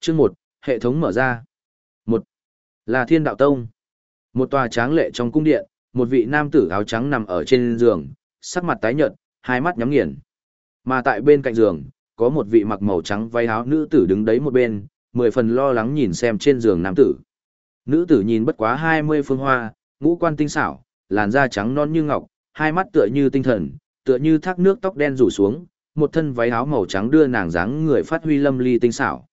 Chương một hệ thống mở ra. một Là Thiên Đạo Tông. Một tòa tráng lệ trong cung điện, một vị nam tử áo trắng nằm ở trên giường, sắc mặt tái nhợt, hai mắt nhắm nghiền. Mà tại bên cạnh giường, có một vị mặc màu trắng váy áo nữ tử đứng đấy một bên, mười phần lo lắng nhìn xem trên giường nam tử. Nữ tử nhìn bất quá hai mươi phương hoa, ngũ quan tinh xảo, làn da trắng non như ngọc, hai mắt tựa như tinh thần, tựa như thác nước tóc đen rủ xuống, một thân váy áo màu trắng đưa nàng dáng người phát huy lâm ly tinh xảo.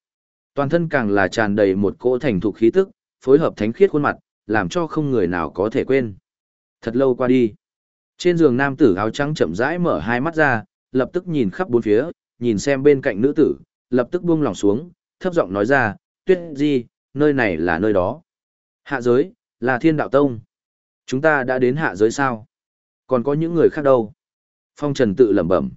Toàn thân càng là tràn đầy một cỗ thành thục khí tức, phối hợp thánh khiết khuôn mặt, làm cho không người nào có thể quên. Thật lâu qua đi. Trên giường nam tử áo trắng chậm rãi mở hai mắt ra, lập tức nhìn khắp bốn phía, nhìn xem bên cạnh nữ tử, lập tức buông lòng xuống, thấp giọng nói ra, tuyết di, nơi này là nơi đó. Hạ giới, là thiên đạo tông. Chúng ta đã đến hạ giới sao? Còn có những người khác đâu? Phong Trần tự lẩm bẩm.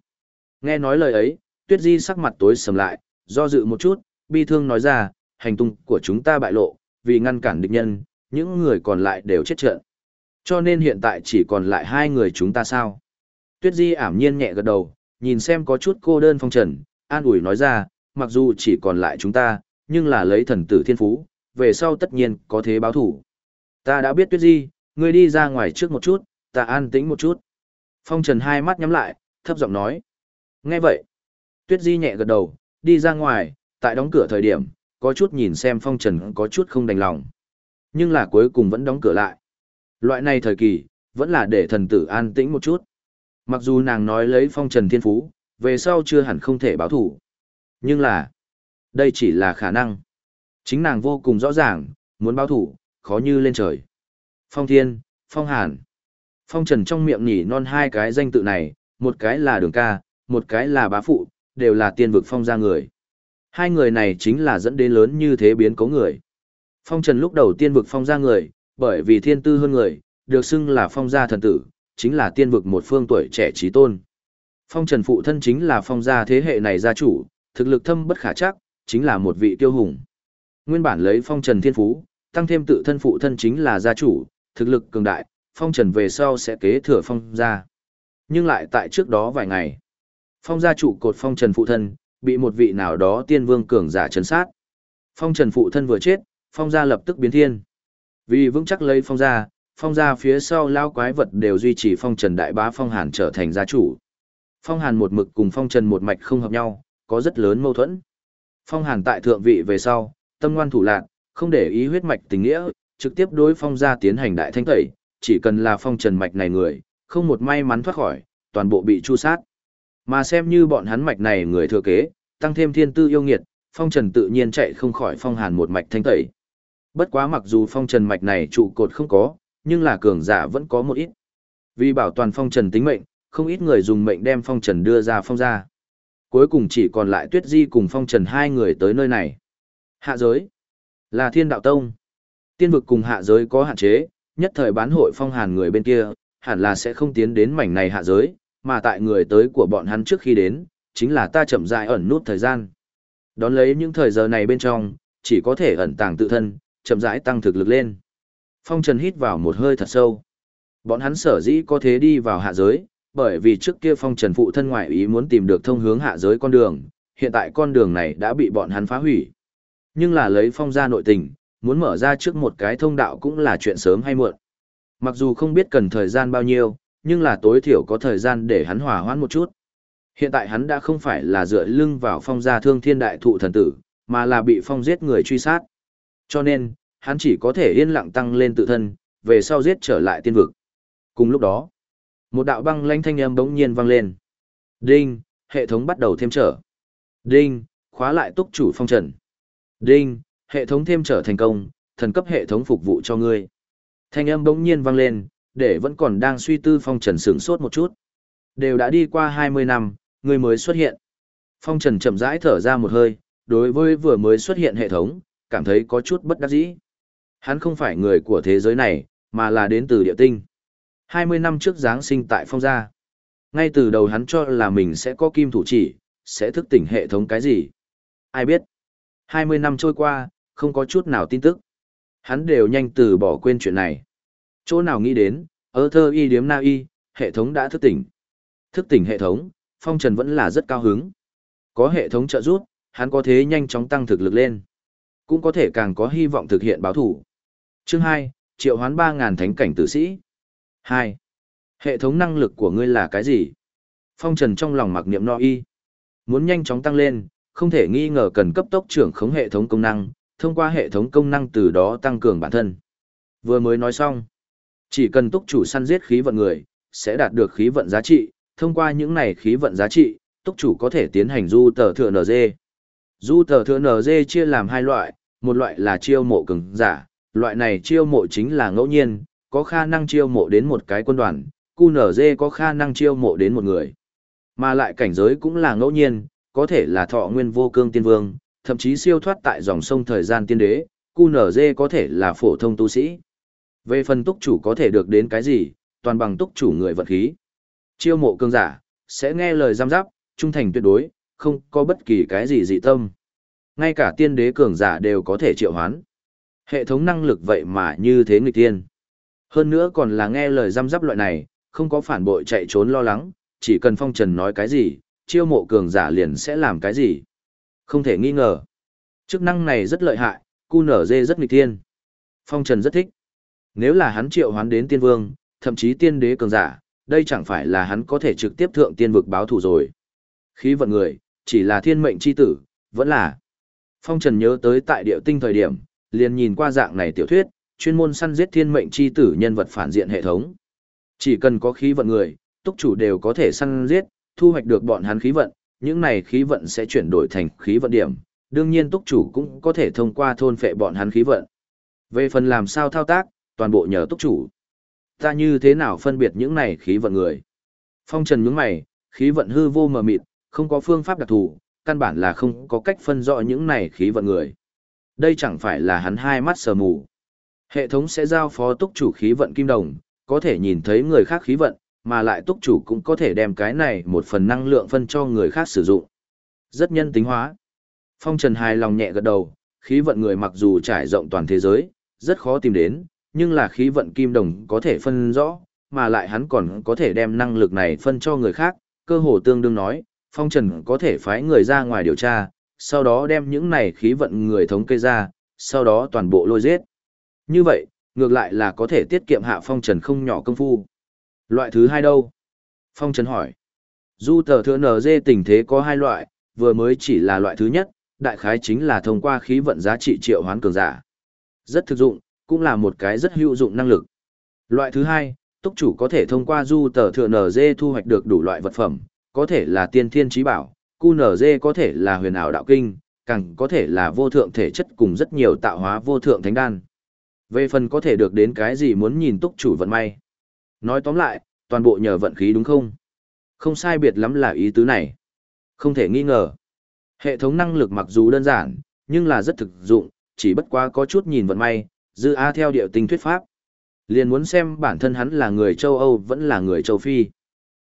Nghe nói lời ấy, Tuyết Di sắc mặt tối sầm lại, do dự một chút, bi thương nói ra, hành tung của chúng ta bại lộ, vì ngăn cản địch nhân, những người còn lại đều chết trận. Cho nên hiện tại chỉ còn lại hai người chúng ta sao? Tuyết Di ảm nhiên nhẹ gật đầu, nhìn xem có chút cô đơn Phong Trần, an ủi nói ra, mặc dù chỉ còn lại chúng ta, nhưng là lấy thần tử thiên phú, về sau tất nhiên có thế báo thủ. Ta đã biết Tuyết Di, ngươi đi ra ngoài trước một chút, ta an tĩnh một chút. Phong Trần hai mắt nhắm lại, thấp giọng nói. Nghe vậy, Tuyết Di nhẹ gật đầu, đi ra ngoài, tại đóng cửa thời điểm, có chút nhìn xem Phong Trần có chút không đành lòng. Nhưng là cuối cùng vẫn đóng cửa lại. Loại này thời kỳ, vẫn là để thần tử an tĩnh một chút. Mặc dù nàng nói lấy Phong Trần thiên phú, về sau chưa hẳn không thể báo thủ. Nhưng là, đây chỉ là khả năng. Chính nàng vô cùng rõ ràng, muốn báo thủ, khó như lên trời. Phong Thiên, Phong Hàn. Phong Trần trong miệng nhỉ non hai cái danh tự này, một cái là đường ca, một cái là bá phụ, đều là tiên vực phong gia người. Hai người này chính là dẫn đến lớn như thế biến cố người. Phong Trần lúc đầu tiên vực phong gia người, bởi vì thiên tư hơn người, được xưng là phong gia thần tử, chính là tiên vực một phương tuổi trẻ trí tôn. Phong Trần phụ thân chính là phong gia thế hệ này gia chủ, thực lực thâm bất khả chắc, chính là một vị tiêu hùng. Nguyên bản lấy Phong Trần thiên phú, tăng thêm tự thân phụ thân chính là gia chủ, thực lực cường đại, Phong Trần về sau sẽ kế thừa Phong gia. Nhưng lại tại trước đó vài ngày, Phong gia chủ cột Phong Trần phụ thân, bị một vị nào đó tiên vương cường giả chấn sát. Phong Trần phụ thân vừa chết, Phong gia lập tức biến thiên. Vì vững chắc lấy Phong gia, Phong gia phía sau lao quái vật đều duy trì Phong Trần đại bá Phong Hàn trở thành gia chủ. Phong Hàn một mực cùng Phong Trần một mạch không hợp nhau, có rất lớn mâu thuẫn. Phong Hàn tại thượng vị về sau, tâm ngoan thủ lạn không để ý huyết mạch tình nghĩa, trực tiếp đối Phong gia tiến hành đại thanh tẩy, chỉ cần là Phong Trần mạch này người, không một may mắn thoát khỏi, toàn bộ bị chu sát. Mà xem như bọn hắn mạch này người thừa kế, tăng thêm thiên tư yêu nghiệt, phong trần tự nhiên chạy không khỏi phong hàn một mạch thanh tẩy. Bất quá mặc dù phong trần mạch này trụ cột không có, nhưng là cường giả vẫn có một ít. Vì bảo toàn phong trần tính mệnh, không ít người dùng mệnh đem phong trần đưa ra phong ra. Cuối cùng chỉ còn lại tuyết di cùng phong trần hai người tới nơi này. Hạ giới là thiên đạo tông. Tiên vực cùng hạ giới có hạn chế, nhất thời bán hội phong hàn người bên kia, hẳn là sẽ không tiến đến mảnh này hạ giới, mà tại người tới của bọn hắn trước khi đến, chính là ta chậm rãi ẩn nút thời gian. Đón lấy những thời giờ này bên trong, chỉ có thể ẩn tàng tự thân, chậm rãi tăng thực lực lên. Phong Trần hít vào một hơi thật sâu. Bọn hắn sở dĩ có thế đi vào hạ giới, bởi vì trước kia Phong Trần phụ thân ngoại ý muốn tìm được thông hướng hạ giới con đường, hiện tại con đường này đã bị bọn hắn phá hủy. Nhưng là lấy Phong ra nội tình, muốn mở ra trước một cái thông đạo cũng là chuyện sớm hay muộn. Mặc dù không biết cần thời gian bao nhiêu, nhưng là tối thiểu có thời gian để hắn hòa hoãn một chút. Hiện tại hắn đã không phải là dựa lưng vào phong gia thương thiên đại thụ thần tử, mà là bị phong giết người truy sát. Cho nên, hắn chỉ có thể yên lặng tăng lên tự thân, về sau giết trở lại tiên vực. Cùng lúc đó, một đạo băng lanh thanh âm bỗng nhiên vang lên. Đinh, hệ thống bắt đầu thêm trở. Đinh, khóa lại túc chủ phong trần. Đinh, hệ thống thêm trở thành công, thần cấp hệ thống phục vụ cho ngươi. Thanh âm bỗng nhiên vang lên, để vẫn còn đang suy tư phong trần sửng sốt một chút. Đều đã đi qua 20 năm, người mới xuất hiện. Phong trần chậm rãi thở ra một hơi, đối với vừa mới xuất hiện hệ thống, cảm thấy có chút bất đắc dĩ. Hắn không phải người của thế giới này, mà là đến từ địa tinh. 20 năm trước Giáng sinh tại phong gia. Ngay từ đầu hắn cho là mình sẽ có kim thủ chỉ, sẽ thức tỉnh hệ thống cái gì. Ai biết. 20 năm trôi qua, không có chút nào tin tức. Hắn đều nhanh từ bỏ quên chuyện này. Chỗ nào nghĩ đến, ở thơ y điếm na y, hệ thống đã thức tỉnh. Thức tỉnh hệ thống, phong trần vẫn là rất cao hứng. Có hệ thống trợ giúp, hắn có thế nhanh chóng tăng thực lực lên. cũng có thể càng có hy vọng thực hiện báo thủ. Chương 2, triệu hoán 3.000 thánh cảnh tử sĩ. 2. Hệ thống năng lực của ngươi là cái gì? Phong Trần trong lòng mặc niệm no y. Muốn nhanh chóng tăng lên, không thể nghi ngờ cần cấp tốc trưởng khống hệ thống công năng, thông qua hệ thống công năng từ đó tăng cường bản thân. Vừa mới nói xong, chỉ cần túc chủ săn giết khí vận người, sẽ đạt được khí vận giá trị, thông qua những này khí vận giá trị, túc chủ có thể tiến hành du tờ thừa NG. Du tờ thừa NG chia làm hai loại, một loại là chiêu mộ cứng giả, loại này chiêu mộ chính là ngẫu nhiên, có khả năng chiêu mộ đến một cái quân đoàn, QNZ có khả năng chiêu mộ đến một người. Mà lại cảnh giới cũng là ngẫu nhiên, có thể là thọ nguyên vô cương tiên vương, thậm chí siêu thoát tại dòng sông thời gian tiên đế, QNZ có thể là phổ thông tu sĩ. Về phần túc chủ có thể được đến cái gì, toàn bằng túc chủ người vật khí. Chiêu mộ cương giả, sẽ nghe lời giam giáp, trung thành tuyệt đối, không có bất kỳ cái gì dị tâm. Ngay cả tiên đế cường giả đều có thể triệu hoán. Hệ thống năng lực vậy mà như thế nghịch tiên. Hơn nữa còn là nghe lời giam giáp loại này, không có phản bội chạy trốn lo lắng, chỉ cần phong trần nói cái gì, chiêu mộ cường giả liền sẽ làm cái gì. Không thể nghi ngờ. Chức năng này rất lợi hại, cu nở dê rất nghịch tiên. Phong trần rất thích. Nếu là hắn triệu hoán đến tiên vương, thậm chí tiên đế cường giả, đây chẳng phải là hắn có thể trực tiếp thượng tiên vực báo thù rồi. Khí vận người, chỉ là thiên mệnh chi tử, vẫn là. Phong Trần nhớ tới tại địa tinh thời điểm, liền nhìn qua dạng này tiểu thuyết, chuyên môn săn giết thiên mệnh chi tử nhân vật phản diện hệ thống. Chỉ cần có khí vận người, túc chủ đều có thể săn giết, thu hoạch được bọn hắn khí vận, những này khí vận sẽ chuyển đổi thành khí vận điểm, đương nhiên túc chủ cũng có thể thông qua thôn phệ bọn hắn khí vận. Về phần làm sao thao tác, toàn bộ nhờ túc chủ. Ta như thế nào phân biệt những này khí vận người? Phong Trần nhướng mày, khí vận hư vô mờ mịt, không có phương pháp đặc thù, căn bản là không có cách phân rõ những này khí vận người. Đây chẳng phải là hắn hai mắt sờ mù. Hệ thống sẽ giao phó túc chủ khí vận kim đồng, có thể nhìn thấy người khác khí vận, mà lại túc chủ cũng có thể đem cái này một phần năng lượng phân cho người khác sử dụng. Rất nhân tính hóa. Phong Trần hài lòng nhẹ gật đầu, khí vận người mặc dù trải rộng toàn thế giới, rất khó tìm đến, nhưng là khí vận kim đồng có thể phân rõ, mà lại hắn còn có thể đem năng lực này phân cho người khác, cơ hồ tương đương nói, Phong Trần có thể phái người ra ngoài điều tra, sau đó đem những này khí vận người thống kê ra, sau đó toàn bộ lôi giết. Như vậy, ngược lại là có thể tiết kiệm hạ Phong Trần không nhỏ công phu. Loại thứ hai đâu? Phong Trần hỏi. Du tờ thừa NG tình thế có hai loại, vừa mới chỉ là loại thứ nhất, đại khái chính là thông qua khí vận giá trị triệu hoán cường giả. Rất thực dụng, cũng là một cái rất hữu dụng năng lực. Loại thứ hai, túc chủ có thể thông qua du tờ thừa NG thu hoạch được đủ loại vật phẩm, có thể là tiên thiên trí bảo, cu NG có thể là huyền ảo đạo kinh, càng có thể là vô thượng thể chất cùng rất nhiều tạo hóa vô thượng thánh đan. Về phần có thể được đến cái gì muốn nhìn túc chủ vận may. Nói tóm lại, toàn bộ nhờ vận khí đúng không? Không sai biệt lắm là ý tứ này. Không thể nghi ngờ. Hệ thống năng lực mặc dù đơn giản, nhưng là rất thực dụng, chỉ bất quá có chút nhìn vận may, dư A theo điệu tinh thuyết pháp. Liền muốn xem bản thân hắn là người châu Âu vẫn là người châu Phi.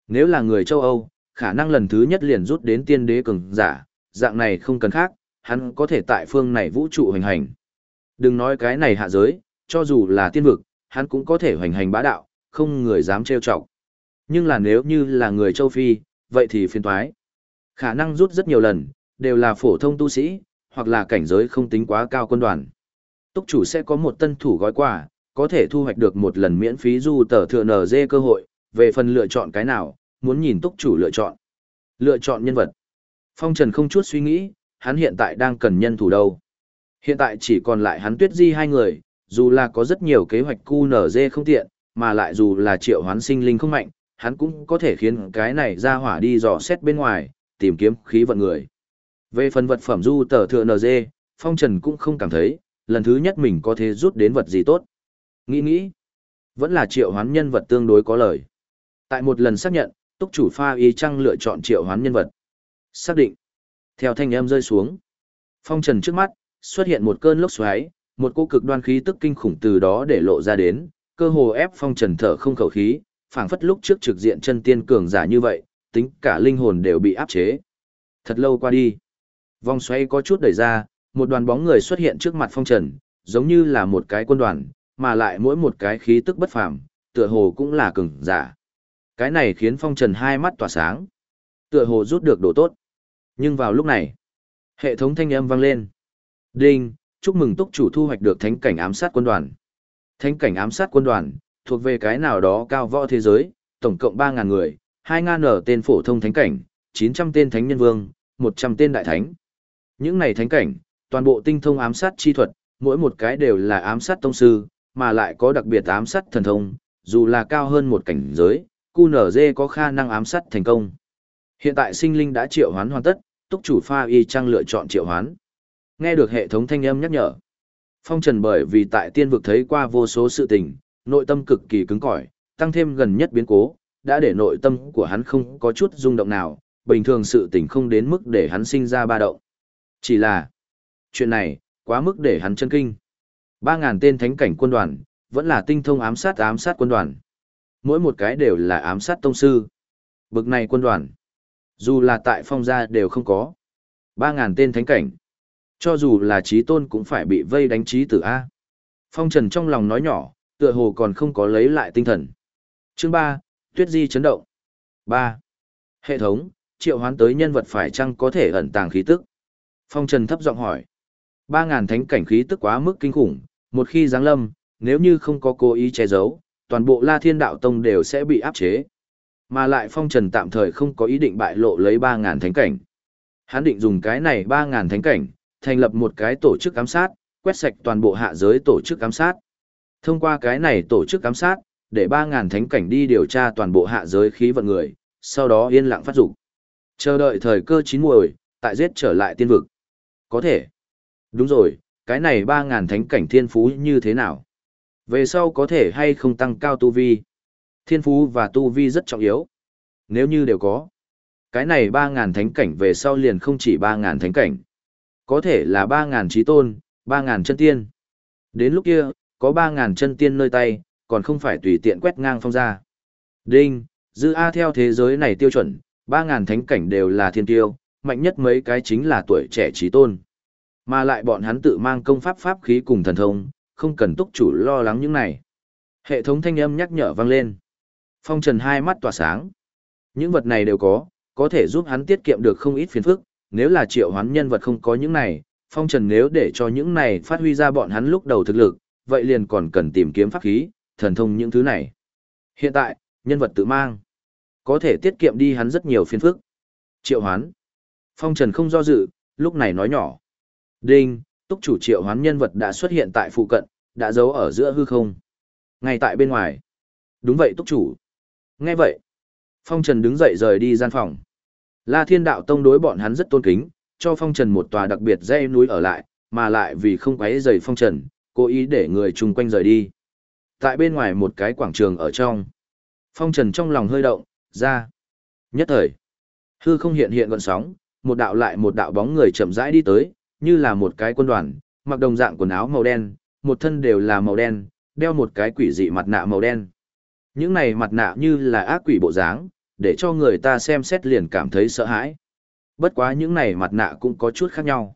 Nếu là người châu Âu, khả năng lần thứ nhất liền rút đến tiên đế cường giả, dạng này không cần khác, hắn có thể tại phương này vũ trụ hoành hành. Đừng nói cái này hạ giới, cho dù là tiên vực, hắn cũng có thể hoành hành bá đạo, không người dám trêu chọc. Nhưng là nếu như là người châu Phi, vậy thì phiền toái. Khả năng rút rất nhiều lần, đều là phổ thông tu sĩ, hoặc là cảnh giới không tính quá cao quân đoàn. Túc chủ sẽ có một tân thủ gói quà, có thể thu hoạch được một lần miễn phí du tờ thừa NG cơ hội, về phần lựa chọn cái nào, muốn nhìn túc chủ lựa chọn. Lựa chọn nhân vật. Phong Trần không chút suy nghĩ, hắn hiện tại đang cần nhân thủ đâu. Hiện tại chỉ còn lại hắn tuyết di hai người, dù là có rất nhiều kế hoạch cu nở dê không tiện, mà lại dù là triệu hoán sinh linh không mạnh, hắn cũng có thể khiến cái này ra hỏa đi dò xét bên ngoài, tìm kiếm khí vận người. Về phần vật phẩm du tờ thừa NG, Phong Trần cũng không cảm thấy, lần thứ nhất mình có thể rút đến vật gì tốt. Nghĩ nghĩ, vẫn là triệu hoán nhân vật tương đối có lời. Tại một lần xác nhận, túc chủ pha y trăng lựa chọn triệu hoán nhân vật. Xác định. Theo thanh âm rơi xuống. Phong trần trước mắt, xuất hiện một cơn lốc xoáy, một cô cực đoan khí tức kinh khủng từ đó để lộ ra đến, cơ hồ ép phong trần thở không khẩu khí, phảng phất lúc trước trực diện chân tiên cường giả như vậy, tính cả linh hồn đều bị áp chế. Thật lâu qua đi. Vòng xoáy có chút đẩy ra, một đoàn bóng người xuất hiện trước mặt phong trần, giống như là một cái quân đoàn, mà lại mỗi một cái khí tức bất phàm, tựa hồ cũng là cường giả. Cái này khiến phong trần hai mắt tỏa sáng. Tựa hồ rút được đồ tốt. Nhưng vào lúc này, hệ thống thanh âm vang lên. Đinh, chúc mừng túc chủ thu hoạch được thánh cảnh ám sát quân đoàn. Thánh cảnh ám sát quân đoàn, thuộc về cái nào đó cao võ thế giới, tổng cộng 3.000 người, 2.000 ở tên phổ thông thánh cảnh, 900 tên thánh nhân vương, 100 tên đại thánh. Những này thánh cảnh, toàn bộ tinh thông ám sát chi thuật, mỗi một cái đều là ám sát tông sư, mà lại có đặc biệt ám sát thần thông, dù là cao hơn một cảnh giới, QNZ có khả năng ám sát thành công. Hiện tại sinh linh đã triệu hoán hoàn tất, túc chủ pha y trang lựa chọn triệu hoán. Nghe được hệ thống thanh âm nhắc nhở. Phong Trần bởi vì tại tiên vực thấy qua vô số sự tình, nội tâm cực kỳ cứng cỏi, tăng thêm gần nhất biến cố, đã để nội tâm của hắn không có chút rung động nào, bình thường sự tình không đến mức để hắn sinh ra ba động. Chỉ là, chuyện này, quá mức để hắn chân kinh. Ba ngàn tên thánh cảnh quân đoàn, vẫn là tinh thông ám sát ám sát quân đoàn. Mỗi một cái đều là ám sát tông sư. Bực này quân đoàn, dù là tại phong gia đều không có. Ba ngàn tên thánh cảnh. Cho dù là trí tôn cũng phải bị vây đánh trí tử A. Phong Trần trong lòng nói nhỏ, tựa hồ còn không có lấy lại tinh thần. Chương ba Tuyết Di chấn động. ba Hệ thống, triệu hoán tới nhân vật phải chăng có thể ẩn tàng khí tức? Phong Trần thấp giọng hỏi. Ba ngàn thánh cảnh khí tức quá mức kinh khủng, một khi giáng lâm, nếu như không có cố ý che giấu, toàn bộ La Thiên Đạo Tông đều sẽ bị áp chế. Mà lại Phong Trần tạm thời không có ý định bại lộ lấy ba ngàn thánh cảnh. Hắn định dùng cái này ba ngàn thánh cảnh, thành lập một cái tổ chức ám sát, quét sạch toàn bộ hạ giới tổ chức ám sát. Thông qua cái này tổ chức ám sát, để 3.000 thánh cảnh đi điều tra toàn bộ hạ giới khí vận người, sau đó yên lặng phát dục Chờ đợi thời cơ chín muồi, tại giết trở lại tiên vực. Có thể. Đúng rồi, cái này 3.000 thánh cảnh thiên phú như thế nào? Về sau có thể hay không tăng cao tu vi? Thiên phú và tu vi rất trọng yếu. Nếu như đều có. Cái này 3.000 thánh cảnh về sau liền không chỉ 3.000 thánh cảnh. Có thể là 3.000 trí tôn, 3.000 chân tiên. Đến lúc kia, có 3.000 chân tiên nơi tay, còn không phải tùy tiện quét ngang phong ra. Đinh, dư A theo thế giới này tiêu chuẩn, 3.000 thánh cảnh đều là thiên tiêu, mạnh nhất mấy cái chính là tuổi trẻ trí tôn. Mà lại bọn hắn tự mang công pháp pháp khí cùng thần thông, không cần túc chủ lo lắng những này. Hệ thống thanh âm nhắc nhở vang lên. Phong trần hai mắt tỏa sáng. Những vật này đều có, có thể giúp hắn tiết kiệm được không ít phiền phức, nếu là triệu hoán nhân vật không có những này, phong trần nếu để cho những này phát huy ra bọn hắn lúc đầu thực lực, vậy liền còn cần tìm kiếm pháp khí, thần thông những thứ này. Hiện tại, nhân vật tự mang, có thể tiết kiệm đi hắn rất nhiều phiền phức. Triệu hoán. Phong Trần không do dự, lúc này nói nhỏ. Đinh, túc chủ triệu hoán nhân vật đã xuất hiện tại phụ cận, đã giấu ở giữa hư không. Ngay tại bên ngoài. Đúng vậy túc chủ. Nghe vậy. Phong Trần đứng dậy rời đi gian phòng. La Thiên Đạo Tông đối bọn hắn rất tôn kính, cho Phong Trần một tòa đặc biệt dây núi ở lại, mà lại vì không quấy rầy Phong Trần, cố ý để người chung quanh rời đi. Tại bên ngoài một cái quảng trường ở trong. Phong trần trong lòng hơi động, ra. Nhất thời. Hư không hiện hiện gọn sóng, một đạo lại một đạo bóng người chậm rãi đi tới, như là một cái quân đoàn, mặc đồng dạng quần áo màu đen, một thân đều là màu đen, đeo một cái quỷ dị mặt nạ màu đen. Những này mặt nạ như là ác quỷ bộ dáng, để cho người ta xem xét liền cảm thấy sợ hãi. Bất quá những này mặt nạ cũng có chút khác nhau.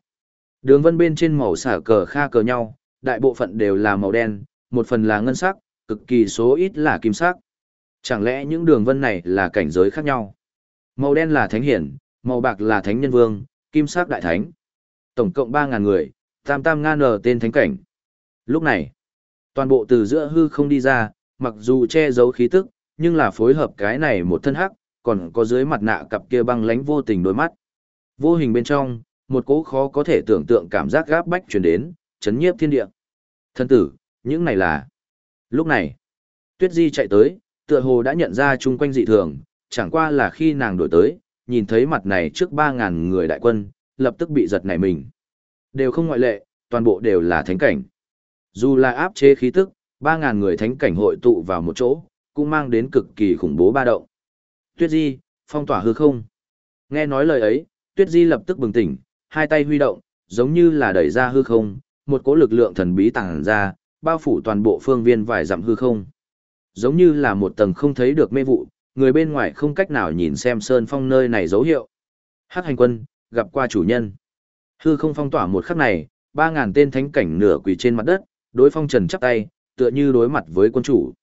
Đường vân bên trên màu xả cờ kha cờ nhau, đại bộ phận đều là màu đen, một phần là ngân sắc, cực kỳ số ít là kim sắc. Chẳng lẽ những đường vân này là cảnh giới khác nhau? Màu đen là thánh hiển, màu bạc là thánh nhân vương, kim sắc đại thánh. Tổng cộng 3.000 người, tam tam nga nở tên thánh cảnh. Lúc này, toàn bộ từ giữa hư không đi ra, mặc dù che giấu khí tức, nhưng là phối hợp cái này một thân hắc, còn có dưới mặt nạ cặp kia băng lánh vô tình đôi mắt. Vô hình bên trong, một cỗ khó có thể tưởng tượng cảm giác gáp bách truyền đến, chấn nhiếp thiên địa. Thân tử, những này là... Lúc này, Tuyết Di chạy tới, tựa hồ đã nhận ra chung quanh dị thường, chẳng qua là khi nàng đổi tới, nhìn thấy mặt này trước 3.000 người đại quân, lập tức bị giật nảy mình. Đều không ngoại lệ, toàn bộ đều là thánh cảnh. Dù là áp chế khí tức, 3.000 người thánh cảnh hội tụ vào một chỗ, cũng mang đến cực kỳ khủng bố ba động. Tuyết Di, phong tỏa hư không. Nghe nói lời ấy, Tuyết Di lập tức bừng tỉnh, hai tay huy động, giống như là đẩy ra hư không, một cỗ lực lượng thần bí tàng ra, bao phủ toàn bộ phương viên vài dặm hư không. Giống như là một tầng không thấy được mê vụ, người bên ngoài không cách nào nhìn xem sơn phong nơi này dấu hiệu. Hắc hành quân, gặp qua chủ nhân. Hư không phong tỏa một khắc này, ba ngàn tên thánh cảnh nửa quỳ trên mặt đất, đối phong trần chắp tay, tựa như đối mặt với quân chủ.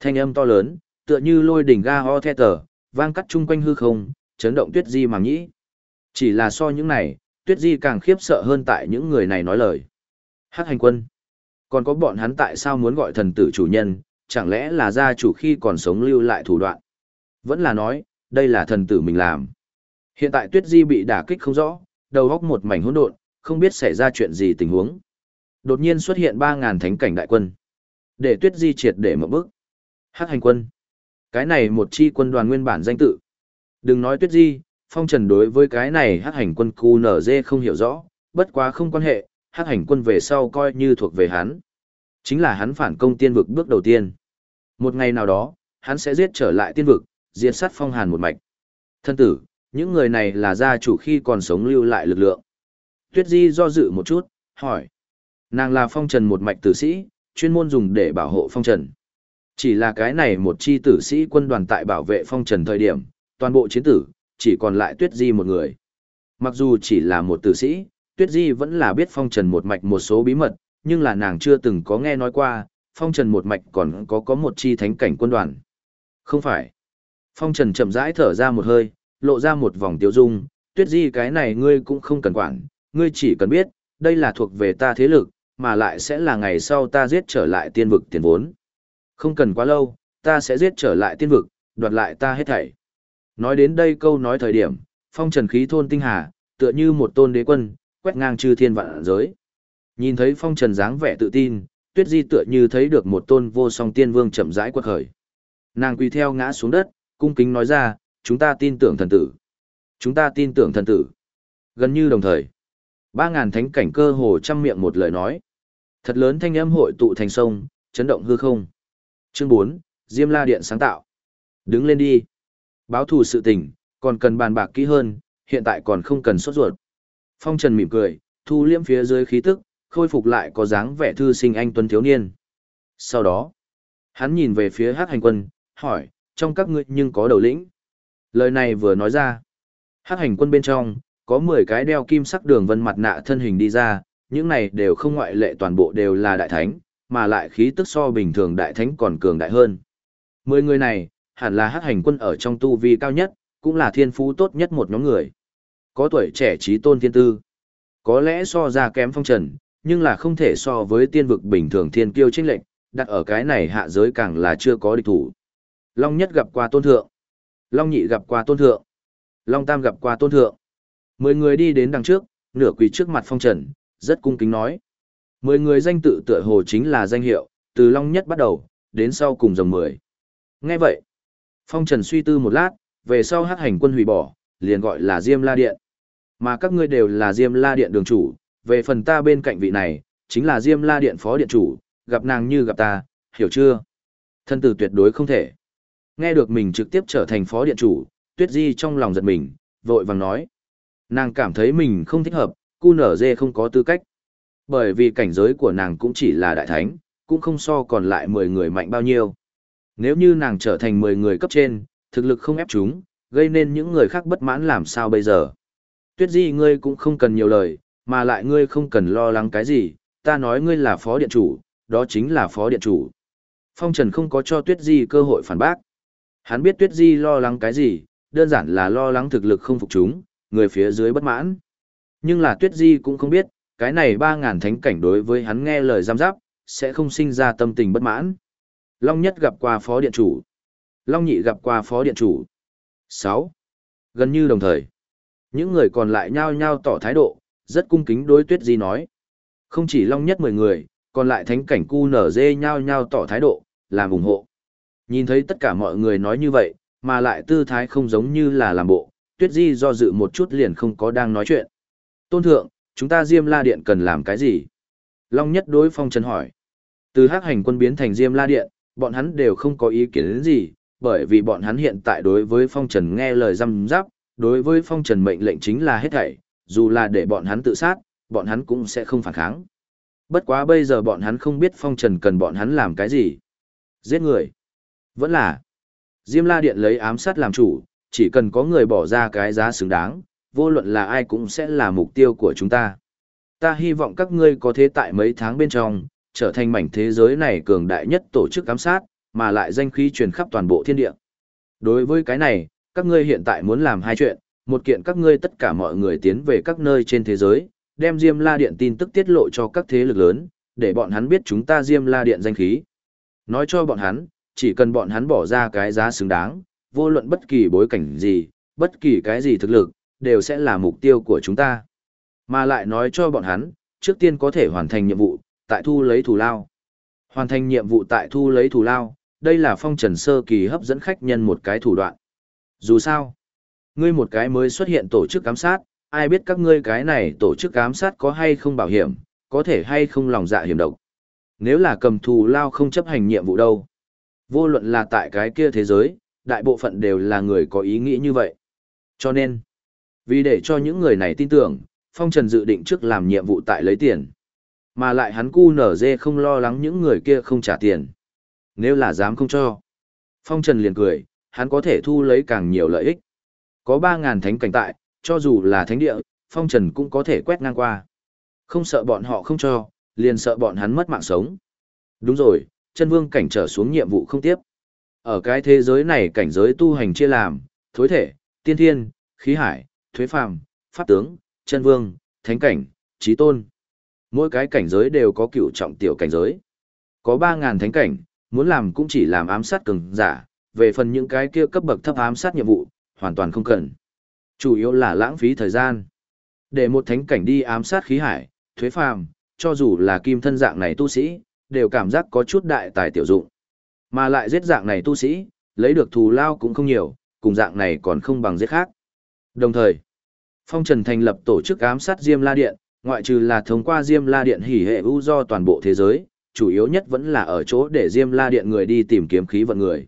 Thanh âm to lớn, tựa như lôi đỉnh ga ho the tờ, vang cắt chung quanh hư không, chấn động tuyết di màng nhĩ. Chỉ là so những này, tuyết di càng khiếp sợ hơn tại những người này nói lời. Hắc hành quân. Còn có bọn hắn tại sao muốn gọi thần tử chủ nhân, chẳng lẽ là gia chủ khi còn sống lưu lại thủ đoạn? Vẫn là nói, đây là thần tử mình làm. Hiện tại Tuyết Di bị đả kích không rõ, đầu óc một mảnh hỗn độn, không biết xảy ra chuyện gì tình huống. Đột nhiên xuất hiện 3000 thánh cảnh đại quân, để Tuyết Di triệt để một bước. Hắc hành quân. Cái này một chi quân đoàn nguyên bản danh tự. Đừng nói Tuyết Di, Phong Trần đối với cái này Hắc hành quân QNZ không hiểu rõ, bất quá không quan hệ, Hắc hành quân về sau coi như thuộc về hắn. Chính là hắn phản công tiên vực bước đầu tiên. Một ngày nào đó, hắn sẽ giết trở lại tiên vực, diệt sát Phong Hàn một mạch. Thân tử, những người này là gia chủ khi còn sống lưu lại lực lượng. Tuyết Di do dự một chút, hỏi. Nàng là phong trần một mạch tử sĩ, chuyên môn dùng để bảo hộ phong trần. Chỉ là cái này một chi tử sĩ quân đoàn tại bảo vệ phong trần thời điểm, toàn bộ chiến tử, chỉ còn lại Tuyết Di một người. Mặc dù chỉ là một tử sĩ, Tuyết Di vẫn là biết phong trần một mạch một số bí mật, nhưng là nàng chưa từng có nghe nói qua, phong trần một mạch còn có có một chi thánh cảnh quân đoàn. Không phải. Phong trần chậm rãi thở ra một hơi, lộ ra một vòng tiêu dung, tuyết di cái này ngươi cũng không cần quản, ngươi chỉ cần biết, đây là thuộc về ta thế lực, mà lại sẽ là ngày sau ta giết trở lại tiên vực tiền vốn. Không cần quá lâu, ta sẽ giết trở lại tiên vực, đoạt lại ta hết thảy. Nói đến đây câu nói thời điểm, phong trần khí thôn tinh hà, tựa như một tôn đế quân, quét ngang chư thiên vạn giới. Nhìn thấy phong trần dáng vẻ tự tin, tuyết di tựa như thấy được một tôn vô song tiên vương chậm rãi quật khởi. Nàng quỳ theo ngã xuống đất, cung kính nói ra, chúng ta tin tưởng thần tử. Chúng ta tin tưởng thần tử. Gần như đồng thời. Ba ngàn thánh cảnh cơ hồ trăm miệng một lời nói. Thật lớn thanh âm hội tụ thành sông, chấn động hư không. Chương 4, Diêm La Điện sáng tạo. Đứng lên đi. Báo thù sự tình, còn cần bàn bạc kỹ hơn, hiện tại còn không cần sốt ruột. Phong Trần mỉm cười, thu liêm phía dưới khí tức, khôi phục lại có dáng vẻ thư sinh anh tuấn thiếu niên. Sau đó, hắn nhìn về phía hát hành quân, hỏi, trong các ngươi nhưng có đầu lĩnh. Lời này vừa nói ra. Hắc hành quân bên trong, có 10 cái đeo kim sắc đường vân mặt nạ thân hình đi ra, những này đều không ngoại lệ toàn bộ đều là đại thánh, mà lại khí tức so bình thường đại thánh còn cường đại hơn. 10 người này, hẳn là hắc hành quân ở trong tu vi cao nhất, cũng là thiên phú tốt nhất một nhóm người. Có tuổi trẻ trí tôn thiên tư. Có lẽ so ra kém phong trần, nhưng là không thể so với tiên vực bình thường thiên kiêu trinh lệnh, đặt ở cái này hạ giới càng là chưa có địch thủ. Long nhất gặp qua tôn thượng. Long nhị gặp qua tôn thượng. Long tam gặp qua tôn thượng. Mười người đi đến đằng trước, nửa quỳ trước mặt phong trần, rất cung kính nói. Mười người danh tự tựa hồ chính là danh hiệu, từ Long nhất bắt đầu, đến sau cùng dòng mười. Nghe vậy, phong trần suy tư một lát, về sau hát hành quân hủy bỏ, liền gọi là Diêm La Điện. Mà các ngươi đều là Diêm La Điện đường chủ, về phần ta bên cạnh vị này, chính là Diêm La Điện phó điện chủ, gặp nàng như gặp ta, hiểu chưa? Thân tử tuyệt đối không thể. Nghe được mình trực tiếp trở thành phó điện chủ, Tuyết Di trong lòng giật mình, vội vàng nói. Nàng cảm thấy mình không thích hợp, cu nở dê không có tư cách. Bởi vì cảnh giới của nàng cũng chỉ là đại thánh, cũng không so còn lại 10 người mạnh bao nhiêu. Nếu như nàng trở thành 10 người cấp trên, thực lực không ép chúng, gây nên những người khác bất mãn làm sao bây giờ. Tuyết Di ngươi cũng không cần nhiều lời, mà lại ngươi không cần lo lắng cái gì, ta nói ngươi là phó điện chủ, đó chính là phó điện chủ. Phong Trần không có cho Tuyết Di cơ hội phản bác. Hắn biết Tuyết Di lo lắng cái gì, đơn giản là lo lắng thực lực không phục chúng, người phía dưới bất mãn. Nhưng là Tuyết Di cũng không biết, cái này 3.000 thánh cảnh đối với hắn nghe lời giam giáp, sẽ không sinh ra tâm tình bất mãn. Long Nhất gặp qua Phó Điện Chủ. Long Nhị gặp qua Phó Điện Chủ. 6. Gần như đồng thời. Những người còn lại nhao nhao tỏ thái độ, rất cung kính đối Tuyết Di nói. Không chỉ Long Nhất 10 người, còn lại thánh cảnh cu nở dê nhao nhao tỏ thái độ, làm ủng hộ. Nhìn thấy tất cả mọi người nói như vậy, mà lại tư thái không giống như là làm bộ, tuyết di do dự một chút liền không có đang nói chuyện. Tôn thượng, chúng ta Diêm La Điện cần làm cái gì? Long nhất đối phong trần hỏi. Từ hắc hành quân biến thành Diêm La Điện, bọn hắn đều không có ý kiến đến gì, bởi vì bọn hắn hiện tại đối với phong trần nghe lời răm giáp, đối với phong trần mệnh lệnh chính là hết thảy, dù là để bọn hắn tự sát, bọn hắn cũng sẽ không phản kháng. Bất quá bây giờ bọn hắn không biết phong trần cần bọn hắn làm cái gì. Giết người. Vẫn là, Diêm La Điện lấy ám sát làm chủ, chỉ cần có người bỏ ra cái giá xứng đáng, vô luận là ai cũng sẽ là mục tiêu của chúng ta. Ta hy vọng các ngươi có thế tại mấy tháng bên trong, trở thành mảnh thế giới này cường đại nhất tổ chức ám sát, mà lại danh khí truyền khắp toàn bộ thiên địa. Đối với cái này, các ngươi hiện tại muốn làm hai chuyện, một kiện các ngươi tất cả mọi người tiến về các nơi trên thế giới, đem Diêm La Điện tin tức tiết lộ cho các thế lực lớn, để bọn hắn biết chúng ta Diêm La Điện danh khí. Nói cho bọn hắn, chỉ cần bọn hắn bỏ ra cái giá xứng đáng, vô luận bất kỳ bối cảnh gì, bất kỳ cái gì thực lực, đều sẽ là mục tiêu của chúng ta. Mà lại nói cho bọn hắn, trước tiên có thể hoàn thành nhiệm vụ, tại thu lấy thù lao. Hoàn thành nhiệm vụ tại thu lấy thù lao, đây là phong trần sơ kỳ hấp dẫn khách nhân một cái thủ đoạn. Dù sao, ngươi một cái mới xuất hiện tổ chức giám sát, ai biết các ngươi cái này tổ chức giám sát có hay không bảo hiểm, có thể hay không lòng dạ hiểm độc. Nếu là cầm thù lao không chấp hành nhiệm vụ đâu. Vô luận là tại cái kia thế giới, đại bộ phận đều là người có ý nghĩ như vậy. Cho nên, vì để cho những người này tin tưởng, Phong Trần dự định trước làm nhiệm vụ tại lấy tiền. Mà lại hắn cu nở dê không lo lắng những người kia không trả tiền. Nếu là dám không cho. Phong Trần liền cười, hắn có thể thu lấy càng nhiều lợi ích. Có 3.000 thánh cảnh tại, cho dù là thánh địa, Phong Trần cũng có thể quét ngang qua. Không sợ bọn họ không cho, liền sợ bọn hắn mất mạng sống. Đúng rồi, chân vương cảnh trở xuống nhiệm vụ không tiếp. Ở cái thế giới này cảnh giới tu hành chia làm, thối thể, tiên thiên, khí hải, thuế phàm, pháp tướng, chân vương, thánh cảnh, trí tôn. Mỗi cái cảnh giới đều có cựu trọng tiểu cảnh giới. Có 3.000 thánh cảnh, muốn làm cũng chỉ làm ám sát cường giả, về phần những cái kia cấp bậc thấp ám sát nhiệm vụ, hoàn toàn không cần. Chủ yếu là lãng phí thời gian. Để một thánh cảnh đi ám sát khí hải, thuế phàm, cho dù là kim thân dạng này tu sĩ, đều cảm giác có chút đại tài tiểu dụng. Mà lại giết dạng này tu sĩ, lấy được thù lao cũng không nhiều, cùng dạng này còn không bằng giết khác. Đồng thời, Phong Trần thành lập tổ chức ám sát Diêm La Điện, ngoại trừ là thông qua Diêm La Điện hỉ hệ ưu do toàn bộ thế giới, chủ yếu nhất vẫn là ở chỗ để Diêm La Điện người đi tìm kiếm khí vận người.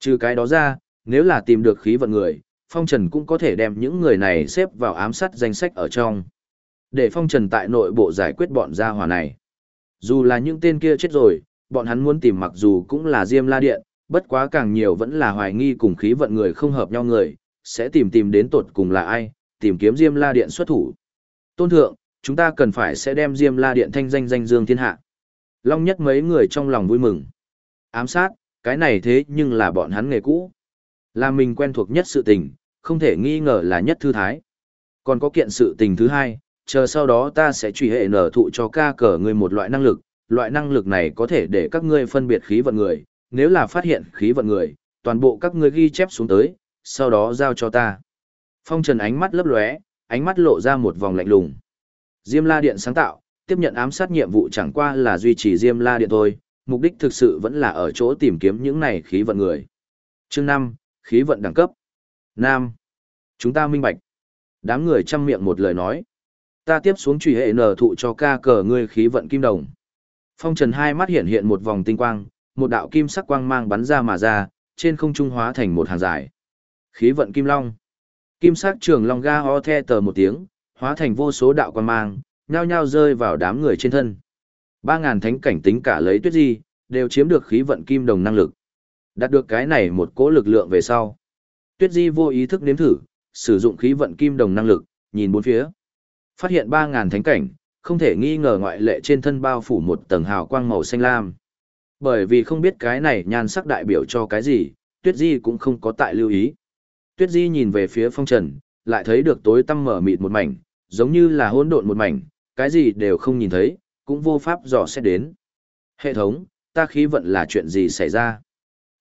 Trừ cái đó ra, nếu là tìm được khí vận người, Phong Trần cũng có thể đem những người này xếp vào ám sát danh sách ở trong. Để Phong Trần tại nội bộ giải quyết bọn gia hỏa này. Dù là những tên kia chết rồi, bọn hắn muốn tìm mặc dù cũng là Diêm La Điện, bất quá càng nhiều vẫn là hoài nghi cùng khí vận người không hợp nhau người, sẽ tìm tìm đến tột cùng là ai, tìm kiếm Diêm La Điện xuất thủ. Tôn thượng, chúng ta cần phải sẽ đem Diêm La Điện thanh danh danh dương thiên hạ. Long nhất mấy người trong lòng vui mừng. Ám sát, cái này thế nhưng là bọn hắn nghề cũ. Là mình quen thuộc nhất sự tình, không thể nghi ngờ là nhất thư thái. Còn có kiện sự tình thứ hai, chờ sau đó ta sẽ truy hệ nở thụ cho ca cờ người một loại năng lực, loại năng lực này có thể để các ngươi phân biệt khí vận người, nếu là phát hiện khí vận người, toàn bộ các ngươi ghi chép xuống tới, sau đó giao cho ta. Phong Trần ánh mắt lấp lóe, ánh mắt lộ ra một vòng lạnh lùng. Diêm La Điện sáng tạo, tiếp nhận ám sát nhiệm vụ chẳng qua là duy trì Diêm La Điện thôi, mục đích thực sự vẫn là ở chỗ tìm kiếm những này khí vận người. Chương 5, khí vận đẳng cấp. Nam. Chúng ta minh bạch. Đám người chăm miệng một lời nói. Ta tiếp xuống truy hệ nở thụ cho ca cờ ngươi khí vận kim đồng. Phong Trần hai mắt hiện hiện một vòng tinh quang, một đạo kim sắc quang mang bắn ra mà ra, trên không trung hóa thành một hàng dài. Khí vận kim long. Kim sắc trường long ga ho the tờ một tiếng, hóa thành vô số đạo quang mang, nhao nhao rơi vào đám người trên thân. Ba ngàn thánh cảnh tính cả lấy tuyết di, đều chiếm được khí vận kim đồng năng lực. Đạt được cái này một cỗ lực lượng về sau. Tuyết di vô ý thức nếm thử, sử dụng khí vận kim đồng năng lực, nhìn bốn phía. Phát hiện ba ngàn thánh cảnh, không thể nghi ngờ ngoại lệ trên thân bao phủ một tầng hào quang màu xanh lam. Bởi vì không biết cái này nhan sắc đại biểu cho cái gì, Tuyết Di cũng không có tại lưu ý. Tuyết Di nhìn về phía phong trần, lại thấy được tối tăm mở mịt một mảnh, giống như là hỗn độn một mảnh, cái gì đều không nhìn thấy, cũng vô pháp dò xét đến. Hệ thống, ta khí vận là chuyện gì xảy ra?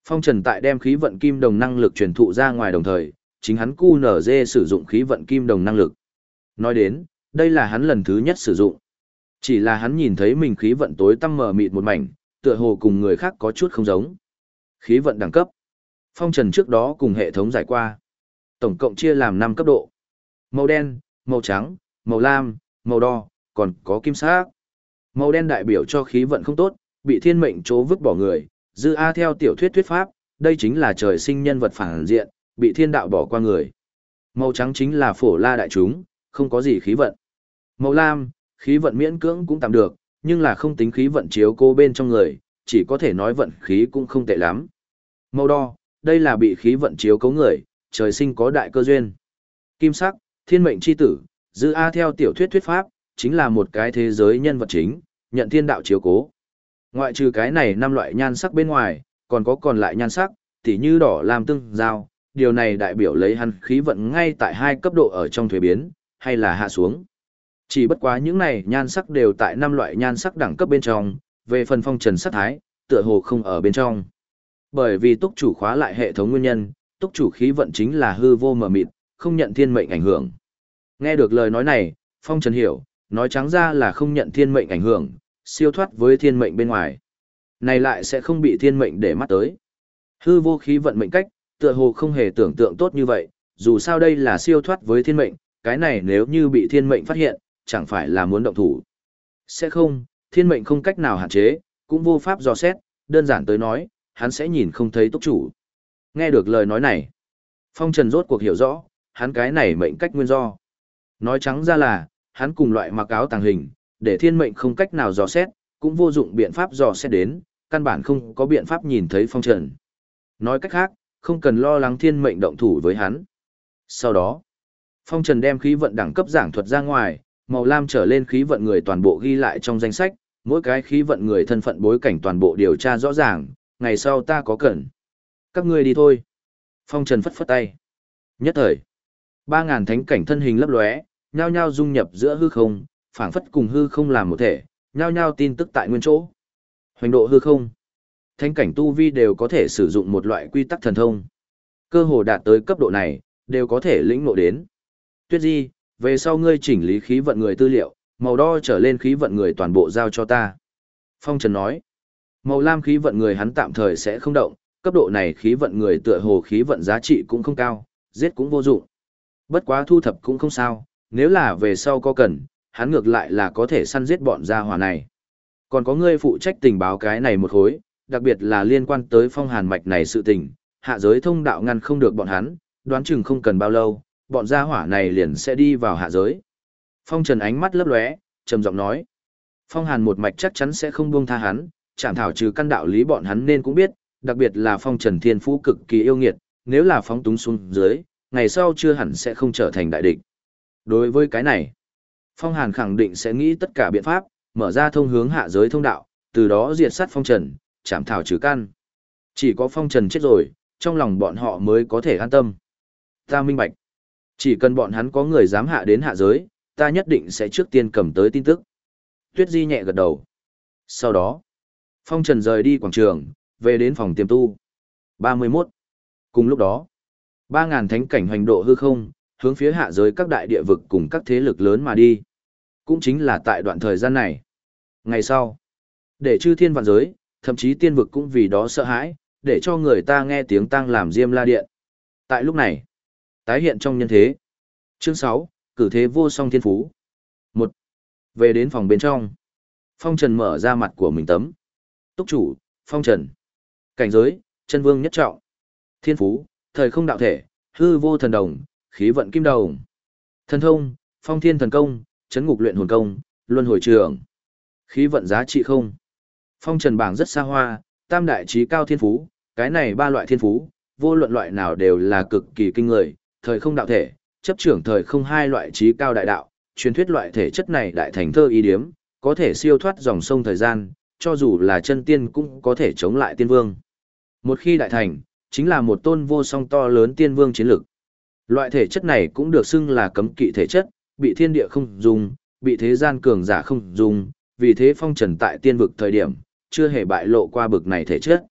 Phong Trần tại đem khí vận kim đồng năng lực truyền thụ ra ngoài đồng thời, chính hắn cu nở dê sử dụng khí vận kim đồng năng lực. Nói đến, đây là hắn lần thứ nhất sử dụng. Chỉ là hắn nhìn thấy mình khí vận tối tăm mờ mịt một mảnh, tựa hồ cùng người khác có chút không giống. Khí vận đẳng cấp. Phong Trần trước đó cùng hệ thống giải qua. Tổng cộng chia làm 5 cấp độ. Màu đen, màu trắng, màu lam, màu đỏ, còn có kim sắc. Màu đen đại biểu cho khí vận không tốt, bị thiên mệnh chố vứt bỏ người, dư A theo tiểu thuyết thuyết pháp, đây chính là trời sinh nhân vật phản diện, bị thiên đạo bỏ qua người. Màu trắng chính là phổ la đại chúng, không có gì khí vận. Màu lam, khí vận miễn cưỡng cũng tạm được, nhưng là không tính khí vận chiếu cô bên trong người, chỉ có thể nói vận khí cũng không tệ lắm. Màu đỏ, đây là bị khí vận chiếu cấu người, trời sinh có đại cơ duyên. Kim sắc, thiên mệnh chi tử, dư A theo tiểu thuyết thuyết pháp, chính là một cái thế giới nhân vật chính, nhận thiên đạo chiếu cố. Ngoại trừ cái này năm loại nhan sắc bên ngoài, còn có còn lại nhan sắc, tỉ như đỏ làm tương giao, điều này đại biểu lấy hắn khí vận ngay tại hai cấp độ ở trong thuế biến, hay là hạ xuống. Chỉ bất quá những này nhan sắc đều tại năm loại nhan sắc đẳng cấp bên trong, về phần phong trần sắc thái, tựa hồ không ở bên trong. Bởi vì túc chủ khóa lại hệ thống nguyên nhân, túc chủ khí vận chính là hư vô mờ mịt, không nhận thiên mệnh ảnh hưởng. Nghe được lời nói này, phong trần hiểu, nói trắng ra là không nhận thiên mệnh ảnh hưởng, siêu thoát với thiên mệnh bên ngoài. Này lại sẽ không bị thiên mệnh để mắt tới. Hư vô khí vận mệnh cách, tựa hồ không hề tưởng tượng tốt như vậy, dù sao đây là siêu thoát với thiên mệnh, cái này nếu như bị thiên mệnh phát hiện, chẳng phải là muốn động thủ. Sẽ không, thiên mệnh không cách nào hạn chế, cũng vô pháp dò xét, đơn giản tới nói, hắn sẽ nhìn không thấy túc chủ. Nghe được lời nói này, Phong Trần rốt cuộc hiểu rõ, hắn cái này mệnh cách nguyên do. Nói trắng ra là, hắn cùng loại mặc áo tàng hình, để thiên mệnh không cách nào dò xét, cũng vô dụng biện pháp dò xét đến, căn bản không có biện pháp nhìn thấy Phong Trần. Nói cách khác, không cần lo lắng thiên mệnh động thủ với hắn. Sau đó, Phong Trần đem khí vận đẳng cấp giảng thuật ra ngoài, màu lam trở lên khí vận người toàn bộ ghi lại trong danh sách, mỗi cái khí vận người thân phận bối cảnh toàn bộ điều tra rõ ràng, ngày sau ta có cần. Các ngươi đi thôi. Phong Trần phất phất tay. Nhất thời, ba ngàn thánh cảnh thân hình lấp lóe, nhao nhao dung nhập giữa hư không, phảng phất cùng hư không làm một thể, nhao nhao tin tức tại nguyên chỗ. Hoành độ hư không. Thánh cảnh tu vi đều có thể sử dụng một loại quy tắc thần thông. Cơ hồ đạt tới cấp độ này, đều có thể lĩnh ngộ đến. Tuyết Di, về sau ngươi chỉnh lý khí vận người tư liệu, màu đo trở lên khí vận người toàn bộ giao cho ta. Phong Trần nói, màu lam khí vận người hắn tạm thời sẽ không động, cấp độ này khí vận người tựa hồ khí vận giá trị cũng không cao, giết cũng vô dụng. Bất quá thu thập cũng không sao, nếu là về sau có cần, hắn ngược lại là có thể săn giết bọn gia hỏa này. Còn có ngươi phụ trách tình báo cái này một khối, đặc biệt là liên quan tới phong hàn mạch này sự tình, hạ giới thông đạo ngăn không được bọn hắn, đoán chừng không cần bao lâu, bọn gia hỏa này liền sẽ đi vào hạ giới. Phong Trần ánh mắt lấp lóe, trầm giọng nói. Phong Hàn một mạch chắc chắn sẽ không buông tha hắn, chẳng thảo trừ căn đạo lý bọn hắn nên cũng biết, đặc biệt là Phong Trần Thiên Phú cực kỳ yêu nghiệt, nếu là phóng túng xuống dưới, ngày sau chưa hẳn sẽ không trở thành đại địch. Đối với cái này, Phong Hàn khẳng định sẽ nghĩ tất cả biện pháp, mở ra thông hướng hạ giới thông đạo, từ đó diệt sát Phong Trần, chạm thảo trừ căn. Chỉ có Phong Trần chết rồi, trong lòng bọn họ mới có thể an tâm. Ta minh bạch. Chỉ cần bọn hắn có người dám hạ đến hạ giới, ta nhất định sẽ trước tiên cầm tới tin tức. Tuyết Di nhẹ gật đầu. Sau đó, Phong Trần rời đi quảng trường, về đến phòng tiềm tu. 31. Cùng lúc đó, 3.000 thánh cảnh hoành độ hư không, hướng phía hạ giới các đại địa vực cùng các thế lực lớn mà đi. Cũng chính là tại đoạn thời gian này. Ngày sau, để chư thiên vạn giới, thậm chí tiên vực cũng vì đó sợ hãi, để cho người ta nghe tiếng tăng làm diêm la điện. Tại lúc này, tái hiện trong nhân thế. Chương 6, cử thế vô song thiên phú. một Về đến phòng bên trong. Phong Trần mở ra mặt của mình tấm. Túc chủ, Phong Trần. Cảnh giới, chân vương nhất trọng. Thiên phú, thời không đạo thể, hư vô thần đồng, khí vận kim đồng. Thần thông, phong thiên thần công, chấn ngục luyện hồn công, luân hồi trường. Khí vận giá trị không. Phong Trần bảng rất xa hoa, tam đại trí cao thiên phú, cái này ba loại thiên phú, vô luận loại nào đều là cực kỳ kinh người, thời không đạo thể, chấp trưởng thời không hai loại trí cao đại đạo, truyền thuyết loại thể chất này đại thành thơ ý điếm, có thể siêu thoát dòng sông thời gian, cho dù là chân tiên cũng có thể chống lại tiên vương. Một khi đại thành, chính là một tôn vô song to lớn tiên vương chiến lực. Loại thể chất này cũng được xưng là cấm kỵ thể chất, bị thiên địa không dùng, bị thế gian cường giả không dùng, vì thế phong trần tại tiên vực thời điểm, chưa hề bại lộ qua bực này thể chất.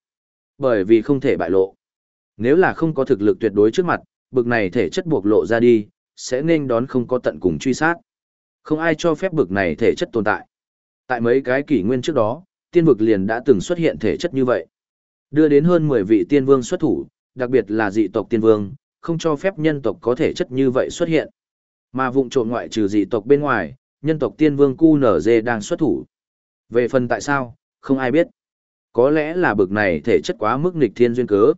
Bởi vì không thể bại lộ. Nếu là không có thực lực tuyệt đối trước mặt, bực này thể chất buộc lộ ra đi, sẽ nên đón không có tận cùng truy sát. Không ai cho phép bực này thể chất tồn tại. Tại mấy cái kỷ nguyên trước đó, tiên vực liền đã từng xuất hiện thể chất như vậy. Đưa đến hơn 10 vị tiên vương xuất thủ, đặc biệt là dị tộc tiên vương, không cho phép nhân tộc có thể chất như vậy xuất hiện. Mà vụng trộn ngoại trừ dị tộc bên ngoài, nhân tộc tiên vương QNZ đang xuất thủ. Về phần tại sao, không ai biết. Có lẽ là bực này thể chất quá mức nghịch thiên duyên cớ.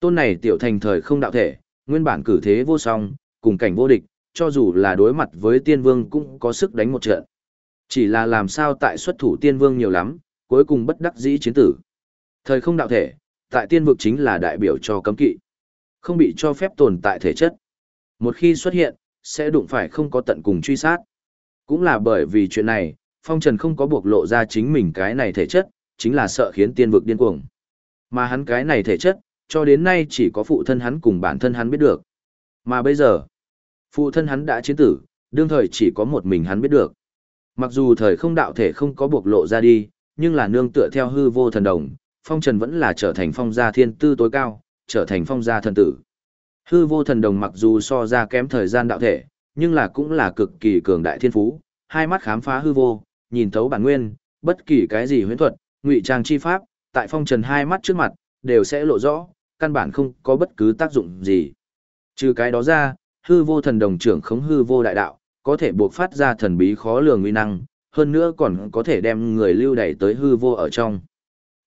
Tôn này tiểu thành thời không đạo thể, nguyên bản cử thế vô song, cùng cảnh vô địch, cho dù là đối mặt với tiên vương cũng có sức đánh một trận. Chỉ là làm sao tại xuất thủ tiên vương nhiều lắm, cuối cùng bất đắc dĩ chiến tử. Thời không đạo thể, tại tiên vực chính là đại biểu cho cấm kỵ. Không bị cho phép tồn tại thể chất. Một khi xuất hiện, sẽ đụng phải không có tận cùng truy sát. Cũng là bởi vì chuyện này, Phong Trần không có buộc lộ ra chính mình cái này thể chất, chính là sợ khiến tiên vực điên cuồng. Mà hắn cái này thể chất, cho đến nay chỉ có phụ thân hắn cùng bản thân hắn biết được. Mà bây giờ, phụ thân hắn đã chiến tử, đương thời chỉ có một mình hắn biết được. Mặc dù thời không đạo thể không có bộc lộ ra đi, nhưng là nương tựa theo hư vô thần đồng, phong trần vẫn là trở thành phong gia thiên tư tối cao, trở thành phong gia thần tử. Hư vô thần đồng mặc dù so ra kém thời gian đạo thể, nhưng là cũng là cực kỳ cường đại thiên phú, hai mắt khám phá hư vô, nhìn thấu bản nguyên, bất kỳ cái gì huyễn thuật, ngụy trang chi pháp, tại phong trần hai mắt trước mặt, đều sẽ lộ rõ, căn bản không có bất cứ tác dụng gì. Trừ cái đó ra, hư vô thần đồng trưởng khống hư vô đại đạo, có thể buộc phát ra thần bí khó lường nguy năng, hơn nữa còn có thể đem người lưu đẩy tới hư vô ở trong.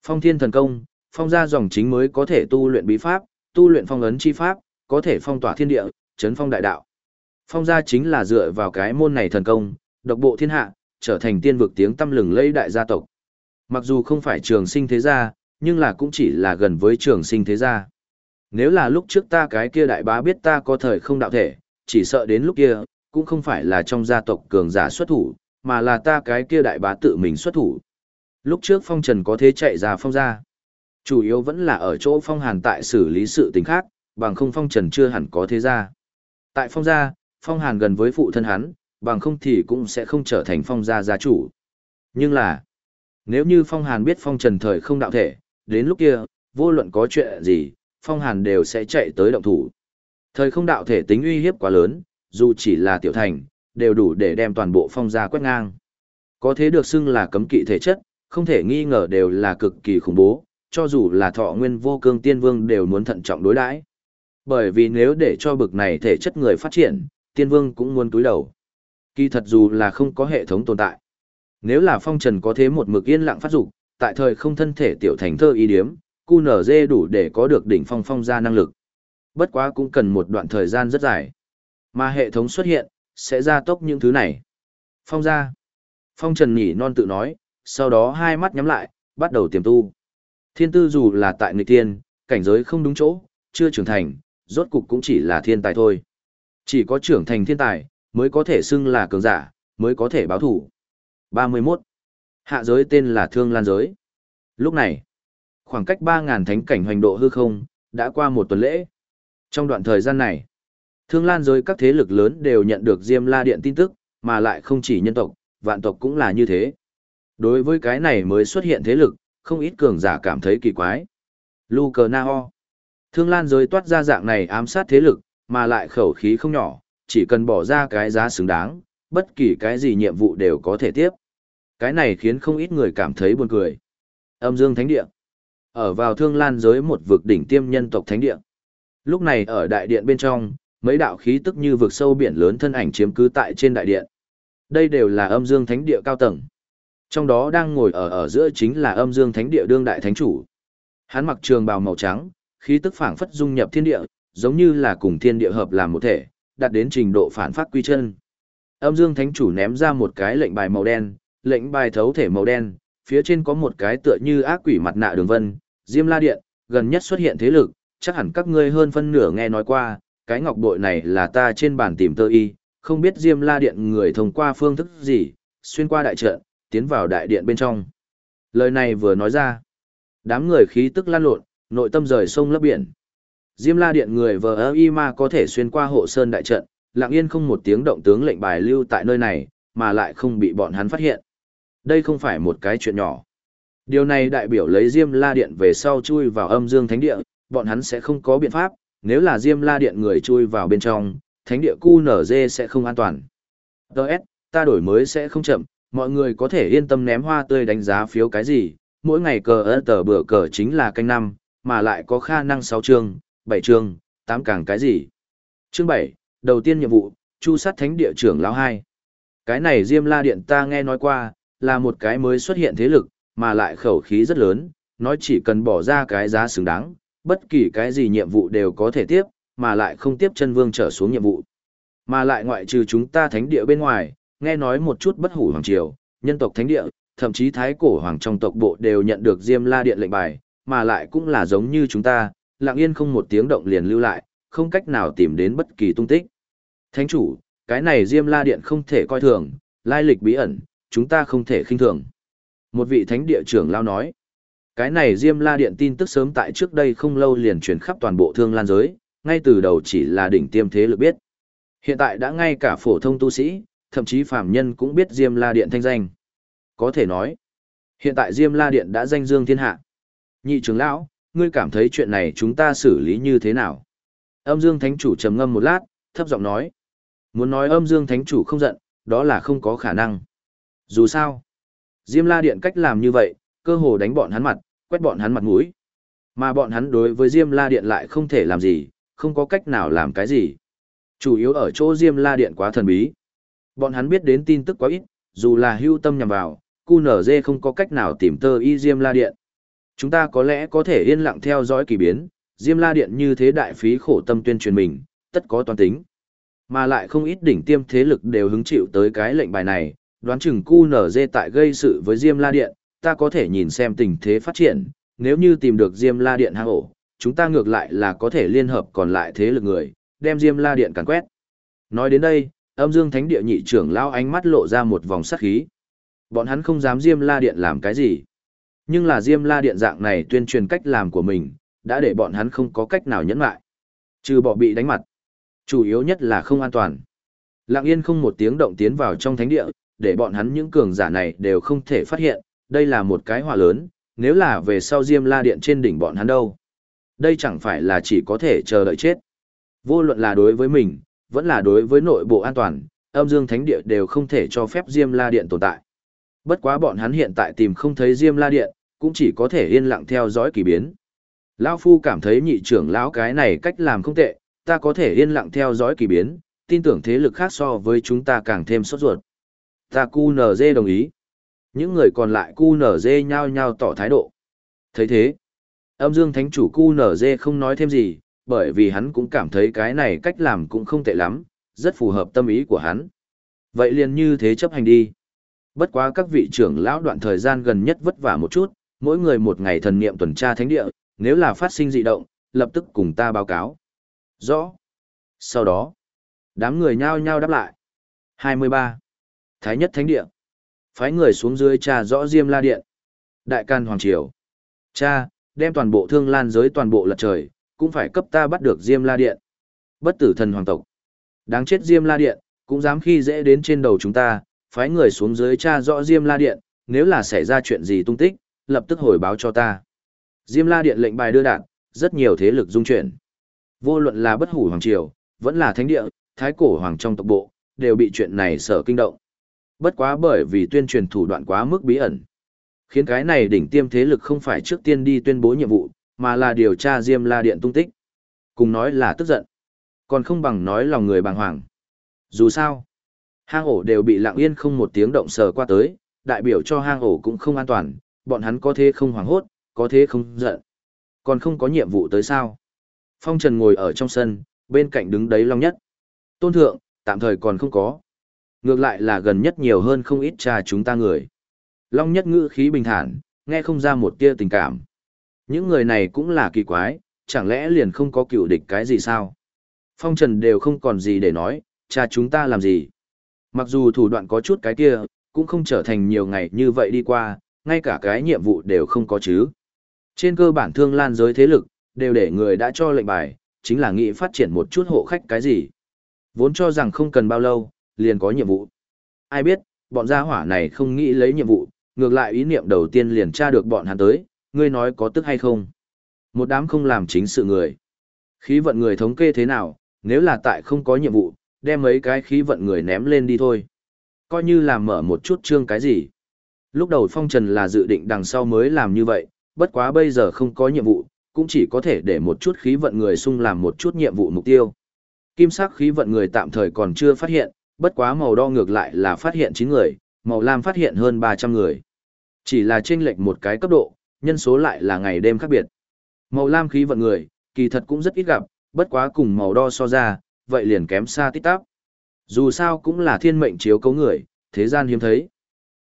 Phong thiên thần công, phong gia dòng chính mới có thể tu luyện bí pháp, tu luyện phong ấn chi pháp, có thể phong tỏa thiên địa, chấn phong đại đạo. Phong gia chính là dựa vào cái môn này thần công, độc bộ thiên hạ, trở thành tiên vực tiếng tâm lừng lẫy đại gia tộc. Mặc dù không phải trường sinh thế gia, nhưng là cũng chỉ là gần với trường sinh thế gia. Nếu là lúc trước ta cái kia đại bá biết ta có thời không đạo thể, chỉ sợ đến lúc kia, cũng không phải là trong gia tộc cường giả xuất thủ, mà là ta cái kia đại bá tự mình xuất thủ. Lúc trước phong trần có thế chạy ra phong gia. Chủ yếu vẫn là ở chỗ phong hàn tại xử lý sự tình khác, bằng không phong trần chưa hẳn có thế gia. Tại phong gia, phong hàn gần với phụ thân hắn, bằng không thì cũng sẽ không trở thành phong gia gia chủ. Nhưng là, nếu như phong hàn biết phong trần thời không đạo thể, đến lúc kia, vô luận có chuyện gì, phong hàn đều sẽ chạy tới động thủ. Thời không đạo thể tính uy hiếp quá lớn, dù chỉ là tiểu thành, đều đủ để đem toàn bộ phong gia quét ngang. Có thế được xưng là cấm kỵ thể chất, không thể nghi ngờ đều là cực kỳ khủng bố, cho dù là thọ nguyên vô cương tiên vương đều muốn thận trọng đối đãi. Bởi vì nếu để cho bực này thể chất người phát triển, tiên vương cũng muốn túi đầu. Kỳ thật dù là không có hệ thống tồn tại. Nếu là phong trần có thế một mực yên lặng phát dục, tại thời không thân thể tiểu thành thơ ý điếm, cu nở dê đủ để có được đỉnh phong phong ra năng lực. Bất quá cũng cần một đoạn thời gian rất dài. Mà hệ thống xuất hiện, sẽ gia tốc những thứ này. Phong ra. Phong trần nhỉ non tự nói, sau đó hai mắt nhắm lại, bắt đầu tiềm tu. Thiên tư dù là tại người tiên, cảnh giới không đúng chỗ, chưa trưởng thành, rốt cục cũng chỉ là thiên tài thôi. Chỉ có trưởng thành thiên tài, mới có thể xưng là cường giả, mới có thể báo thủ. 31. Hạ giới tên là Thương Lan Giới. Lúc này, khoảng cách 3.000 thánh cảnh hoành độ hư không, đã qua một tuần lễ. Trong đoạn thời gian này, Thương Lan Giới các thế lực lớn đều nhận được Diêm La Điện tin tức, mà lại không chỉ nhân tộc, vạn tộc cũng là như thế. Đối với cái này mới xuất hiện thế lực, không ít cường giả cảm thấy kỳ quái. Lu cờ na ho. Thương lan giới toát ra dạng này ám sát thế lực, mà lại khẩu khí không nhỏ, chỉ cần bỏ ra cái giá xứng đáng, bất kỳ cái gì nhiệm vụ đều có thể tiếp. Cái này khiến không ít người cảm thấy buồn cười. Âm dương thánh địa. Ở vào thương lan giới một vực đỉnh tiêm nhân tộc thánh địa. Lúc này ở đại điện bên trong, mấy đạo khí tức như vực sâu biển lớn thân ảnh chiếm cứ tại trên đại điện. Đây đều là âm dương thánh địa cao tầng. Trong đó đang ngồi ở ở giữa chính là âm dương thánh địa đương đại thánh chủ. Hắn mặc trường bào màu trắng, khí tức phảng phất dung nhập thiên địa, giống như là cùng thiên địa hợp làm một thể, đạt đến trình độ phản phát quy chân. Âm dương thánh chủ ném ra một cái lệnh bài màu đen, lệnh bài thấu thể màu đen, phía trên có một cái tựa như ác quỷ mặt nạ đường vân, Diêm La Điện, gần nhất xuất hiện thế lực, chắc hẳn các ngươi hơn phân nửa nghe nói qua, cái ngọc bội này là ta trên bàn tìm tơ y, không biết Diêm La Điện người thông qua phương thức gì, xuyên qua đại trận, tiến vào đại điện bên trong. Lời này vừa nói ra, đám người khí tức lan lộn, nội tâm rời sông lấp biển. Diêm La Điện người vờ ơ y ma có thể xuyên qua hộ sơn đại trận, lặng yên không một tiếng động tướng lệnh bài lưu tại nơi này, mà lại không bị bọn hắn phát hiện. Đây không phải một cái chuyện nhỏ. Điều này đại biểu lấy Diêm La Điện về sau chui vào âm dương thánh địa, bọn hắn sẽ không có biện pháp, nếu là Diêm La Điện người chui vào bên trong, thánh địa QNZ nở dê sẽ không an toàn. Đợt, ta đổi mới sẽ không chậm, mọi người có thể yên tâm ném hoa tươi đánh giá phiếu cái gì, mỗi ngày cờ ơ tờ bữa cờ chính là canh năm, mà lại có khả năng 6 chương, 7 chương, 8 càng cái gì. Chương 7, đầu tiên nhiệm vụ, chu sát thánh địa trưởng lão 2. Cái này Diêm La Điện ta nghe nói qua, là một cái mới xuất hiện thế lực, mà lại khẩu khí rất lớn, nói chỉ cần bỏ ra cái giá xứng đáng, bất kỳ cái gì nhiệm vụ đều có thể tiếp, mà lại không tiếp chân vương trở xuống nhiệm vụ. Mà lại ngoại trừ chúng ta thánh địa bên ngoài, nghe nói một chút bất hủ hoàng triều, nhân tộc thánh địa, thậm chí thái cổ hoàng trong tộc bộ đều nhận được Diêm La Điện lệnh bài, mà lại cũng là giống như chúng ta, lặng yên không một tiếng động liền lưu lại, không cách nào tìm đến bất kỳ tung tích. Thánh chủ, cái này Diêm La Điện không thể coi thường, lai lịch bí ẩn, chúng ta không thể khinh thường. Một vị thánh địa trưởng lao nói, cái này Diêm La Điện tin tức sớm tại trước đây không lâu liền truyền khắp toàn bộ thương lan giới, ngay từ đầu chỉ là đỉnh tiêm thế lực biết. Hiện tại đã ngay cả phổ thông tu sĩ, thậm chí phàm nhân cũng biết Diêm La Điện thanh danh. Có thể nói, hiện tại Diêm La Điện đã danh dương thiên hạ. Nhị trưởng lão, ngươi cảm thấy chuyện này chúng ta xử lý như thế nào? Âm Dương Thánh Chủ trầm ngâm một lát, thấp giọng nói. Muốn nói âm Dương Thánh Chủ không giận, đó là không có khả năng. Dù sao, Diêm La Điện cách làm như vậy, cơ hồ đánh bọn hắn mặt, quét bọn hắn mặt mũi. Mà bọn hắn đối với Diêm La Điện lại không thể làm gì, không có cách nào làm cái gì. Chủ yếu ở chỗ Diêm La Điện quá thần bí. Bọn hắn biết đến tin tức quá ít, dù là hưu tâm nhằm vào, QNZ không có cách nào tìm tơ y Diêm La Điện. Chúng ta có lẽ có thể yên lặng theo dõi kỳ biến, Diêm La Điện như thế đại phí khổ tâm tuyên truyền mình, tất có toàn tính. Mà lại không ít đỉnh tiêm thế lực đều hứng chịu tới cái lệnh bài này, đoán chừng dê tại gây sự với Diêm La Điện, ta có thể nhìn xem tình thế phát triển, nếu như tìm được Diêm La Điện hang ổ, chúng ta ngược lại là có thể liên hợp còn lại thế lực người, đem Diêm La Điện càn quét. Nói đến đây, âm dương thánh địa nhị trưởng lao ánh mắt lộ ra một vòng sát khí. Bọn hắn không dám Diêm La Điện làm cái gì. Nhưng là Diêm La Điện dạng này tuyên truyền cách làm của mình, đã để bọn hắn không có cách nào nhẫn lại. Trừ bỏ bị đánh mặt. Chủ yếu nhất là không an toàn. Lặng yên không một tiếng động tiến vào trong thánh địa, để bọn hắn những cường giả này đều không thể phát hiện, đây là một cái hỏa lớn, nếu là về sau Diêm La Điện trên đỉnh bọn hắn đâu. Đây chẳng phải là chỉ có thể chờ đợi chết. Vô luận là đối với mình, vẫn là đối với nội bộ an toàn, âm dương thánh địa đều không thể cho phép Diêm La Điện tồn tại. Bất quá bọn hắn hiện tại tìm không thấy Diêm La Điện, cũng chỉ có thể yên lặng theo dõi kỳ biến. Lão Phu cảm thấy nhị trưởng lão cái này cách làm không tệ, ta có thể yên lặng theo dõi kỳ biến, tin tưởng thế lực khác so với chúng ta càng thêm sốt ruột. Ta QNZ đồng ý. Những người còn lại QNZ nhao nhao tỏ thái độ. thấy thế, âm dương thánh chủ QNZ không nói thêm gì, bởi vì hắn cũng cảm thấy cái này cách làm cũng không tệ lắm, rất phù hợp tâm ý của hắn. Vậy liền như thế chấp hành đi. Bất quá các vị trưởng lão đoạn thời gian gần nhất vất vả một chút, mỗi người một ngày thần niệm tuần tra thánh địa, nếu là phát sinh dị động, lập tức cùng ta báo cáo. Rõ. Sau đó, đám người nhao nhao đáp lại. 23. Thái nhất thánh địa. Phái người xuống dưới cha rõ Diêm La Điện. Đại can Hoàng Triều. Cha, đem toàn bộ thương lan giới toàn bộ lật trời, cũng phải cấp ta bắt được Diêm La Điện. Bất tử thần hoàng tộc. Đáng chết Diêm La Điện, cũng dám khi dễ đến trên đầu chúng ta, phái người xuống dưới tra rõ Diêm La Điện, nếu là xảy ra chuyện gì tung tích, lập tức hồi báo cho ta. Diêm La Điện lệnh bài đưa đạn, rất nhiều thế lực dung chuyển. Vô luận là bất hủ hoàng triều, vẫn là thánh địa, thái cổ hoàng trong tộc bộ, đều bị chuyện này sở kinh động. Bất quá bởi vì tuyên truyền thủ đoạn quá mức bí ẩn. Khiến cái này đỉnh tiêm thế lực không phải trước tiên đi tuyên bố nhiệm vụ, mà là điều tra Diêm La Điện tung tích. Cùng nói là tức giận. Còn không bằng nói lòng người bàng hoàng. Dù sao, hang ổ đều bị lặng yên không một tiếng động sờ qua tới, đại biểu cho hang ổ cũng không an toàn, bọn hắn có thế không hoảng hốt, có thế không giận. Còn không có nhiệm vụ tới sao. Phong Trần ngồi ở trong sân, bên cạnh đứng đấy Long Nhất. Tôn Thượng, tạm thời còn không có. Ngược lại là gần nhất nhiều hơn không ít cha chúng ta người. Long Nhất ngữ khí bình thản, nghe không ra một tia tình cảm. Những người này cũng là kỳ quái, chẳng lẽ liền không có cựu địch cái gì sao? Phong Trần đều không còn gì để nói, cha chúng ta làm gì? Mặc dù thủ đoạn có chút cái kia, cũng không trở thành nhiều ngày như vậy đi qua, ngay cả cái nhiệm vụ đều không có chứ. Trên cơ bản thương lan giới thế lực, đều để người đã cho lệnh bài, chính là nghĩ phát triển một chút hộ khách cái gì. Vốn cho rằng không cần bao lâu, liền có nhiệm vụ. Ai biết, bọn gia hỏa này không nghĩ lấy nhiệm vụ, ngược lại ý niệm đầu tiên liền tra được bọn hắn tới, ngươi nói có tức hay không. Một đám không làm chính sự người. Khí vận người thống kê thế nào, nếu là tại không có nhiệm vụ, đem mấy cái khí vận người ném lên đi thôi. Coi như làm mở một chút chương cái gì. Lúc đầu phong trần là dự định đằng sau mới làm như vậy, bất quá bây giờ không có nhiệm vụ, cũng chỉ có thể để một chút khí vận người sung làm một chút nhiệm vụ mục tiêu. Kim sắc khí vận người tạm thời còn chưa phát hiện, bất quá màu đo ngược lại là phát hiện 9 người, màu lam phát hiện hơn 300 người. Chỉ là chênh lệch một cái cấp độ, nhân số lại là ngày đêm khác biệt. Màu lam khí vận người, kỳ thật cũng rất ít gặp, bất quá cùng màu đo so ra, vậy liền kém xa tít tắp. Dù sao cũng là thiên mệnh chiếu cấu người, thế gian hiếm thấy.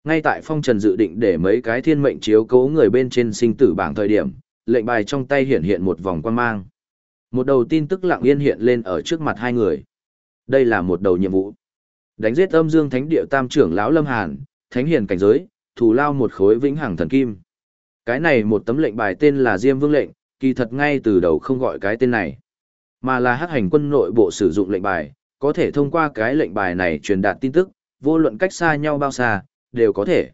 Ngay tại phong trần dự định để mấy cái thiên mệnh chiếu cấu người bên trên sinh tử bảng thời điểm, lệnh bài trong tay hiện hiện một vòng quan mang. Một đầu tin tức lặng yên hiện lên ở trước mặt hai người. Đây là một đầu nhiệm vụ. Đánh giết âm dương thánh địa tam trưởng lão Lâm Hàn, thánh hiền cảnh giới, thù lao một khối vĩnh hằng thần kim. Cái này một tấm lệnh bài tên là Diêm Vương lệnh, kỳ thật ngay từ đầu không gọi cái tên này, mà là hắc hành quân nội bộ sử dụng lệnh bài, có thể thông qua cái lệnh bài này truyền đạt tin tức, vô luận cách xa nhau bao xa, đều có thể.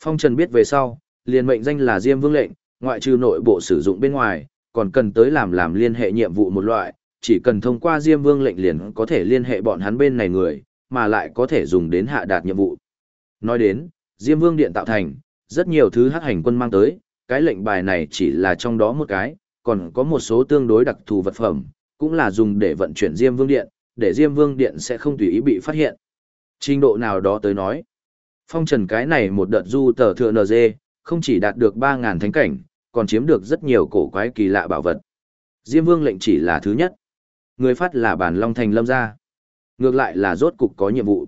Phong Trần biết về sau, liền mệnh danh là Diêm Vương lệnh, ngoại trừ nội bộ sử dụng bên ngoài, còn cần tới làm làm liên hệ nhiệm vụ một loại, chỉ cần thông qua Diêm Vương lệnh liền có thể liên hệ bọn hắn bên này người, mà lại có thể dùng đến hạ đạt nhiệm vụ. Nói đến, Diêm Vương điện tạo thành, rất nhiều thứ hắc hành quân mang tới, cái lệnh bài này chỉ là trong đó một cái, còn có một số tương đối đặc thù vật phẩm, cũng là dùng để vận chuyển Diêm Vương điện, để Diêm Vương điện sẽ không tùy ý bị phát hiện. Trình độ nào đó tới nói, phong trần cái này một đợt du tờ thừa NG, không chỉ đạt được 3.000 thánh cảnh, còn chiếm được rất nhiều cổ quái kỳ lạ bảo vật. Diêm Vương lệnh chỉ là thứ nhất. Người phát là bản Long Thành Lâm gia. Ngược lại là rốt cục có nhiệm vụ.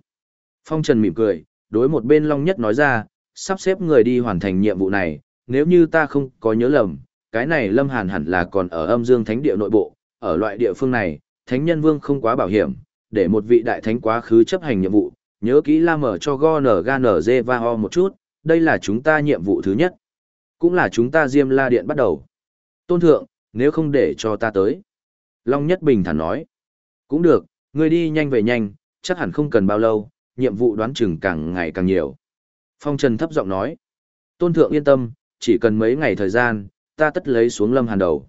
Phong Trần mỉm cười, đối một bên Long Nhất nói ra, sắp xếp người đi hoàn thành nhiệm vụ này, nếu như ta không có nhớ lầm, cái này Lâm Hàn hẳn là còn ở âm dương thánh địa nội bộ, ở loại địa phương này, thánh nhân vương không quá bảo hiểm, để một vị đại thánh quá khứ chấp hành nhiệm vụ, nhớ kỹ la mở cho go nở ga nở dê va ho một chút, đây là chúng ta nhiệm vụ thứ nhất. Cũng là chúng ta diêm la điện bắt đầu. Tôn thượng, nếu không để cho ta tới. Long Nhất Bình thản nói. Cũng được, ngươi đi nhanh về nhanh, chắc hẳn không cần bao lâu, nhiệm vụ đoán chừng càng ngày càng nhiều. Phong Trần thấp giọng nói. Tôn thượng yên tâm, chỉ cần mấy ngày thời gian, ta tất lấy xuống lâm hàn đầu.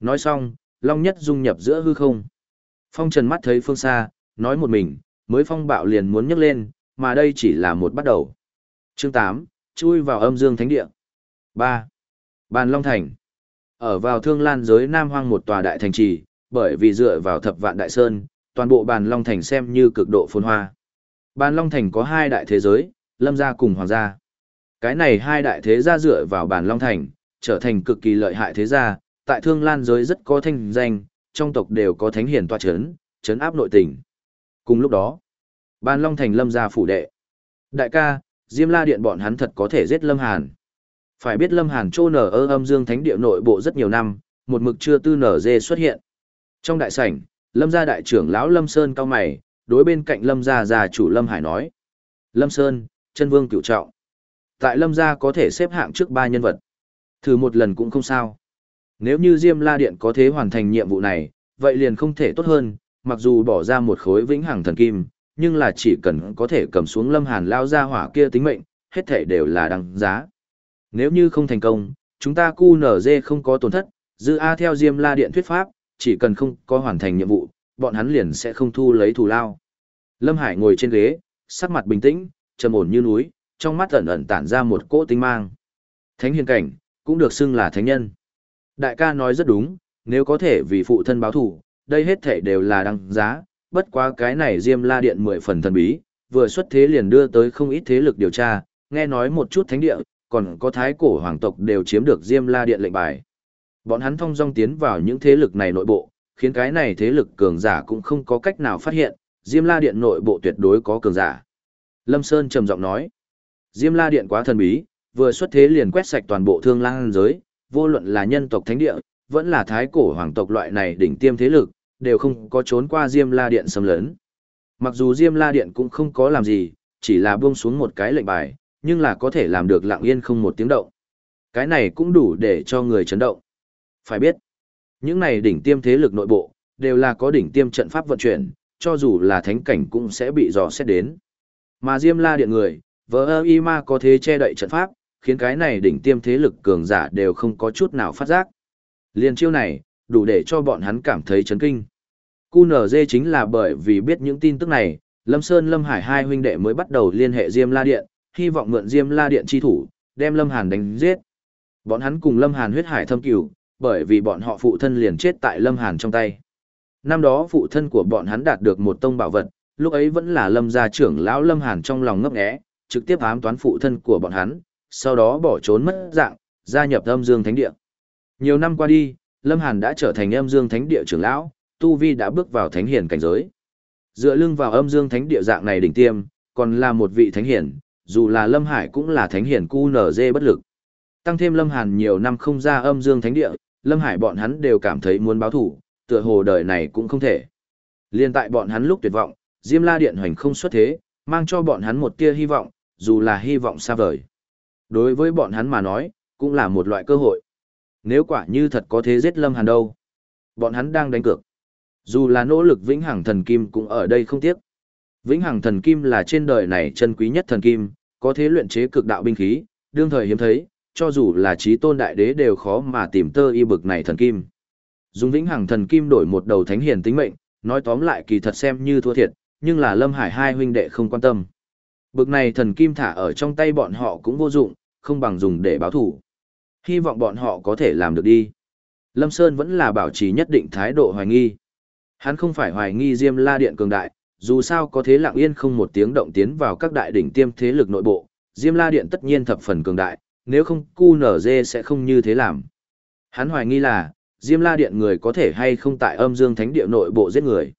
Nói xong, Long Nhất dung nhập giữa hư không. Phong Trần mắt thấy phương xa, nói một mình, mới phong bạo liền muốn nhấc lên, mà đây chỉ là một bắt đầu. Chương 8, chui vào âm dương thánh địa. 3. Bàn Long Thành. Ở vào thương lan giới Nam Hoang một tòa đại thành trì, bởi vì dựa vào thập vạn đại sơn, toàn bộ bàn Long Thành xem như cực độ phồn hoa. Bàn Long Thành có hai đại thế giới, lâm gia cùng hoàng gia. Cái này hai đại thế gia dựa vào bàn Long Thành, trở thành cực kỳ lợi hại thế gia, tại thương lan giới rất có thanh danh, trong tộc đều có thánh hiển toa chấn, chấn áp nội tình. Cùng lúc đó, bàn Long Thành lâm gia phủ đệ. Đại ca, Diêm La Điện bọn hắn thật có thể giết Lâm Hàn. Phải biết Lâm Hàn trô nở ơ âm dương thánh địa nội bộ rất nhiều năm, một mực chưa tư nở dê xuất hiện. Trong đại sảnh, Lâm gia đại trưởng lão Lâm Sơn cao mày, đối bên cạnh Lâm gia già chủ Lâm Hải nói. Lâm Sơn, chân vương cửu trọng. Tại Lâm gia có thể xếp hạng trước ba nhân vật. Thử một lần cũng không sao. Nếu như Diêm La Điện có thể hoàn thành nhiệm vụ này, vậy liền không thể tốt hơn, mặc dù bỏ ra một khối vĩnh hằng thần kim, nhưng là chỉ cần có thể cầm xuống Lâm Hàn lao ra hỏa kia tính mệnh, hết thể đều là đằng giá. Nếu như không thành công, chúng ta cu nở dê không có tổn thất, dư A theo Diêm La Điện thuyết pháp, chỉ cần không có hoàn thành nhiệm vụ, bọn hắn liền sẽ không thu lấy thù lao. Lâm Hải ngồi trên ghế, sắc mặt bình tĩnh, trầm ổn như núi, trong mắt ẩn ẩn tản ra một cỗ tinh mang. Thánh hiền cảnh, cũng được xưng là thánh nhân. Đại ca nói rất đúng, nếu có thể vì phụ thân báo thù, đây hết thể đều là đăng giá, bất quá cái này Diêm La Điện mười phần thần bí, vừa xuất thế liền đưa tới không ít thế lực điều tra, nghe nói một chút thánh địa, còn có thái cổ hoàng tộc đều chiếm được Diêm La Điện lệnh bài. Bọn hắn thông dong tiến vào những thế lực này nội bộ, khiến cái này thế lực cường giả cũng không có cách nào phát hiện, Diêm La Điện nội bộ tuyệt đối có cường giả. Lâm Sơn trầm giọng nói, Diêm La Điện quá thần bí, vừa xuất thế liền quét sạch toàn bộ thương lang giới, vô luận là nhân tộc thánh địa, vẫn là thái cổ hoàng tộc loại này đỉnh tiêm thế lực, đều không có trốn qua Diêm La Điện xâm lấn. Mặc dù Diêm La Điện cũng không có làm gì, chỉ là buông xuống một cái lệnh bài, nhưng là có thể làm được lặng yên không một tiếng động. Cái này cũng đủ để cho người chấn động. Phải biết, những này đỉnh tiêm thế lực nội bộ, đều là có đỉnh tiêm trận pháp vận chuyển, cho dù là thánh cảnh cũng sẽ bị dò xét đến. Mà Diêm La Điện người, vợ ơ y ma có thế che đậy trận pháp, khiến cái này đỉnh tiêm thế lực cường giả đều không có chút nào phát giác. Liên chiêu này, đủ để cho bọn hắn cảm thấy chấn kinh. QNZ chính là bởi vì biết những tin tức này, Lâm Sơn Lâm Hải hai huynh đệ mới bắt đầu liên hệ Diêm La Điện, hy vọng mượn Diêm La Điện chi thủ, đem Lâm Hàn đánh giết. Bọn hắn cùng Lâm Hàn huyết hải thâm cửu, bởi vì bọn họ phụ thân liền chết tại Lâm Hàn trong tay. Năm đó phụ thân của bọn hắn đạt được một tông bảo vật, lúc ấy vẫn là Lâm gia trưởng lão Lâm Hàn trong lòng ngấp nghé, trực tiếp ám toán phụ thân của bọn hắn, sau đó bỏ trốn mất dạng, gia nhập Âm Dương Thánh Địa. Nhiều năm qua đi, Lâm Hàn đã trở thành Âm Dương Thánh Địa trưởng lão, tu vi đã bước vào thánh hiển cảnh giới. Dựa lưng vào Âm Dương Thánh Địa dạng này đỉnh tiêm, còn là một vị thánh hiển, dù là Lâm Hải cũng là thánh hiển cu nở dê bất lực. Tăng thêm Lâm Hàn nhiều năm không ra Âm Dương Thánh Địa, Lâm Hải bọn hắn đều cảm thấy muốn báo thủ, tựa hồ đời này cũng không thể. Liên tại bọn hắn lúc tuyệt vọng, Diêm La Điện hoành không xuất thế, mang cho bọn hắn một tia hy vọng, dù là hy vọng xa vời. Đối với bọn hắn mà nói, cũng là một loại cơ hội. Nếu quả như thật có thế giết Lâm Hàn đâu, bọn hắn đang đánh cược. Dù là nỗ lực vĩnh hằng thần kim cũng ở đây không tiếc. Vĩnh hằng thần kim là trên đời này chân quý nhất thần kim, có thế luyện chế cực đạo binh khí, đương thời hiếm thấy, cho dù là trí tôn đại đế đều khó mà tìm tơ y bực này thần kim. Dùng vĩnh hằng thần kim đổi một đầu thánh hiền tính mệnh, nói tóm lại kỳ thật xem như thua thiệt, nhưng là Lâm Hải hai huynh đệ không quan tâm. Bực này thần kim thả ở trong tay bọn họ cũng vô dụng, không bằng dùng để báo thủ. Hy vọng bọn họ có thể làm được đi. Lâm Sơn vẫn là bảo trì nhất định thái độ hoài nghi. Hắn không phải hoài nghi Diêm La Điện cường đại, dù sao có thế lặng yên không một tiếng động tiến vào các đại đỉnh tiêm thế lực nội bộ, Diêm La Điện tất nhiên thập phần cường đại, nếu không QNZ dê sẽ không như thế làm. Hắn hoài nghi là, Diêm La Điện người có thể hay không tại âm dương thánh địa nội bộ giết người.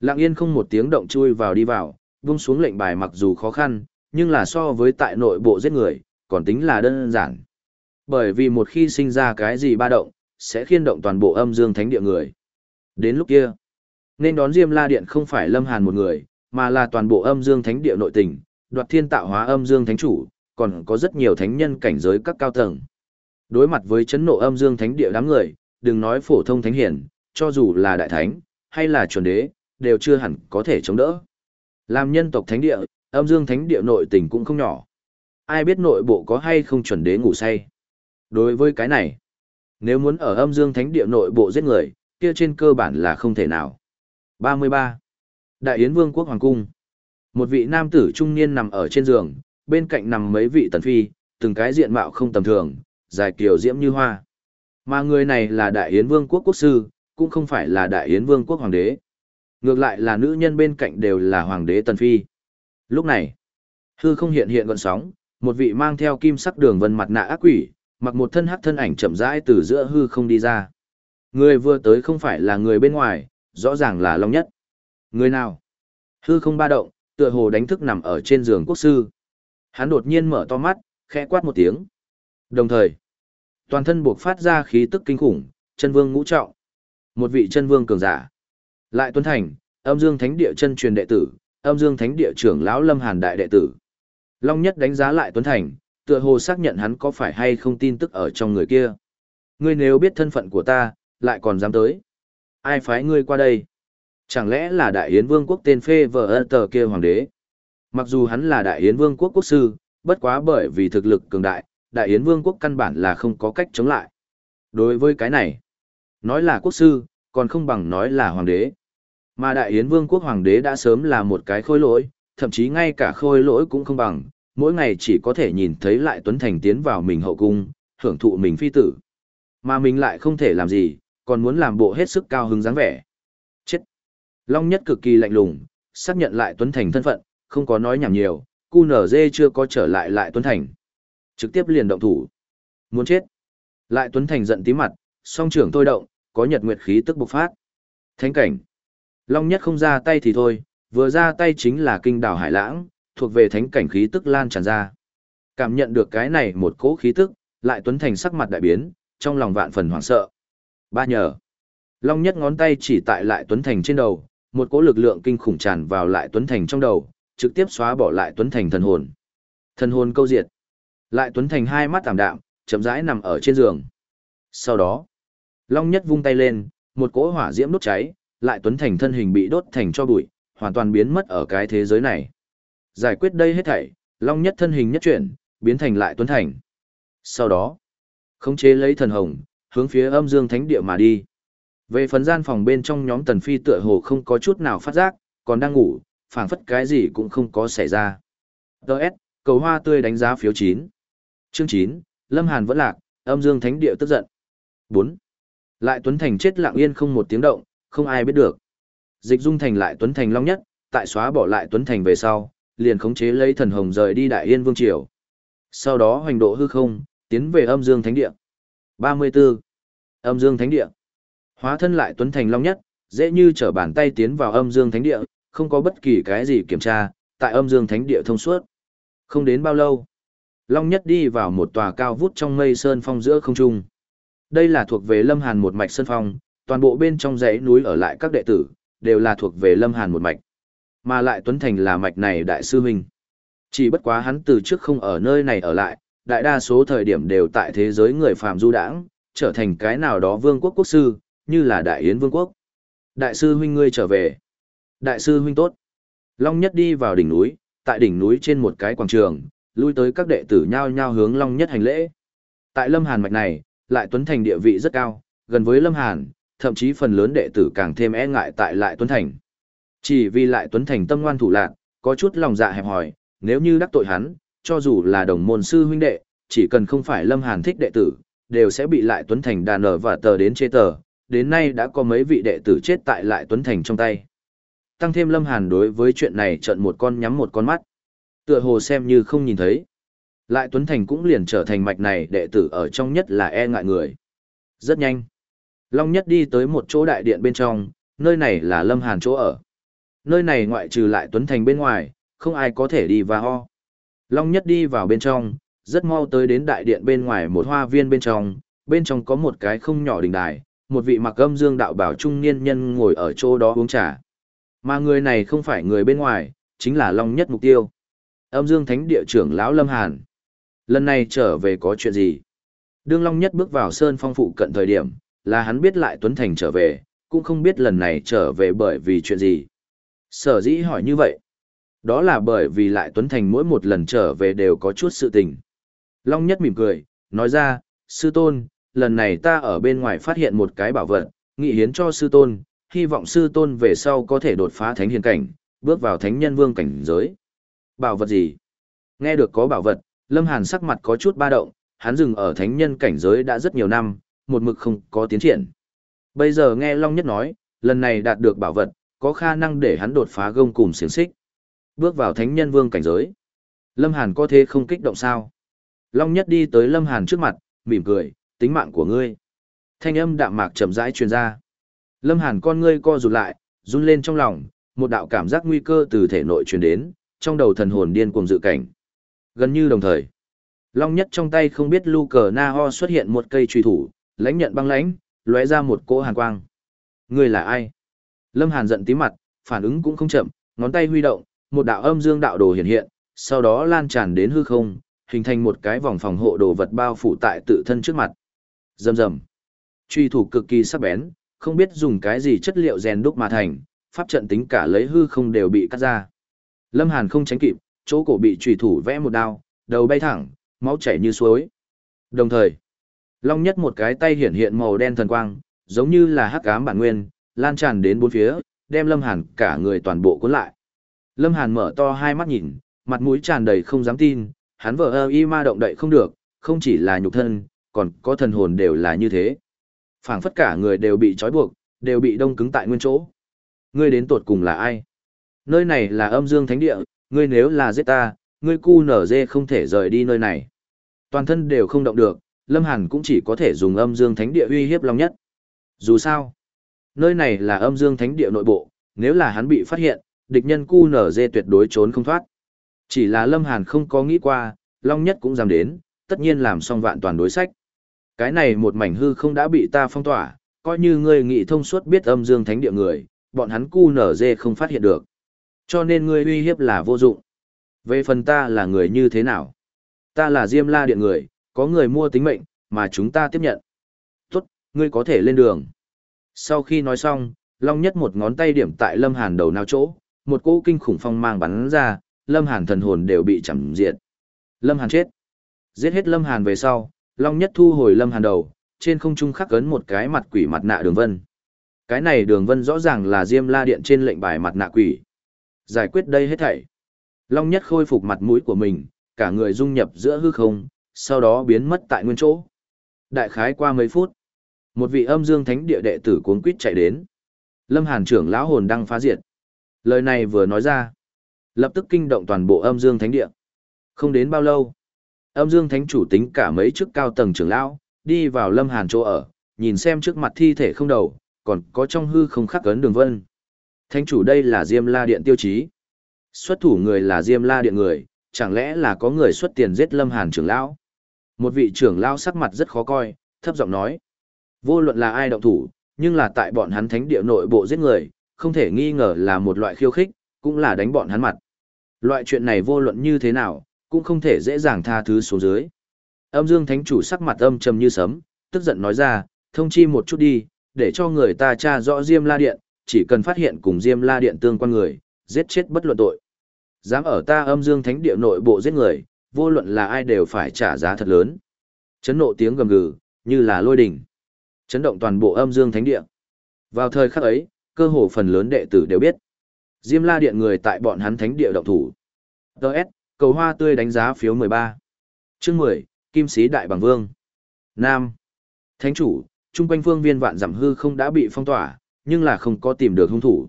Lặng yên không một tiếng động chui vào đi vào, buông xuống lệnh bài mặc dù khó khăn, nhưng là so với tại nội bộ giết người, còn tính là đơn giản. Bởi vì một khi sinh ra cái gì ba động, sẽ khiên động toàn bộ âm dương thánh địa người. Đến lúc kia, nên đón Diêm La Điện không phải Lâm Hàn một người, mà là toàn bộ âm dương thánh địa nội tình, đoạt thiên tạo hóa âm dương thánh chủ, còn có rất nhiều thánh nhân cảnh giới các cao tầng. Đối mặt với chấn nộ âm dương thánh địa đám người, đừng nói phổ thông thánh hiển, cho dù là đại thánh, hay là chuẩn đế, đều chưa hẳn có thể chống đỡ. Làm nhân tộc thánh địa, âm dương thánh địa nội tình cũng không nhỏ. Ai biết nội bộ có hay không chuẩn đế ngủ say. Đối với cái này, nếu muốn ở âm dương thánh địa nội bộ giết người, kia trên cơ bản là không thể nào. 33. Đại Yến Vương quốc Hoàng Cung Một vị nam tử trung niên nằm ở trên giường, bên cạnh nằm mấy vị tần phi, từng cái diện mạo không tầm thường, dài kiều diễm như hoa. Mà người này là Đại Yến Vương quốc quốc sư, cũng không phải là Đại Yến Vương quốc hoàng đế. Ngược lại là nữ nhân bên cạnh đều là hoàng đế tần phi. Lúc này, hư không hiện hiện gọn sóng, một vị mang theo kim sắc đường vân mặt nạ ác quỷ, mặc một thân hắc thân ảnh chậm rãi từ giữa hư không đi ra. Người vừa tới không phải là người bên ngoài, rõ ràng là Long Nhất. Người nào? Hư không ba động, tựa hồ đánh thức nằm ở trên giường quốc sư. Hắn đột nhiên mở to mắt, khẽ quát một tiếng. Đồng thời, toàn thân buộc phát ra khí tức kinh khủng, chân vương ngũ trọng. Một vị chân vương cường giả. Lại tuấn thành, âm dương thánh địa chân truyền đệ tử, âm dương thánh địa trưởng lão lâm hàn đại đệ tử. Long nhất đánh giá lại tuấn thành, tựa hồ xác nhận hắn có phải hay không tin tức ở trong người kia. Ngươi nếu biết thân phận của ta, lại còn dám tới. Ai phái ngươi qua đây? Chẳng lẽ là đại yến vương quốc tên phê vợ ơ tờ kia hoàng đế? Mặc dù hắn là đại yến vương quốc quốc sư, bất quá bởi vì thực lực cường đại, đại yến vương quốc căn bản là không có cách chống lại. Đối với cái này, nói là quốc sư, còn không bằng nói là hoàng đế. Mà đại yến vương quốc hoàng đế đã sớm là một cái khôi lỗi, thậm chí ngay cả khôi lỗi cũng không bằng, mỗi ngày chỉ có thể nhìn thấy lại Tuấn Thành tiến vào mình hậu cung, hưởng thụ mình phi tử. Mà mình lại không thể làm gì, còn muốn làm bộ hết sức cao hứng dáng vẻ. Chết! Long nhất cực kỳ lạnh lùng, xác nhận lại Tuấn Thành thân phận, không có nói nhảm nhiều, cu nở dê chưa có trở lại lại Tuấn Thành. Trực tiếp liền động thủ. Muốn chết. Lại Tuấn Thành giận tí mặt, song trưởng tôi động, có nhật nguyệt khí tức bộc phát. Thánh cảnh. Long nhất không ra tay thì thôi, vừa ra tay chính là kinh đảo hải lãng, thuộc về thánh cảnh khí tức lan tràn ra. Cảm nhận được cái này một cỗ khí tức, lại Tuấn Thành sắc mặt đại biến, trong lòng vạn phần hoảng sợ. Ba nhờ. Long nhất ngón tay chỉ tại lại Tuấn Thành trên đầu, một cỗ lực lượng kinh khủng tràn vào lại Tuấn Thành trong đầu, trực tiếp xóa bỏ lại Tuấn Thành thần hồn. Thần hồn câu diệt. Lại Tuấn Thành hai mắt tạm đạm, chậm rãi nằm ở trên giường. Sau đó, Long nhất vung tay lên, một cỗ hỏa diễm đốt cháy, lại Tuấn Thành thân hình bị đốt thành cho bụi, hoàn toàn biến mất ở cái thế giới này. Giải quyết đây hết thảy, Long nhất thân hình nhất chuyển, biến thành lại Tuấn Thành. Sau đó, khống chế lấy thần hồng, hướng phía âm dương thánh địa mà đi. Về phần gian phòng bên trong nhóm tần phi tựa hồ không có chút nào phát giác, còn đang ngủ, phảng phất cái gì cũng không có xảy ra. Đợt, cầu hoa tươi đánh giá phiếu 9. Chương 9, Lâm Hàn vẫn lạc, âm dương thánh địa tức giận. 4. Lại Tuấn Thành chết lặng yên không một tiếng động, không ai biết được. Dịch Dung Thành lại Tuấn Thành long nhất, tại xóa bỏ lại Tuấn Thành về sau, liền khống chế lấy thần hồng rời đi Đại Yên Vương Triều. Sau đó hoành độ hư không, tiến về âm dương thánh địa. 34. Âm dương thánh địa. Hóa thân lại Tuấn Thành long nhất, dễ như trở bàn tay tiến vào âm dương thánh địa, không có bất kỳ cái gì kiểm tra, tại âm dương thánh địa thông suốt. Không đến bao lâu, Long Nhất đi vào một tòa cao vút trong mây sơn phong giữa không trung. Đây là thuộc về Lâm Hàn một mạch sơn phong, toàn bộ bên trong dãy núi ở lại các đệ tử, đều là thuộc về Lâm Hàn một mạch. Mà lại Tuấn Thành là mạch này đại sư huynh. Chỉ bất quá hắn từ trước không ở nơi này ở lại, đại đa số thời điểm đều tại thế giới người phàm du đãng, trở thành cái nào đó vương quốc quốc sư, như là Đại Yến Vương quốc. Đại sư huynh ngươi trở về. Đại sư huynh tốt. Long Nhất đi vào đỉnh núi, tại đỉnh núi trên một cái quảng trường, lui tới các đệ tử nhao nhao hướng Long Nhất hành lễ. Tại Lâm Hàn mạch này, lại Tuấn Thành địa vị rất cao, gần với Lâm Hàn, thậm chí phần lớn đệ tử càng thêm e ngại tại lại Tuấn Thành. Chỉ vì lại Tuấn Thành tâm ngoan thủ lạc, có chút lòng dạ hẹp hòi, nếu như đắc tội hắn, cho dù là đồng môn sư huynh đệ, chỉ cần không phải Lâm Hàn thích đệ tử, đều sẽ bị lại Tuấn Thành đàn ở và tờ đến chê tờ, đến nay đã có mấy vị đệ tử chết tại lại Tuấn Thành trong tay. Tăng thêm Lâm Hàn đối với chuyện này trận một con nhắm một con mắt. Tựa hồ xem như không nhìn thấy. Lại Tuấn Thành cũng liền trở thành mạch này đệ tử ở trong nhất là e ngại người. Rất nhanh. Long Nhất đi tới một chỗ đại điện bên trong, nơi này là Lâm Hàn chỗ ở. Nơi này ngoại trừ lại Tuấn Thành bên ngoài, không ai có thể đi vào ho. Long Nhất đi vào bên trong, rất mau tới đến đại điện bên ngoài một hoa viên bên trong, bên trong có một cái không nhỏ đình đài, một vị mặc âm dương đạo bảo trung niên nhân ngồi ở chỗ đó uống trà. Mà người này không phải người bên ngoài, chính là Long Nhất mục tiêu. Âm dương thánh địa trưởng lão Lâm Hàn. Lần này trở về có chuyện gì? Đương Long Nhất bước vào Sơn Phong phụ cận thời điểm, là hắn biết lại Tuấn Thành trở về, cũng không biết lần này trở về bởi vì chuyện gì. Sở dĩ hỏi như vậy. Đó là bởi vì lại Tuấn Thành mỗi một lần trở về đều có chút sự tình. Long Nhất mỉm cười, nói ra, sư tôn, lần này ta ở bên ngoài phát hiện một cái bảo vật, nghị hiến cho sư tôn, hy vọng sư tôn về sau có thể đột phá thánh hiền cảnh, bước vào thánh nhân vương cảnh giới. Bảo vật gì? Nghe được có bảo vật, Lâm Hàn sắc mặt có chút ba động, hắn dừng ở thánh nhân cảnh giới đã rất nhiều năm, một mực không có tiến triển. Bây giờ nghe Long Nhất nói, lần này đạt được bảo vật, có khả năng để hắn đột phá gông cùng xiềng xích. Bước vào thánh nhân vương cảnh giới. Lâm Hàn có thế không kích động sao? Long Nhất đi tới Lâm Hàn trước mặt, mỉm cười, tính mạng của ngươi. Thanh âm đạm mạc chậm rãi truyền ra. Lâm Hàn con ngươi co rụt lại, run lên trong lòng, một đạo cảm giác nguy cơ từ thể nội truyền đến, trong đầu thần hồn điên cuồng dự cảnh. Gần như đồng thời, Long Nhất trong tay không biết lu cờ na ho xuất hiện một cây truy thủ, lãnh nhận băng lãnh, lóe ra một cỗ hàn quang. Ngươi là ai? Lâm Hàn giận tí mặt, phản ứng cũng không chậm, ngón tay huy động, một đạo âm dương đạo đồ hiện hiện, sau đó lan tràn đến hư không, hình thành một cái vòng phòng hộ đồ vật bao phủ tại tự thân trước mặt. Rầm rầm. Truy thủ cực kỳ sắc bén, không biết dùng cái gì chất liệu rèn đúc mà thành, pháp trận tính cả lấy hư không đều bị cắt ra. Lâm Hàn không tránh kịp, chỗ cổ bị Trùy thủ vẽ một đao, đầu bay thẳng, máu chảy như suối. Đồng thời, Long nhất một cái tay hiển hiện màu đen thần quang, giống như là hắc ám bản nguyên, lan tràn đến bốn phía, đem Lâm Hàn cả người toàn bộ cuốn lại. Lâm Hàn mở to hai mắt nhìn, mặt mũi tràn đầy không dám tin, hắn vợ ơ y ma động đậy không được, không chỉ là nhục thân, còn có thần hồn đều là như thế phảng phất cả người đều bị trói buộc, đều bị đông cứng tại nguyên chỗ. Ngươi đến tuột cùng là ai? Nơi này là âm dương thánh địa, ngươi nếu là giết ta, ngươi cu nở dê không thể rời đi nơi này. Toàn thân đều không động được, Lâm Hàn cũng chỉ có thể dùng âm dương thánh địa uy hiếp long nhất. Dù sao, nơi này là âm dương thánh địa nội bộ, nếu là hắn bị phát hiện, địch nhân cu nở dê tuyệt đối trốn không thoát. Chỉ là Lâm Hàn không có nghĩ qua, long nhất cũng dám đến, tất nhiên làm xong vạn toàn đối sách. Cái này một mảnh hư không đã bị ta phong tỏa, coi như ngươi nghị thông suốt biết âm dương thánh địa người, bọn hắn cu nở dê không phát hiện được. Cho nên ngươi uy hiếp là vô dụng. Về phần ta là người như thế nào? Ta là Diêm La Điện người, có người mua tính mệnh, mà chúng ta tiếp nhận. Tốt, ngươi có thể lên đường. Sau khi nói xong, Long Nhất một ngón tay điểm tại Lâm Hàn đầu nào chỗ, một cỗ kinh khủng phong mang bắn ra, Lâm Hàn thần hồn đều bị chẳng diệt. Lâm Hàn chết. Giết hết Lâm Hàn về sau, Long Nhất thu hồi Lâm Hàn đầu, trên không trung khắc ấn một cái mặt quỷ mặt nạ đường vân. Cái này đường vân rõ ràng là Diêm La Điện trên lệnh bài mặt nạ quỷ. Giải quyết đây hết thảy. Long Nhất khôi phục mặt mũi của mình, cả người dung nhập giữa hư không, sau đó biến mất tại nguyên chỗ. Đại khái qua mấy phút, một vị âm dương thánh địa đệ tử cuống quýt chạy đến. Lâm Hàn trưởng lão hồn đang phá diệt. Lời này vừa nói ra, lập tức kinh động toàn bộ âm dương thánh địa. Không đến bao lâu, âm dương thánh chủ tính cả mấy chức cao tầng trưởng lão, đi vào Lâm Hàn chỗ ở, nhìn xem trước mặt thi thể không đầu, còn có trong hư không khắc ấn đường vân. Thánh chủ đây là Diêm La Điện tiêu chí. Xuất thủ người là Diêm La Điện người, chẳng lẽ là có người xuất tiền giết Lâm Hàn trưởng lão? Một vị trưởng lão sắc mặt rất khó coi, thấp giọng nói. Vô luận là ai động thủ, nhưng là tại bọn hắn thánh địa nội bộ giết người, không thể nghi ngờ là một loại khiêu khích, cũng là đánh bọn hắn mặt. Loại chuyện này vô luận như thế nào, cũng không thể dễ dàng tha thứ xuống dưới. Âm Dương Thánh chủ sắc mặt âm trầm như sấm, tức giận nói ra, thông chi một chút đi, để cho người ta tra rõ Diêm La Điện, chỉ cần phát hiện cùng Diêm La Điện tương quan người, giết chết bất luận tội. Dám ở ta âm dương thánh địa nội bộ giết người, vô luận là ai đều phải trả giá thật lớn. Chấn nộ tiếng gầm gừ, như là lôi đỉnh. Chấn động toàn bộ âm dương thánh địa. Vào thời khắc ấy, cơ hồ phần lớn đệ tử đều biết. Diêm La Điện người tại bọn hắn thánh địa động thủ. Đợt, cầu hoa tươi đánh giá phiếu 13. Chương 10, Kim Sĩ Đại Bằng Vương. Nam. Thánh chủ, trung quanh phương viên vạn giảm hư không đã bị phong tỏa, nhưng là không có tìm được hung thủ.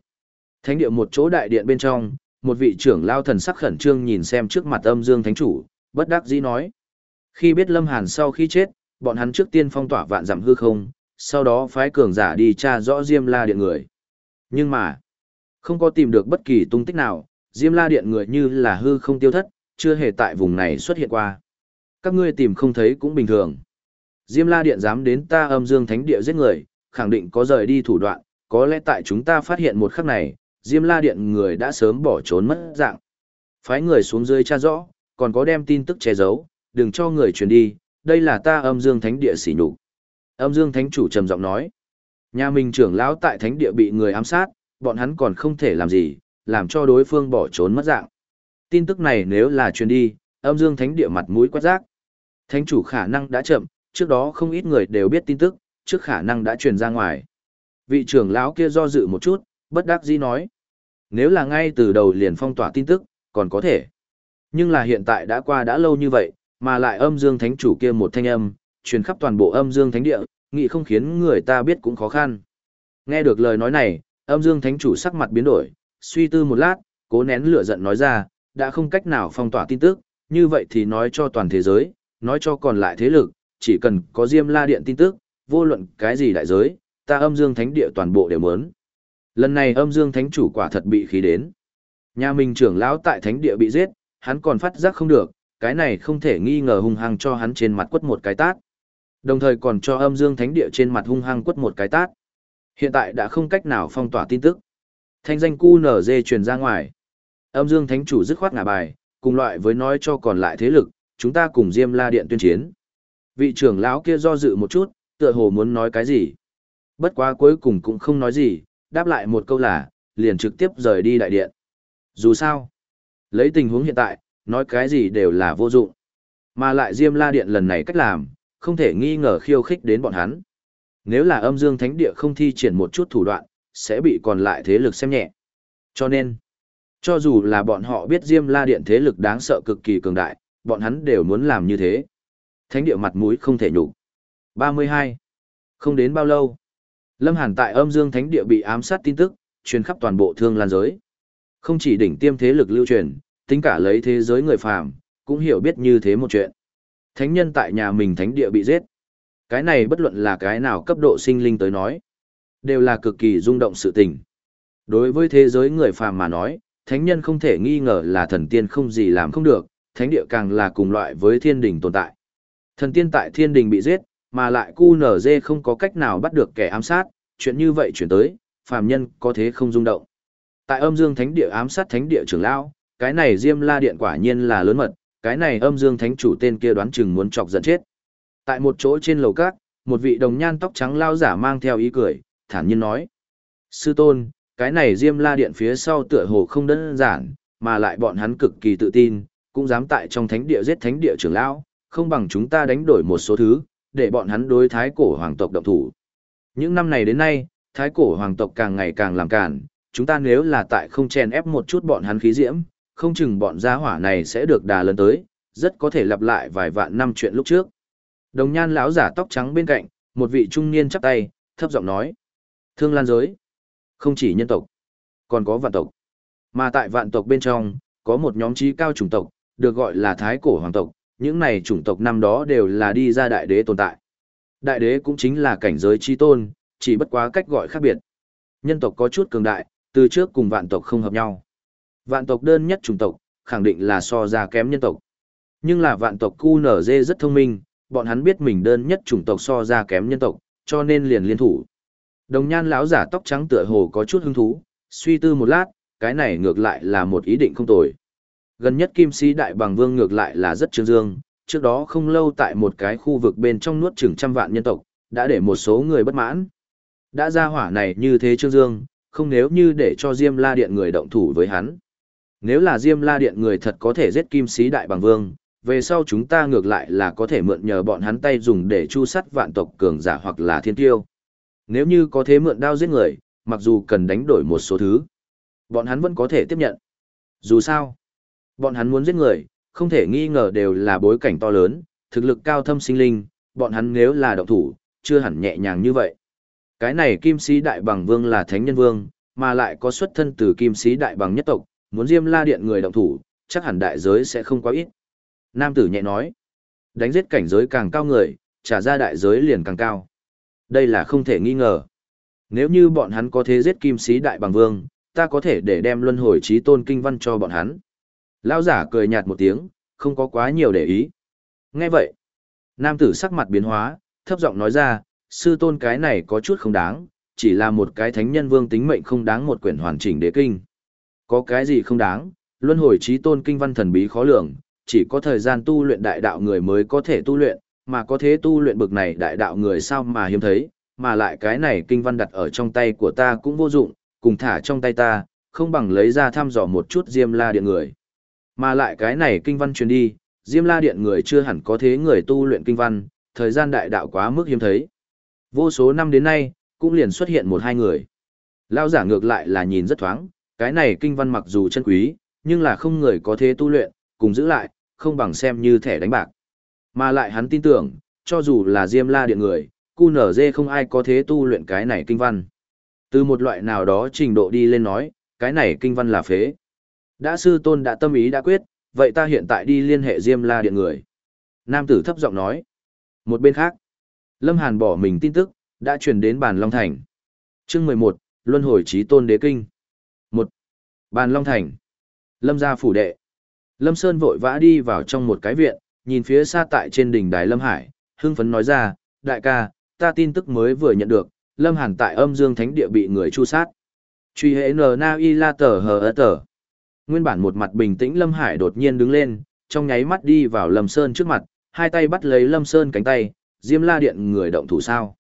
Thánh địa một chỗ đại điện bên trong, một vị trưởng lao thần sắc khẩn trương nhìn xem trước mặt âm dương thánh chủ, bất đắc dĩ nói. Khi biết Lâm Hàn sau khi chết, bọn hắn trước tiên phong tỏa vạn giảm hư không, sau đó phái cường giả đi tra rõ Diêm La Điện người. Nhưng mà, không có tìm được bất kỳ tung tích nào, Diêm La Điện người như là hư không tiêu thất, chưa hề tại vùng này xuất hiện qua. Các ngươi tìm không thấy cũng bình thường. Diêm La Điện dám đến ta âm dương thánh địa giết người, khẳng định có rời đi thủ đoạn, có lẽ tại chúng ta phát hiện một khắc này, Diêm La Điện người đã sớm bỏ trốn mất dạng. Phái người xuống dưới tra rõ, còn có đem tin tức che giấu, đừng cho người truyền đi, đây là ta âm dương thánh địa sỉ nhục. Âm dương thánh chủ trầm giọng nói, nhà mình trưởng lão tại thánh địa bị người ám sát, bọn hắn còn không thể làm gì, làm cho đối phương bỏ trốn mất dạng. Tin tức này nếu là truyền đi, âm dương thánh địa mặt mũi quát rác. Thánh chủ khả năng đã chậm, trước đó không ít người đều biết tin tức, trước khả năng đã truyền ra ngoài. Vị trưởng lão kia do dự một chút, bất đắc dĩ nói. Nếu là ngay từ đầu liền phong tỏa tin tức, còn có thể. Nhưng là hiện tại đã qua đã lâu như vậy, mà lại âm dương thánh chủ kia một thanh âm, truyền khắp toàn bộ âm dương thánh địa, nghĩ không khiến người ta biết cũng khó khăn. Nghe được lời nói này, âm dương thánh chủ sắc mặt biến đổi, suy tư một lát, cố nén lửa giận nói ra, đã không cách nào phong tỏa tin tức, như vậy thì nói cho toàn thế giới, nói cho còn lại thế lực, chỉ cần có Diêm La Điện tin tức, vô luận cái gì đại giới, ta âm dương thánh địa toàn bộ đều muốn. Lần này âm dương thánh chủ quả thật bị khí đến. Nhà mình trưởng lão tại thánh địa bị giết, hắn còn phát giác không được, cái này không thể nghi ngờ hung hăng cho hắn trên mặt quất một cái tát. Đồng thời còn cho âm dương thánh địa trên mặt hung hăng quất một cái tát. Hiện tại đã không cách nào phong tỏa tin tức. Thanh danh cu nở dê truyền ra ngoài. Âm dương thánh chủ dứt khoát ngả bài, cùng loại với nói cho còn lại thế lực, chúng ta cùng Diêm La Điện tuyên chiến. Vị trưởng lão kia do dự một chút, tựa hồ muốn nói cái gì. Bất quá cuối cùng cũng không nói gì, đáp lại một câu là, liền trực tiếp rời đi đại điện. Dù sao, lấy tình huống hiện tại, nói cái gì đều là vô dụng. Mà lại Diêm La Điện lần này cách làm, không thể nghi ngờ khiêu khích đến bọn hắn. Nếu là âm dương thánh địa không thi triển một chút thủ đoạn, sẽ bị còn lại thế lực xem nhẹ. Cho nên, cho dù là bọn họ biết Diêm La Điện thế lực đáng sợ cực kỳ cường đại, bọn hắn đều muốn làm như thế. Thánh địa mặt mũi không thể nhục. 32. Không đến bao lâu, Lâm Hàn tại âm dương thánh địa bị ám sát tin tức, truyền khắp toàn bộ thương lan giới. Không chỉ đỉnh tiêm thế lực lưu truyền, tính cả lấy thế giới người phàm, cũng hiểu biết như thế một chuyện. Thánh nhân tại nhà mình thánh địa bị giết. Cái này bất luận là cái nào cấp độ sinh linh tới nói, đều là cực kỳ rung động sự tình. Đối với thế giới người phàm mà nói, thánh nhân không thể nghi ngờ là thần tiên không gì làm không được, thánh địa càng là cùng loại với thiên đình tồn tại. Thần tiên tại thiên đình bị giết, mà lại QNZ không có cách nào bắt được kẻ ám sát, chuyện như vậy chuyển tới, phàm nhân có thế không rung động. Tại âm dương thánh địa ám sát thánh địa trưởng lão, cái này Diêm La điện quả nhiên là lớn mật, cái này âm dương thánh chủ tên kia đoán chừng muốn chọc giận chết. Tại một chỗ trên lầu cát, một vị đồng nhan tóc trắng lao giả mang theo ý cười, thản nhiên nói: "Sư tôn, cái này Diêm La điện phía sau tựa hồ không đơn giản, mà lại bọn hắn cực kỳ tự tin, cũng dám tại trong thánh địa giết thánh địa trưởng lão, không bằng chúng ta đánh đổi một số thứ, để bọn hắn đối thái cổ hoàng tộc động thủ. Những năm này đến nay, thái cổ hoàng tộc càng ngày càng làm cản, chúng ta nếu là tại không chen ép một chút bọn hắn khí diễm, không chừng bọn gia hỏa này sẽ được đà lớn tới, rất có thể lặp lại vài vạn năm chuyện lúc trước. Đồng nhan lão giả tóc trắng bên cạnh, một vị trung niên chắp tay, thấp giọng nói. Thương lan giới, không chỉ nhân tộc, còn có vạn tộc. Mà tại vạn tộc bên trong, có một nhóm trí cao chủng tộc, được gọi là thái cổ hoàng tộc, những này chủng tộc năm đó đều là đi ra đại đế tồn tại. Đại đế cũng chính là cảnh giới chi tôn, chỉ bất quá cách gọi khác biệt. Nhân tộc có chút cường đại, từ trước cùng vạn tộc không hợp nhau. Vạn tộc đơn nhất chủng tộc, khẳng định là so ra kém nhân tộc. Nhưng là vạn tộc QNZ rất thông minh, bọn hắn biết mình đơn nhất chủng tộc so ra kém nhân tộc, cho nên liền liên thủ. Đồng nhan lão giả tóc trắng tựa hồ có chút hứng thú, suy tư một lát, cái này ngược lại là một ý định không tồi. Gần nhất kim sĩ đại bằng vương ngược lại là rất trương dương, trước đó không lâu tại một cái khu vực bên trong nuốt chừng trăm vạn nhân tộc, đã để một số người bất mãn. Đã ra hỏa này như thế trương dương, không nếu như để cho Diêm La Điện người động thủ với hắn. Nếu là Diêm La Điện người thật có thể giết Kim Sĩ Đại Bằng Vương, về sau chúng ta ngược lại là có thể mượn nhờ bọn hắn tay dùng để chu sắt vạn tộc cường giả hoặc là thiên tiêu. Nếu như có thế mượn đao giết người, mặc dù cần đánh đổi một số thứ, bọn hắn vẫn có thể tiếp nhận. Dù sao, bọn hắn muốn giết người, không thể nghi ngờ đều là bối cảnh to lớn, thực lực cao thâm sinh linh, bọn hắn nếu là động thủ, chưa hẳn nhẹ nhàng như vậy. Cái này kim sĩ đại bằng vương là thánh nhân vương, mà lại có xuất thân từ kim sĩ đại bằng nhất tộc, muốn diêm la điện người động thủ, chắc hẳn đại giới sẽ không quá ít. Nam tử nhẹ nói, đánh giết cảnh giới càng cao người, trả ra đại giới liền càng cao. Đây là không thể nghi ngờ. Nếu như bọn hắn có thế giết kim sĩ đại bằng vương, ta có thể để đem luân hồi trí tôn kinh văn cho bọn hắn. Lão giả cười nhạt một tiếng, không có quá nhiều để ý. Nghe vậy, nam tử sắc mặt biến hóa, thấp giọng nói ra, sư tôn cái này có chút không đáng, chỉ là một cái thánh nhân vương tính mệnh không đáng một quyển hoàn chỉnh đế kinh. Có cái gì không đáng, luân hồi trí tôn kinh văn thần bí khó lường, chỉ có thời gian tu luyện đại đạo người mới có thể tu luyện, mà có thế tu luyện bực này đại đạo người sao mà hiếm thấy, mà lại cái này kinh văn đặt ở trong tay của ta cũng vô dụng, cùng thả trong tay ta, không bằng lấy ra thăm dò một chút Diêm La Điện người. Mà lại cái này kinh văn truyền đi, Diêm La Điện người chưa hẳn có thế người tu luyện kinh văn, thời gian đại đạo quá mức hiếm thấy. Vô số năm đến nay, cũng liền xuất hiện một hai người. Lao giả ngược lại là nhìn rất thoáng, cái này kinh văn mặc dù chân quý, nhưng là không người có thế tu luyện, cùng giữ lại, không bằng xem như thẻ đánh bạc. Mà lại hắn tin tưởng, cho dù là Diêm La Điện người, cu nở dê không ai có thế tu luyện cái này kinh văn. Từ một loại nào đó trình độ đi lên nói, cái này kinh văn là phế. Đã sư tôn đã tâm ý đã quyết, vậy ta hiện tại đi liên hệ Diêm La Điện người. Nam tử thấp giọng nói. Một bên khác, Lâm Hàn bỏ mình tin tức, đã truyền đến bàn Long Thành. chương 11, Luân hồi trí tôn đế kinh. 1. Bàn Long Thành. Lâm gia phủ đệ. Lâm Sơn vội vã đi vào trong một cái viện, nhìn phía xa tại trên đỉnh đài Lâm Hải, hưng phấn nói ra, đại ca, ta tin tức mới vừa nhận được, Lâm Hàn tại âm dương thánh địa bị người chu sát. Truy hệ nờ na y la tờ hờ tờ. Nguyên bản một mặt bình tĩnh Lâm Hải đột nhiên đứng lên, trong nháy mắt đi vào Lâm Sơn trước mặt, hai tay bắt lấy Lâm Sơn cánh tay, Diêm La Điện người động thủ sao?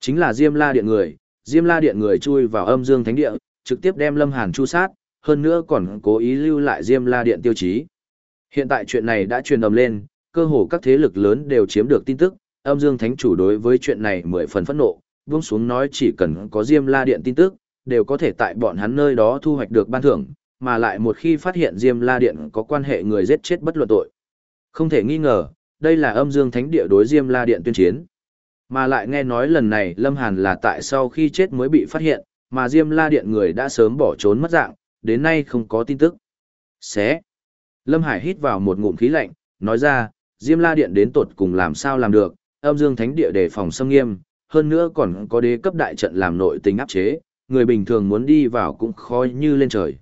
Chính là Diêm La Điện người, Diêm La Điện người chui vào âm dương thánh địa, trực tiếp đem Lâm Hàn chu sát, hơn nữa còn cố ý lưu lại Diêm La Điện tiêu chí. Hiện tại chuyện này đã truyền ầm lên, cơ hồ các thế lực lớn đều chiếm được tin tức, âm dương thánh chủ đối với chuyện này mười phần phẫn nộ, buông xuống nói chỉ cần có Diêm La Điện tin tức, đều có thể tại bọn hắn nơi đó thu hoạch được ban thưởng, mà lại một khi phát hiện Diêm La Điện có quan hệ người giết chết bất luận tội. Không thể nghi ngờ, đây là âm dương thánh địa đối Diêm La Điện tuyên chiến. Mà lại nghe nói lần này Lâm Hàn là tại sau khi chết mới bị phát hiện, mà Diêm La Điện người đã sớm bỏ trốn mất dạng, đến nay không có tin tức. Xé. Lâm Hải hít vào một ngụm khí lạnh, nói ra, Diêm La Điện đến tột cùng làm sao làm được, âm dương thánh địa đề phòng xâm nghiêm, hơn nữa còn có đế cấp đại trận làm nội tình áp chế, người bình thường muốn đi vào cũng khó như lên trời.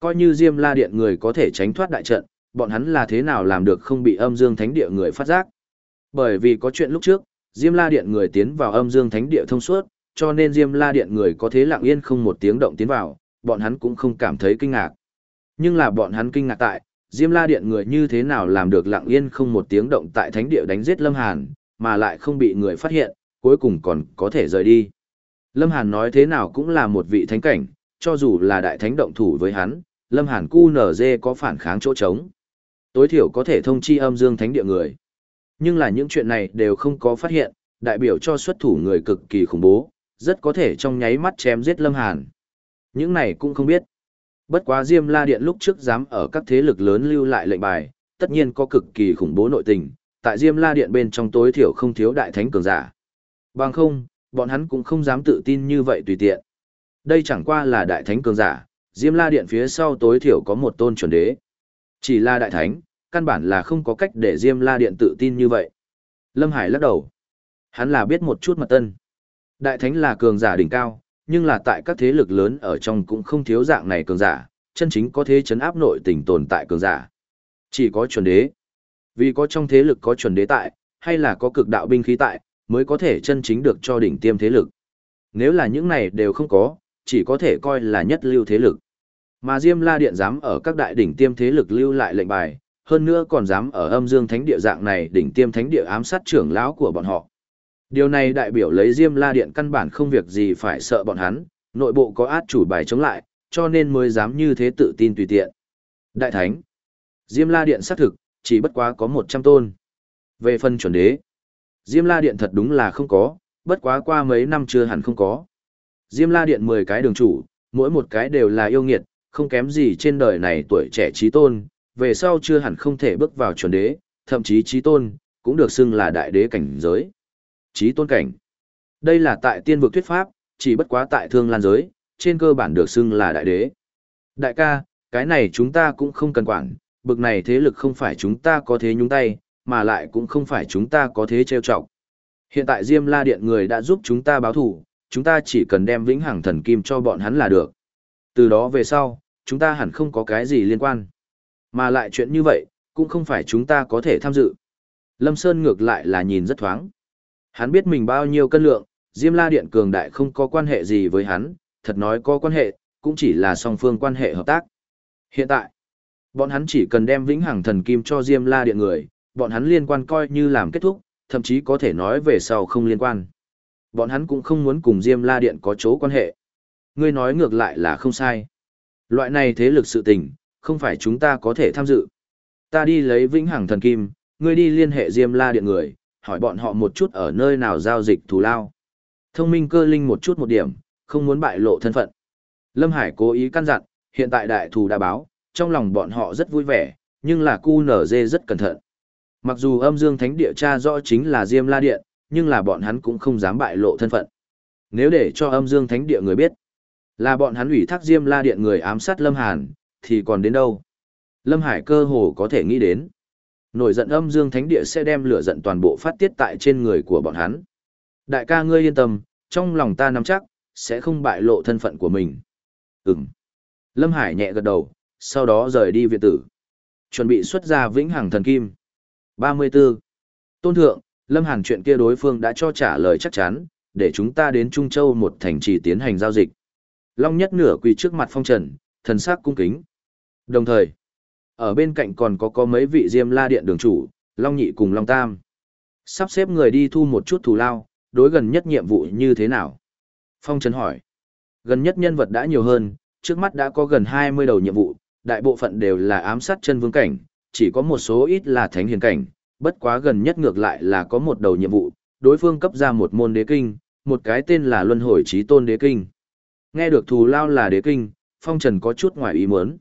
Coi như Diêm La Điện người có thể tránh thoát đại trận, bọn hắn là thế nào làm được không bị âm dương thánh địa người phát giác. Bởi vì có chuyện lúc trước, Diêm La Điện người tiến vào âm dương thánh địa thông suốt, cho nên Diêm La Điện người có thế lặng yên không một tiếng động tiến vào, bọn hắn cũng không cảm thấy kinh ngạc. Nhưng là bọn hắn kinh ngạc tại, Diêm La Điện người như thế nào làm được lặng yên không một tiếng động tại thánh địa đánh giết Lâm Hàn, mà lại không bị người phát hiện, cuối cùng còn có thể rời đi. Lâm Hàn nói thế nào cũng là một vị thánh cảnh, cho dù là đại thánh động thủ với hắn, Lâm Hàn cu nở có phản kháng chỗ trống. Tối thiểu có thể thông chi âm dương thánh địa người. Nhưng là những chuyện này đều không có phát hiện, đại biểu cho xuất thủ người cực kỳ khủng bố, rất có thể trong nháy mắt chém giết Lâm Hàn. Những này cũng không biết. Bất quá Diêm La Điện lúc trước dám ở các thế lực lớn lưu lại lệnh bài, tất nhiên có cực kỳ khủng bố nội tình, tại Diêm La Điện bên trong tối thiểu không thiếu đại thánh cường giả. Bằng không, bọn hắn cũng không dám tự tin như vậy tùy tiện. Đây chẳng qua là đại thánh cường giả, Diêm La Điện phía sau tối thiểu có một tôn chuẩn đế. Chỉ là đại thánh, căn bản là không có cách để Diêm La Điện tự tin như vậy. Lâm Hải lắc đầu. Hắn là biết một chút mật tân. Đại thánh là cường giả đỉnh cao, nhưng là tại các thế lực lớn ở trong cũng không thiếu dạng này cường giả, chân chính có thế chấn áp nội tình tồn tại cường giả. Chỉ có chuẩn đế. Vì có trong thế lực có chuẩn đế tại, hay là có cực đạo binh khí tại, mới có thể chân chính được cho đỉnh tiêm thế lực. Nếu là những này đều không có, chỉ có thể coi là nhất lưu thế lực. Mà Diêm La Điện dám ở các đại đỉnh tiêm thế lực lưu lại lệnh bài, hơn nữa còn dám ở âm dương thánh địa dạng này đỉnh tiêm thánh địa ám sát trưởng lão của bọn họ. Điều này đại biểu lấy Diêm La Điện căn bản không việc gì phải sợ bọn hắn, Nội bộ có át chủ bài chống lại, cho nên mới dám như thế tự tin tùy tiện. Đại Thánh. Diêm La Điện xác thực, chỉ bất quá có 100 tôn. Về phần chuẩn đế, Diêm La Điện thật đúng là không có, bất quá qua mấy năm chưa hẳn không có. Diêm La Điện 10 cái đường chủ, mỗi một cái đều là yêu nghiệt, không kém gì trên đời này tuổi trẻ trí tôn, về sau chưa hẳn không thể bước vào chuẩn đế, thậm chí trí tôn, cũng được xưng là đại đế cảnh giới. Trí tôn cảnh. Đây là tại tiên vực thuyết pháp, chỉ bất quá tại thương lan giới, trên cơ bản được xưng là đại đế. Đại ca, cái này chúng ta cũng không cần quản, bực này thế lực không phải chúng ta có thế nhúng tay, mà lại cũng không phải chúng ta có thế trêu chọc. Hiện tại Diêm La Điện người đã giúp chúng ta báo thủ, chúng ta chỉ cần đem vĩnh hằng thần kim cho bọn hắn là được. Từ đó về sau, chúng ta hẳn không có cái gì liên quan. Mà lại chuyện như vậy, cũng không phải chúng ta có thể tham dự. Lâm Sơn ngược lại là nhìn rất thoáng. Hắn biết mình bao nhiêu cân lượng, Diêm La Điện cường đại không có quan hệ gì với hắn, thật nói có quan hệ, cũng chỉ là song phương quan hệ hợp tác. Hiện tại, bọn hắn chỉ cần đem vĩnh hằng thần kim cho Diêm La Điện người, bọn hắn liên quan coi như làm kết thúc, thậm chí có thể nói về sau không liên quan. Bọn hắn cũng không muốn cùng Diêm La Điện có chỗ quan hệ. Ngươi nói ngược lại là không sai. Loại này thế lực sự tình, không phải chúng ta có thể tham dự. Ta đi lấy vĩnh hằng thần kim, ngươi đi liên hệ Diêm La Điện người, hỏi bọn họ một chút ở nơi nào giao dịch thù lao. Thông minh cơ linh một chút một điểm, không muốn bại lộ thân phận. Lâm Hải cố ý căn dặn, hiện tại đại thù đã báo, trong lòng bọn họ rất vui vẻ, nhưng là cu nở dê rất cẩn thận. Mặc dù âm dương thánh địa cha rõ chính là Diêm La Điện, nhưng là bọn hắn cũng không dám bại lộ thân phận. Nếu để cho âm dương thánh địa người biết, là bọn hắn ủy thác Diêm La Điện người ám sát Lâm Hàn, thì còn đến đâu? Lâm Hải cơ hồ có thể nghĩ đến. Nổi giận âm dương thánh địa sẽ đem lửa giận toàn bộ phát tiết tại trên người của bọn hắn. Đại ca ngươi yên tâm, trong lòng ta nắm chắc, sẽ không bại lộ thân phận của mình. Ừm. Lâm Hải nhẹ gật đầu, sau đó rời đi viện tử. Chuẩn bị xuất ra vĩnh hằng thần kim. 34. Tôn thượng, Lâm Hàn chuyện kia đối phương đã cho trả lời chắc chắn, để chúng ta đến Trung Châu một thành trì tiến hành giao dịch. Long nhất nửa quỳ trước mặt phong trần, thần sắc cung kính. Đồng thời, ở bên cạnh còn có có mấy vị Diêm La Điện đường chủ, Long Nhị cùng Long Tam. Sắp xếp người đi thu một chút thù lao, đối gần nhất nhiệm vụ như thế nào? Phong Trần hỏi. Gần nhất nhân vật đã nhiều hơn, trước mắt đã có gần 20 đầu nhiệm vụ, đại bộ phận đều là ám sát chân vương cảnh, chỉ có một số ít là thánh hiền cảnh, bất quá gần nhất ngược lại là có một đầu nhiệm vụ, đối phương cấp ra một môn đế kinh, một cái tên là Luân Hồi Chí Tôn Đế Kinh. Nghe được thù lao là đế kinh, Phong Trần có chút ngoài ý muốn.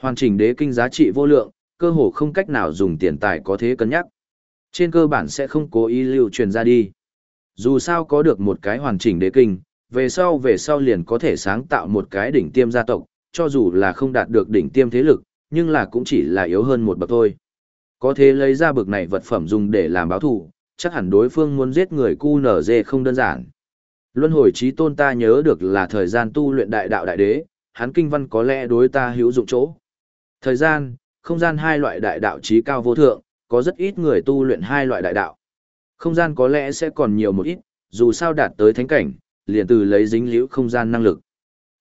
Hoàn chỉnh đế kinh giá trị vô lượng, cơ hồ không cách nào dùng tiền tài có thế cân nhắc. Trên cơ bản sẽ không cố ý lưu truyền ra đi. Dù sao có được một cái hoàn chỉnh đế kinh, về sau về sau liền có thể sáng tạo một cái đỉnh tiêm gia tộc, cho dù là không đạt được đỉnh tiêm thế lực, nhưng là cũng chỉ là yếu hơn một bậc thôi. Có thể lấy ra bậc này vật phẩm dùng để làm báo thù, chắc hẳn đối phương muốn giết người cu nở dê không đơn giản. Luân hồi trí tôn ta nhớ được là thời gian tu luyện đại đạo đại đế, hắn kinh văn có lẽ đối ta hữu dụng chỗ. Thời gian, không gian hai loại đại đạo trí cao vô thượng, có rất ít người tu luyện hai loại đại đạo. Không gian có lẽ sẽ còn nhiều một ít, dù sao đạt tới thánh cảnh, liền từ lấy dính liễu không gian năng lực.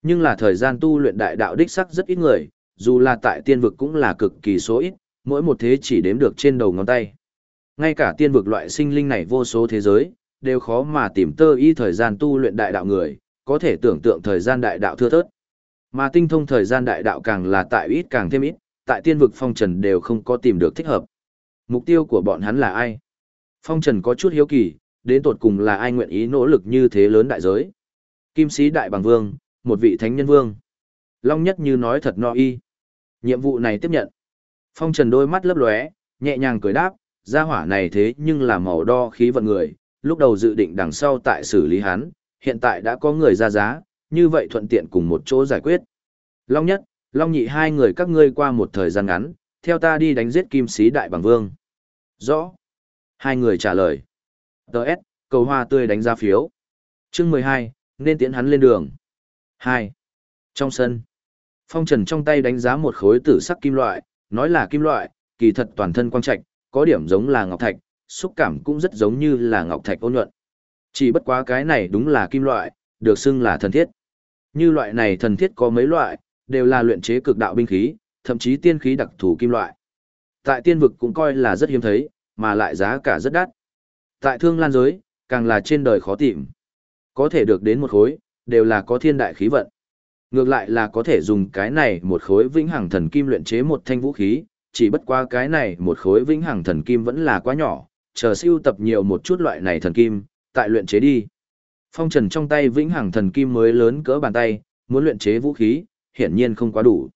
Nhưng là thời gian tu luyện đại đạo đích sắc rất ít người, dù là tại tiên vực cũng là cực kỳ số ít, mỗi một thế chỉ đếm được trên đầu ngón tay. Ngay cả tiên vực loại sinh linh này vô số thế giới, đều khó mà tìm tơ y thời gian tu luyện đại đạo người, có thể tưởng tượng thời gian đại đạo thưa thớt. Mà tinh thông thời gian đại đạo càng là tại ít càng thêm ít, tại tiên vực phong trần đều không có tìm được thích hợp. Mục tiêu của bọn hắn là ai? Phong trần có chút hiếu kỳ, đến tột cùng là ai nguyện ý nỗ lực như thế lớn đại giới? Kim sĩ đại bằng vương, một vị thánh nhân vương. Long nhất như nói thật no y. Nhiệm vụ này tiếp nhận. Phong trần đôi mắt lấp lóe, nhẹ nhàng cười đáp, gia hỏa này thế nhưng là màu đo khí vận người, lúc đầu dự định đằng sau tại xử lý hắn, hiện tại đã có người ra giá, như vậy thuận tiện cùng một chỗ giải quyết. Long nhất, Long nhị hai người các ngươi qua một thời gian ngắn, theo ta đi đánh giết kim sĩ đại bằng vương. Rõ. Hai người trả lời. Đợt, cầu hoa tươi đánh ra phiếu. Chương mười hai, nên tiến hắn lên đường. Hai. Trong sân. Phong Trần trong tay đánh giá một khối tử sắc kim loại, nói là kim loại, kỳ thật toàn thân quang trạch, có điểm giống là ngọc thạch, xúc cảm cũng rất giống như là ngọc thạch ôn nhuận. Chỉ bất quá cái này đúng là kim loại, được xưng là thần thiết. Như loại này thần thiết có mấy loại, đều là luyện chế cực đạo binh khí, thậm chí tiên khí đặc thù kim loại. Tại tiên vực cũng coi là rất hiếm thấy, mà lại giá cả rất đắt. Tại thương lan giới, càng là trên đời khó tìm. Có thể được đến một khối, đều là có thiên đại khí vận. Ngược lại là có thể dùng cái này một khối vĩnh hằng thần kim luyện chế một thanh vũ khí, chỉ bất qua cái này một khối vĩnh hằng thần kim vẫn là quá nhỏ, chờ siêu tập nhiều một chút loại này thần kim, tại luyện chế đi. Phong Trần trong tay vĩnh hằng thần kim mới lớn cỡ bàn tay, muốn luyện chế vũ khí, hiển nhiên không quá đủ.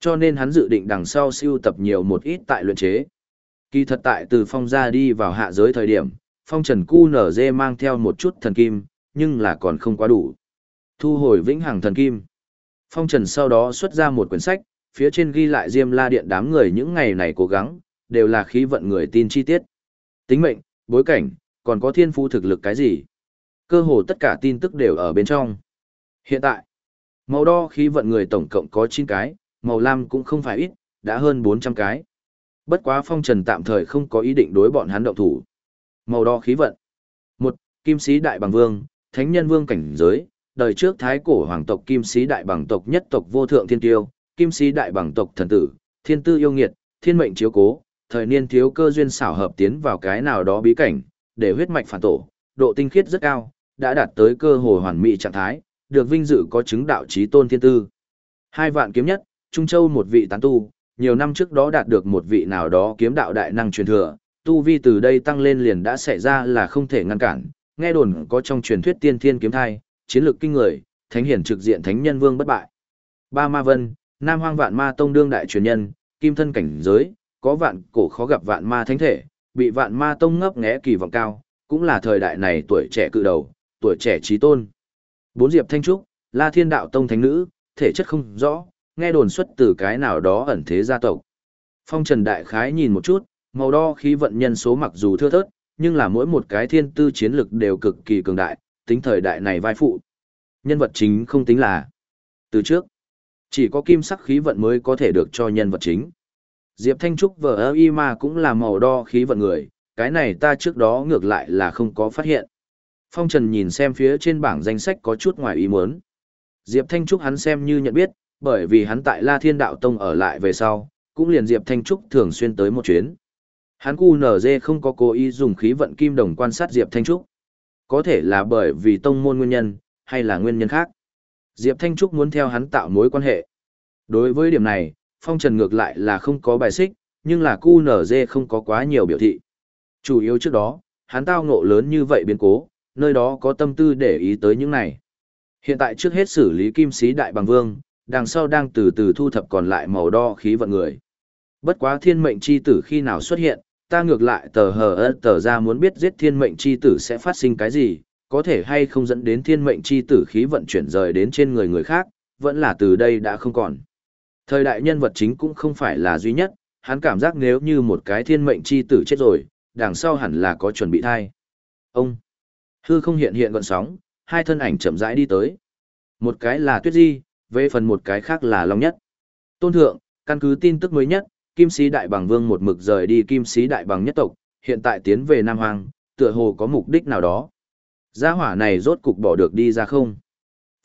Cho nên hắn dự định đằng sau siêu tập nhiều một ít tại luyện chế. Kỳ thật tại từ phong ra đi vào hạ giới thời điểm, phong trần cu nở dê mang theo một chút thần kim, nhưng là còn không quá đủ. Thu hồi vĩnh hằng thần kim. Phong trần sau đó xuất ra một quyển sách, phía trên ghi lại Diêm La Điện đám người những ngày này cố gắng, đều là khí vận người tin chi tiết. Tính mệnh, bối cảnh, còn có thiên phú thực lực cái gì. Cơ hồ tất cả tin tức đều ở bên trong. Hiện tại, màu đo khí vận người tổng cộng có 9 cái, màu lam cũng không phải ít, đã hơn 400 cái. Bất quá phong trần tạm thời không có ý định đối bọn hắn động thủ. Màu đo khí vận. một Kim sĩ đại bằng vương, thánh nhân vương cảnh giới, đời trước thái cổ hoàng tộc kim sĩ đại bằng tộc nhất tộc vô thượng thiên tiêu, kim sĩ đại bằng tộc thần tử, thiên tư yêu nghiệt, thiên mệnh chiếu cố, thời niên thiếu cơ duyên xảo hợp tiến vào cái nào đó bí cảnh, để huyết mạch phản tổ, độ tinh khiết rất cao, đã đạt tới cơ hội hoàn mỹ trạng thái, được vinh dự có chứng đạo trí tôn thiên tư. Hai vạn kiếm nhất, Trung Châu một vị tán tu, nhiều năm trước đó đạt được một vị nào đó kiếm đạo đại năng truyền thừa, tu vi từ đây tăng lên liền đã xảy ra là không thể ngăn cản, nghe đồn có trong truyền thuyết tiên thiên kiếm thai, chiến lược kinh người, thánh hiển trực diện thánh nhân vương bất bại. Ba Ma Vân, Nam Hoang Vạn Ma Tông đương đại truyền nhân, kim thân cảnh giới, có vạn cổ khó gặp vạn ma thánh thể, bị vạn ma tông ngấp nghé kỳ vọng cao, cũng là thời đại này tuổi trẻ cự đầu, tuổi trẻ trí tôn. Bốn Diệp Thanh Trúc, La Thiên Đạo Tông thánh nữ, thể chất không rõ, nghe đồn xuất từ cái nào đó ẩn thế gia tộc. Phong Trần Đại Khái nhìn một chút, màu đo khí vận nhân số mặc dù thưa thớt, nhưng là mỗi một cái thiên tư chiến lực đều cực kỳ cường đại, tính thời đại này vai phụ. Nhân vật chính không tính là. Từ trước, chỉ có kim sắc khí vận mới có thể được cho nhân vật chính. Diệp Thanh Trúc vợ ơ y mà cũng là màu đo khí vận người, cái này ta trước đó ngược lại là không có phát hiện. Phong Trần nhìn xem phía trên bảng danh sách có chút ngoài ý muốn. Diệp Thanh Trúc hắn xem như nhận biết, bởi vì hắn tại La Thiên Đạo Tông ở lại về sau, cũng liền Diệp Thanh Trúc thường xuyên tới một chuyến. Hắn cu nở không có cố ý dùng khí vận kim đồng quan sát Diệp Thanh Trúc. Có thể là bởi vì tông môn nguyên nhân, hay là nguyên nhân khác. Diệp Thanh Trúc muốn theo hắn tạo mối quan hệ. Đối với điểm này, Phong Trần ngược lại là không có bài xích, nhưng là cu nở không có quá nhiều biểu thị. Chủ yếu trước đó, hắn tao ngộ lớn như vậy biến cố, nơi đó có tâm tư để ý tới những này. Hiện tại trước hết xử lý kim sĩ đại bằng vương, đằng sau đang từ từ thu thập còn lại màu đo khí vận người. Bất quá thiên mệnh chi tử khi nào xuất hiện, ta ngược lại tờ hờ ớt tờ ra muốn biết giết thiên mệnh chi tử sẽ phát sinh cái gì, có thể hay không dẫn đến thiên mệnh chi tử khí vận chuyển rời đến trên người người khác, vẫn là từ đây đã không còn. Thời đại nhân vật chính cũng không phải là duy nhất, hắn cảm giác nếu như một cái thiên mệnh chi tử chết rồi, đằng sau hẳn là có chuẩn bị thai. Ông, hư không hiện hiện gọn sóng, hai thân ảnh chậm rãi đi tới. Một cái là Tuyết Di, về phần một cái khác là Long Nhất. Tôn Thượng, căn cứ tin tức mới nhất, Kim Sĩ Đại Bằng Vương một mực rời đi Kim Sĩ Đại Bằng nhất tộc, hiện tại tiến về Nam Hoàng, tựa hồ có mục đích nào đó. Gia hỏa này rốt cục bỏ được đi ra không?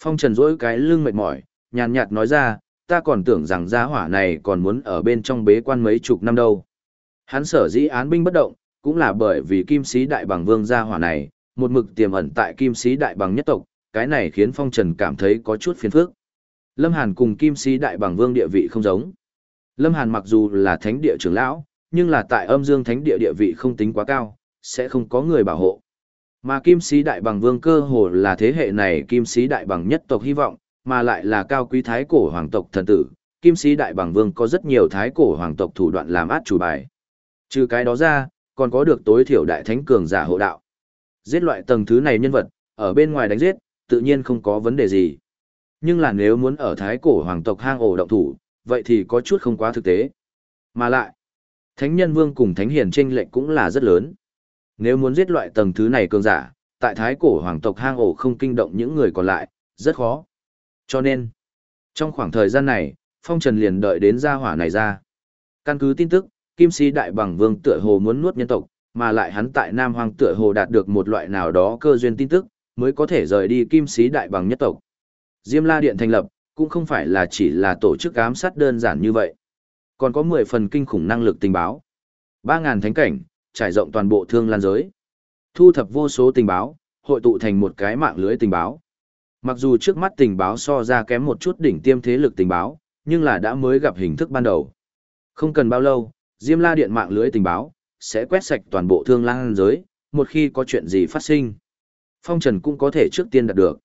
Phong Trần rỗi cái lưng mệt mỏi, nhàn nhạt nói ra, ta còn tưởng rằng gia hỏa này còn muốn ở bên trong bế quan mấy chục năm đâu. Hắn sở dĩ án binh bất động, cũng là bởi vì Kim Sĩ Đại Bằng Vương gia hỏa này, một mực tiềm ẩn tại Kim Sĩ Đại Bằng nhất tộc, cái này khiến Phong Trần cảm thấy có chút phiền phức. Lâm Hàn cùng Kim Sĩ Đại Bằng Vương địa vị không giống. Lâm Hàn mặc dù là thánh địa trưởng lão, nhưng là tại âm dương thánh địa địa vị không tính quá cao, sẽ không có người bảo hộ. Mà Kim Sĩ Đại Bằng Vương cơ hồ là thế hệ này Kim Sĩ Đại Bằng nhất tộc hy vọng, mà lại là cao quý thái cổ hoàng tộc thần tử. Kim Sĩ Đại Bằng Vương có rất nhiều thái cổ hoàng tộc thủ đoạn làm át chủ bài. Trừ cái đó ra, còn có được tối thiểu đại thánh cường giả hộ đạo. Giết loại tầng thứ này nhân vật, ở bên ngoài đánh giết, tự nhiên không có vấn đề gì. Nhưng là nếu muốn ở thái cổ hoàng tộc hang ổ động thủ, vậy thì có chút không quá thực tế. Mà lại, thánh nhân vương cùng thánh hiền tranh lệnh cũng là rất lớn. Nếu muốn giết loại tầng thứ này cường giả, tại thái cổ hoàng tộc hang ổ không kinh động những người còn lại, rất khó. Cho nên, trong khoảng thời gian này, Phong Trần liền đợi đến gia hỏa này ra. Căn cứ tin tức, Kim Si Đại Bằng Vương tựa hồ muốn nuốt nhân tộc, mà lại hắn tại Nam Hoang tựa hồ đạt được một loại nào đó cơ duyên tin tức, mới có thể rời đi Kim sĩ Đại Bằng nhất tộc. Diêm La Điện thành lập, cũng không phải là chỉ là tổ chức ám sát đơn giản như vậy. Còn có 10 phần kinh khủng năng lực tình báo. 3.000 thánh cảnh, trải rộng toàn bộ thương lan giới. Thu thập vô số tình báo, hội tụ thành một cái mạng lưới tình báo. Mặc dù trước mắt tình báo so ra kém một chút đỉnh tiêm thế lực tình báo, nhưng là đã mới gặp hình thức ban đầu. Không cần bao lâu, Diêm La Điện mạng lưới tình báo, sẽ quét sạch toàn bộ thương lang giới, một khi có chuyện gì phát sinh. Phong Trần cũng có thể trước tiên đạt được.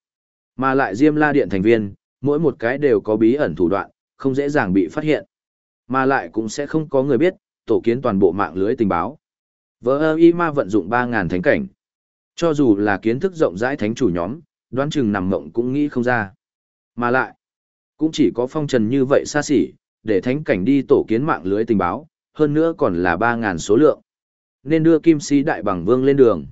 Mà lại Diêm La Điện thành viên, mỗi một cái đều có bí ẩn thủ đoạn, không dễ dàng bị phát hiện. Mà lại cũng sẽ không có người biết, tổ kiến toàn bộ mạng lưới tình báo. Vỡ y ma vận dụng 3.000 thánh cảnh. Cho dù là kiến thức rộng rãi thánh chủ nhóm, đoán chừng nằm mộng cũng nghĩ không ra. Mà lại, cũng chỉ có phong trần như vậy xa xỉ, để thánh cảnh đi tổ kiến mạng lưới tình báo, hơn nữa còn là 3.000 số lượng. Nên đưa kim sĩ đại bằng vương lên đường.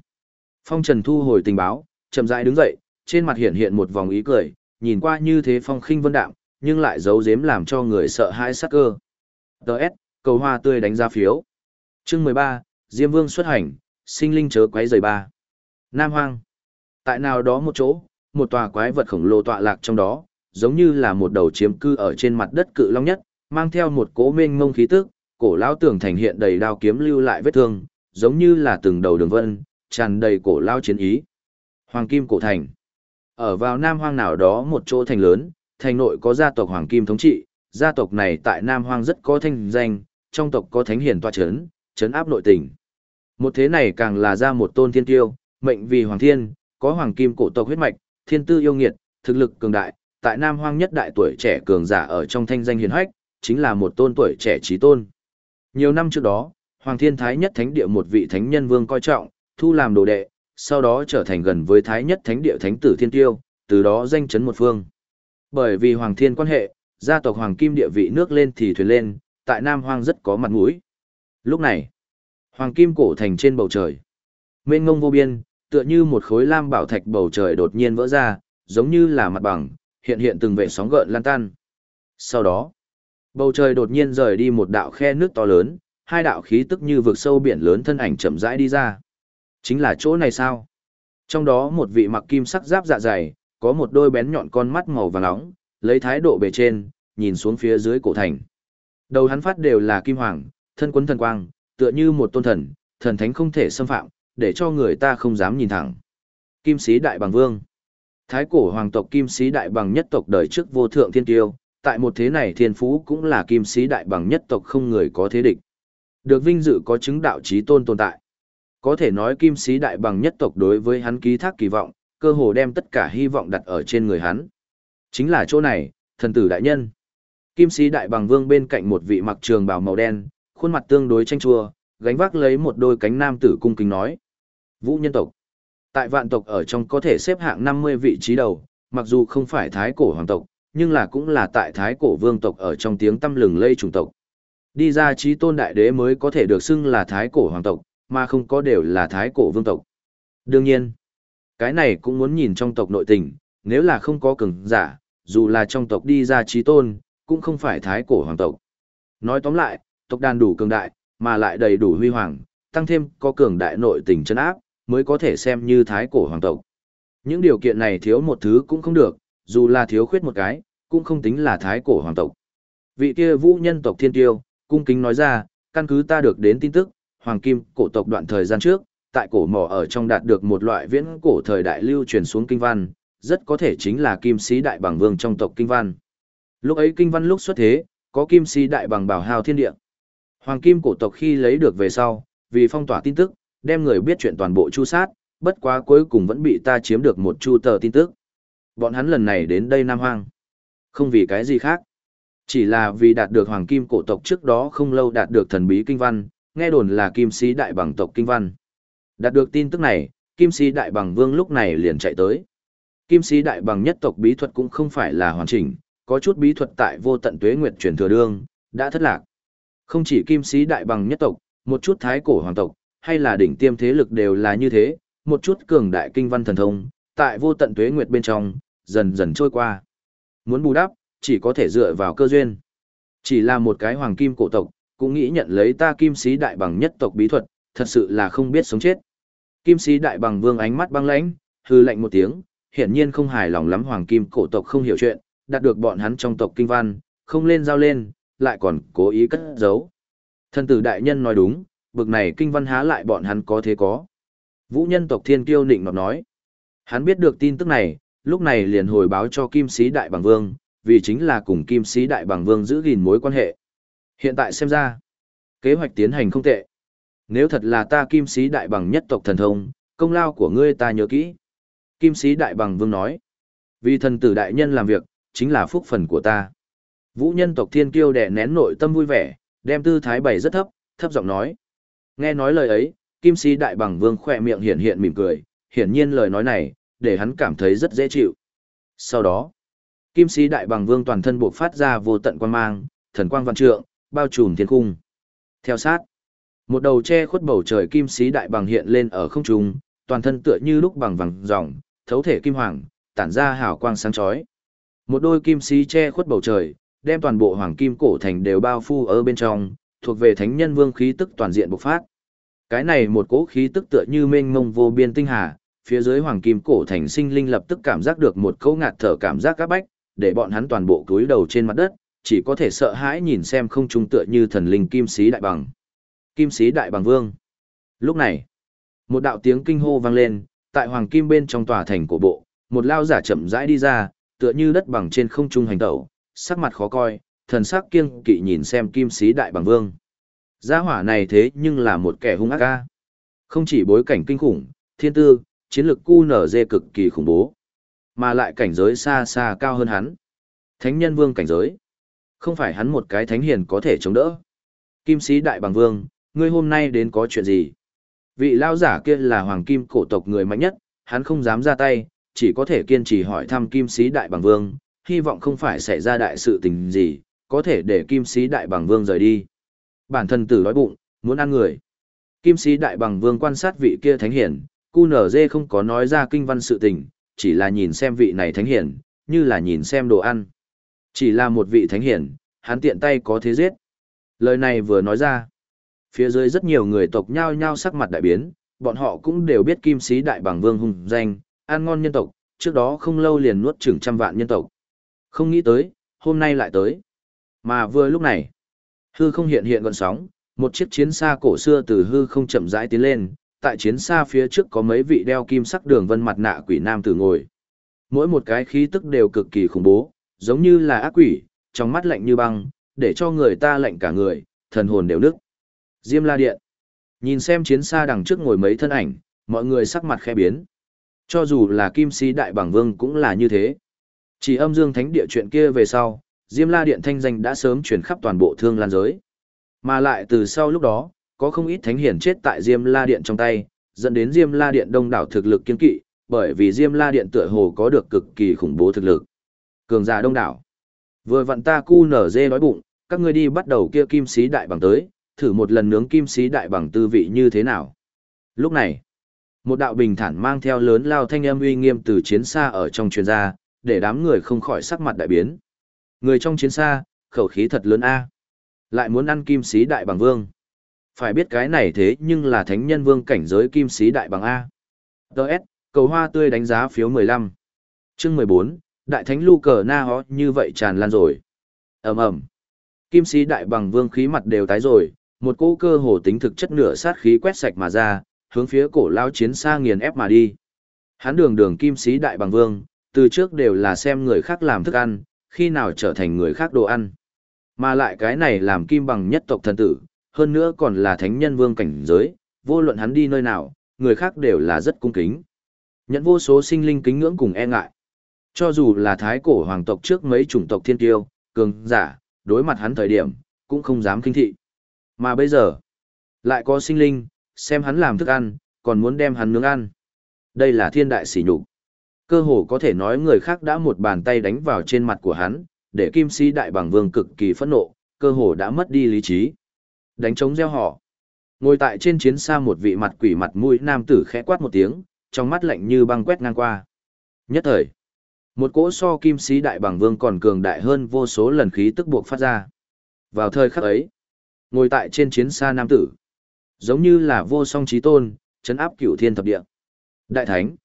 Phong trần thu hồi tình báo, chậm rãi đứng dậy, trên mặt hiện hiện một vòng ý cười, nhìn qua như thế phong khinh vân đạm, nhưng lại giấu giếm làm cho người sợ hãi sắc cơ. Đợt, cầu hoa tươi đánh ra phiếu. Chương 13, Diêm Vương xuất hành, sinh linh chớ quấy rầy ba. Nam Hoang. Tại nào đó một chỗ, một tòa quái vật khổng lồ tọa lạc trong đó, giống như là một đầu chiếm cư ở trên mặt đất cự long nhất, mang theo một cố mênh mông khí tức, cổ lão tường thành hiện đầy đao kiếm lưu lại vết thương, giống như là từng đầu đường vân, tràn đầy cổ lao chiến ý. Hoàng Kim cổ thành. Ở vào Nam Hoang nào đó một chỗ thành lớn, thành nội có gia tộc Hoàng Kim thống trị, gia tộc này tại Nam Hoang rất có thanh danh, trong tộc có thánh hiền tòa chấn, chấn áp nội tình. Một thế này càng là ra một tôn thiên tiêu, mệnh vì Hoàng Thiên, có Hoàng Kim cổ tộc huyết mạch, thiên tư yêu nghiệt, thực lực cường đại, tại Nam Hoang nhất đại tuổi trẻ cường giả ở trong thanh danh hiền hách, chính là một tôn tuổi trẻ trí tôn. Nhiều năm trước đó, Hoàng Thiên Thái nhất thánh địa một vị thánh nhân vương coi trọng, thu làm đồ đệ, sau đó trở thành gần với Thái nhất thánh địa thánh tử thiên tiêu, từ đó danh chấn một phương. Bởi vì Hoàng Thiên quan hệ, gia tộc Hoàng Kim địa vị nước lên thì thuyền lên, tại Nam Hoang rất có mặt mũi. Lúc này, Hoàng Kim cổ thành trên bầu trời. Mênh ngông vô biên, tựa như một khối lam bảo thạch bầu trời đột nhiên vỡ ra, giống như là mặt bằng, hiện hiện từng vệ sóng gợn lan tan. Sau đó, bầu trời đột nhiên rời đi một đạo khe nước to lớn, hai đạo khí tức như vượt sâu biển lớn thân ảnh chậm rãi đi ra. Chính là chỗ này sao? Trong đó một vị mặc kim sắc giáp dạ dày, có một đôi bén nhọn con mắt màu vàng nóng, lấy thái độ bề trên, nhìn xuống phía dưới cổ thành. Đầu hắn phát đều là kim hoàng, thân quấn thần quang, tựa như một tôn thần, thần thánh không thể xâm phạm, để cho người ta không dám nhìn thẳng. Kim sĩ đại bằng vương. Thái cổ hoàng tộc kim sĩ đại bằng nhất tộc đời trước vô thượng thiên tiêu, tại một thế này thiên phú cũng là kim sĩ đại bằng nhất tộc không người có thế địch. Được vinh dự có chứng đạo trí tôn tồn tại. Có thể nói kim sĩ đại bằng nhất tộc đối với hắn ký thác kỳ vọng, cơ hồ đem tất cả hy vọng đặt ở trên người hắn. Chính là chỗ này, thần tử đại nhân. Kim sĩ đại bằng vương bên cạnh một vị mặc trường bào màu đen, khuôn mặt tương đối tranh chua, gánh vác lấy một đôi cánh nam tử cung kính nói. Vũ nhân tộc. Tại vạn tộc ở trong có thể xếp hạng 50 vị trí đầu, mặc dù không phải thái cổ hoàng tộc, nhưng là cũng là tại thái cổ vương tộc ở trong tiếng tâm lừng lây chủng tộc. Đi ra trí tôn đại đế mới có thể được xưng là thái cổ hoàng tộc, mà không có đều là thái cổ vương tộc. Đương nhiên, cái này cũng muốn nhìn trong tộc nội tình, nếu là không có cường giả, dù là trong tộc đi ra trí tôn, cũng không phải thái cổ hoàng tộc. Nói tóm lại, tộc đàn đủ cường đại, mà lại đầy đủ huy hoàng, tăng thêm có cường đại nội tình chân áp, mới có thể xem như thái cổ hoàng tộc. Những điều kiện này thiếu một thứ cũng không được, dù là thiếu khuyết một cái, cũng không tính là thái cổ hoàng tộc. Vị kia vũ nhân tộc thiên tiêu, cung kính nói ra, căn cứ ta được đến tin tức, hoàng kim cổ tộc đoạn thời gian trước, tại cổ mỏ ở trong đạt được một loại viễn cổ thời đại lưu truyền xuống kinh văn, rất có thể chính là kim sĩ đại bằng vương trong tộc kinh văn. Lúc ấy kinh văn lúc xuất thế, có kim sĩ đại bằng bảo hào thiên địa. Hoàng kim cổ tộc khi lấy được về sau, vì phong tỏa tin tức, đem người biết chuyện toàn bộ chu sát, bất quá cuối cùng vẫn bị ta chiếm được một chu tờ tin tức. Bọn hắn lần này đến đây Nam Hoang. Không vì cái gì khác. Chỉ là vì đạt được hoàng kim cổ tộc trước đó không lâu đạt được thần bí kinh văn, nghe đồn là kim sĩ đại bằng tộc kinh văn. Đạt được tin tức này, kim sĩ đại bằng vương lúc này liền chạy tới. Kim sĩ đại bằng nhất tộc bí thuật cũng không phải là hoàn chỉnh, có chút bí thuật tại vô tận tuế nguyệt truyền thừa đương, đã thất lạc. Không chỉ kim sĩ đại bằng nhất tộc, một chút thái cổ hoàng tộc, hay là đỉnh tiêm thế lực đều là như thế, một chút cường đại kinh văn thần thông, tại vô tận tuế nguyệt bên trong, dần dần trôi qua. Muốn bù đắp, chỉ có thể dựa vào cơ duyên. Chỉ là một cái hoàng kim cổ tộc, cũng nghĩ nhận lấy ta kim sĩ đại bằng nhất tộc bí thuật, thật sự là không biết sống chết. Kim sĩ đại bằng vương ánh mắt băng lãnh, hư lạnh một tiếng, hiển nhiên không hài lòng lắm hoàng kim cổ tộc không hiểu chuyện, đạt được bọn hắn trong tộc kinh văn, không lên giao lên, lại còn cố ý cất giấu. Thân tử đại nhân nói đúng, bực này kinh văn há lại bọn hắn có thế có. Vũ nhân tộc thiên kiêu nịnh nọt nói. Hắn biết được tin tức này, lúc này liền hồi báo cho Kim Sĩ Đại Bằng Vương, vì chính là cùng Kim Sĩ Đại Bằng Vương giữ gìn mối quan hệ. Hiện tại xem ra, kế hoạch tiến hành không tệ. Nếu thật là ta Kim Sĩ Đại Bằng nhất tộc thần thông, công lao của ngươi ta nhớ kỹ. Kim Sĩ Đại Bằng Vương nói, vì thần tử đại nhân làm việc, chính là phúc phần của ta. Vũ nhân tộc thiên kiêu đẻ nén nội tâm vui vẻ, đem tư thái bày rất thấp, thấp giọng nói. Nghe nói lời ấy, Kim Sĩ Đại Bằng Vương khỏe miệng hiện hiện mỉm cười, hiển nhiên lời nói này, để hắn cảm thấy rất dễ chịu. Sau đó, Kim Sĩ Đại Bằng Vương toàn thân bộc phát ra vô tận quang mang, thần quang văn trượng, bao trùm thiên cung. Theo sát, một đầu che khuất bầu trời Kim Sĩ Đại Bằng hiện lên ở không trung, toàn thân tựa như lúc bằng vàng ròng, thấu thể kim hoàng, tản ra hào quang sáng chói. Một đôi kim sĩ che khuất bầu trời, đem toàn bộ hoàng kim cổ thành đều bao phủ ở bên trong, thuộc về thánh nhân vương khí tức toàn diện bộc phát. Cái này một cỗ khí tức tựa như mênh mông vô biên tinh hà, phía dưới hoàng kim cổ thành sinh linh lập tức cảm giác được một cỗ ngạt thở cảm giác các bách, để bọn hắn toàn bộ cúi đầu trên mặt đất, chỉ có thể sợ hãi nhìn xem không trung tựa như thần linh kim sĩ đại bằng. Kim sĩ đại bằng vương. Lúc này, một đạo tiếng kinh hô vang lên, tại hoàng kim bên trong tòa thành cổ bộ, một lao giả chậm rãi đi ra, tựa như đất bằng trên không trung hành tẩu, sắc mặt khó coi, thần sắc kiêng kỵ nhìn xem kim sĩ đại bằng vương. Gia hỏa này thế nhưng là một kẻ hung ác ca. Không chỉ bối cảnh kinh khủng, thiên tư, chiến lược cu nở dê cực kỳ khủng bố, mà lại cảnh giới xa xa cao hơn hắn. Thánh nhân vương cảnh giới. Không phải hắn một cái thánh hiền có thể chống đỡ. Kim sĩ đại bằng vương, ngươi hôm nay đến có chuyện gì? Vị lao giả kia là hoàng kim cổ tộc người mạnh nhất, hắn không dám ra tay, chỉ có thể kiên trì hỏi thăm kim sĩ đại bằng vương, hy vọng không phải xảy ra đại sự tình gì, có thể để kim sĩ đại bằng vương rời đi. Bản thân tử đói bụng, muốn ăn người. Kim sĩ đại bằng vương quan sát vị kia thánh hiển, cu nở dê không có nói ra kinh văn sự tình, chỉ là nhìn xem vị này thánh hiển, như là nhìn xem đồ ăn. Chỉ là một vị thánh hiển, hắn tiện tay có thế giết. Lời này vừa nói ra. Phía dưới rất nhiều người tộc nhao nhao sắc mặt đại biến, bọn họ cũng đều biết kim sĩ đại bằng vương hùng danh, ăn ngon nhân tộc, trước đó không lâu liền nuốt chừng trăm vạn nhân tộc. Không nghĩ tới, hôm nay lại tới. Mà vừa lúc này, hư không hiện hiện gọn sóng, một chiếc chiến xa cổ xưa từ hư không chậm rãi tiến lên, tại chiến xa phía trước có mấy vị đeo kim sắc đường vân mặt nạ quỷ nam tử ngồi. Mỗi một cái khí tức đều cực kỳ khủng bố, giống như là ác quỷ, trong mắt lạnh như băng, để cho người ta lạnh cả người, thần hồn đều nức. Diêm La Điện. Nhìn xem chiến xa đằng trước ngồi mấy thân ảnh, mọi người sắc mặt khẽ biến. Cho dù là Kim Sĩ Đại Bảng Vương cũng là như thế. Chỉ âm dương thánh địa chuyện kia về sau, Diêm La Điện thanh danh đã sớm truyền khắp toàn bộ thương lan giới. Mà lại từ sau lúc đó, có không ít thánh hiển chết tại Diêm La Điện trong tay, dẫn đến Diêm La Điện đông đảo thực lực kiên kỵ, bởi vì Diêm La Điện tựa hồ có được cực kỳ khủng bố thực lực. Cường giả đông đảo. Vừa vặn ta cu nở dê đói bụng, các ngươi đi bắt đầu kia kim sĩ đại bằng tới, thử một lần nướng kim sĩ đại bằng tư vị như thế nào. Lúc này, một đạo bình thản mang theo lớn lao thanh âm uy nghiêm từ chiến xa ở trong truyền ra, để đám người không khỏi sắc mặt đại biến. Người trong chiến xa, khẩu khí thật lớn a. Lại muốn ăn kim sĩ đại bằng vương. Phải biết cái này thế nhưng là thánh nhân vương cảnh giới kim sĩ đại bằng A. Đợt, cầu hoa tươi đánh giá phiếu 15. Chương 14, đại thánh lu cờ na hó như vậy tràn lan rồi. ầm ầm Kim sĩ đại bằng vương khí mặt đều tái rồi, một cỗ cơ hồ tính thực chất nửa sát khí quét sạch mà ra, hướng phía cổ lao chiến xa nghiền ép mà đi. Hắn đường đường kim sĩ đại bằng vương, từ trước đều là xem người khác làm thức ăn, khi nào trở thành người khác đồ ăn. Mà lại cái này làm kim bằng nhất tộc thần tử, hơn nữa còn là thánh nhân vương cảnh giới, vô luận hắn đi nơi nào, người khác đều là rất cung kính. Nhận vô số sinh linh kính ngưỡng cùng e ngại. Cho dù là thái cổ hoàng tộc trước mấy chủng tộc thiên tiêu, cường, giả, đối mặt hắn thời điểm, cũng không dám kinh thị. Mà bây giờ, lại có sinh linh, xem hắn làm thức ăn, còn muốn đem hắn nướng ăn. Đây là thiên đại sỉ nhục. Cơ hồ có thể nói người khác đã một bàn tay đánh vào trên mặt của hắn, để kim sĩ đại bằng vương cực kỳ phẫn nộ, cơ hồ đã mất đi lý trí. Đánh trống gieo họ. Ngồi tại trên chiến xa một vị mặt quỷ mặt mũi nam tử khẽ quát một tiếng, trong mắt lạnh như băng quét ngang qua. Nhất thời, một cỗ so kim sĩ đại bằng vương còn cường đại hơn vô số lần khí tức buộc phát ra. Vào thời khắc ấy, ngồi tại trên chiến xa nam tử, giống như là vô song trí tôn, chấn áp cửu thiên thập địa. Đại thánh,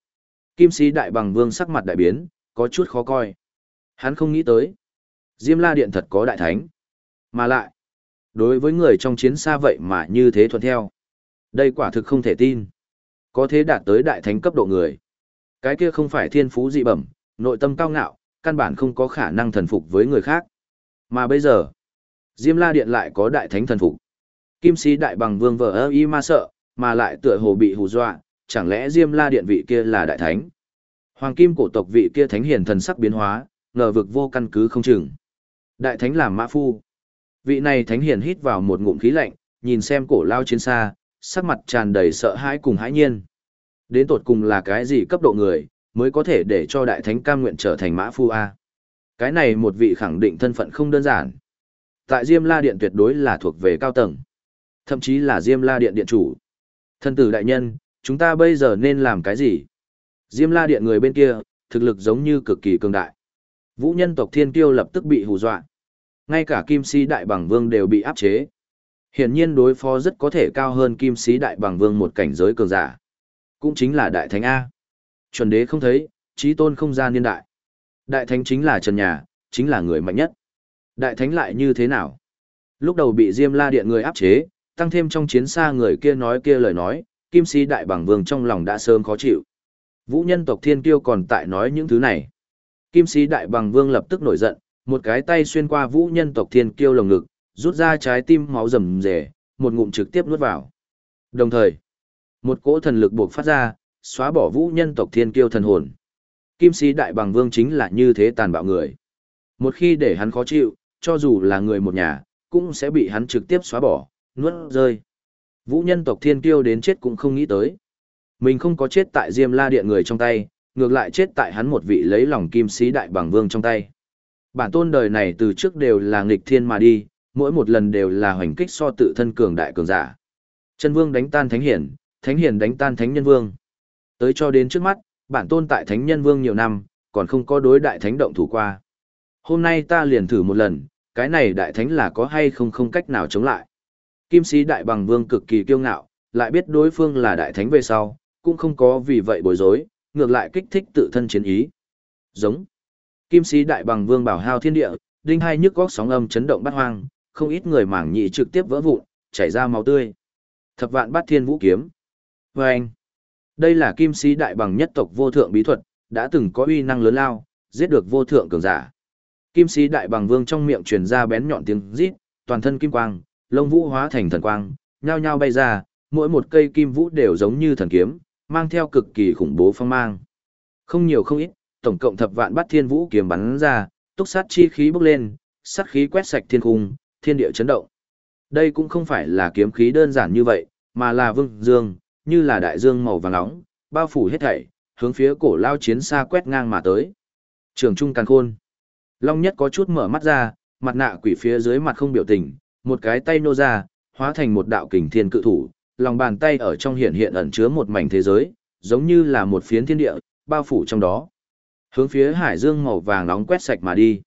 kim sĩ đại bằng vương sắc mặt đại biến, có chút khó coi. Hắn không nghĩ tới, Diêm La Điện thật có đại thánh. Mà lại, đối với người trong chiến xa vậy mà như thế thuận theo. Đây quả thực không thể tin. Có thế đạt tới đại thánh cấp độ người. Cái kia không phải thiên phú dị bẩm, nội tâm cao ngạo, căn bản không có khả năng thần phục với người khác. Mà bây giờ, Diêm La Điện lại có đại thánh thần phục. Kim sĩ đại bằng vương vợ ơ y ma sợ, mà lại tựa hồ bị hù dọa, chẳng lẽ Diêm La Điện vị kia là đại thánh? Hoàng kim cổ tộc vị kia thánh hiền thần sắc biến hóa, ngờ vực vô căn cứ không chừng. Đại thánh làm mã phu. Vị này thánh hiền hít vào một ngụm khí lạnh, nhìn xem cổ lao chiến xa, sắc mặt tràn đầy sợ hãi cùng hãi nhiên. Đến tột cùng là cái gì cấp độ người, mới có thể để cho đại thánh cam nguyện trở thành mã phu A. Cái này một vị khẳng định thân phận không đơn giản. Tại Diêm La Điện tuyệt đối là thuộc về cao tầng. Thậm chí là Diêm La Điện điện chủ. Thân tử đại nhân, chúng ta bây giờ nên làm cái gì? Diêm La Điện người bên kia, thực lực giống như cực kỳ cường đại. Vũ nhân tộc Thiên Kiêu lập tức bị hù dọa. Ngay cả Kim Sĩ Đại Bằng Vương đều bị áp chế. Hiển nhiên đối phó rất có thể cao hơn Kim Sĩ Đại Bằng Vương một cảnh giới cường giả. Cũng chính là Đại Thánh A. Chuẩn đế không thấy, trí tôn không ra niên đại. Đại Thánh chính là Trần Nhà, chính là người mạnh nhất. Đại Thánh lại như thế nào? Lúc đầu bị Diêm La Điện người áp chế, tăng thêm trong chiến xa người kia nói kia lời nói, Kim Sĩ Đại Bằng Vương trong lòng đã sớm khó chịu. Vũ nhân tộc Thiên Kiêu còn tại nói những thứ này. Kim sĩ đại bằng vương lập tức nổi giận, một cái tay xuyên qua vũ nhân tộc thiên kiêu lồng ngực, rút ra trái tim máu rầm rề, một ngụm trực tiếp nuốt vào. Đồng thời, một cỗ thần lực buộc phát ra, xóa bỏ vũ nhân tộc thiên kiêu thần hồn. Kim sĩ đại bằng vương chính là như thế tàn bạo người. Một khi để hắn khó chịu, cho dù là người một nhà, cũng sẽ bị hắn trực tiếp xóa bỏ, nuốt rơi. Vũ nhân tộc thiên kiêu đến chết cũng không nghĩ tới. Mình không có chết tại Diêm La Điện người trong tay, ngược lại chết tại hắn một vị lấy lòng kim sĩ đại bằng vương trong tay. Bản tôn đời này từ trước đều là nghịch thiên mà đi, mỗi một lần đều là hoành kích so tự thân cường đại cường giả. Chân vương đánh tan thánh hiển, thánh hiển đánh tan thánh nhân vương. Tới cho đến trước mắt, bản tôn tại thánh nhân vương nhiều năm, còn không có đối đại thánh động thủ qua. Hôm nay ta liền thử một lần, cái này đại thánh là có hay không không cách nào chống lại. Kim sĩ đại bằng vương cực kỳ kiêu ngạo, lại biết đối phương là đại thánh về sau, cũng không có vì vậy bối rối, ngược lại kích thích tự thân chiến ý. Giống. Kim sĩ đại bằng vương bảo hao thiên địa, đinh hai nhức góc sóng âm chấn động bát hoang, không ít người mảng nhị trực tiếp vỡ vụn, chảy ra máu tươi. Thập vạn bát thiên vũ kiếm. Anh, Đây là kim sĩ đại bằng nhất tộc vô thượng bí thuật, đã từng có uy năng lớn lao, giết được vô thượng cường giả. Kim sĩ đại bằng vương trong miệng truyền ra bén nhọn tiếng rít, toàn thân kim quang, lông vũ hóa thành thần quang, nhao nhao bay ra, mỗi một cây kim vũ đều giống như thần kiếm, mang theo cực kỳ khủng bố phong mang. Không nhiều không ít, tổng cộng thập vạn bát thiên vũ kiếm bắn ra, túc sát chi khí bốc lên, sát khí quét sạch thiên cung, thiên địa chấn động. Đây cũng không phải là kiếm khí đơn giản như vậy, mà là vương dương, như là đại dương màu vàng nóng, bao phủ hết thảy, hướng phía cổ lao chiến xa quét ngang mà tới. Trường trung càn khôn. Long nhất có chút mở mắt ra, mặt nạ quỷ phía dưới mặt không biểu tình, một cái tay nô ra, hóa thành một đạo kình thiên cự thủ, lòng bàn tay ở trong hiện hiện ẩn chứa một mảnh thế giới, giống như là một phiến thiên địa, bao phủ trong đó. Hướng phía hải dương màu vàng nóng quét sạch mà đi.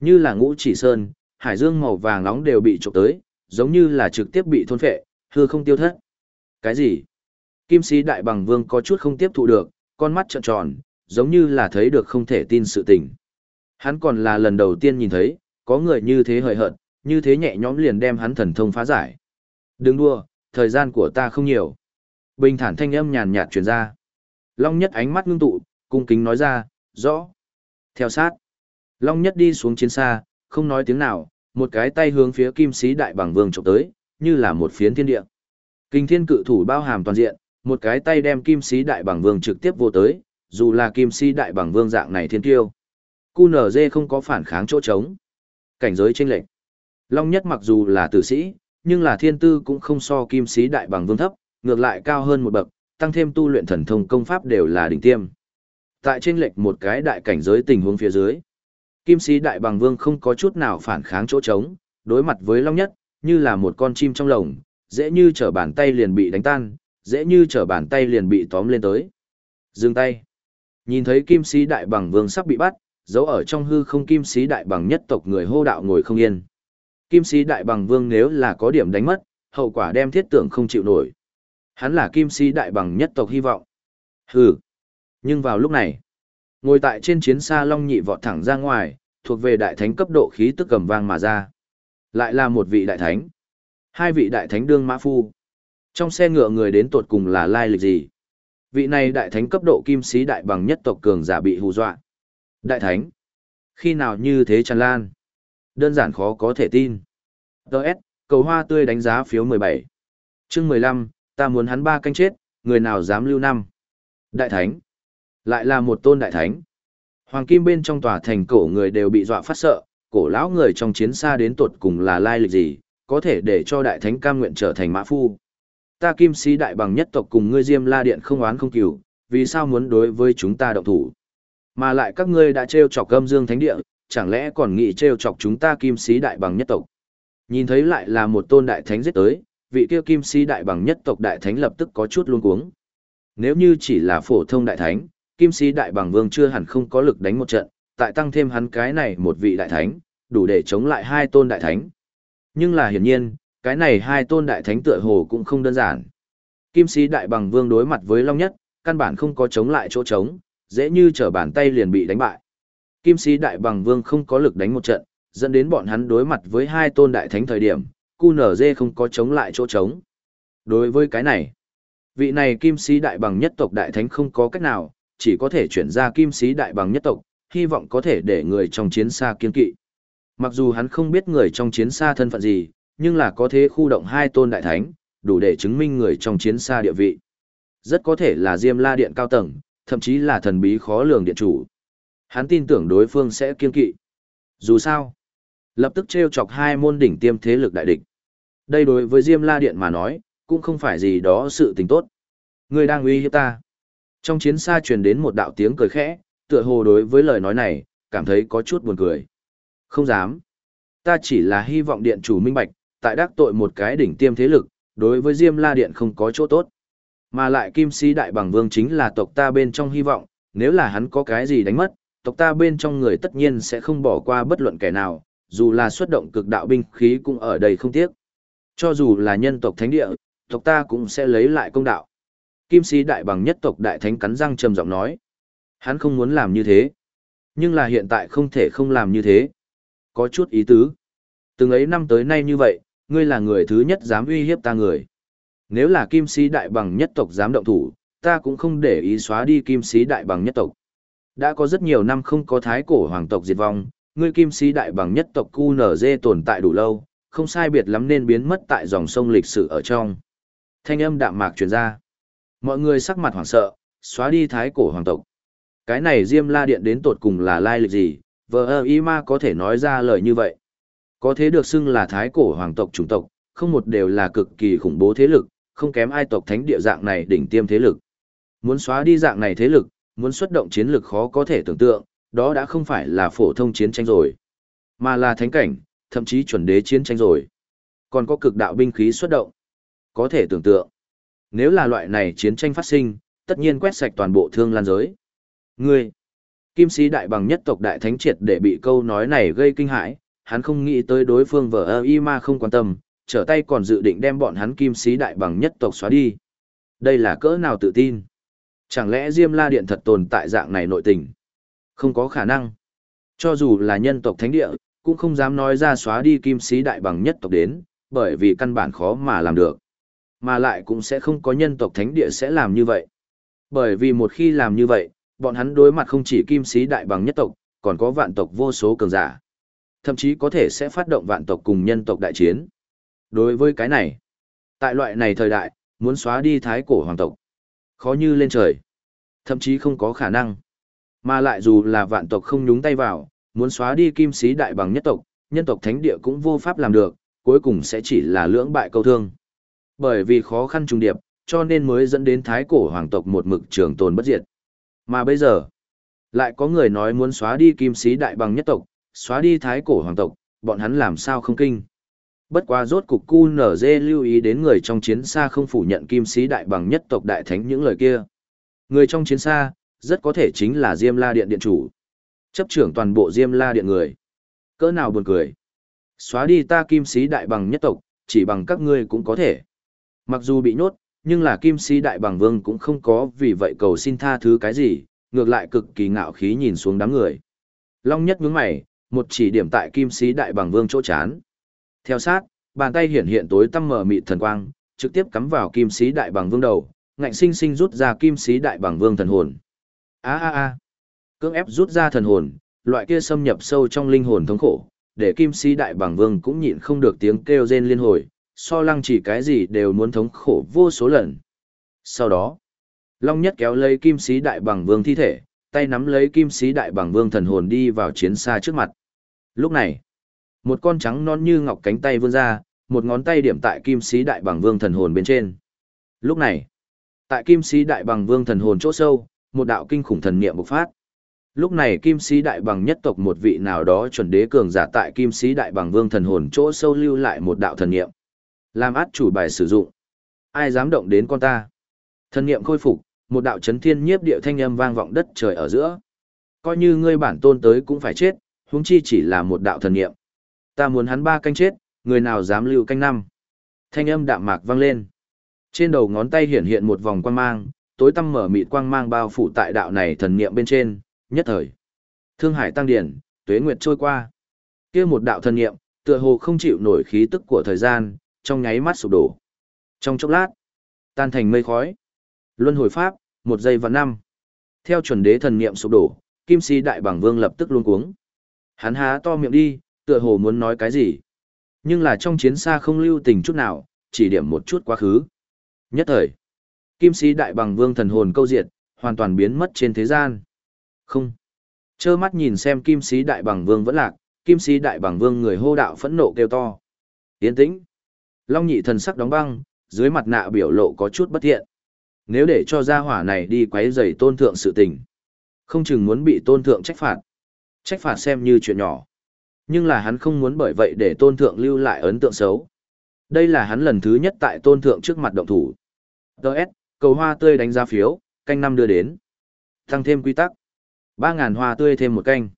Như là ngũ chỉ sơn, hải dương màu vàng nóng đều bị trộm tới, giống như là trực tiếp bị thôn phệ, hư không tiêu thất. Cái gì? Kim sĩ đại bằng vương có chút không tiếp thụ được, con mắt trợn tròn, giống như là thấy được không thể tin sự tình. Hắn còn là lần đầu tiên nhìn thấy, có người như thế hời hợt, như thế nhẹ nhõm liền đem hắn thần thông phá giải. Đừng đua, thời gian của ta không nhiều. Bình thản thanh âm nhàn nhạt truyền ra. Long nhất ánh mắt ngưng tụ, cung kính nói ra, rõ. Theo sát. Long nhất đi xuống chiến xa, không nói tiếng nào, một cái tay hướng phía kim sĩ đại bằng vương chụp tới, như là một phiến thiên địa. Kinh thiên cự thủ bao hàm toàn diện, một cái tay đem kim sĩ đại bằng vương trực tiếp vô tới, dù là kim sĩ đại bằng vương dạng này thiên tiêu. QNZ không có phản kháng chỗ trống. Cảnh giới chênh lệch. Long nhất mặc dù là tử sĩ, nhưng là thiên tư cũng không so kim sĩ đại bằng vương thấp, ngược lại cao hơn một bậc, tăng thêm tu luyện thần thông công pháp đều là đỉnh tiêm. Tại trên lệch một cái đại cảnh giới tình huống phía dưới, kim sĩ đại bằng vương không có chút nào phản kháng chỗ trống, đối mặt với long nhất, như là một con chim trong lồng, dễ như trở bàn tay liền bị đánh tan, dễ như trở bàn tay liền bị tóm lên tới. Dừng tay. Nhìn thấy kim sĩ đại bằng vương sắp bị bắt, giấu ở trong hư không kim sĩ đại bằng nhất tộc người hô đạo ngồi không yên. Kim sĩ đại bằng vương nếu là có điểm đánh mất, hậu quả đem thiết tưởng không chịu nổi. Hắn là kim sĩ đại bằng nhất tộc hy vọng. Hừ. Nhưng vào lúc này, ngồi tại trên chiến xa long nhị vọt thẳng ra ngoài, thuộc về đại thánh cấp độ khí tức cầm vang mà ra. Lại là một vị đại thánh. Hai vị đại thánh đương mã phu. Trong xe ngựa người đến tuột cùng là lai lịch gì? Vị này đại thánh cấp độ kim sĩ đại bằng nhất tộc cường giả bị hù dọa. Đại thánh. Khi nào như thế tràn lan? Đơn giản khó có thể tin. Đợt, cầu hoa tươi đánh giá phiếu 17. chương 15, ta muốn hắn ba canh chết, người nào dám lưu năm. Đại thánh. Lại là một tôn đại thánh. Hoàng kim bên trong tòa thành cổ người đều bị dọa phát sợ, cổ lão người trong chiến xa đến tột cùng là lai lịch gì, có thể để cho đại thánh cam nguyện trở thành mã phu. Ta kim sĩ đại bằng nhất tộc cùng ngươi diêm la điện không oán không cừu, vì sao muốn đối với chúng ta động thủ? Mà lại các ngươi đã trêu chọc âm dương thánh địa, chẳng lẽ còn nghĩ trêu chọc chúng ta kim sĩ đại bằng nhất tộc? Nhìn thấy lại là một tôn đại thánh giết tới, vị kia kim sĩ đại bằng nhất tộc đại thánh lập tức có chút luống cuống. Nếu như chỉ là phổ thông đại thánh, kim sĩ đại bằng vương chưa hẳn không có lực đánh một trận, tại tăng thêm hắn cái này một vị đại thánh, đủ để chống lại hai tôn đại thánh. Nhưng là hiển nhiên, cái này hai tôn đại thánh tựa hồ cũng không đơn giản. Kim sĩ đại bằng vương đối mặt với Long Nhất, căn bản không có chống lại chỗ trống, dễ như trở bàn tay liền bị đánh bại. Kim sĩ đại bằng vương không có lực đánh một trận, dẫn đến bọn hắn đối mặt với hai tôn đại thánh thời điểm, QNZ không có chống lại chỗ trống. Đối với cái này, vị này kim sĩ đại bằng nhất tộc đại thánh không có cách nào, chỉ có thể chuyển ra kim sĩ đại bằng nhất tộc, hy vọng có thể để người trong chiến xa kiên kỵ. Mặc dù hắn không biết người trong chiến xa thân phận gì, nhưng là có thế khu động hai tôn đại thánh, đủ để chứng minh người trong chiến xa địa vị. Rất có thể là Diêm La Điện cao tầng, thậm chí là thần bí khó lường điện chủ. Hắn tin tưởng đối phương sẽ kiên kỵ. Dù sao, lập tức treo chọc hai môn đỉnh tiêm thế lực đại địch. Đây đối với Diêm La Điện mà nói, cũng không phải gì đó sự tình tốt. Người đang uy hiếp ta. Trong chiến xa truyền đến một đạo tiếng cười khẽ, tựa hồ đối với lời nói này, cảm thấy có chút buồn cười. Không dám. Ta chỉ là hy vọng điện chủ minh bạch, tại đắc tội một cái đỉnh tiêm thế lực, đối với Diêm La Điện không có chỗ tốt. Mà lại Kim Sĩ Đại Bằng Vương chính là tộc ta bên trong hy vọng, nếu là hắn có cái gì đánh mất, tộc ta bên trong người tất nhiên sẽ không bỏ qua bất luận kẻ nào, dù là xuất động cực đạo binh khí cũng ở đây không tiếc. Cho dù là nhân tộc thánh địa, tộc ta cũng sẽ lấy lại công đạo. Kim Sĩ Đại Bằng nhất tộc Đại Thánh cắn răng trầm giọng nói. Hắn không muốn làm như thế. Nhưng là hiện tại không thể không làm như thế. Có chút ý tứ. Từng ấy năm tới nay như vậy, ngươi là người thứ nhất dám uy hiếp ta người. Nếu là kim sĩ đại bằng nhất tộc dám động thủ, ta cũng không để ý xóa đi kim sĩ đại bằng nhất tộc. Đã có rất nhiều năm không có thái cổ hoàng tộc diệt vong, ngươi kim sĩ đại bằng nhất tộc QNZ tồn tại đủ lâu, không sai biệt lắm nên biến mất tại dòng sông lịch sử ở trong. Thanh âm đạm mạc truyền ra. Mọi người sắc mặt hoảng sợ, xóa đi thái cổ hoàng tộc. Cái này Diêm La Điện đến tột cùng là lai lịch gì, vợ ơ y ma có thể nói ra lời như vậy. Có thế được xưng là thái cổ hoàng tộc chủng tộc, không một đều là cực kỳ khủng bố thế lực, không kém ai tộc thánh địa dạng này đỉnh tiêm thế lực. Muốn xóa đi dạng này thế lực, muốn xuất động chiến lực khó có thể tưởng tượng, đó đã không phải là phổ thông chiến tranh rồi, mà là thánh cảnh, thậm chí chuẩn đế chiến tranh rồi. Còn có cực đạo binh khí xuất động. Có thể tưởng tượng, nếu là loại này chiến tranh phát sinh, tất nhiên quét sạch toàn bộ thương lan giới. Ngươi, kim sĩ đại bằng nhất tộc đại thánh triệt để bị câu nói này gây kinh hãi, hắn không nghĩ tới đối phương vợ ơ y ma không quan tâm, trở tay còn dự định đem bọn hắn kim sĩ đại bằng nhất tộc xóa đi. Đây là cỡ nào tự tin? Chẳng lẽ Diêm La Điện thật tồn tại dạng này nội tình? Không có khả năng. Cho dù là nhân tộc thánh địa, cũng không dám nói ra xóa đi kim sĩ đại bằng nhất tộc đến, bởi vì căn bản khó mà làm được. Mà lại cũng sẽ không có nhân tộc thánh địa sẽ làm như vậy. Bởi vì một khi làm như vậy, bọn hắn đối mặt không chỉ kim sĩ đại bằng nhất tộc, còn có vạn tộc vô số cường giả. Thậm chí có thể sẽ phát động vạn tộc cùng nhân tộc đại chiến. Đối với cái này, tại loại này thời đại, muốn xóa đi thái cổ hoàng tộc, khó như lên trời. Thậm chí không có khả năng. Mà lại dù là vạn tộc không nhúng tay vào, muốn xóa đi kim sĩ đại bằng nhất tộc, nhân tộc thánh địa cũng vô pháp làm được, cuối cùng sẽ chỉ là lưỡng bại câu thương. Bởi vì khó khăn trùng điệp, cho nên mới dẫn đến thái cổ hoàng tộc một mực trường tồn bất diệt. Mà bây giờ, lại có người nói muốn xóa đi kim sĩ đại bằng nhất tộc, xóa đi thái cổ hoàng tộc, bọn hắn làm sao không kinh. Bất quá rốt cục cu nở dê lưu ý đến người trong chiến xa không phủ nhận kim sĩ đại bằng nhất tộc đại thánh những lời kia. Người trong chiến xa, rất có thể chính là Diêm La Điện Điện chủ. Chấp trưởng toàn bộ Diêm La Điện người. Cỡ nào buồn cười. Xóa đi ta kim sĩ đại bằng nhất tộc, chỉ bằng các ngươi cũng có thể. Mặc dù bị nhốt, nhưng là kim sĩ đại bằng vương cũng không có vì vậy cầu xin tha thứ cái gì, ngược lại cực kỳ ngạo khí nhìn xuống đám người. Long nhất nhướng mày, một chỉ điểm tại kim sĩ đại bằng vương chỗ chán. Theo sát, bàn tay hiển hiện tối tăm mở mịt thần quang, trực tiếp cắm vào kim sĩ đại bằng vương đầu, ngạnh sinh sinh rút ra kim sĩ đại bằng vương thần hồn. A a a. Cưỡng ép rút ra thần hồn, loại kia xâm nhập sâu trong linh hồn thống khổ, để kim sĩ đại bàng vương cũng nhịn không được tiếng kêu rên liên hồi, so lăng chỉ cái gì đều muốn thống khổ vô số lần. Sau đó, Long Nhất kéo lấy kim sĩ đại Bằng vương thi thể, tay nắm lấy kim sĩ đại Bằng vương thần hồn đi vào chiến xa trước mặt. Lúc này, một con trắng non như ngọc cánh tay vươn ra, một ngón tay điểm tại kim sĩ đại Bằng vương thần hồn bên trên. Lúc này, tại kim sĩ đại Bằng vương thần hồn chỗ sâu, một đạo kinh khủng thần niệm bộc phát. Lúc này kim sĩ đại bằng nhất tộc một vị nào đó chuẩn đế cường giả tại kim sĩ đại bằng vương thần hồn chỗ sâu lưu lại một đạo thần niệm. Làm át chủ bài sử dụng. Ai dám động đến con ta? Thần niệm khôi phục, một đạo chấn thiên nhiếp địa thanh âm vang vọng đất trời ở giữa. Coi như ngươi bản tôn tới cũng phải chết, huống chi chỉ là một đạo thần niệm. Ta muốn hắn ba canh chết, người nào dám lưu canh năm. Thanh âm đạm mạc vang lên. Trên đầu ngón tay hiện hiện một vòng quang mang, tối tăm mở mịt quang mang bao phủ tại đạo này thần niệm bên trên, nhất thời. Thương hải tăng điển, tuế nguyệt trôi qua. kia một đạo thần niệm, tựa hồ không chịu nổi khí tức của thời gian, trong nháy mắt sụp đổ. Trong chốc lát, tan thành mây khói. Luân hồi pháp, một giây và năm. Theo chuẩn đế thần niệm sụp đổ, kim si đại bảng vương lập tức luôn cuống. Hắn há to miệng đi, tựa hồ muốn nói cái gì. Nhưng là trong chiến xa không lưu tình chút nào, chỉ điểm một chút quá khứ. Nhất thời, kim sĩ đại bằng vương thần hồn câu diệt, hoàn toàn biến mất trên thế gian. Không. Chơ mắt nhìn xem kim sĩ đại bằng vương vẫn lạc, kim sĩ đại bằng vương người hô đạo phẫn nộ kêu to. Yên tĩnh. Long nhị thần sắc đóng băng, dưới mặt nạ biểu lộ có chút bất thiện. Nếu để cho gia hỏa này đi quấy rầy tôn thượng sự tình, không chừng muốn bị tôn thượng trách phạt. Trách phạt xem như chuyện nhỏ. Nhưng là hắn không muốn bởi vậy để tôn thượng lưu lại ấn tượng xấu. Đây là hắn lần thứ nhất tại tôn thượng trước mặt động thủ. Đợt, cầu hoa tươi đánh giá phiếu, canh năm đưa đến. Tăng thêm quy tắc. ba ngàn hoa tươi thêm một canh.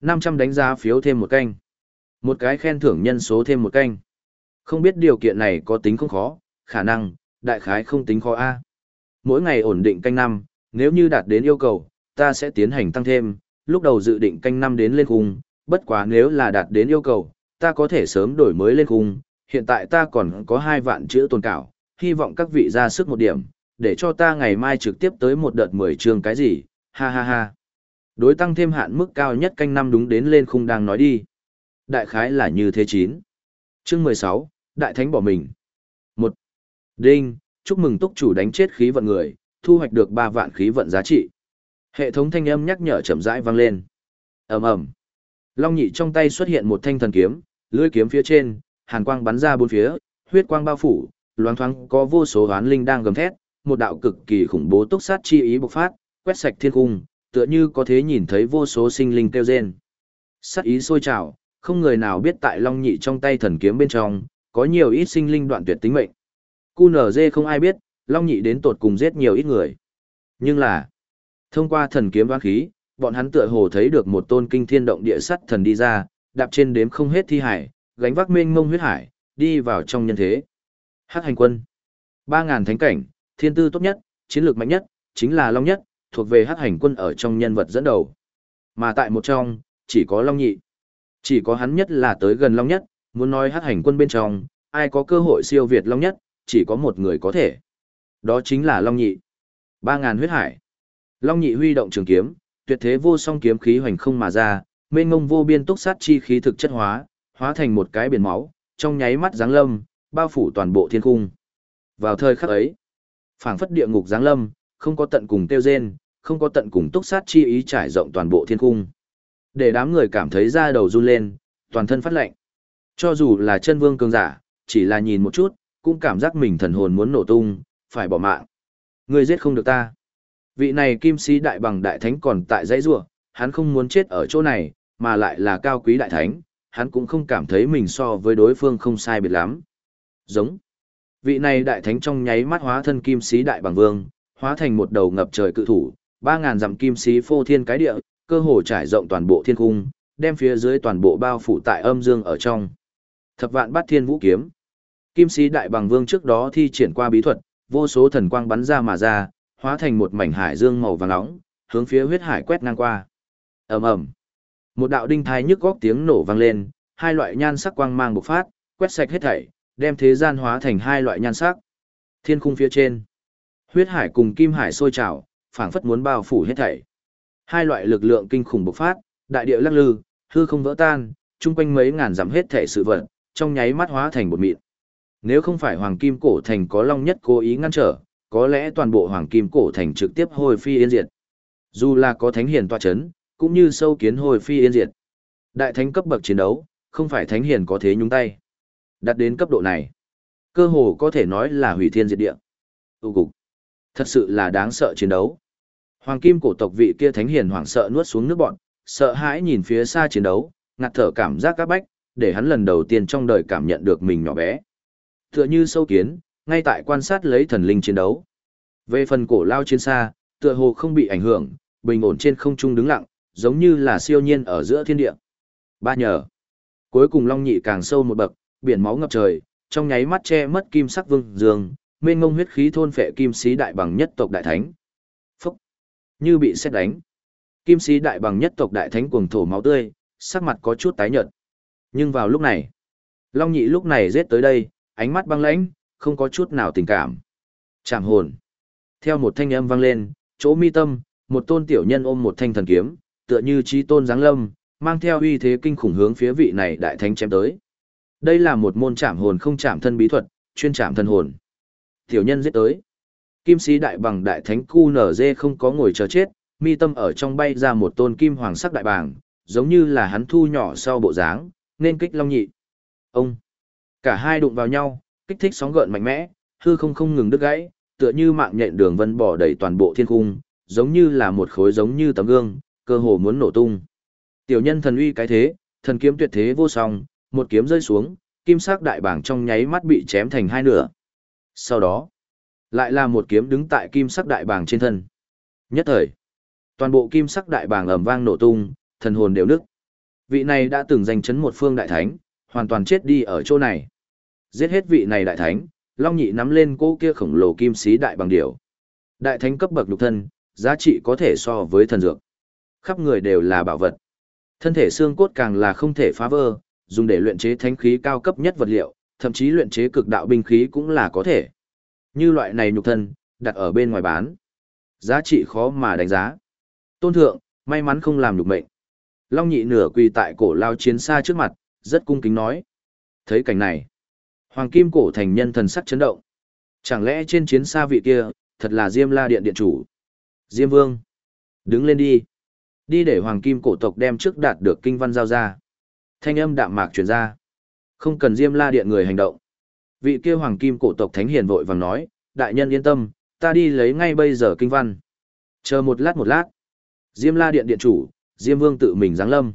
năm trăm đánh giá phiếu thêm một canh. Một cái khen thưởng nhân số thêm một canh. Không biết điều kiện này có tính không khó, khả năng, đại khái không tính khó A. Mỗi ngày ổn định canh năm, nếu như đạt đến yêu cầu, ta sẽ tiến hành tăng thêm, lúc đầu dự định canh năm đến lên khung, bất quá nếu là đạt đến yêu cầu, ta có thể sớm đổi mới lên khung, hiện tại ta còn có hai vạn chữ tồn cảo, hy vọng các vị ra sức một điểm, để cho ta ngày mai trực tiếp tới một đợt 10 chương cái gì, ha ha ha. Đối tăng thêm hạn mức cao nhất canh năm đúng đến lên khung đang nói đi. Đại khái là như thế chín. Chương 16, Đại Thánh bỏ mình. một Đinh, chúc mừng túc chủ đánh chết khí vận người, thu hoạch được 3 vạn khí vận giá trị. Hệ thống thanh âm nhắc nhở chậm rãi vang lên. ầm ầm Long nhị trong tay xuất hiện một thanh thần kiếm, lưỡi kiếm phía trên, hàn quang bắn ra bốn phía, huyết quang bao phủ, loáng thoáng có vô số hoán linh đang gầm thét, một đạo cực kỳ khủng bố túc sát chi ý bộc phát, quét sạch thiên cung, tựa như có thể nhìn thấy vô số sinh linh kêu rên. Sát ý sôi trào, không người nào biết tại Long Nhị trong tay thần kiếm bên trong, có nhiều ít sinh linh đoạn tuyệt tính mệnh. QNZ không ai biết, Long Nhị đến tột cùng giết nhiều ít người. Nhưng là, thông qua thần kiếm vang khí, bọn hắn tựa hồ thấy được một tôn kinh thiên động địa sắt thần đi ra, đạp trên đếm không hết thi hải, gánh vác mênh mông huyết hải, đi vào trong nhân thế. Hắc hành quân. ba ngàn thánh cảnh, thiên tư tốt nhất, chiến lược mạnh nhất, chính là Long nhất, thuộc về hắc hành quân ở trong nhân vật dẫn đầu. Mà tại một trong, chỉ có Long nhị. Chỉ có hắn nhất là tới gần Long nhất, muốn nói hát hành quân bên trong, ai có cơ hội siêu việt Long nhất, chỉ có một người có thể. Đó chính là Long nhị. ba ngàn huyết hải. Long nhị huy động trường kiếm, tuyệt thế vô song kiếm khí hoành không mà ra, mênh ngông vô biên túc sát chi khí thực chất hóa, hóa thành một cái biển máu, trong nháy mắt giáng lâm, bao phủ toàn bộ thiên cung. Vào thời khắc ấy, phảng phất địa ngục giáng lâm, không có tận cùng tiêu rên, không có tận cùng túc sát chi ý trải rộng toàn bộ thiên cung. Để đám người cảm thấy da đầu run lên, toàn thân phát lạnh. Cho dù là chân vương cường giả, chỉ là nhìn một chút, cũng cảm giác mình thần hồn muốn nổ tung, phải bỏ mạng. Ngươi giết không được ta. Vị này kim sĩ đại bằng đại thánh còn tại dãy rua, hắn không muốn chết ở chỗ này, mà lại là cao quý đại thánh, hắn cũng không cảm thấy mình so với đối phương không sai biệt lắm. Giống. Vị này đại thánh trong nháy mắt hóa thân kim sĩ đại bằng vương, hóa thành một đầu ngập trời cự thủ, ba ngàn dặm kim sĩ phô thiên cái địa, cơ hồ trải rộng toàn bộ thiên cung, đem phía dưới toàn bộ bao phủ tại âm dương ở trong. Thập vạn bát thiên vũ kiếm. Kim sĩ đại bằng vương trước đó thi triển qua bí thuật, vô số thần quang bắn ra mà ra, hóa thành một mảnh hải dương màu vàng nóng, hướng phía huyết hải quét ngang qua. Ầm ầm. Một đạo đinh thai nhức góc tiếng nổ vang lên, hai loại nhan sắc quang mang bộc phát, quét sạch hết thảy, đem thế gian hóa thành hai loại nhan sắc. Thiên khung phía trên, huyết hải cùng kim hải sôi trào, phảng phất muốn bao phủ hết thảy. Hai loại lực lượng kinh khủng bộc phát, đại địa lắc lư, hư không vỡ tan, chung quanh mấy ngàn dặm hết thảy sự vật, trong nháy mắt hóa thành bột mịn. Nếu không phải Hoàng Kim Cổ Thành có Long Nhất cố ý ngăn trở, có lẽ toàn bộ Hoàng Kim Cổ Thành trực tiếp hồi phi yên diệt. Dù là có thánh hiền tọa chấn, cũng như sâu kiến hồi phi yên diệt. Đại thánh cấp bậc chiến đấu, không phải thánh hiền có thế nhúng tay. Đặt đến cấp độ này, cơ hồ có thể nói là hủy thiên diệt địa. Tu cục. Thật sự là đáng sợ chiến đấu. Hoàng kim cổ tộc vị kia thánh hiền hoảng sợ nuốt xuống nước bọn, sợ hãi nhìn phía xa chiến đấu, ngạt thở cảm giác các bách, để hắn lần đầu tiên trong đời cảm nhận được mình nhỏ bé. Tựa như sâu kiến, ngay tại quan sát lấy thần linh chiến đấu. Về phần cổ lao chiến xa, tựa hồ không bị ảnh hưởng, bình ổn trên không trung đứng lặng, giống như là siêu nhiên ở giữa thiên địa. Ba nhờ. Cuối cùng Long Nhị càng sâu một bậc, biển máu ngập trời, trong nháy mắt che mất kim sắc vương dương, mênh ngông huyết khí thôn phệ kim sĩ đại bằng nhất tộc đại thánh. Phúc! Như bị xét đánh. Kim sĩ đại bằng nhất tộc đại thánh cuồng thổ máu tươi, sắc mặt có chút tái nhợt. Nhưng vào lúc này, Long Nhị lúc này giết tới đây, ánh mắt băng lãnh, không có chút nào tình cảm. Chạm hồn. Theo một thanh âm vang lên, chỗ mi tâm, một tôn tiểu nhân ôm một thanh thần kiếm, tựa như trí tôn giáng lâm, mang theo uy thế kinh khủng hướng phía vị này đại thánh chém tới. Đây là một môn chạm hồn không chạm thân bí thuật, chuyên chạm thân hồn. Tiểu nhân giết tới. Kim sĩ đại bằng đại thánh cu nở dê không có ngồi chờ chết, mi tâm ở trong bay ra một tôn kim hoàng sắc đại bàng, giống như là hắn thu nhỏ sau bộ dáng, nên kích long nhị. Ông! Cả hai đụng vào nhau, kích thích sóng gợn mạnh mẽ, hư không không ngừng đứt gãy, tựa như mạng nhện đường vân bỏ đầy toàn bộ thiên cung, giống như là một khối giống như tấm gương, cơ hồ muốn nổ tung. Tiểu nhân thần uy cái thế, thần kiếm tuyệt thế vô song, một kiếm rơi xuống, kim sắc đại bảng trong nháy mắt bị chém thành hai nửa. Sau đó, lại là một kiếm đứng tại kim sắc đại bảng trên thân. Nhất thời, toàn bộ kim sắc đại bảng ầm vang nổ tung, thần hồn đều nức. Vị này đã từng giành chấn một phương đại thánh, hoàn toàn chết đi ở chỗ này. Giết hết vị này đại thánh, Long Nhị nắm lên cô kia khổng lồ kim sĩ đại bằng điểu. Đại thánh cấp bậc lục thân, giá trị có thể so với thần dược. Khắp người đều là bảo vật. Thân thể xương cốt càng là không thể phá vỡ, dùng để luyện chế thánh khí cao cấp nhất vật liệu, thậm chí luyện chế cực đạo binh khí cũng là có thể. Như loại này nhục thân, đặt ở bên ngoài bán. Giá trị khó mà đánh giá. Tôn thượng, may mắn không làm nhục mệnh. Long nhị nửa quỳ tại cổ lao chiến xa trước mặt, rất cung kính nói. Thấy cảnh này, hoàng kim cổ thành nhân thần sắc chấn động. Chẳng lẽ trên chiến xa vị kia, thật là Diêm La Điện Điện Chủ? Diêm Vương, đứng lên đi. Đi để hoàng kim cổ tộc đem trước đạt được kinh văn giao ra. Thanh âm đạm mạc truyền ra. Không cần Diêm La Điện người hành động. Vị kia hoàng kim cổ tộc thánh hiền vội vàng nói, đại nhân yên tâm, ta đi lấy ngay bây giờ kinh văn. Chờ một lát một lát. Diêm La Điện Điện Chủ, Diêm Vương tự mình giáng lâm.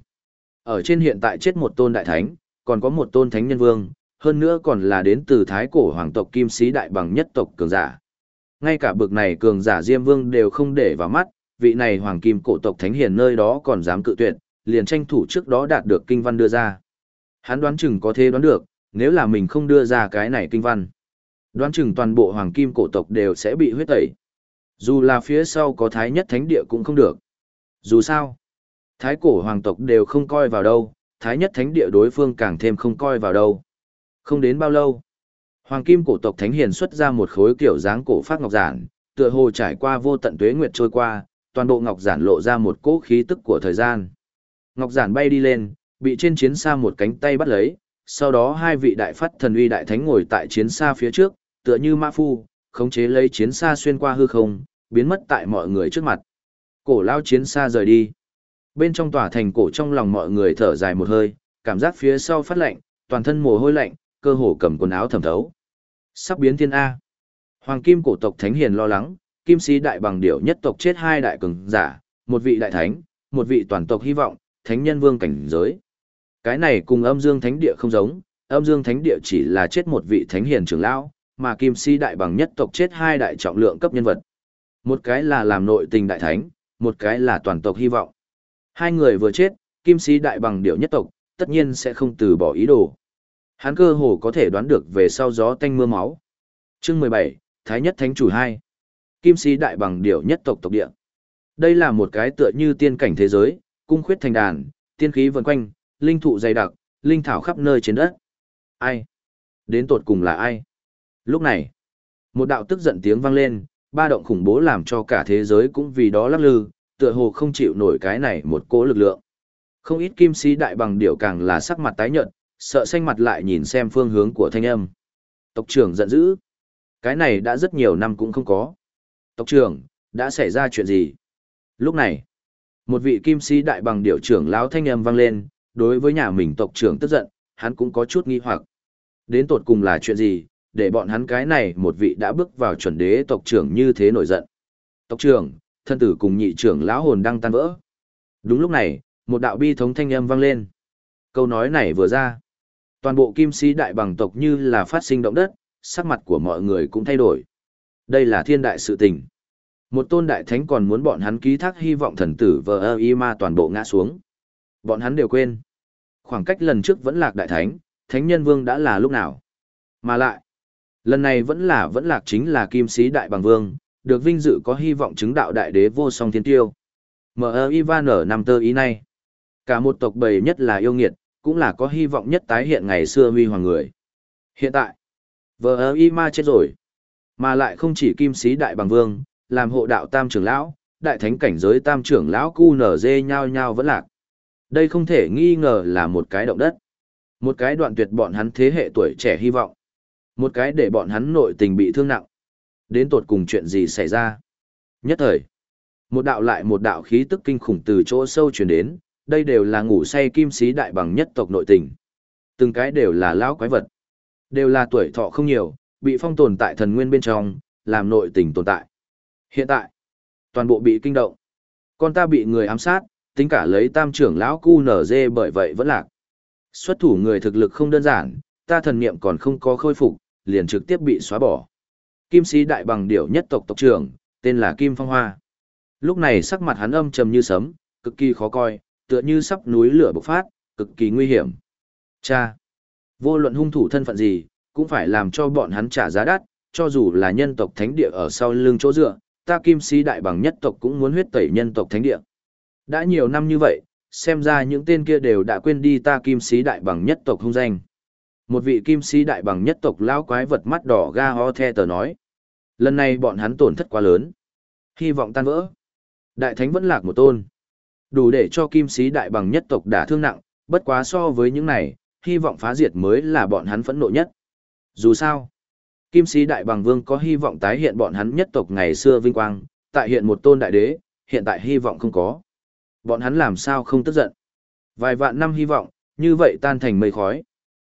Ở trên hiện tại chết một tôn đại thánh, còn có một tôn thánh nhân vương, hơn nữa còn là đến từ thái cổ hoàng tộc kim sĩ đại bằng nhất tộc cường giả. Ngay cả bực này cường giả Diêm Vương đều không để vào mắt, vị này hoàng kim cổ tộc thánh hiền nơi đó còn dám cự tuyệt, liền tranh thủ trước đó đạt được kinh văn đưa ra. Hắn đoán chừng có thể đoán được, nếu là mình không đưa ra cái này kinh văn. Đoán chừng toàn bộ hoàng kim cổ tộc đều sẽ bị huyết tẩy. Dù là phía sau có thái nhất thánh địa cũng không được. Dù sao, thái cổ hoàng tộc đều không coi vào đâu, thái nhất thánh địa đối phương càng thêm không coi vào đâu. Không đến bao lâu, hoàng kim cổ tộc thánh hiền xuất ra một khối kiểu dáng cổ phát ngọc giản, tựa hồ trải qua vô tận tuế nguyệt trôi qua, toàn bộ ngọc giản lộ ra một cỗ khí tức của thời gian. Ngọc giản bay đi lên, bị trên chiến xa một cánh tay bắt lấy, sau đó hai vị đại phát thần uy đại thánh ngồi tại chiến xa phía trước, tựa như ma phu, khống chế lấy chiến xa xuyên qua hư không, biến mất tại mọi người trước mặt. Cổ lao chiến xa rời đi. Bên trong tòa thành cổ trong lòng mọi người thở dài một hơi, cảm giác phía sau phát lạnh, toàn thân mồ hôi lạnh, cơ hồ cầm quần áo thẩm thấu. Sắp biến thiên A. Hoàng kim cổ tộc thánh hiền lo lắng, kim sĩ đại bằng điểu nhất tộc chết hai đại cường giả, một vị đại thánh, một vị toàn tộc hy vọng, thánh nhân vương cảnh giới. Cái này cùng âm dương thánh địa không giống, âm dương thánh địa chỉ là chết một vị thánh hiền trưởng lão, mà kim sĩ đại bằng nhất tộc chết hai đại trọng lượng cấp nhân vật. Một cái là làm nội tình đại thánh, một cái là toàn tộc hy vọng. Hai người vừa chết, kim sĩ đại bằng điệu nhất tộc, tất nhiên sẽ không từ bỏ ý đồ. Hắn cơ hồ có thể đoán được về sau gió tanh mưa máu. Chương 17, Thái nhất thánh chủ 2. Kim sĩ đại bằng điệu nhất tộc tộc địa. Đây là một cái tựa như tiên cảnh thế giới, cung khuyết thành đàn, tiên khí vần quanh, linh thụ dày đặc, linh thảo khắp nơi trên đất. Ai? Đến tột cùng là ai? Lúc này, một đạo tức giận tiếng vang lên, ba động khủng bố làm cho cả thế giới cũng vì đó lắc lư, tựa hồ không chịu nổi cái này một cỗ lực lượng. Không ít kim sĩ đại bằng điểu càng là sắc mặt tái nhợt, sợ xanh mặt lại nhìn xem phương hướng của thanh âm. Tộc trưởng giận dữ. Cái này đã rất nhiều năm cũng không có. Tộc trưởng, đã xảy ra chuyện gì? Lúc này, một vị kim sĩ đại bằng điểu trưởng lão thanh âm vang lên, đối với nhà mình tộc trưởng tức giận, hắn cũng có chút nghi hoặc. Đến tột cùng là chuyện gì, để bọn hắn cái này một vị đã bước vào chuẩn đế tộc trưởng như thế nổi giận. Tộc trưởng, thân tử cùng nhị trưởng lão hồn đang tan vỡ. Đúng lúc này, một đạo bi thống thanh âm vang lên. Câu nói này vừa ra, toàn bộ kim sĩ đại bằng tộc như là phát sinh động đất, sắc mặt của mọi người cũng thay đổi. Đây là thiên đại sự tình. Một tôn đại thánh còn muốn bọn hắn ký thác hy vọng thần tử vờ ơ y ma toàn bộ ngã xuống. Bọn hắn đều quên. Khoảng cách lần trước vẫn lạc đại thánh, thánh nhân vương đã là lúc nào. Mà lại, lần này vẫn là vẫn lạc chính là kim sĩ đại bằng vương, được vinh dự có hy vọng chứng đạo đại đế vô song thiên tiêu. Mở Ivan ở năm tơ ý này. Cả một tộc bầy nhất là yêu nghiệt, cũng là có hy vọng nhất tái hiện ngày xưa huy hoàng người. Hiện tại, vợ ơ y ma chết rồi. Mà lại không chỉ kim sĩ đại bằng vương, làm hộ đạo tam trưởng lão, đại thánh cảnh giới tam trưởng lão cu nở dê nhau nhau vẫn lạc. Đây không thể nghi ngờ là một cái động đất. Một cái đoạn tuyệt bọn hắn thế hệ tuổi trẻ hy vọng. Một cái để bọn hắn nội tình bị thương nặng. Đến tột cùng chuyện gì xảy ra? Nhất thời, một đạo lại một đạo khí tức kinh khủng từ chỗ sâu truyền đến, đây đều là ngủ say kim sĩ đại bằng nhất tộc nội tình. Từng cái đều là lão quái vật. Đều là tuổi thọ không nhiều, bị phong tồn tại thần nguyên bên trong, làm nội tình tồn tại. Hiện tại, toàn bộ bị kinh động. Con ta bị người ám sát, tính cả lấy tam trưởng lão cu nở dê bởi vậy vẫn lạc. Xuất thủ người thực lực không đơn giản, ta thần niệm còn không có khôi phục, liền trực tiếp bị xóa bỏ. Kim sĩ đại bằng điểu nhất tộc tộc trưởng, tên là Kim Phong Hoa. Lúc này sắc mặt hắn âm trầm như sấm, cực kỳ khó coi, tựa như sắp núi lửa bộc phát, cực kỳ nguy hiểm. Cha, vô luận hung thủ thân phận gì, cũng phải làm cho bọn hắn trả giá đắt, cho dù là nhân tộc thánh địa ở sau lưng chỗ dựa, ta kim sĩ đại bằng nhất tộc cũng muốn huyết tẩy nhân tộc thánh địa. Đã nhiều năm như vậy, xem ra những tên kia đều đã quên đi ta kim sĩ đại bằng nhất tộc hung danh. Một vị kim sĩ đại bằng nhất tộc lão quái vật mắt đỏ ga ho the tờ nói. Lần này bọn hắn tổn thất quá lớn. Hy vọng tan vỡ. Đại thánh vẫn lạc một tôn. Đủ để cho kim sĩ đại bằng nhất tộc đả thương nặng, bất quá so với những này, hy vọng phá diệt mới là bọn hắn phẫn nộ nhất. Dù sao, kim sĩ đại bằng vương có hy vọng tái hiện bọn hắn nhất tộc ngày xưa vinh quang, tại hiện một tôn đại đế, hiện tại hy vọng không có. Bọn hắn làm sao không tức giận. Vài vạn năm hy vọng, như vậy tan thành mây khói.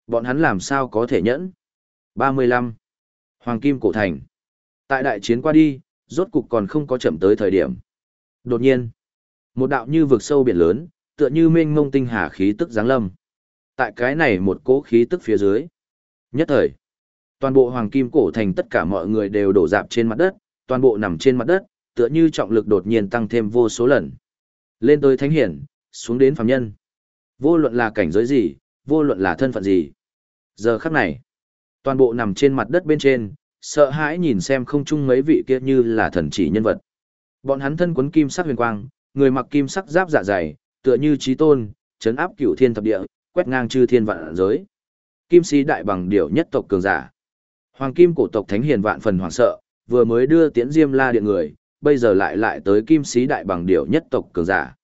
Bọn hắn làm sao có thể nhẫn. 35. Hoàng Kim Cổ Thành. Tại đại chiến qua đi, rốt cục còn không có chậm tới thời điểm. Đột nhiên, một đạo như vực sâu biển lớn, tựa như mênh mông tinh hà khí tức giáng lâm. Tại cái này một cỗ khí tức phía dưới. Nhất thời, toàn bộ hoàng kim cổ thành tất cả mọi người đều đổ dạp trên mặt đất, toàn bộ nằm trên mặt đất, tựa như trọng lực đột nhiên tăng thêm vô số lần. Lên tới thánh hiển, xuống đến phàm nhân. Vô luận là cảnh giới gì, vô luận là thân phận gì. Giờ khắc này, toàn bộ nằm trên mặt đất bên trên, sợ hãi nhìn xem không chung mấy vị kia như là thần chỉ nhân vật. Bọn hắn thân quấn kim sắc huyền quang, người mặc kim sắc giáp dạ dày, tựa như trí tôn, chấn áp cửu thiên thập địa, quét ngang chư thiên vạn giới. Kim sĩ đại bằng điểu nhất tộc cường giả. Hoàng kim cổ tộc thánh hiền vạn phần hoảng sợ, vừa mới đưa tiễn diêm la điện người, bây giờ lại lại tới kim sĩ đại bằng điểu nhất tộc cường giả.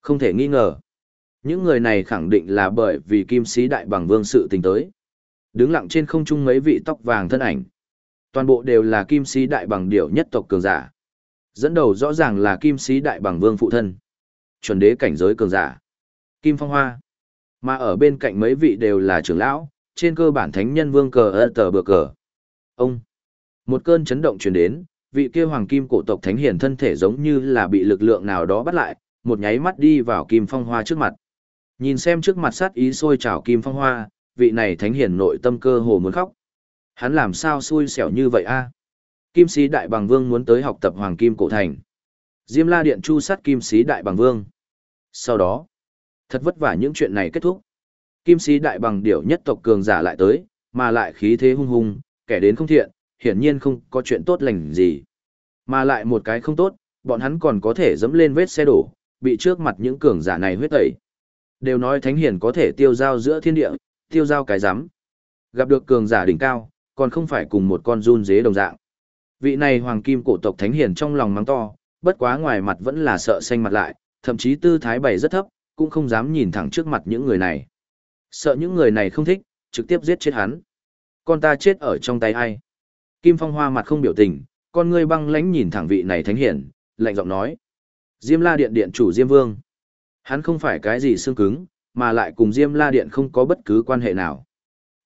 Không thể nghi ngờ. Những người này khẳng định là bởi vì kim sĩ đại bằng vương sự tình tới. Đứng lặng trên không trung mấy vị tóc vàng thân ảnh. Toàn bộ đều là kim sĩ đại bằng điểu nhất tộc cường giả. Dẫn đầu rõ ràng là kim sĩ đại bằng vương phụ thân. Chuẩn đế cảnh giới cường giả. Kim Phong Hoa. Mà ở bên cạnh mấy vị đều là trưởng lão, trên cơ bản thánh nhân vương cờ ơ tờ bờ cờ. Ông. Một cơn chấn động truyền đến, vị kia hoàng kim cổ tộc thánh hiển thân thể giống như là bị lực lượng nào đó bắt lại, một nháy mắt đi vào kim phong hoa trước mặt. Nhìn xem trước mặt sát ý sôi trào kim phong hoa, vị này thánh hiển nội tâm cơ hồ muốn khóc. Hắn làm sao xui xẻo như vậy a? Kim sĩ đại bằng vương muốn tới học tập hoàng kim cổ thành. Diêm la điện chu sát kim sĩ đại bằng vương. Sau đó, thật vất vả những chuyện này kết thúc. Kim sĩ đại bằng điểu nhất tộc cường giả lại tới, mà lại khí thế hung hung, kẻ đến không thiện, hiển nhiên không có chuyện tốt lành gì. Mà lại một cái không tốt, bọn hắn còn có thể dẫm lên vết xe đổ, bị trước mặt những cường giả này huyết tẩy. Đều nói thánh hiển có thể tiêu giao giữa thiên địa, tiêu giao cái rắm Gặp được cường giả đỉnh cao, còn không phải cùng một con run dế đồng dạng. Vị này hoàng kim cổ tộc thánh hiển trong lòng mắng to, bất quá ngoài mặt vẫn là sợ xanh mặt lại, thậm chí tư thái bày rất thấp, cũng không dám nhìn thẳng trước mặt những người này. Sợ những người này không thích, trực tiếp giết chết hắn. Con ta chết ở trong tay ai? Kim Phong Hoa mặt không biểu tình, con ngươi băng lãnh nhìn thẳng vị này thánh hiển, lạnh giọng nói. Diêm La Điện điện chủ Diêm Vương. Hắn không phải cái gì xương cứng, mà lại cùng Diêm La Điện không có bất cứ quan hệ nào.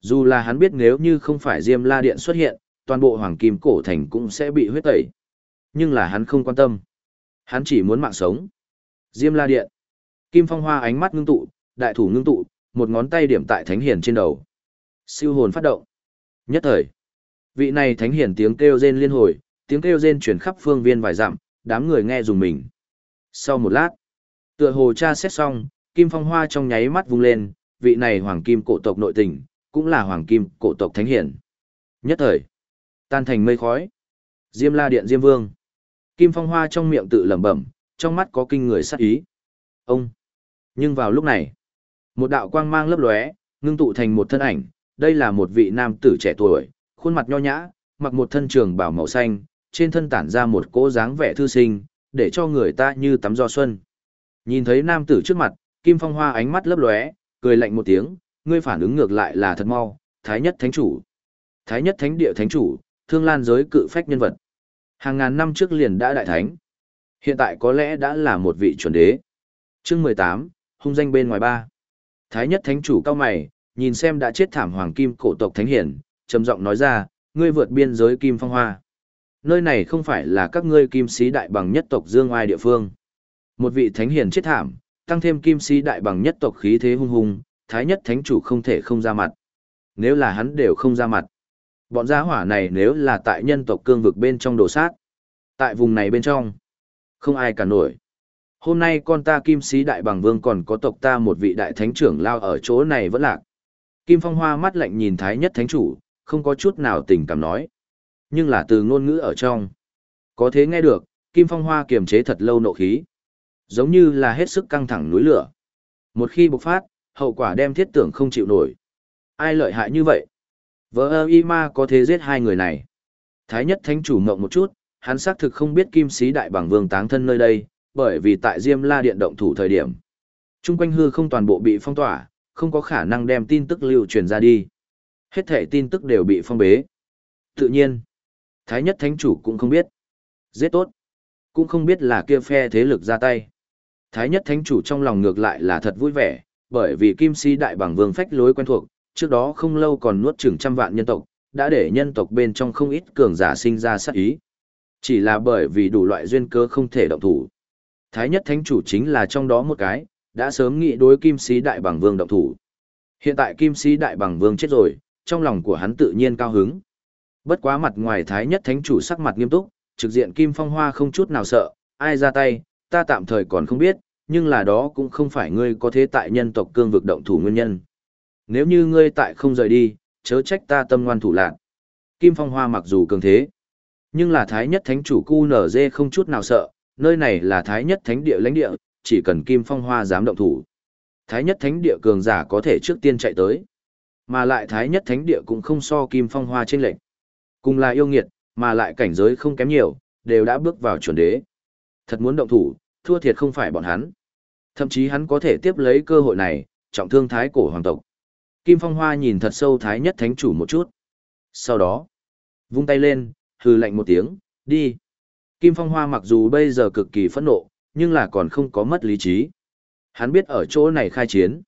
Dù là hắn biết nếu như không phải Diêm La Điện xuất hiện, toàn bộ Hoàng Kim Cổ Thành cũng sẽ bị huyết tẩy. Nhưng là hắn không quan tâm. Hắn chỉ muốn mạng sống. Diêm La Điện. Kim Phong Hoa ánh mắt ngưng tụ, đại thủ ngưng tụ, một ngón tay điểm tại Thánh Hiền trên đầu. Siêu hồn phát động. Nhất thời, vị này Thánh Hiền tiếng kêu rên liên hồi, tiếng kêu rên chuyển khắp phương viên vài dặm, đám người nghe dùng mình. Sau một lát, tựa hồ cha xét xong, Kim Phong Hoa trong nháy mắt vung lên, vị này hoàng kim cổ tộc nội tình, cũng là hoàng kim cổ tộc thánh hiển. Nhất thời, tan thành mây khói. Diêm La Điện Diêm Vương. Kim Phong Hoa trong miệng tự lẩm bẩm, trong mắt có kinh người sát ý. Ông. Nhưng vào lúc này, một đạo quang mang lấp lóe, ngưng tụ thành một thân ảnh, đây là một vị nam tử trẻ tuổi, khuôn mặt nho nhã, mặc một thân trường bào màu xanh, trên thân tản ra một cỗ dáng vẻ thư sinh, để cho người ta như tắm gió xuân. Nhìn thấy nam tử trước mặt, Kim Phong Hoa ánh mắt lấp lóe, cười lạnh một tiếng, ngươi phản ứng ngược lại là thật mau, Thái nhất thánh chủ. Thái nhất thánh địa thánh chủ, thương lan giới cự phách nhân vật. Hàng ngàn năm trước liền đã đại thánh. Hiện tại có lẽ đã là một vị chuẩn đế. Chương mười tám, hung danh bên ngoài ba. Thái nhất thánh chủ cao mày, nhìn xem đã chết thảm hoàng kim cổ tộc thánh hiển, trầm giọng nói ra, ngươi vượt biên giới kim phong hoa. Nơi này không phải là các ngươi kim sĩ đại bằng nhất tộc dương oai địa phương. Một vị thánh hiển chết thảm, tăng thêm kim sĩ đại bằng nhất tộc khí thế hung hùng, thái nhất thánh chủ không thể không ra mặt. Nếu là hắn đều không ra mặt. Bọn gia hỏa này nếu là tại nhân tộc cương vực bên trong đồ sát. Tại vùng này bên trong, không ai cả nổi. Hôm nay con ta kim sĩ đại bằng vương còn có tộc ta một vị đại thánh trưởng lao ở chỗ này vẫn lạc. Kim phong hoa mắt lạnh nhìn thái nhất thánh chủ, không có chút nào tình cảm nói. Nhưng là từ ngôn ngữ ở trong. Có thế nghe được, Kim phong hoa kiềm chế thật lâu nộ khí. Giống như là hết sức căng thẳng núi lửa. Một khi bộc phát, hậu quả đem thiết tưởng không chịu nổi. Ai lợi hại như vậy? Vợ ơ y ma có thế giết hai người này. Thái nhất thánh chủ mộng một chút, hắn xác thực không biết kim sĩ đại bằng vương táng thân nơi đây, bởi vì tại Diêm La Điện động thủ thời điểm. Trung quanh hư không toàn bộ bị phong tỏa, không có khả năng đem tin tức lưu truyền ra đi. Hết thể tin tức đều bị phong bế. Tự nhiên, Thái nhất thánh chủ cũng không biết. Giết tốt. Cũng không biết là kia phe thế lực ra tay. Thái nhất thánh chủ trong lòng ngược lại là thật vui vẻ, bởi vì kim si đại bằng vương phách lối quen thuộc, trước đó không lâu còn nuốt chừng trăm vạn nhân tộc, đã để nhân tộc bên trong không ít cường giả sinh ra sát ý. Chỉ là bởi vì đủ loại duyên cơ không thể động thủ. Thái nhất thánh chủ chính là trong đó một cái, đã sớm nghĩ đối kim sĩ đại bằng vương động thủ. Hiện tại kim sĩ đại bằng vương chết rồi, trong lòng của hắn tự nhiên cao hứng. Bất quá mặt ngoài thái nhất thánh chủ sắc mặt nghiêm túc, trực diện kim phong hoa không chút nào sợ, ai ra tay, ta tạm thời còn không biết, nhưng là đó cũng không phải ngươi có thế tại nhân tộc cương vực động thủ nguyên nhân. Nếu như ngươi tại không rời đi, chớ trách ta tâm ngoan thủ lạc. Kim phong hoa mặc dù cường thế, nhưng là thái nhất thánh chủ cu nở dê không chút nào sợ, nơi này là thái nhất thánh địa lãnh địa, chỉ cần kim phong hoa dám động thủ. Thái nhất thánh địa cường giả có thể trước tiên chạy tới. Mà lại thái nhất thánh địa cũng không so kim phong hoa trên lệnh. Cùng là yêu nghiệt, mà lại cảnh giới không kém nhiều, đều đã bước vào chuẩn đế. Thật muốn động thủ, thua thiệt không phải bọn hắn. Thậm chí hắn có thể tiếp lấy cơ hội này, trọng thương thái cổ hoàng tộc. Kim Phong Hoa nhìn thật sâu thái nhất thánh chủ một chút. Sau đó, vung tay lên, hừ lạnh một tiếng, đi. Kim Phong Hoa mặc dù bây giờ cực kỳ phẫn nộ, nhưng là còn không có mất lý trí. Hắn biết ở chỗ này khai chiến.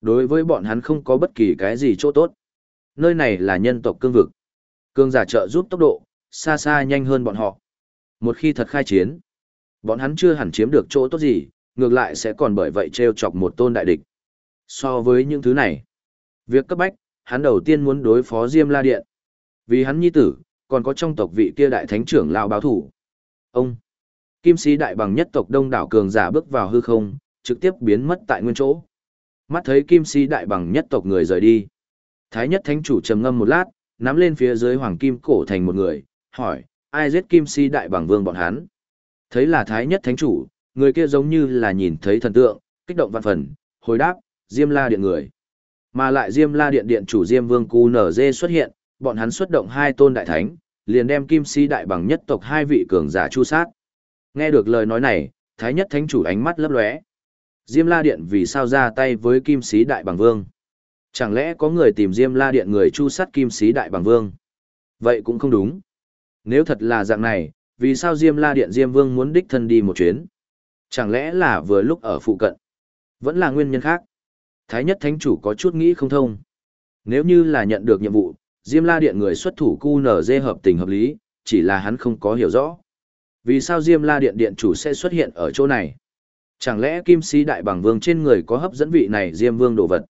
Đối với bọn hắn không có bất kỳ cái gì chỗ tốt. Nơi này là nhân tộc cương vực. Cương giả trợ giúp tốc độ, xa xa nhanh hơn bọn họ. Một khi thật khai chiến, bọn hắn chưa hẳn chiếm được chỗ tốt gì, ngược lại sẽ còn bởi vậy treo chọc một tôn đại địch. So với những thứ này, việc cấp bách, hắn đầu tiên muốn đối phó Diêm La Điện. Vì hắn nhi tử, còn có trong tộc vị kia đại thánh trưởng lao báo thủ. Ông, kim sĩ đại bằng nhất tộc đông đảo cường giả bước vào hư không, trực tiếp biến mất tại nguyên chỗ. Mắt thấy kim sĩ đại bằng nhất tộc người rời đi. Thái nhất thánh chủ trầm ngâm một lát, nắm lên phía dưới hoàng kim cổ thành một người, hỏi, ai giết kim si đại bằng vương bọn hắn? Thấy là thái nhất thánh chủ, người kia giống như là nhìn thấy thần tượng, kích động văn phần, hồi đáp, Diêm La Điện người. Mà lại Diêm La Điện điện chủ Diêm Vương Cú Nở Dê xuất hiện, bọn hắn xuất động hai tôn đại thánh, liền đem kim si đại bằng nhất tộc hai vị cường giả chu sát. Nghe được lời nói này, Thái Nhất Thánh Chủ ánh mắt lấp lóe. Diêm La Điện vì sao ra tay với Kim Sĩ Đại Bằng Vương? Chẳng lẽ có người tìm Diêm La Điện người chu sát Kim Sĩ Đại Bằng Vương? Vậy cũng không đúng. Nếu thật là dạng này, vì sao Diêm La Điện Diêm Vương muốn đích thân đi một chuyến? Chẳng lẽ là vừa lúc ở phụ cận? Vẫn là nguyên nhân khác. Thái nhất thánh chủ có chút nghĩ không thông. Nếu như là nhận được nhiệm vụ, Diêm La Điện người xuất thủ cu nở dê hợp tình hợp lý, chỉ là hắn không có hiểu rõ. Vì sao Diêm La Điện Điện chủ sẽ xuất hiện ở chỗ này? Chẳng lẽ Kim Sĩ Đại Bằng Vương trên người có hấp dẫn vị này Diêm Vương đồ vật?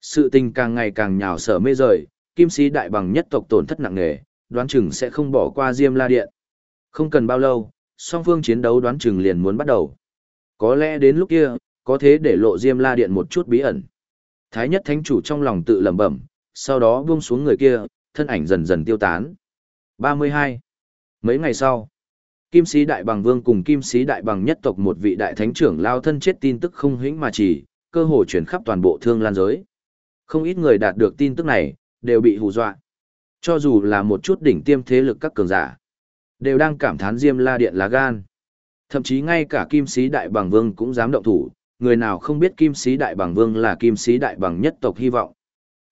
Sự tình càng ngày càng nhào sở mê rời, Kim Sĩ Đại Bằng nhất tộc tổn thất nặng nề, đoán chừng sẽ không bỏ qua Diêm La Điện. Không cần bao lâu, song phương chiến đấu đoán chừng liền muốn bắt đầu. Có lẽ đến lúc kia, có thế để lộ Diêm La Điện một chút bí ẩn. Thái nhất thánh chủ trong lòng tự lẩm bẩm, sau đó buông xuống người kia, thân ảnh dần dần tiêu tán. 32. Mấy ngày sau, Kim Sĩ Đại Bằng Vương cùng Kim Sĩ Đại Bằng nhất tộc một vị đại thánh trưởng lao thân chết tin tức không hĩnh mà chỉ, cơ hồ chuyển khắp toàn bộ thương lan giới. Không ít người đạt được tin tức này, đều bị hù dọa. Cho dù là một chút đỉnh tiêm thế lực các cường giả, đều đang cảm thán Diêm La Điện lá gan. Thậm chí ngay cả Kim Sĩ Đại Bằng Vương cũng dám động thủ, người nào không biết Kim Sĩ Đại Bằng Vương là Kim Sĩ Đại Bằng nhất tộc hy vọng.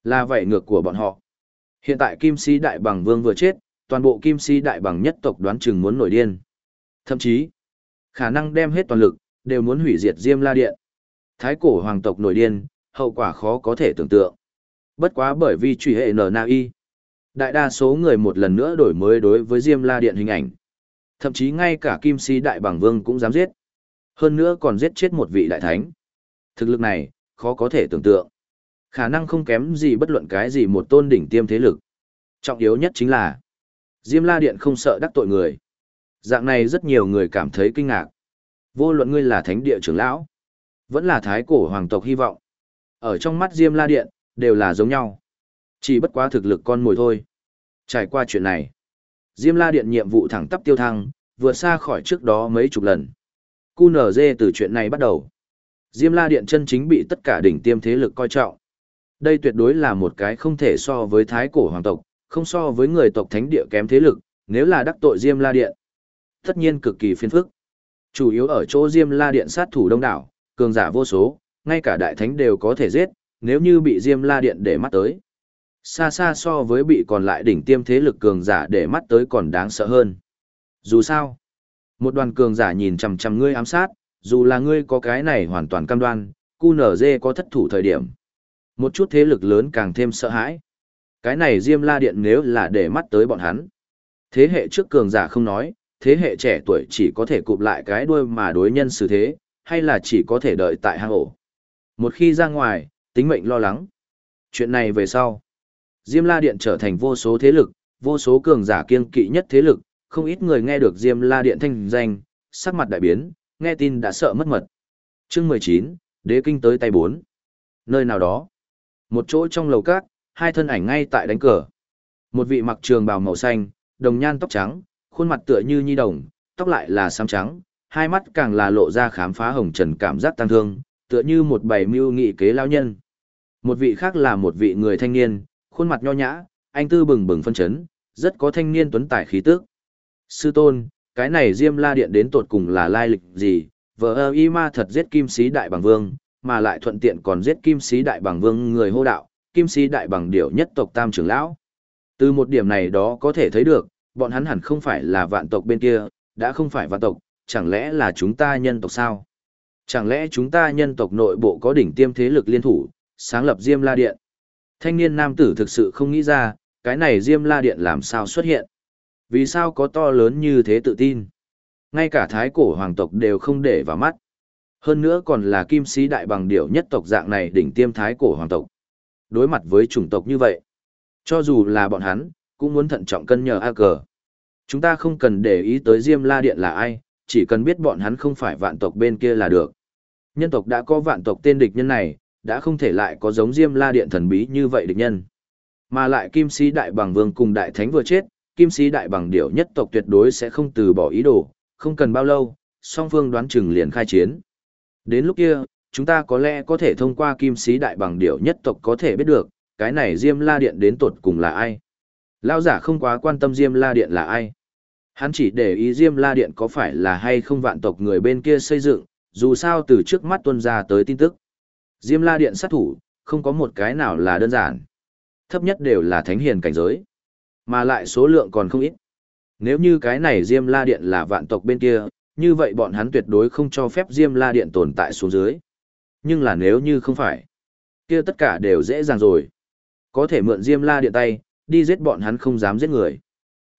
Là vậy ngược của bọn họ. Hiện tại Kim Sĩ Đại Bằng Vương vừa chết, toàn bộ Kim Sĩ Đại Bằng nhất tộc đoán chừng muốn nổi điên. Thậm chí, khả năng đem hết toàn lực, đều muốn hủy diệt Diêm La Điện. Thái cổ hoàng tộc nổi điên, hậu quả khó có thể tưởng tượng. Bất quá bởi vì truy hệ NNI. Đại đa số người một lần nữa đổi mới đối với Diêm La Điện hình ảnh. Thậm chí ngay cả Kim Si Đại Bảng Vương cũng dám giết. Hơn nữa còn giết chết một vị đại thánh. Thực lực này, khó có thể tưởng tượng. Khả năng không kém gì bất luận cái gì một tôn đỉnh tiêm thế lực. Trọng yếu nhất chính là, Diêm La Điện không sợ đắc tội người. Dạng này rất nhiều người cảm thấy kinh ngạc. Vô luận ngươi là thánh địa trưởng lão, vẫn là thái cổ hoàng tộc hy vọng. Ở trong mắt Diêm La Điện, đều là giống nhau. Chỉ bất quá thực lực con mồi thôi. Trải qua chuyện này, Diêm La Điện nhiệm vụ thẳng tắp tiêu thăng, vượt xa khỏi trước đó mấy chục lần. QNZ từ chuyện này bắt đầu. Diêm La Điện chân chính bị tất cả đỉnh tiêm thế lực coi trọng. Đây tuyệt đối là một cái không thể so với thái cổ hoàng tộc, không so với người tộc thánh địa kém thế lực, nếu là đắc tội Diêm La Điện. Tất nhiên cực kỳ phiền phức. Chủ yếu ở chỗ Diêm La Điện sát thủ đông đảo, cường giả vô số, ngay cả đại thánh đều có thể giết, nếu như bị Diêm La Điện để mắt tới. Xa xa so với bị còn lại đỉnh tiêm thế lực cường giả để mắt tới còn đáng sợ hơn. Dù sao, một đoàn cường giả nhìn chằm chằm ngươi ám sát, dù là ngươi có cái này hoàn toàn cam đoan, QNZ có thất thủ thời điểm. Một chút thế lực lớn càng thêm sợ hãi. Cái này Diêm La Điện nếu là để mắt tới bọn hắn. Thế hệ trước cường giả không nói, thế hệ trẻ tuổi chỉ có thể cụp lại cái đuôi mà đối nhân xử thế, hay là chỉ có thể đợi tại hang ổ. Một khi ra ngoài, tính mệnh lo lắng. Chuyện này về sau. Diêm La Điện trở thành vô số thế lực, vô số cường giả kiên kỵ nhất thế lực, không ít người nghe được Diêm La Điện thanh danh, sắc mặt đại biến, nghe tin đã sợ mất mật. Chương 19, Đế kinh tới tay 4. Nơi nào đó, một chỗ trong lầu cát, hai thân ảnh ngay tại đánh cờ. Một vị mặc trường bào màu xanh, đồng nhan tóc trắng, khuôn mặt tựa như nhi đồng, tóc lại là xám trắng, hai mắt càng là lộ ra khám phá hồng trần cảm giác tăng thương, tựa như một bầy mưu nghị kế lao nhân. Một vị khác là một vị người thanh niên, khuôn mặt nho nhã, anh tư bừng bừng phân chấn, rất có thanh niên tuấn tài khí tức. Sư tôn, cái này Diêm La Điện đến tột cùng là lai lịch gì? Vợ ơ y ma thật giết kim sĩ đại bằng vương, mà lại thuận tiện còn giết kim sĩ đại bằng vương người hô đạo, kim sĩ đại bằng điểu nhất tộc tam trưởng lão. Từ một điểm này đó có thể thấy được, bọn hắn hẳn không phải là vạn tộc bên kia, đã không phải vạn tộc, chẳng lẽ là chúng ta nhân tộc sao? Chẳng lẽ chúng ta nhân tộc nội bộ có đỉnh tiêm thế lực liên thủ, sáng lập Diêm La Điện? Thanh niên nam tử thực sự không nghĩ ra, cái này Diêm La Điện làm sao xuất hiện? Vì sao có to lớn như thế tự tin? Ngay cả thái cổ hoàng tộc đều không để vào mắt. Hơn nữa còn là kim sĩ đại bằng điểu nhất tộc dạng này đỉnh tiêm thái cổ hoàng tộc. Đối mặt với chủng tộc như vậy, cho dù là bọn hắn, cũng muốn thận trọng cân nhờ A cờ. Chúng ta không cần để ý tới Diêm La Điện là ai, chỉ cần biết bọn hắn không phải vạn tộc bên kia là được. Nhân tộc đã có vạn tộc tên địch nhân này, đã không thể lại có giống Diêm La Điện thần bí như vậy địch nhân. Mà lại Kim Sĩ Đại Bằng Vương cùng Đại Thánh vừa chết, Kim Sĩ Đại Bằng Điểu nhất tộc tuyệt đối sẽ không từ bỏ ý đồ, không cần bao lâu, song phương đoán chừng liền khai chiến. Đến lúc kia, chúng ta có lẽ có thể thông qua Kim Sĩ Đại Bằng Điểu nhất tộc có thể biết được, cái này Diêm La Điện đến tột cùng là ai. Lao giả không quá quan tâm Diêm La Điện là ai. Hắn chỉ để ý Diêm La Điện có phải là hay không vạn tộc người bên kia xây dựng, dù sao từ trước mắt tuân ra tới tin tức. Diêm La Điện sát thủ, không có một cái nào là đơn giản. Thấp nhất đều là thánh hiền cảnh giới. Mà lại số lượng còn không ít. Nếu như cái này Diêm La Điện là vạn tộc bên kia, như vậy bọn hắn tuyệt đối không cho phép Diêm La Điện tồn tại xuống dưới. Nhưng là nếu như không phải, kia tất cả đều dễ dàng rồi. Có thể mượn Diêm La Điện tay, đi giết bọn hắn không dám giết người.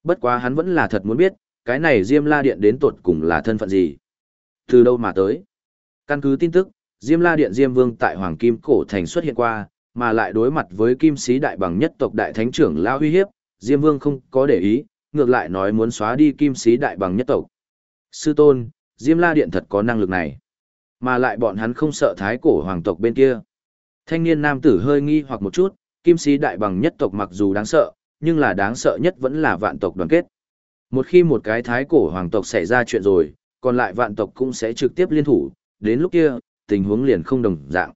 Bất quá hắn vẫn là thật muốn biết, cái này Diêm La Điện đến tột cùng là thân phận gì. Từ đâu mà tới. Căn cứ tin tức, Diêm La Điện Diêm Vương tại Hoàng Kim Cổ Thành xuất hiện qua, mà lại đối mặt với Kim Sĩ Đại Bằng nhất tộc Đại Thánh trưởng Lao huy hiếp, Diêm Vương không có để ý, ngược lại nói muốn xóa đi Kim Sĩ Đại Bằng nhất tộc. Sư tôn, Diêm La Điện thật có năng lực này. Mà lại bọn hắn không sợ thái cổ hoàng tộc bên kia. Thanh niên nam tử hơi nghi hoặc một chút, Kim Sĩ Đại Bằng nhất tộc mặc dù đáng sợ, nhưng là đáng sợ nhất vẫn là vạn tộc đoàn kết. Một khi một cái thái cổ hoàng tộc xảy ra chuyện rồi, còn lại vạn tộc cũng sẽ trực tiếp liên thủ, đến lúc kia, tình huống liền không đồng dạng.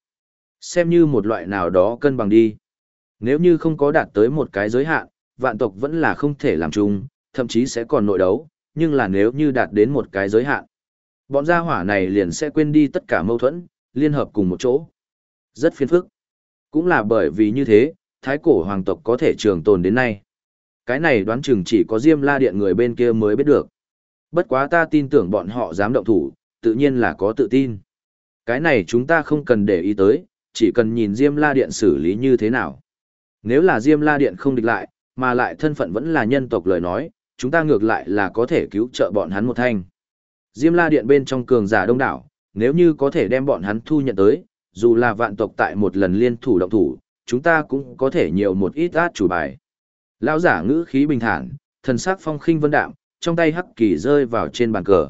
Xem như một loại nào đó cân bằng đi. Nếu như không có đạt tới một cái giới hạn, vạn tộc vẫn là không thể làm chung, thậm chí sẽ còn nội đấu, nhưng là nếu như đạt đến một cái giới hạn, bọn gia hỏa này liền sẽ quên đi tất cả mâu thuẫn, liên hợp cùng một chỗ. Rất phiền phức. Cũng là bởi vì như thế, thái cổ hoàng tộc có thể trường tồn đến nay. Cái này đoán chừng chỉ có Diêm La Điện người bên kia mới biết được. Bất quá ta tin tưởng bọn họ dám động thủ, tự nhiên là có tự tin. Cái này chúng ta không cần để ý tới, chỉ cần nhìn Diêm La Điện xử lý như thế nào. Nếu là Diêm La Điện không địch lại, mà lại thân phận vẫn là nhân tộc lời nói, chúng ta ngược lại là có thể cứu trợ bọn hắn một thanh. Diêm La Điện bên trong cường giả đông đảo, nếu như có thể đem bọn hắn thu nhận tới, dù là vạn tộc tại một lần liên thủ động thủ, chúng ta cũng có thể nhiều một ít át chủ bài. Lão giả ngữ khí bình thản, thần sắc phong khinh vân đạm, trong tay hắc kỳ rơi vào trên bàn cờ.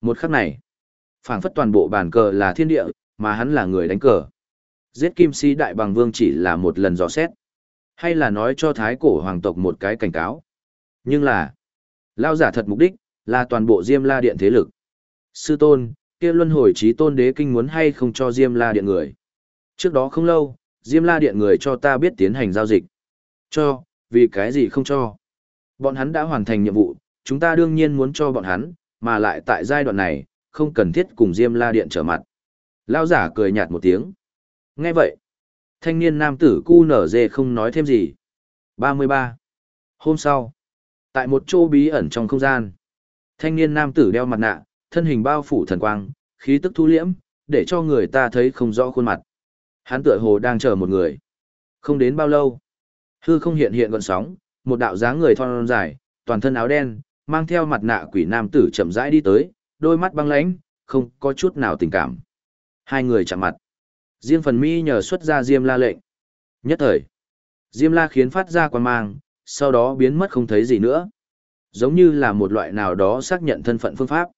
Một khắc này, phảng phất toàn bộ bàn cờ là thiên địa, mà hắn là người đánh cờ. Giết kim sĩ đại bằng vương chỉ là một lần dò xét, hay là nói cho thái cổ hoàng tộc một cái cảnh cáo. Nhưng là, lão giả thật mục đích, là toàn bộ Diêm La Điện thế lực. Sư tôn, kia luân hồi trí tôn đế kinh muốn hay không cho Diêm La Điện người. Trước đó không lâu, Diêm La Điện người cho ta biết tiến hành giao dịch. Cho, vì cái gì không cho? Bọn hắn đã hoàn thành nhiệm vụ, chúng ta đương nhiên muốn cho bọn hắn, mà lại tại giai đoạn này, không cần thiết cùng Diêm La Điện trở mặt. Lao giả cười nhạt một tiếng. Nghe vậy, thanh niên nam tử cu nở dê không nói thêm gì. 33. Hôm sau, tại một chỗ bí ẩn trong không gian, thanh niên nam tử đeo mặt nạ, thân hình bao phủ thần quang, khí tức thu liễm, để cho người ta thấy không rõ khuôn mặt. Hắn tựa hồ đang chờ một người. Không đến bao lâu, hư không hiện hiện gọn sóng, một đạo dáng người thon dài, toàn thân áo đen, mang theo mặt nạ quỷ nam tử chậm rãi đi tới, đôi mắt băng lãnh, không có chút nào tình cảm. Hai người chạm mặt. Diên phần mi nhờ xuất ra Diêm la lệnh. Nhất thời, Diêm la khiến phát ra quan mang, sau đó biến mất không thấy gì nữa. Giống như là một loại nào đó xác nhận thân phận phương pháp.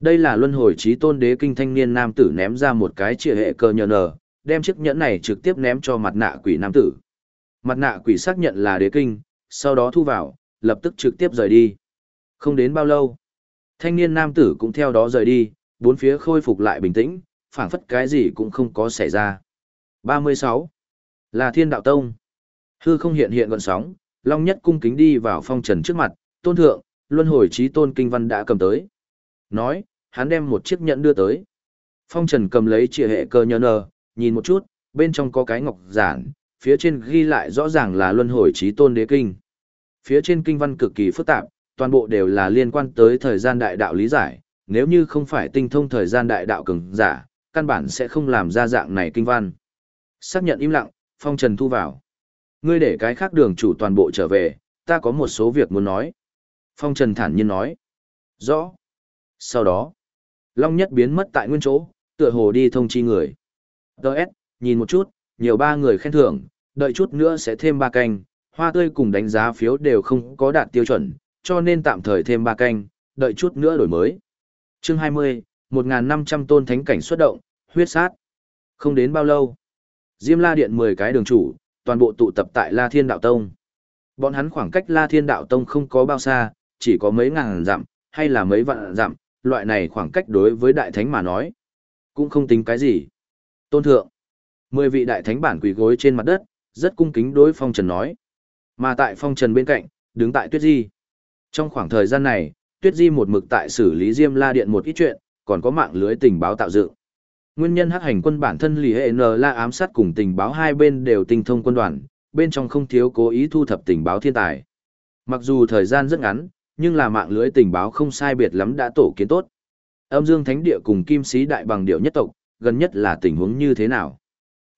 Đây là luân hồi trí tôn đế kinh thanh niên nam tử ném ra một cái trịa hệ cơ nhờ nở, đem chiếc nhẫn này trực tiếp ném cho mặt nạ quỷ nam tử. Mặt nạ quỷ xác nhận là đế kinh, sau đó thu vào, lập tức trực tiếp rời đi. Không đến bao lâu, thanh niên nam tử cũng theo đó rời đi, bốn phía khôi phục lại bình tĩnh, phảng phất cái gì cũng không có xảy ra. 36. Là thiên đạo tông. Hư không hiện hiện gọn sóng, Long Nhất cung kính đi vào phong trần trước mặt, tôn thượng, luân hồi trí tôn kinh văn đã cầm tới. Nói, hắn đem một chiếc nhẫn đưa tới. Phong trần cầm lấy trịa hệ cơ nhờ nờ, nhìn một chút, bên trong có cái ngọc giản, phía trên ghi lại rõ ràng là luân hồi trí tôn đế kinh. Phía trên kinh văn cực kỳ phức tạp, toàn bộ đều là liên quan tới thời gian đại đạo lý giải, nếu như không phải tinh thông thời gian đại đạo cường giả, căn bản sẽ không làm ra dạng này kinh văn. Xác nhận im lặng, phong trần thu vào. Ngươi để cái khác đường chủ toàn bộ trở về, ta có một số việc muốn nói. Phong trần thản nhiên nói. Rõ. Sau đó, Long Nhất biến mất tại nguyên chỗ, tựa hồ đi thông chi người. Đợt, nhìn một chút, nhiều ba người khen thưởng, đợi chút nữa sẽ thêm ba canh, hoa tươi cùng đánh giá phiếu đều không có đạt tiêu chuẩn, cho nên tạm thời thêm ba canh, đợi chút nữa đổi mới. Chương 20, 1.500 tôn thánh cảnh xuất động, huyết sát. Không đến bao lâu, Diêm La Điện 10 cái đường chủ, toàn bộ tụ tập tại La Thiên Đạo Tông. Bọn hắn khoảng cách La Thiên Đạo Tông không có bao xa, chỉ có mấy ngàn dặm, hay là mấy vạn dặm, loại này khoảng cách đối với Đại Thánh mà nói, cũng không tính cái gì. Tôn thượng, mười vị Đại Thánh bản quỳ gối trên mặt đất, rất cung kính đối Phong Trần nói. Mà tại Phong Trần bên cạnh, đứng tại Tuyết Di. Trong khoảng thời gian này, Tuyết Di một mực tại xử lý Diêm La Điện một ít chuyện, còn có mạng lưới tình báo tạo dựng. Nguyên nhân hắc hành quân bản thân lì hệ N la ám sát cùng tình báo hai bên đều tinh thông quân đoàn, bên trong không thiếu cố ý thu thập tình báo thiên tài. Mặc dù thời gian rất ngắn, nhưng là mạng lưới tình báo không sai biệt lắm đã tổ kiến tốt. Âm Dương Thánh Địa cùng Kim Sĩ Đại Bằng Điệu nhất tộc, gần nhất là tình huống như thế nào?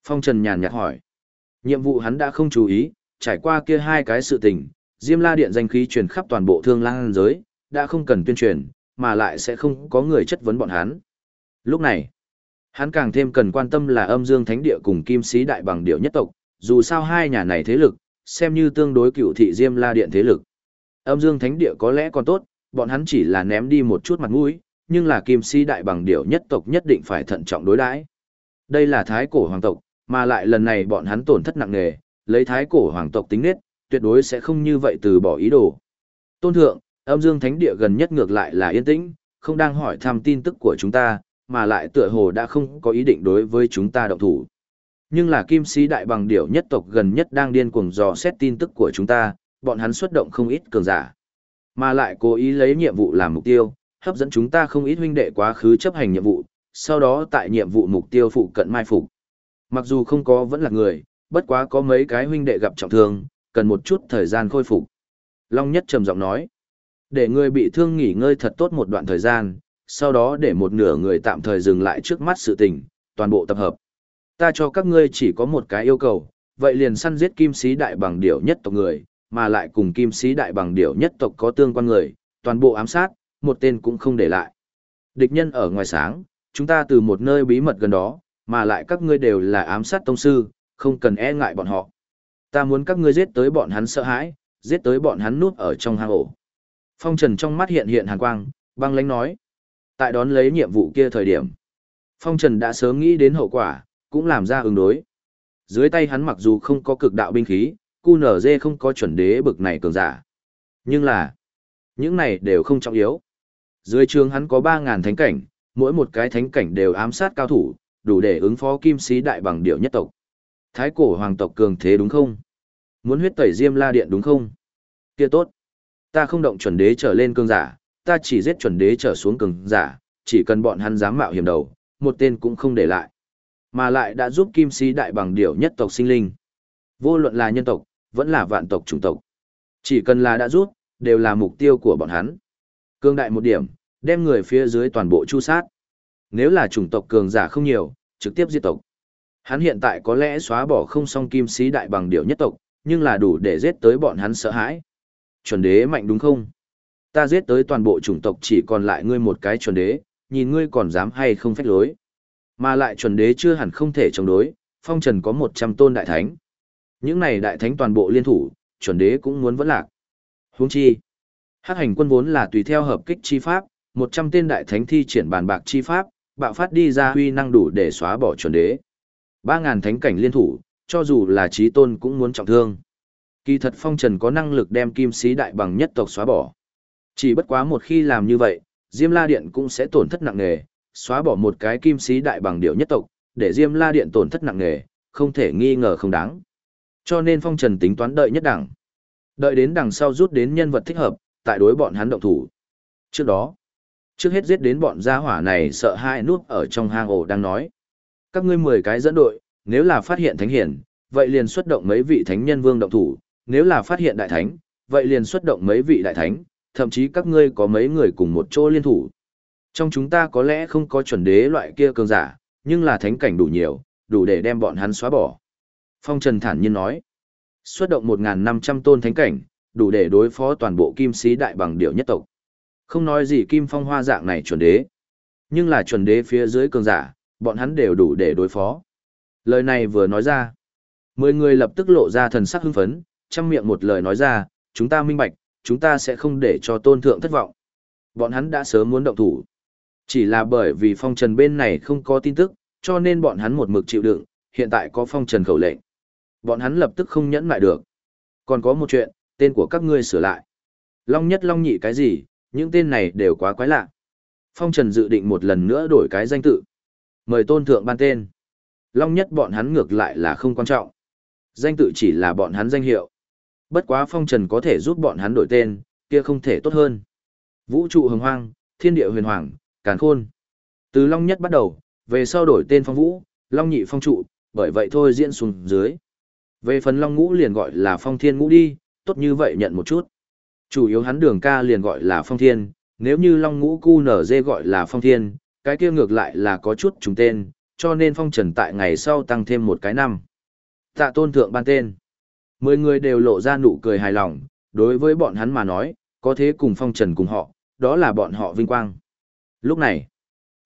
Phong Trần nhàn nhạt hỏi. Nhiệm vụ hắn đã không chú ý, trải qua kia hai cái sự tình, Diêm La Điện danh khí truyền khắp toàn bộ thương lang giới, đã không cần tuyên truyền, mà lại sẽ không có người chất vấn bọn hắn. Lúc này, hắn càng thêm cần quan tâm là âm dương thánh địa cùng kim sĩ đại bằng điệu nhất tộc, dù sao hai nhà này thế lực, xem như tương đối cựu thị Diêm La Điện thế lực. Âm dương thánh địa có lẽ còn tốt, bọn hắn chỉ là ném đi một chút mặt mũi, nhưng là kim sĩ đại bằng điệu nhất tộc nhất định phải thận trọng đối đãi. Đây là thái cổ hoàng tộc, mà lại lần này bọn hắn tổn thất nặng nề, lấy thái cổ hoàng tộc tính nết, tuyệt đối sẽ không như vậy từ bỏ ý đồ. Tôn thượng, âm dương thánh địa gần nhất ngược lại là yên tĩnh, không đang hỏi thăm tin tức của chúng ta, mà lại tựa hồ đã không có ý định đối với chúng ta động thủ. Nhưng là kim sĩ đại bằng điểu nhất tộc gần nhất đang điên cuồng dò xét tin tức của chúng ta, bọn hắn xuất động không ít cường giả. Mà lại cố ý lấy nhiệm vụ làm mục tiêu, hấp dẫn chúng ta không ít huynh đệ quá khứ chấp hành nhiệm vụ, sau đó tại nhiệm vụ mục tiêu phụ cận mai phục. Mặc dù không có vẫn là người, bất quá có mấy cái huynh đệ gặp trọng thương, cần một chút thời gian khôi phục. Long Nhất trầm giọng nói, để người bị thương nghỉ ngơi thật tốt một đoạn thời gian, sau đó để một nửa người tạm thời dừng lại trước mắt sự tình, toàn bộ tập hợp. Ta cho các ngươi chỉ có một cái yêu cầu, vậy liền săn giết kim sĩ đại bằng điểu nhất tộc người, mà lại cùng kim sĩ đại bằng điểu nhất tộc có tương quan người, toàn bộ ám sát, một tên cũng không để lại. Địch nhân ở ngoài sáng, chúng ta từ một nơi bí mật gần đó, mà lại các ngươi đều là ám sát tông sư, không cần e ngại bọn họ. Ta muốn các ngươi giết tới bọn hắn sợ hãi, giết tới bọn hắn núp ở trong hang ổ. Phong Trần trong mắt hiện hiện hàn quang, băng lãnh nói. Tại đón lấy nhiệm vụ kia thời điểm, Phong Trần đã sớm nghĩ đến hậu quả, cũng làm ra ứng đối. Dưới tay hắn mặc dù không có cực đạo binh khí, QNZ nở dê không có chuẩn đế bực này cường giả. Nhưng là, những này đều không trọng yếu. Dưới trường hắn có 3.000 thánh cảnh, mỗi một cái thánh cảnh đều ám sát cao thủ, đủ để ứng phó kim sĩ đại bằng điệu nhất tộc. Thái cổ hoàng tộc cường thế đúng không? Muốn huyết tẩy diêm la điện đúng không? Kia tốt. Ta không động chuẩn đế trở lên cường giả, ta chỉ giết chuẩn đế trở xuống cường giả, chỉ cần bọn hắn dám mạo hiểm đầu, một tên cũng không để lại. Mà lại đã giúp kim sĩ đại bằng điệu nhất tộc sinh linh. Vô luận là nhân tộc, vẫn là vạn tộc chủng tộc. Chỉ cần là đã rút, đều là mục tiêu của bọn hắn. Cương đại một điểm, đem người phía dưới toàn bộ chu sát. Nếu là chủng tộc cường giả không nhiều, trực tiếp diệt tộc. Hắn hiện tại có lẽ xóa bỏ không song kim sĩ đại bằng điệu nhất tộc, nhưng là đủ để giết tới bọn hắn sợ hãi. Chuẩn đế mạnh đúng không? Ta giết tới toàn bộ chủng tộc chỉ còn lại ngươi một cái chuẩn đế, nhìn ngươi còn dám hay không phách lối. Mà lại chuẩn đế chưa hẳn không thể chống đối, phong trần có 100 tôn đại thánh. Những này đại thánh toàn bộ liên thủ, chuẩn đế cũng muốn vẫn lạc. Huống chi, hắc hành quân vốn là tùy theo hợp kích chi pháp, 100 tên đại thánh thi triển bàn bạc chi pháp, bạo phát đi ra huy năng đủ để xóa bỏ chuẩn đế. 3.000 thánh cảnh liên thủ, cho dù là trí tôn cũng muốn trọng thương. Kỳ thật phong trần có năng lực đem kim sĩ đại bằng nhất tộc xóa bỏ. Chỉ bất quá một khi làm như vậy, Diêm La Điện cũng sẽ tổn thất nặng nề, xóa bỏ một cái kim sĩ đại bằng điệu nhất tộc, để Diêm La Điện tổn thất nặng nề, không thể nghi ngờ không đáng. Cho nên phong trần tính toán đợi nhất đẳng. Đợi đến đằng sau rút đến nhân vật thích hợp, tại đối bọn hắn động thủ. Trước đó, trước hết giết đến bọn gia hỏa này sợ hai nút ở trong hang ổ đang nói. Các ngươi mười cái dẫn đội, nếu là phát hiện thánh hiển, vậy liền xuất động mấy vị thánh nhân vương động thủ, nếu là phát hiện đại thánh, vậy liền xuất động mấy vị đại thánh, thậm chí các ngươi có mấy người cùng một chỗ liên thủ. Trong chúng ta có lẽ không có chuẩn đế loại kia cường giả, nhưng là thánh cảnh đủ nhiều, đủ để đem bọn hắn xóa bỏ. Phong Trần thản nhiên nói, xuất động 1.500 tôn thánh cảnh, đủ để đối phó toàn bộ kim sĩ đại bằng điệu nhất tộc. Không nói gì kim phong hoa dạng này chuẩn đế, nhưng là chuẩn đế phía dưới cường giả, bọn hắn đều đủ để đối phó. Lời này vừa nói ra, mười người lập tức lộ ra thần sắc hưng phấn, chăm miệng một lời nói ra, chúng ta minh bạch, chúng ta sẽ không để cho tôn thượng thất vọng. Bọn hắn đã sớm muốn động thủ. Chỉ là bởi vì phong trần bên này không có tin tức, cho nên bọn hắn một mực chịu đựng, hiện tại có phong trần khẩu lệnh. Bọn hắn lập tức không nhẫn lại được. Còn có một chuyện, tên của các ngươi sửa lại. Long nhất long nhị cái gì, những tên này đều quá quái lạ. Phong trần dự định một lần nữa đổi cái danh tự. Mời tôn thượng ban tên. Long nhất bọn hắn ngược lại là không quan trọng. Danh tự chỉ là bọn hắn danh hiệu. Bất quá phong trần có thể giúp bọn hắn đổi tên, kia không thể tốt hơn. Vũ trụ hồng hoang, thiên địa huyền hoàng, càn khôn. Từ Long nhất bắt đầu, về sau đổi tên phong vũ, Long nhị phong trụ, bởi vậy thôi diễn xuống dưới. Về phần Long ngũ liền gọi là phong thiên ngũ đi, tốt như vậy nhận một chút. Chủ yếu hắn đường ca liền gọi là phong thiên, nếu như Long ngũ cu nở dê gọi là phong thiên, cái kia ngược lại là có chút trùng tên, cho nên phong trần tại ngày sau tăng thêm một cái năm. Tạ tôn thượng ban tên. Mười người đều lộ ra nụ cười hài lòng, đối với bọn hắn mà nói, có thế cùng phong trần cùng họ, đó là bọn họ vinh quang. Lúc này,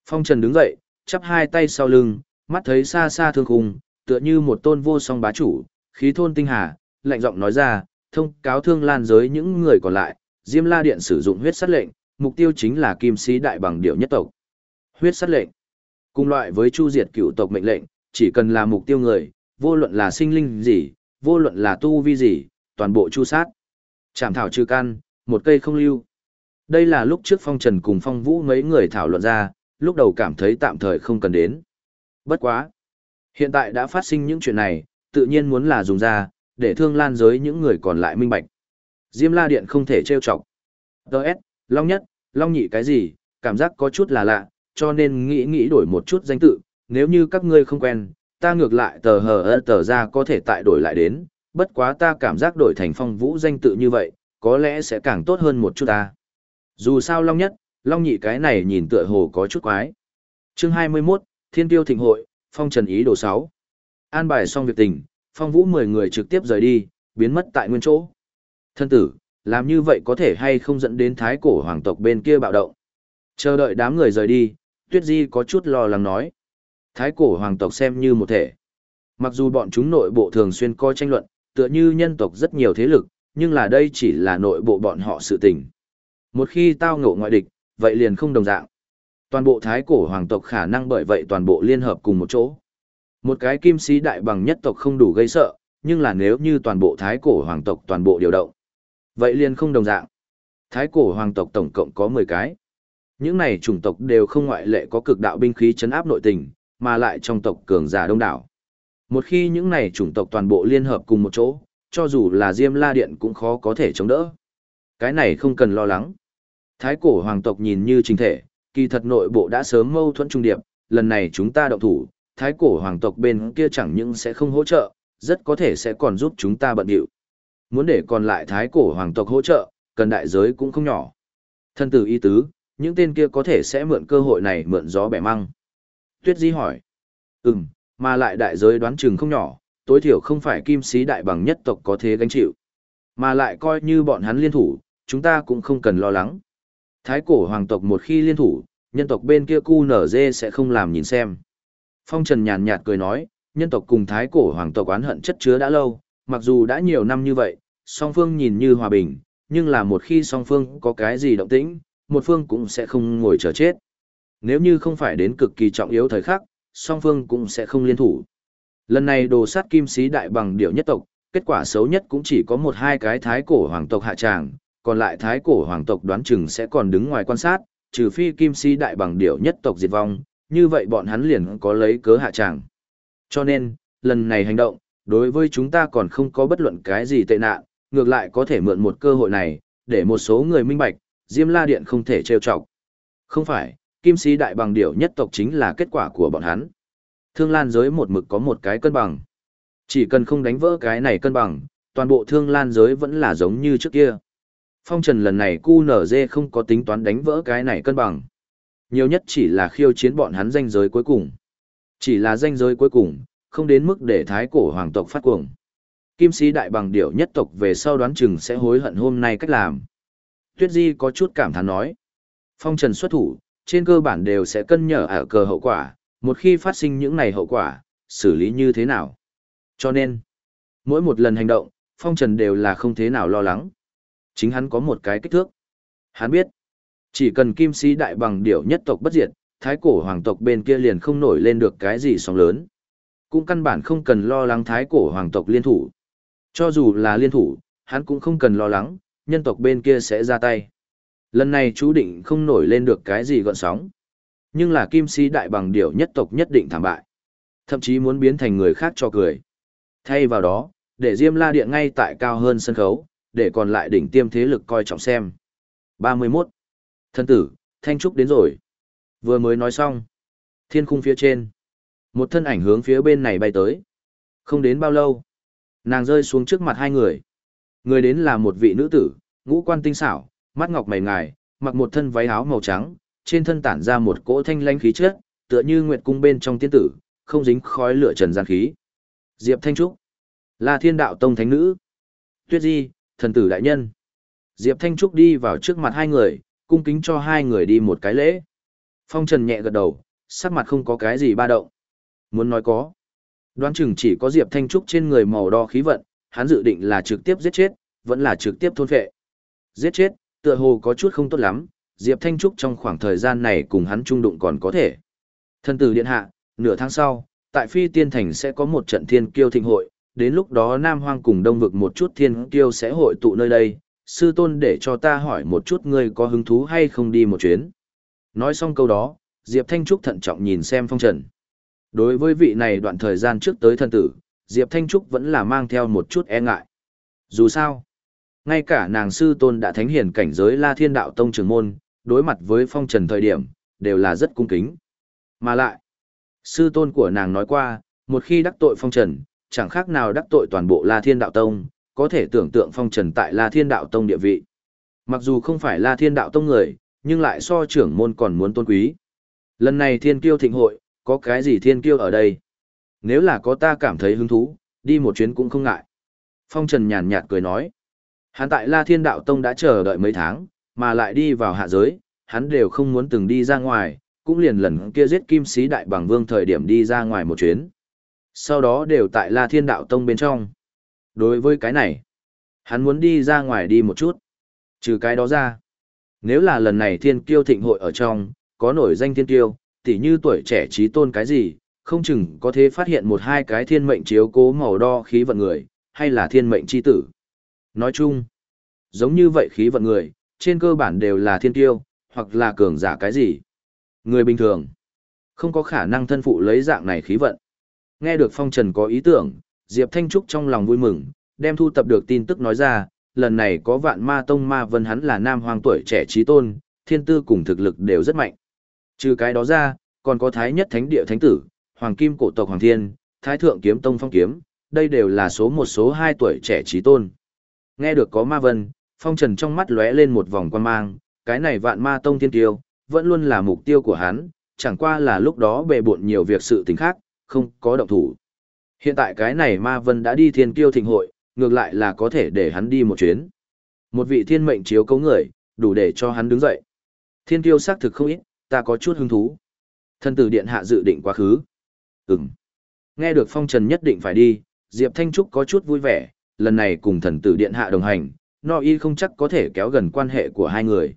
phong trần đứng dậy, chắp hai tay sau lưng, mắt thấy xa xa thương khung, tựa như một tôn vô song bá chủ, khí thôn tinh hà, lạnh giọng nói ra, thông cáo thương lan giới những người còn lại, Diêm La Điện sử dụng huyết sát lệnh, mục tiêu chính là kim sĩ đại bằng điệu nhất tộc. Huyết sát lệnh. Cùng loại với chu diệt cựu tộc mệnh lệnh, chỉ cần là mục tiêu người, vô luận là sinh linh gì, vô luận là tu vi gì, toàn bộ chu sát. Chảm thảo trừ căn, một cây không lưu. Đây là lúc trước phong trần cùng phong vũ mấy người thảo luận ra, lúc đầu cảm thấy tạm thời không cần đến. Bất quá. Hiện tại đã phát sinh những chuyện này, tự nhiên muốn là dùng ra, để thương lan giới những người còn lại minh bạch. Diêm la điện không thể trêu chọc. Đợt, Long nhất, Long nhị cái gì, cảm giác có chút là lạ, cho nên nghĩ nghĩ đổi một chút danh tự, nếu như các ngươi không quen, ta ngược lại tờ hờ ơ tờ ra có thể tại đổi lại đến, bất quá ta cảm giác đổi thành phong vũ danh tự như vậy, có lẽ sẽ càng tốt hơn một chút ta. Dù sao Long nhất, Long nhị cái này nhìn tựa hồ có chút quái. Chương 21, Thiên Tiêu Thịnh Hội, Phong Trần Ý đồ 6. An bài xong việc tình, Phong Vũ 10 người trực tiếp rời đi, biến mất tại nguyên chỗ. Thân tử, làm như vậy có thể hay không dẫn đến thái cổ hoàng tộc bên kia bạo động. Chờ đợi đám người rời đi, Tuyết Di có chút lo lắng nói. Thái cổ hoàng tộc xem như một thể. Mặc dù bọn chúng nội bộ thường xuyên coi tranh luận, tựa như nhân tộc rất nhiều thế lực, nhưng là đây chỉ là nội bộ bọn họ sự tình. Một khi tao ngộ ngoại địch, vậy liền không đồng dạng. Toàn bộ thái cổ hoàng tộc khả năng bởi vậy toàn bộ liên hợp cùng một chỗ. Một cái kim sĩ đại bằng nhất tộc không đủ gây sợ, nhưng là nếu như toàn bộ thái cổ hoàng tộc toàn bộ điều động. Vậy liền không đồng dạng. Thái cổ hoàng tộc tổng cộng có 10 cái. Những này chủng tộc đều không ngoại lệ có cực đạo binh khí chấn áp nội tình, mà lại trong tộc cường giả đông đảo. Một khi những này chủng tộc toàn bộ liên hợp cùng một chỗ, cho dù là Diêm La Điện cũng khó có thể chống đỡ. Cái này không cần lo lắng. Thái cổ hoàng tộc nhìn như trình thể, kỳ thật nội bộ đã sớm mâu thuẫn trung điệp, lần này chúng ta động thủ, thái cổ hoàng tộc bên kia chẳng những sẽ không hỗ trợ, rất có thể sẽ còn giúp chúng ta bận điệu. Muốn để còn lại thái cổ hoàng tộc hỗ trợ, cần đại giới cũng không nhỏ. Thân tử y tứ, những tên kia có thể sẽ mượn cơ hội này mượn gió bẻ măng. Tuyết Di hỏi. Ừm, mà lại đại giới đoán chừng không nhỏ, tối thiểu không phải kim sĩ đại bằng nhất tộc có thế gánh chịu. Mà lại coi như bọn hắn liên thủ, chúng ta cũng không cần lo lắng. Thái cổ hoàng tộc một khi liên thủ, nhân tộc bên kia cu nở dê sẽ không làm nhìn xem. Phong Trần nhàn nhạt cười nói, nhân tộc cùng thái cổ hoàng tộc oán hận chất chứa đã lâu, mặc dù đã nhiều năm như vậy, song phương nhìn như hòa bình, nhưng là một khi song phương có cái gì động tĩnh, một phương cũng sẽ không ngồi chờ chết. Nếu như không phải đến cực kỳ trọng yếu thời khắc, song phương cũng sẽ không liên thủ. Lần này đồ sát kim sĩ đại bằng điệu nhất tộc, kết quả xấu nhất cũng chỉ có một hai cái thái cổ hoàng tộc hạ tràng, còn lại thái cổ hoàng tộc đoán chừng sẽ còn đứng ngoài quan sát, trừ phi kim sĩ đại bằng điệu nhất tộc diệt vong, như vậy bọn hắn liền có lấy cớ hạ tràng. Cho nên, lần này hành động, đối với chúng ta còn không có bất luận cái gì tệ nạn, ngược lại có thể mượn một cơ hội này, để một số người minh bạch, Diêm La Điện không thể trêu chọc. Không phải, kim sĩ đại bằng điểu nhất tộc chính là kết quả của bọn hắn. Thương lan giới một mực có một cái cân bằng. Chỉ cần không đánh vỡ cái này cân bằng, toàn bộ thương lan giới vẫn là giống như trước kia. Phong Trần lần này QNZ không có tính toán đánh vỡ cái này cân bằng. Nhiều nhất chỉ là khiêu chiến bọn hắn danh giới cuối cùng. Chỉ là danh giới cuối cùng, không đến mức để thái cổ hoàng tộc phát cuồng. Kim sĩ đại bằng điểu nhất tộc về sau đoán chừng sẽ hối hận hôm nay cách làm. Tuyết Di có chút cảm thán nói. Phong Trần xuất thủ, trên cơ bản đều sẽ cân nhở ở cờ hậu quả, một khi phát sinh những này hậu quả, xử lý như thế nào. Cho nên, mỗi một lần hành động, Phong Trần đều là không thế nào lo lắng. Chính hắn có một cái kích thước. Hắn biết, chỉ cần kim sĩ đại bằng điểu nhất tộc bất diệt, thái cổ hoàng tộc bên kia liền không nổi lên được cái gì sóng lớn. Cũng căn bản không cần lo lắng thái cổ hoàng tộc liên thủ. Cho dù là liên thủ, hắn cũng không cần lo lắng, nhân tộc bên kia sẽ ra tay. Lần này chú định không nổi lên được cái gì gọn sóng. Nhưng là kim sĩ đại bằng điểu nhất tộc nhất định thảm bại. Thậm chí muốn biến thành người khác cho cười. Thay vào đó, để Diêm La Điện ngay tại cao hơn sân khấu, để còn lại đỉnh tiêm thế lực coi trọng xem. 31. Thân tử, Thanh Trúc đến rồi. Vừa mới nói xong. Thiên khung phía trên. Một thân ảnh hướng phía bên này bay tới. Không đến bao lâu. Nàng rơi xuống trước mặt hai người. Người đến là một vị nữ tử, ngũ quan tinh xảo, mắt ngọc mày ngài, mặc một thân váy áo màu trắng, trên thân tản ra một cỗ thanh lãnh khí chất, tựa như nguyệt cung bên trong tiên tử, không dính khói lửa trần gian khí. Diệp Thanh Trúc, là Thiên Đạo Tông thánh nữ. Tuyết Di, thần tử đại nhân. Diệp Thanh Trúc đi vào trước mặt hai người, cung kính cho hai người đi một cái lễ. Phong Trần nhẹ gật đầu, sắc mặt không có cái gì ba động. Muốn nói có. Đoán chừng chỉ có Diệp Thanh Trúc trên người màu đo khí vận, hắn dự định là trực tiếp giết chết, vẫn là trực tiếp thôn phệ. Giết chết, tựa hồ có chút không tốt lắm, Diệp Thanh Trúc trong khoảng thời gian này cùng hắn trung đụng còn có thể. Thân tử điện hạ, nửa tháng sau, tại Phi Tiên Thành sẽ có một trận thiên kiêu thịnh hội, đến lúc đó Nam Hoang cùng Đông Vực một chút thiên kiêu sẽ hội tụ nơi đây, sư tôn để cho ta hỏi một chút ngươi có hứng thú hay không đi một chuyến. Nói xong câu đó, Diệp Thanh Trúc thận trọng nhìn xem phong trần. Đối với vị này đoạn thời gian trước tới thân tử, Diệp Thanh Trúc vẫn là mang theo một chút e ngại. Dù sao, ngay cả nàng sư tôn đã thánh hiển cảnh giới La Thiên Đạo Tông trưởng môn, đối mặt với phong trần thời điểm, đều là rất cung kính. Mà lại, sư tôn của nàng nói qua, một khi đắc tội phong trần, chẳng khác nào đắc tội toàn bộ La Thiên Đạo Tông, có thể tưởng tượng phong trần tại La Thiên Đạo Tông địa vị. Mặc dù không phải La Thiên Đạo Tông người, nhưng lại so trưởng môn còn muốn tôn quý. Lần này thiên kiêu thịnh hội, có cái gì thiên kiêu ở đây? Nếu là có ta cảm thấy hứng thú, đi một chuyến cũng không ngại. Phong Trần nhàn nhạt cười nói. Hắn tại La Thiên Đạo Tông đã chờ đợi mấy tháng, mà lại đi vào hạ giới, hắn đều không muốn từng đi ra ngoài, cũng liền lần kia giết kim sĩ đại bằng vương thời điểm đi ra ngoài một chuyến. Sau đó đều tại La Thiên Đạo Tông bên trong. Đối với cái này, hắn muốn đi ra ngoài đi một chút. Trừ cái đó ra, nếu là lần này thiên kiêu thịnh hội ở trong, có nổi danh thiên kiêu, tỉ như tuổi trẻ trí tôn cái gì, không chừng có thể phát hiện một hai cái thiên mệnh chiếu cố màu đo khí vận người, hay là thiên mệnh chi tử. Nói chung, giống như vậy khí vận người, trên cơ bản đều là thiên tiêu, hoặc là cường giả cái gì. Người bình thường, không có khả năng thân phụ lấy dạng này khí vận. Nghe được Phong Trần có ý tưởng, Diệp Thanh Trúc trong lòng vui mừng, đem thu tập được tin tức nói ra, lần này có vạn ma tông ma vân hắn là nam hoàng tuổi trẻ trí tôn, thiên tư cùng thực lực đều rất mạnh. Trừ cái đó ra, còn có thái nhất thánh địa thánh tử, hoàng kim cổ tộc hoàng thiên, thái thượng kiếm tông phong kiếm, đây đều là số một số hai tuổi trẻ trí tôn. Nghe được có ma vân, phong trần trong mắt lóe lên một vòng quan mang, cái này vạn ma tông thiên tiêu, vẫn luôn là mục tiêu của hắn, chẳng qua là lúc đó bề bộn nhiều việc sự tình khác, không có động thủ. Hiện tại cái này ma vân đã đi thiên kiêu thịnh hội, ngược lại là có thể để hắn đi một chuyến. Một vị thiên mệnh chiếu cấu người, đủ để cho hắn đứng dậy. Thiên kiêu xác thực không ít, ta có chút hứng thú. Thân tử điện hạ dự định quá khứ. Ừm. Nghe được phong trần nhất định phải đi, Diệp Thanh Trúc có chút vui vẻ, lần này cùng thần tử điện hạ đồng hành, no y không chắc có thể kéo gần quan hệ của hai người.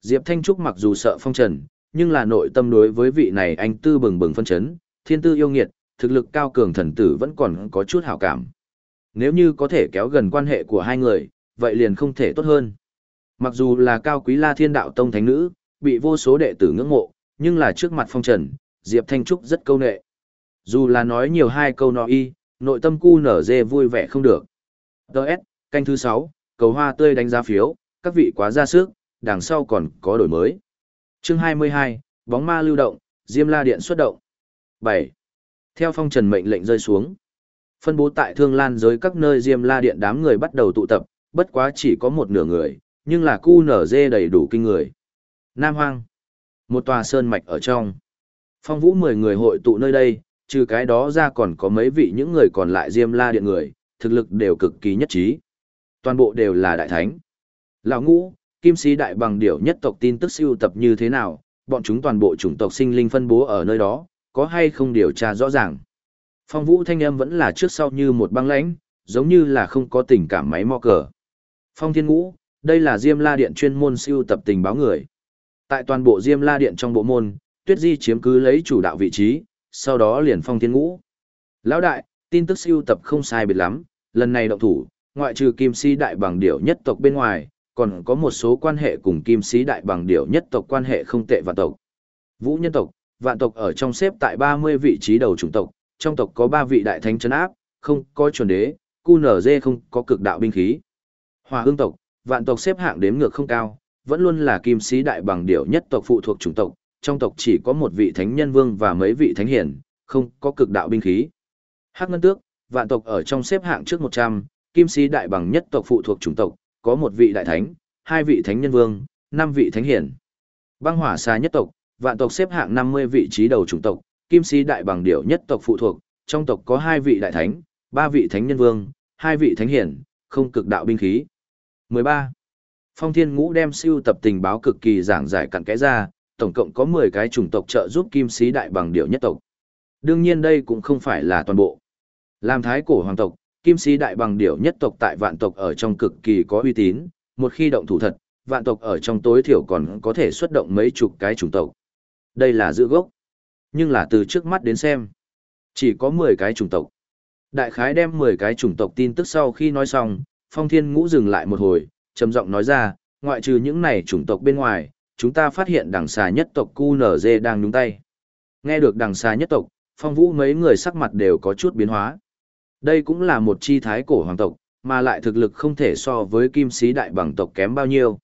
Diệp Thanh Trúc mặc dù sợ phong trần, nhưng là nội tâm đối với vị này anh tư bừng bừng phân chấn, thiên tư yêu nghiệt, thực lực cao cường thần tử vẫn còn có chút hảo cảm. Nếu như có thể kéo gần quan hệ của hai người, vậy liền không thể tốt hơn. Mặc dù là cao quý la thiên đạo tông thánh nữ, bị vô số đệ tử ngưỡng mộ, nhưng là trước mặt phong trần, Diệp Thanh Trúc rất câu nệ. Dù là nói nhiều hai câu nọ y, nội tâm cu nở dê vui vẻ không được. Đợt, canh thứ 6, cầu hoa tươi đánh giá phiếu, các vị quá ra sức, đằng sau còn có đổi mới. Chương 22, bóng ma lưu động, Diêm La Điện xuất động. 7. Theo phong trần mệnh lệnh rơi xuống, phân bố tại Thương Lan giới các nơi Diêm La Điện đám người bắt đầu tụ tập, bất quá chỉ có một nửa người, nhưng là cu nở dê đầy đủ kinh người. Nam Hoang. Một tòa sơn mạch ở trong. Phong vũ 10 người hội tụ nơi đây, trừ cái đó ra còn có mấy vị những người còn lại Diêm La Điện người, thực lực đều cực kỳ nhất trí. Toàn bộ đều là đại thánh. Lão ngũ, kim sĩ đại bằng điểu nhất tộc tin tức siêu tập như thế nào, bọn chúng toàn bộ chủng tộc sinh linh phân bố ở nơi đó, có hay không điều tra rõ ràng. Phong vũ thanh âm vẫn là trước sau như một băng lãnh, giống như là không có tình cảm máy mò cờ. Phong thiên ngũ, đây là Diêm La Điện chuyên môn siêu tập tình báo người. Tại toàn bộ Diêm La Điện trong bộ môn, Tuyết Di chiếm cứ lấy chủ đạo vị trí, sau đó liền phong thiên ngũ. Lão đại, tin tức siêu tập không sai biệt lắm, lần này động thủ, ngoại trừ kim si đại bằng điểu nhất tộc bên ngoài, còn có một số quan hệ cùng kim sĩ đại bằng điểu nhất tộc quan hệ không tệ vạn tộc. Vũ nhân tộc, vạn tộc ở trong xếp tại 30 vị trí đầu chủng tộc, trong tộc có 3 vị đại thánh chấn áp, không có chuẩn đế, cu nở dê không có cực đạo binh khí. Hòa hương tộc, vạn tộc xếp hạng đếm ngược không cao, vẫn luôn là kim sĩ đại bằng điểu nhất tộc phụ thuộc chủng tộc, trong tộc chỉ có một vị thánh nhân vương và mấy vị thánh hiển, không có cực đạo binh khí. Hắc ngân tước, vạn tộc ở trong xếp hạng trước 100, kim sĩ đại bằng nhất tộc phụ thuộc chủng tộc, có một vị đại thánh, hai vị thánh nhân vương, năm vị thánh hiển. Băng hỏa xa nhất tộc, vạn tộc xếp hạng 50 vị trí đầu chủng tộc, kim sĩ đại bằng điểu nhất tộc phụ thuộc, trong tộc có hai vị đại thánh, ba vị thánh nhân vương, hai vị thánh hiển, không cực đạo binh khí. 13. Phong Thiên Ngũ đem siêu tập tình báo cực kỳ giảng giải cặn kẽ ra, tổng cộng có 10 cái chủng tộc trợ giúp kim sĩ đại bằng Điệu nhất tộc. Đương nhiên đây cũng không phải là toàn bộ. Làm thái cổ hoàng tộc, kim sĩ đại bằng Điệu nhất tộc tại vạn tộc ở trong cực kỳ có uy tín, một khi động thủ thật, vạn tộc ở trong tối thiểu còn có thể xuất động mấy chục cái chủng tộc. Đây là giữ gốc. Nhưng là từ trước mắt đến xem, chỉ có 10 cái chủng tộc. Đại khái đem 10 cái chủng tộc tin tức sau khi nói xong, Phong Thiên Ngũ dừng lại một hồi, trầm giọng nói ra, ngoại trừ những này chủng tộc bên ngoài, chúng ta phát hiện đằng xà nhất tộc QNZ đang nhúng tay. Nghe được đằng xà nhất tộc, Phong Vũ mấy người sắc mặt đều có chút biến hóa. Đây cũng là một chi thái cổ hoàng tộc, mà lại thực lực không thể so với kim sĩ đại bằng tộc kém bao nhiêu.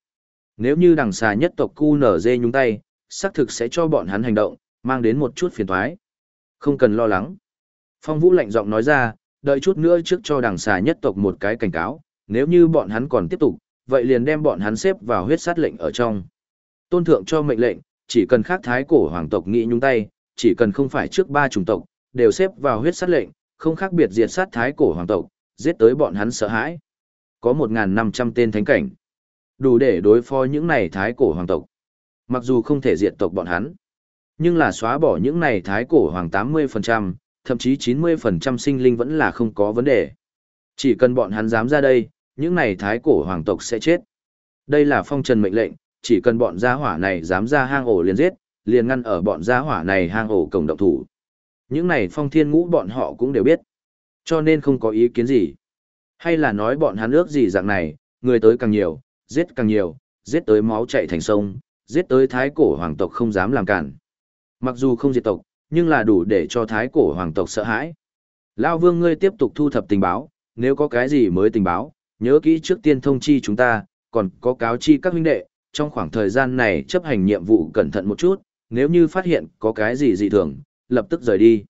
Nếu như đằng xà nhất tộc QNZ nhúng tay, xác thực sẽ cho bọn hắn hành động, mang đến một chút phiền toái. Không cần lo lắng. Phong Vũ lạnh giọng nói ra, đợi chút nữa trước cho đằng xà nhất tộc một cái cảnh cáo, nếu như bọn hắn còn tiếp tục, vậy liền đem bọn hắn xếp vào huyết sát lệnh ở trong. Tôn thượng cho mệnh lệnh, chỉ cần khác thái cổ hoàng tộc nghĩ nhúng tay, chỉ cần không phải trước ba chủng tộc, đều xếp vào huyết sát lệnh, không khác biệt diệt sát thái cổ hoàng tộc, giết tới bọn hắn sợ hãi. Có 1.500 tên thánh cảnh. Đủ để đối phó những này thái cổ hoàng tộc. Mặc dù không thể diệt tộc bọn hắn, nhưng là xóa bỏ những này thái cổ hoàng 80%, thậm chí 90% sinh linh vẫn là không có vấn đề. Chỉ cần bọn hắn dám ra đây, những này thái cổ hoàng tộc sẽ chết. Đây là phong trần mệnh lệnh, chỉ cần bọn gia hỏa này dám ra hang ổ liền giết, liền ngăn ở bọn gia hỏa này hang ổ cổng động thủ. Những này phong thiên ngũ bọn họ cũng đều biết. Cho nên không có ý kiến gì. Hay là nói bọn hắn ước gì dạng này, người tới càng nhiều, giết càng nhiều, giết tới máu chạy thành sông, giết tới thái cổ hoàng tộc không dám làm cản. Mặc dù không diệt tộc, nhưng là đủ để cho thái cổ hoàng tộc sợ hãi. Lao vương ngươi tiếp tục thu thập tình báo, nếu có cái gì mới tình báo, nhớ kỹ trước tiên thông chi chúng ta, còn có cáo chi các huynh đệ, trong khoảng thời gian này chấp hành nhiệm vụ cẩn thận một chút, nếu như phát hiện có cái gì dị thường, lập tức rời đi.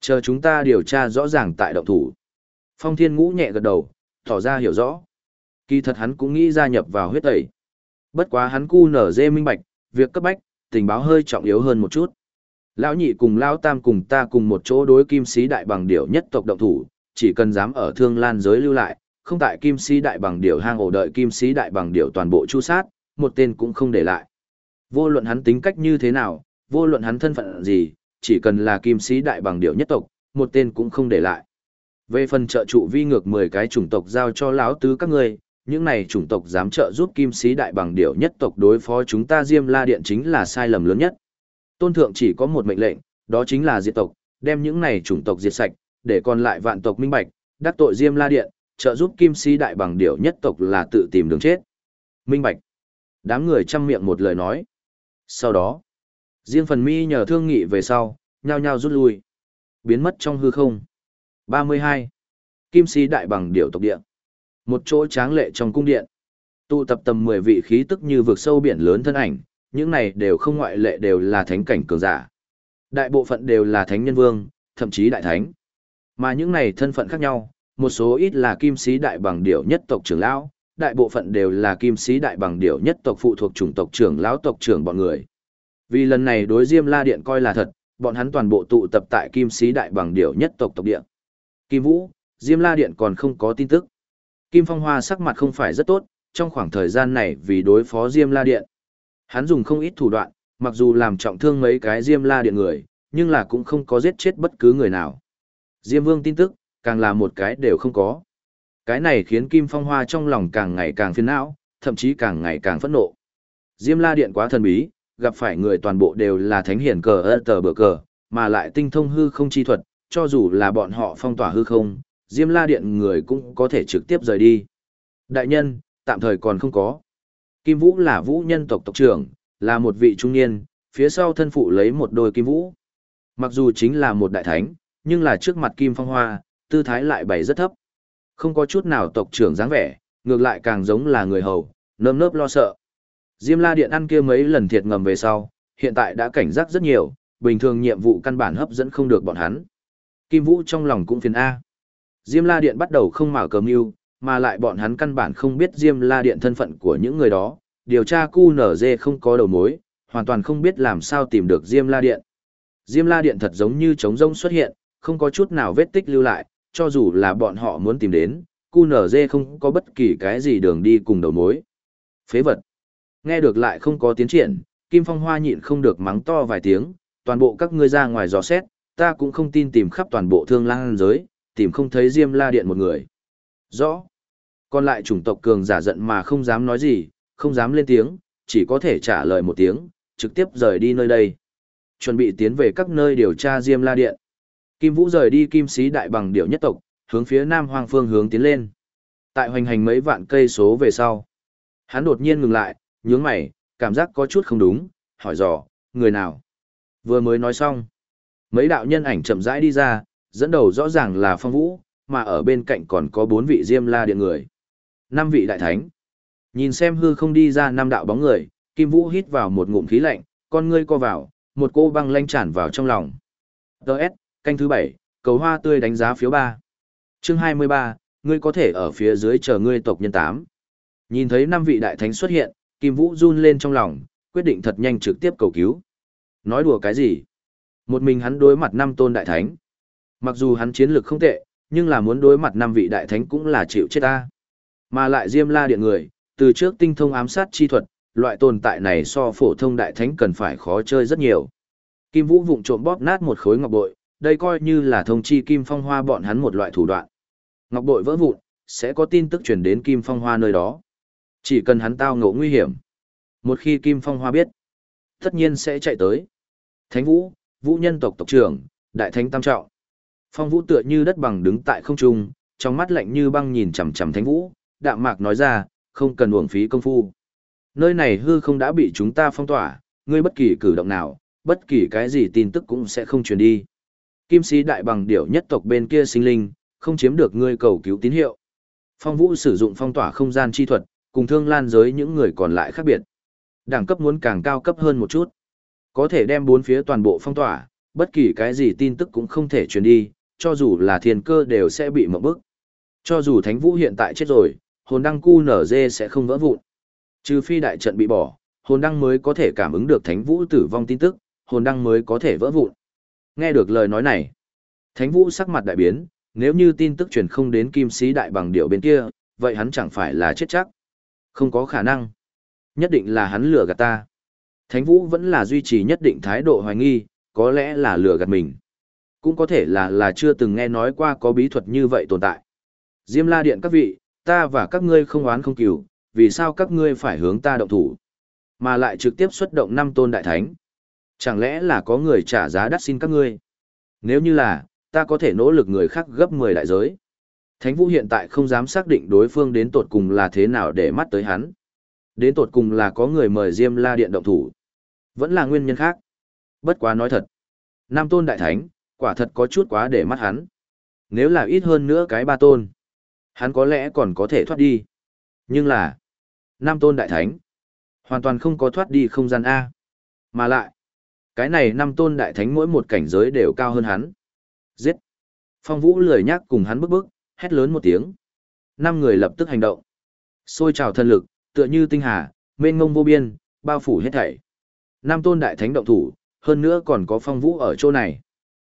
Chờ chúng ta điều tra rõ ràng tại động thủ. Phong Thiên Ngũ nhẹ gật đầu, tỏ ra hiểu rõ. Kỳ thật hắn cũng nghĩ gia nhập vào huyết tẩy. Bất quá hắn cu nở dê minh bạch, việc cấp bách, tình báo hơi trọng yếu hơn một chút. Lão nhị cùng Lão tam cùng ta cùng một chỗ đối kim sĩ đại bằng điểu nhất tộc động thủ, chỉ cần dám ở thương lan giới lưu lại, không tại kim sĩ đại bằng điểu hang ổ đợi kim sĩ đại bằng điểu toàn bộ chu sát, một tên cũng không để lại. Vô luận hắn tính cách như thế nào, vô luận hắn thân phận gì, chỉ cần là kim sĩ đại bằng điệu nhất tộc, một tên cũng không để lại. Về phần trợ trụ vi ngược 10 cái chủng tộc giao cho lão tứ các ngươi, những này chủng tộc dám trợ giúp kim sĩ đại bằng điệu nhất tộc đối phó chúng ta Diêm La Điện chính là sai lầm lớn nhất. Tôn thượng chỉ có một mệnh lệnh, đó chính là diệt tộc, đem những này chủng tộc diệt sạch, để còn lại vạn tộc minh bạch, đắc tội Diêm La Điện, trợ giúp kim sĩ đại bằng điệu nhất tộc là tự tìm đường chết. Minh bạch. Đám người chăm miệng một lời nói. Sau đó, riêng phần mi nhờ thương nghị về sau, nhao nhao rút lui. Biến mất trong hư không. 32. Kim sĩ đại bằng điểu tộc địa. Một chỗ tráng lệ trong cung điện. Tụ tập tầm 10 vị khí tức như vượt sâu biển lớn thân ảnh, những này đều không ngoại lệ đều là thánh cảnh cường giả. Đại bộ phận đều là thánh nhân vương, thậm chí đại thánh. Mà những này thân phận khác nhau, một số ít là kim sĩ đại bằng điểu nhất tộc trưởng lão, đại bộ phận đều là kim sĩ đại bằng điểu nhất tộc phụ thuộc chủng tộc trưởng lão tộc trưởng bọn người. Vì lần này đối Diêm La Điện coi là thật, bọn hắn toàn bộ tụ tập tại kim sĩ đại bằng điểu nhất tộc tộc địa Kim Vũ, Diêm La Điện còn không có tin tức. Kim Phong Hoa sắc mặt không phải rất tốt, trong khoảng thời gian này vì đối phó Diêm La Điện. Hắn dùng không ít thủ đoạn, mặc dù làm trọng thương mấy cái Diêm La Điện người, nhưng là cũng không có giết chết bất cứ người nào. Diêm Vương tin tức, càng là một cái đều không có. Cái này khiến Kim Phong Hoa trong lòng càng ngày càng phiền não, thậm chí càng ngày càng phẫn nộ. Diêm La Điện quá thần bí, gặp phải người toàn bộ đều là thánh hiển cờ ơ tờ bờ cờ, mà lại tinh thông hư không chi thuật, cho dù là bọn họ phong tỏa hư không, Diêm La Điện người cũng có thể trực tiếp rời đi. Đại nhân, tạm thời còn không có. Kim Vũ là vũ nhân tộc tộc trưởng, là một vị trung niên, phía sau thân phụ lấy một đôi kim vũ. Mặc dù chính là một đại thánh, nhưng là trước mặt Kim Phong Hoa, tư thái lại bày rất thấp. Không có chút nào tộc trưởng dáng vẻ, ngược lại càng giống là người hầu, nơm nớp lo sợ. Diêm La Điện ăn kia mấy lần thiệt ngầm về sau, hiện tại đã cảnh giác rất nhiều, bình thường nhiệm vụ căn bản hấp dẫn không được bọn hắn. Kim Vũ trong lòng cũng phiền A. Diêm La Điện bắt đầu không mạo cơm yêu, mà lại bọn hắn căn bản không biết Diêm La Điện thân phận của những người đó, điều tra cu nở dê không có đầu mối, hoàn toàn không biết làm sao tìm được Diêm La Điện. Diêm La Điện thật giống như trống rông xuất hiện, không có chút nào vết tích lưu lại, cho dù là bọn họ muốn tìm đến, QNZ nở dê không có bất kỳ cái gì đường đi cùng đầu mối. Phế vật. Nghe được lại không có tiến triển, Kim Phong Hoa nhịn không được mắng to vài tiếng, toàn bộ các ngươi ra ngoài dò xét, ta cũng không tin tìm khắp toàn bộ thương lang giới, tìm không thấy Diêm La Điện một người. Rõ. Còn lại chủng tộc cường giả giận mà không dám nói gì, không dám lên tiếng, chỉ có thể trả lời một tiếng, trực tiếp rời đi nơi đây. Chuẩn bị tiến về các nơi điều tra Diêm La Điện. Kim Vũ rời đi Kim Sĩ Đại bằng điệu nhất tộc, hướng phía Nam Hoang Phương hướng tiến lên. Tại hoành hành mấy vạn cây số về sau, hắn đột nhiên ngừng lại, nhướng mày, cảm giác có chút không đúng, hỏi dò, người nào? Vừa mới nói xong, mấy đạo nhân ảnh chậm rãi đi ra, dẫn đầu rõ ràng là Phong Vũ, mà ở bên cạnh còn có bốn vị Diêm La Điện người. Năm vị đại thánh. Nhìn xem hư không đi ra năm đạo bóng người, Kim Vũ hít vào một ngụm khí lạnh, con ngươi co vào, một cô băng lanh tràn vào trong lòng. Đợt, canh thứ bảy, cầu hoa tươi đánh giá phiếu ba. Chương hai mươi ba, ngươi có thể ở phía dưới chờ ngươi tộc nhân tám. Nhìn thấy năm vị đại thánh xuất hiện, Kim Vũ run lên trong lòng, quyết định thật nhanh trực tiếp cầu cứu. Nói đùa cái gì? Một mình hắn đối mặt năm tôn đại thánh. Mặc dù hắn chiến lược không tệ, nhưng là muốn đối mặt năm vị đại thánh cũng là chịu chết ta. Mà lại Diêm La Điện người, từ trước tinh thông ám sát chi thuật, loại tồn tại này so phổ thông đại thánh cần phải khó chơi rất nhiều. Kim Vũ vụng trộm bóp nát một khối ngọc bội, đây coi như là thông chi Kim Phong Hoa bọn hắn một loại thủ đoạn. Ngọc bội vỡ vụn, sẽ có tin tức truyền đến Kim Phong Hoa nơi đó. Chỉ cần hắn tao ngộ nguy hiểm. Một khi Kim Phong Hoa biết, tất nhiên sẽ chạy tới. Thánh Vũ, Vũ nhân tộc tộc trưởng, Đại Thánh Tam Trọng. Phong Vũ tựa như đất bằng đứng tại không trung, trong mắt lạnh như băng nhìn chằm chằm Thánh Vũ, đạm mạc nói ra, không cần uổng phí công phu. Nơi này hư không đã bị chúng ta phong tỏa, ngươi bất kỳ cử động nào, bất kỳ cái gì tin tức cũng sẽ không truyền đi. Kim sĩ đại bằng điểu nhất tộc bên kia sinh linh, không chiếm được ngươi cầu cứu tín hiệu. Phong Vũ sử dụng phong tỏa không gian chi thuật, cùng thương lan giới những người còn lại khác biệt. Đẳng cấp muốn càng cao cấp hơn một chút. Có thể đem bốn phía toàn bộ phong tỏa, bất kỳ cái gì tin tức cũng không thể truyền đi, cho dù là thiên cơ đều sẽ bị mộng bức. Cho dù Thánh Vũ hiện tại chết rồi, hồn đăng cu nở dê sẽ không vỡ vụn. Trừ phi đại trận bị bỏ, hồn đăng mới có thể cảm ứng được Thánh Vũ tử vong tin tức, hồn đăng mới có thể vỡ vụn. Nghe được lời nói này, Thánh Vũ sắc mặt đại biến, nếu như tin tức truyền không đến kim sĩ đại bằng điệu bên kia, vậy hắn chẳng phải là chết chắc. Không có khả năng. Nhất định là hắn lừa gạt ta. Thánh Vũ vẫn là duy trì nhất định thái độ hoài nghi, có lẽ là lừa gạt mình. Cũng có thể là là chưa từng nghe nói qua có bí thuật như vậy tồn tại. Diêm la điện các vị, ta và các ngươi không oán không cừu, vì sao các ngươi phải hướng ta động thủ? Mà lại trực tiếp xuất động năm tôn đại thánh. Chẳng lẽ là có người trả giá đắt xin các ngươi? Nếu như là, ta có thể nỗ lực người khác gấp 10 đại giới. Thánh Vũ hiện tại không dám xác định đối phương đến tột cùng là thế nào để mắt tới hắn. Đến tột cùng là có người mời Diêm La Điện động thủ. Vẫn là nguyên nhân khác. Bất quá nói thật. Nam tôn đại thánh, quả thật có chút quá để mắt hắn. Nếu là ít hơn nữa cái ba tôn, hắn có lẽ còn có thể thoát đi. Nhưng là, Nam tôn đại thánh, hoàn toàn không có thoát đi không gian A. Mà lại, cái này năm tôn đại thánh mỗi một cảnh giới đều cao hơn hắn. Giết! Phong Vũ lười nhác cùng hắn bức bức, hét lớn một tiếng. Năm người lập tức hành động. Xôi trào thân lực, tựa như tinh hà, mênh ngông vô biên, bao phủ hết thảy. Năm tôn đại thánh động thủ, hơn nữa còn có phong vũ ở chỗ này.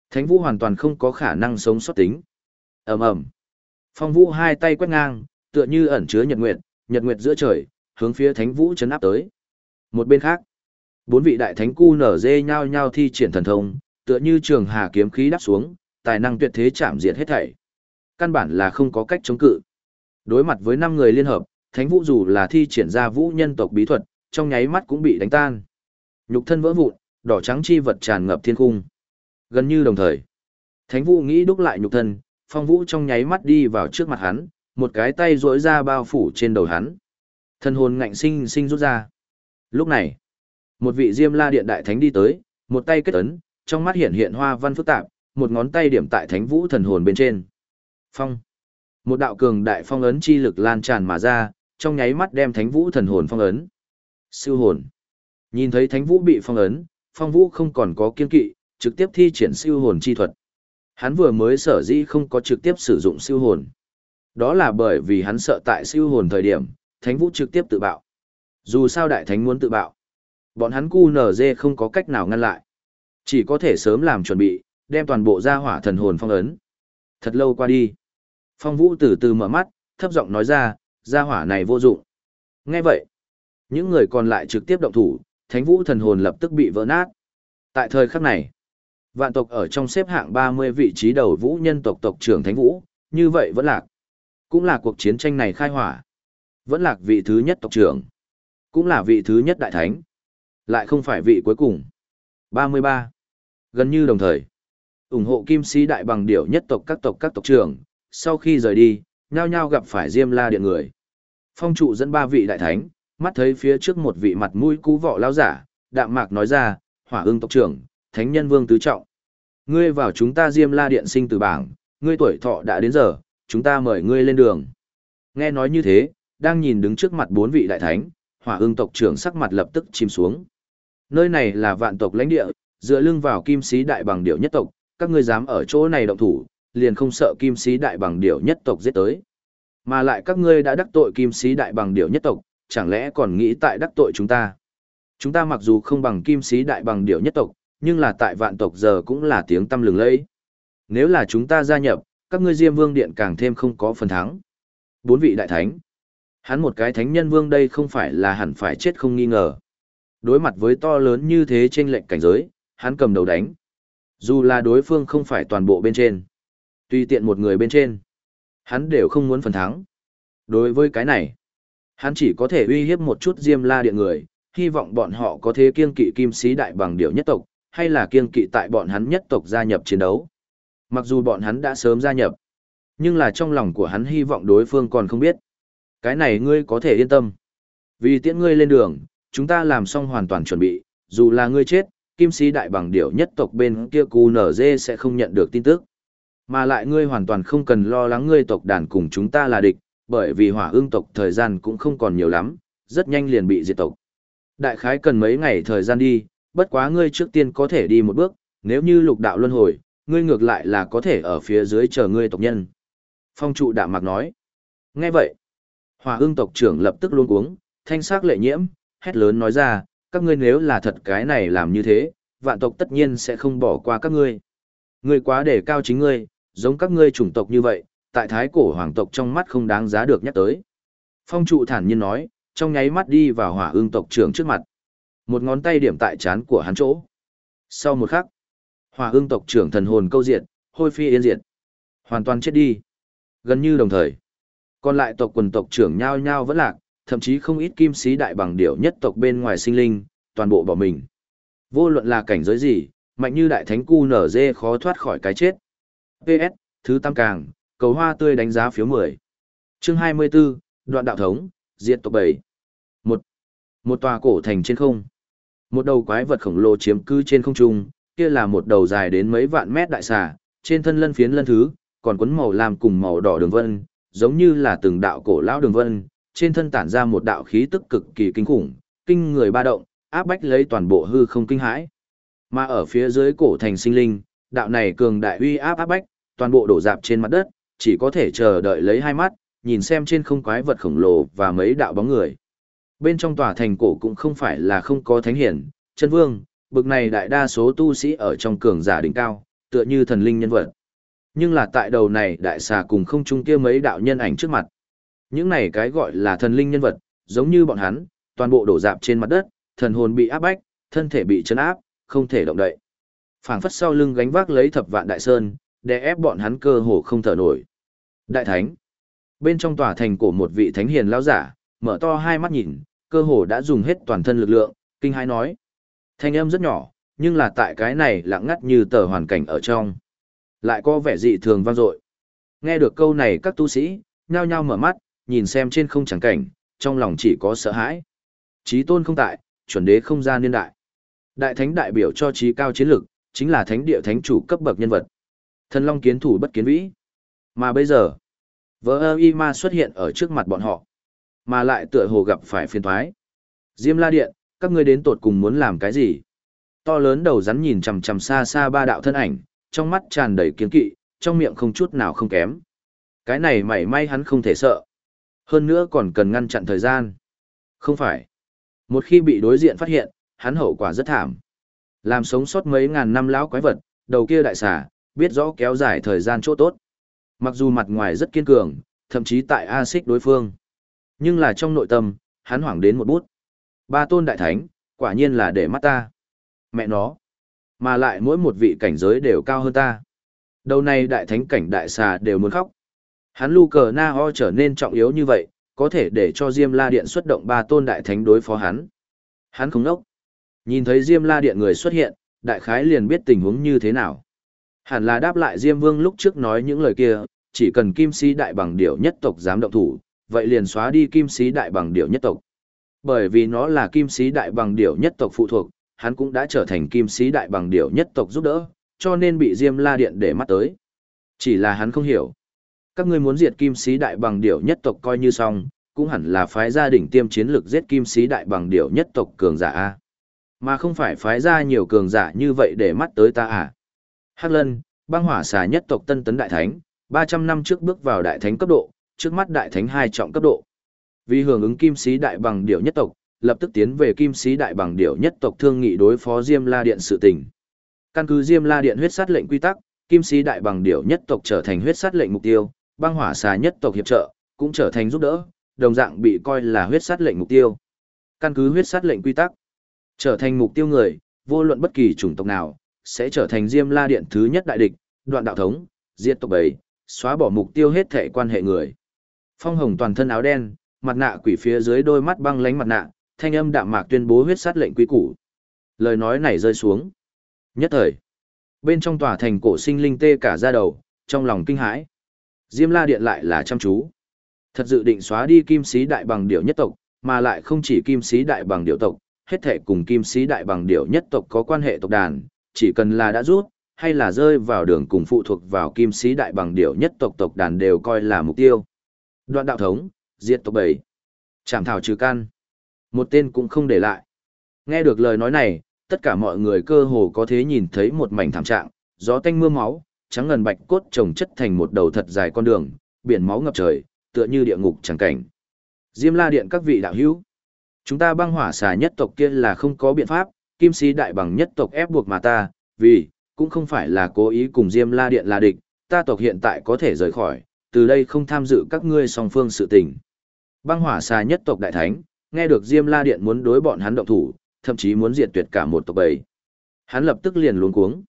Thánh vũ hoàn toàn không có khả năng sống sót tính. ầm ầm, Phong vũ hai tay quét ngang, tựa như ẩn chứa nhật nguyệt, nhật nguyệt giữa trời, hướng phía thánh vũ chấn áp tới. Một bên khác, bốn vị đại thánh cu nở dê nhau nhau thi triển thần thông, tựa như trường hà kiếm khí đáp xuống, tài năng tuyệt thế chạm diệt hết thảy. Căn bản là không có cách chống cự. Đối mặt với năm người liên hợp, Thánh Vũ dù là thi triển ra vũ nhân tộc bí thuật, trong nháy mắt cũng bị đánh tan. Nhục thân vỡ vụn, đỏ trắng chi vật tràn ngập thiên cung. Gần như đồng thời, Thánh Vũ nghĩ đúc lại nhục thân, Phong Vũ trong nháy mắt đi vào trước mặt hắn, một cái tay duỗi ra bao phủ trên đầu hắn. Thân hồn ngạnh sinh sinh rút ra. Lúc này, một vị Diêm La Điện đại thánh đi tới, một tay kết ấn, trong mắt hiện hiện hoa văn phức tạp, một ngón tay điểm tại Thánh Vũ thần hồn bên trên. Phong. Một đạo cường đại phong ấn chi lực lan tràn mà ra, trong nháy mắt đem Thánh Vũ thần hồn phong ấn. Siêu hồn. Nhìn thấy thánh vũ bị phong ấn, phong vũ không còn có kiên kỵ, trực tiếp thi triển siêu hồn chi thuật. Hắn vừa mới sở dĩ không có trực tiếp sử dụng siêu hồn. Đó là bởi vì hắn sợ tại siêu hồn thời điểm, thánh vũ trực tiếp tự bạo. Dù sao đại thánh muốn tự bạo, bọn hắn cu nở dê không có cách nào ngăn lại. Chỉ có thể sớm làm chuẩn bị, đem toàn bộ gia hỏa thần hồn phong ấn. Thật lâu qua đi. Phong vũ từ từ mở mắt, thấp giọng nói ra, gia hỏa này vô dụng. Nghe vậy, những người còn lại trực tiếp động thủ, thánh vũ thần hồn lập tức bị vỡ nát. Tại thời khắc này, vạn tộc ở trong xếp hạng 30 vị trí đầu vũ nhân tộc tộc trưởng thánh vũ, như vậy vẫn lạc. Cũng là cuộc chiến tranh này khai hỏa. Vẫn lạc vị thứ nhất tộc trưởng. Cũng là vị thứ nhất đại thánh. Lại không phải vị cuối cùng. 33. Gần như đồng thời. ủng hộ kim sĩ đại bằng điểu nhất tộc các tộc các tộc trưởng. Sau khi rời đi, nhao nhao gặp phải Diêm La Điện người. Phong trụ dẫn ba vị đại thánh, mắt thấy phía trước một vị mặt mũi cú vọ lao giả, đạm mạc nói ra, hỏa ưng tộc trưởng, thánh nhân vương tứ trọng. Ngươi vào chúng ta Diêm La Điện sinh từ bảng, ngươi tuổi thọ đã đến giờ, chúng ta mời ngươi lên đường. Nghe nói như thế, đang nhìn đứng trước mặt bốn vị đại thánh, hỏa ưng tộc trưởng sắc mặt lập tức chìm xuống. Nơi này là vạn tộc lãnh địa, dựa lưng vào kim sĩ đại bằng điểu nhất tộc, các ngươi dám ở chỗ này động thủ, liền không sợ kim sĩ đại bằng điểu nhất tộc giết tới. Mà lại các ngươi đã đắc tội kim sĩ đại bằng điểu nhất tộc, chẳng lẽ còn nghĩ tại đắc tội chúng ta? Chúng ta mặc dù không bằng kim sĩ đại bằng điểu nhất tộc, nhưng là tại vạn tộc giờ cũng là tiếng tâm lừng lẫy. Nếu là chúng ta gia nhập, các ngươi Diêm Vương Điện càng thêm không có phần thắng. Bốn vị đại thánh. Hắn một cái thánh nhân vương đây không phải là hẳn phải chết không nghi ngờ. Đối mặt với to lớn như thế trên lệnh cảnh giới, hắn cầm đầu đánh. Dù là đối phương không phải toàn bộ bên trên. Tùy tiện một người bên trên. Hắn đều không muốn phần thắng. Đối với cái này, hắn chỉ có thể uy hiếp một chút Diêm La Điện người, hy vọng bọn họ có thể kiên kỵ kim sĩ đại bằng điệu nhất tộc, hay là kiên kỵ tại bọn hắn nhất tộc gia nhập chiến đấu. Mặc dù bọn hắn đã sớm gia nhập, nhưng là trong lòng của hắn hy vọng đối phương còn không biết. Cái này ngươi có thể yên tâm. Vì tiễn ngươi lên đường, chúng ta làm xong hoàn toàn chuẩn bị, dù là ngươi chết, kim sĩ đại bằng điểu nhất tộc bên kia cù nở dê sẽ không nhận được tin tức. Mà lại ngươi hoàn toàn không cần lo lắng ngươi tộc đàn cùng chúng ta là địch, bởi vì hỏa ương tộc thời gian cũng không còn nhiều lắm, rất nhanh liền bị diệt tộc. Đại khái cần mấy ngày thời gian đi, bất quá ngươi trước tiên có thể đi một bước, nếu như lục đạo luân hồi, ngươi ngược lại là có thể ở phía dưới chờ ngươi tộc nhân. Phong trụ đạm mạc nói. Nghe vậy, hỏa ương tộc trưởng lập tức luôn cuống, thanh sắc lệ nhiễm, hét lớn nói ra, các ngươi nếu là thật cái này làm như thế, vạn tộc tất nhiên sẽ không bỏ qua các ngươi. Ngươi quá để cao chính ngươi, giống các ngươi chủng tộc như vậy, tại thái cổ hoàng tộc trong mắt không đáng giá được nhắc tới. Phong trụ thản nhiên nói, trong nháy mắt đi vào hỏa ương tộc trưởng trước mặt. Một ngón tay điểm tại chán của hắn chỗ. Sau một khắc, hỏa ương tộc trưởng thần hồn câu diệt, hôi phi yên diệt. Hoàn toàn chết đi. Gần như đồng thời. Còn lại tộc quần tộc trưởng nhao nhao vẫn lạc, thậm chí không ít kim sĩ đại bằng điểu nhất tộc bên ngoài sinh linh, toàn bộ bỏ mình. Vô luận là cảnh giới gì, mạnh như đại thánh cu nở dê khó thoát khỏi cái chết. PS, thứ tam càng, cầu hoa tươi đánh giá phiếu 10. Chương 24, đoạn đạo thống, diệt tộc 7. Một, một tòa cổ thành trên không. Một đầu quái vật khổng lồ chiếm cư trên không trung, kia là một đầu dài đến mấy vạn mét đại xà, trên thân lân phiến lân thứ, còn quấn màu làm cùng màu đỏ đường vân, giống như là từng đạo cổ lão đường vân, trên thân tản ra một đạo khí tức cực kỳ kinh khủng, kinh người ba động, áp bách lấy toàn bộ hư không kinh hãi. Mà ở phía dưới cổ thành sinh linh, đạo này cường đại uy áp áp bách, toàn bộ đổ dạp trên mặt đất, chỉ có thể chờ đợi lấy hai mắt, nhìn xem trên không quái vật khổng lồ và mấy đạo bóng người. Bên trong tòa thành cổ cũng không phải là không có thánh hiển, chân vương, bực này đại đa số tu sĩ ở trong cường giả đỉnh cao, tựa như thần linh nhân vật. Nhưng là tại đầu này đại xà cùng không chung kia mấy đạo nhân ảnh trước mặt. Những này cái gọi là thần linh nhân vật, giống như bọn hắn, toàn bộ đổ dạp trên mặt đất, thần hồn bị áp bách, thân thể bị chấn áp, không thể động đậy. Phảng phất sau lưng gánh vác lấy thập vạn đại sơn, để ép bọn hắn cơ hồ không thở nổi. Đại thánh. Bên trong tòa thành cổ một vị thánh hiền lão giả, mở to hai mắt nhìn, cơ hồ đã dùng hết toàn thân lực lượng, kinh hãi nói. Thanh âm rất nhỏ, nhưng là tại cái này lặng ngắt như tờ hoàn cảnh ở trong. Lại có vẻ dị thường vang dội. Nghe được câu này các tu sĩ, nhao nhao mở mắt, nhìn xem trên không chẳng cảnh, trong lòng chỉ có sợ hãi. Chí tôn không tại, chuẩn đế không ra niên đại. Đại thánh đại biểu cho trí cao chiến lực, chính là thánh địa thánh chủ cấp bậc nhân vật. Thần long kiến thủ bất kiến vĩ. Mà bây giờ, vỡ ơ y ma xuất hiện ở trước mặt bọn họ. Mà lại tựa hồ gặp phải phiền thoái. Diêm la điện, các ngươi đến tột cùng muốn làm cái gì? To lớn đầu rắn nhìn chằm chằm xa xa ba đạo thân ảnh, trong mắt tràn đầy kiến kỵ, trong miệng không chút nào không kém. Cái này mảy may hắn không thể sợ. Hơn nữa còn cần ngăn chặn thời gian. Không phải. Một khi bị đối diện phát hiện, hắn hậu quả rất thảm. Làm sống sót mấy ngàn năm lão quái vật, đầu kia đại xà, biết rõ kéo dài thời gian chỗ tốt. Mặc dù mặt ngoài rất kiên cường, thậm chí tại A xích đối phương. Nhưng là trong nội tâm, hắn hoảng đến một bút. Ba tôn đại thánh, quả nhiên là để mắt ta. Mẹ nó. Mà lại mỗi một vị cảnh giới đều cao hơn ta. Đầu này đại thánh cảnh đại xà đều muốn khóc. Hắn lu cờ na ho trở nên trọng yếu như vậy, có thể để cho Diêm La Điện xuất động ba tôn đại thánh đối phó hắn. Hắn không nốc. Nhìn thấy Diêm La Điện người xuất hiện, đại khái liền biết tình huống như thế nào. Hẳn là đáp lại Diêm Vương lúc trước nói những lời kia, chỉ cần kim sĩ đại bằng điểu nhất tộc dám động thủ, vậy liền xóa đi kim sĩ đại bằng điểu nhất tộc. Bởi vì nó là kim sĩ đại bằng điểu nhất tộc phụ thuộc, hắn cũng đã trở thành kim sĩ đại bằng điểu nhất tộc giúp đỡ, cho nên bị Diêm La Điện để mắt tới. Chỉ là hắn không hiểu. Các ngươi muốn diệt kim sĩ đại bằng điểu nhất tộc coi như xong, cũng hẳn là phái gia đình tiêm chiến lực giết kim sĩ đại bằng điểu nhất tộc cường giả A. Mà không phải phái ra nhiều cường giả như vậy để mắt tới ta à. Hắc Lân, băng hỏa xà nhất tộc tân tấn đại thánh, 300 năm trước bước vào đại thánh cấp độ, trước mắt đại thánh hai trọng cấp độ. Vì hưởng ứng kim sĩ đại bằng điểu nhất tộc, lập tức tiến về kim sĩ đại bằng điểu nhất tộc thương nghị đối phó Diêm La Điện sự tình. Căn cứ Diêm La Điện huyết sát lệnh quy tắc, kim sĩ đại bằng điểu nhất tộc trở thành huyết sát lệnh mục tiêu, băng hỏa xà nhất tộc hiệp trợ, cũng trở thành giúp đỡ, đồng dạng bị coi là huyết sát lệnh mục tiêu. Căn cứ huyết sát lệnh quy tắc, trở thành mục tiêu người, vô luận bất kỳ chủng tộc nào, sẽ trở thành Diêm La Điện thứ nhất đại địch, đoạn đạo thống, diệt tộc bầy, xóa bỏ mục tiêu hết thể quan hệ người. Phong Hồng toàn thân áo đen, mặt nạ quỷ phía dưới đôi mắt băng lánh mặt nạ, thanh âm đạm mạc tuyên bố huyết sát lệnh quy củ. Lời nói này rơi xuống. Nhất thời, bên trong tòa thành cổ sinh linh tê cả da đầu, trong lòng kinh hãi. Diêm La Điện lại là chăm chú. Thật dự định xóa đi kim sĩ đại bằng điểu nhất tộc, mà lại không chỉ kim sĩ đại bằng điểu tộc, hết thể cùng kim sĩ đại bằng điểu nhất tộc có quan hệ tộc đàn, chỉ cần là đã rút, hay là rơi vào đường cùng phụ thuộc vào kim sĩ đại bằng điểu nhất tộc tộc đàn đều coi là mục tiêu. Đoạn đạo thống, diệt tộc bảy. Chảm thảo trừ can, Một tên cũng không để lại. Nghe được lời nói này, tất cả mọi người cơ hồ có thế nhìn thấy một mảnh thảm trạng, gió tanh mưa máu, trắng ngần bạch cốt trồng chất thành một đầu thật dài con đường, biển máu ngập trời, tựa như địa ngục chẳng cảnh. Diêm La Điện các vị đạo hữu, chúng ta băng hỏa xà nhất tộc kia là không có biện pháp, kim sĩ đại bằng nhất tộc ép buộc mà ta, vì, cũng không phải là cố ý cùng Diêm La Điện là địch, ta tộc hiện tại có thể rời khỏi, từ đây không tham dự các ngươi song phương sự tình. Băng hỏa xà nhất tộc đại thánh, nghe được Diêm La Điện muốn đối bọn hắn động thủ, thậm chí muốn diệt tuyệt cả một tộc bầy. Hắn lập tức liền luống cuống.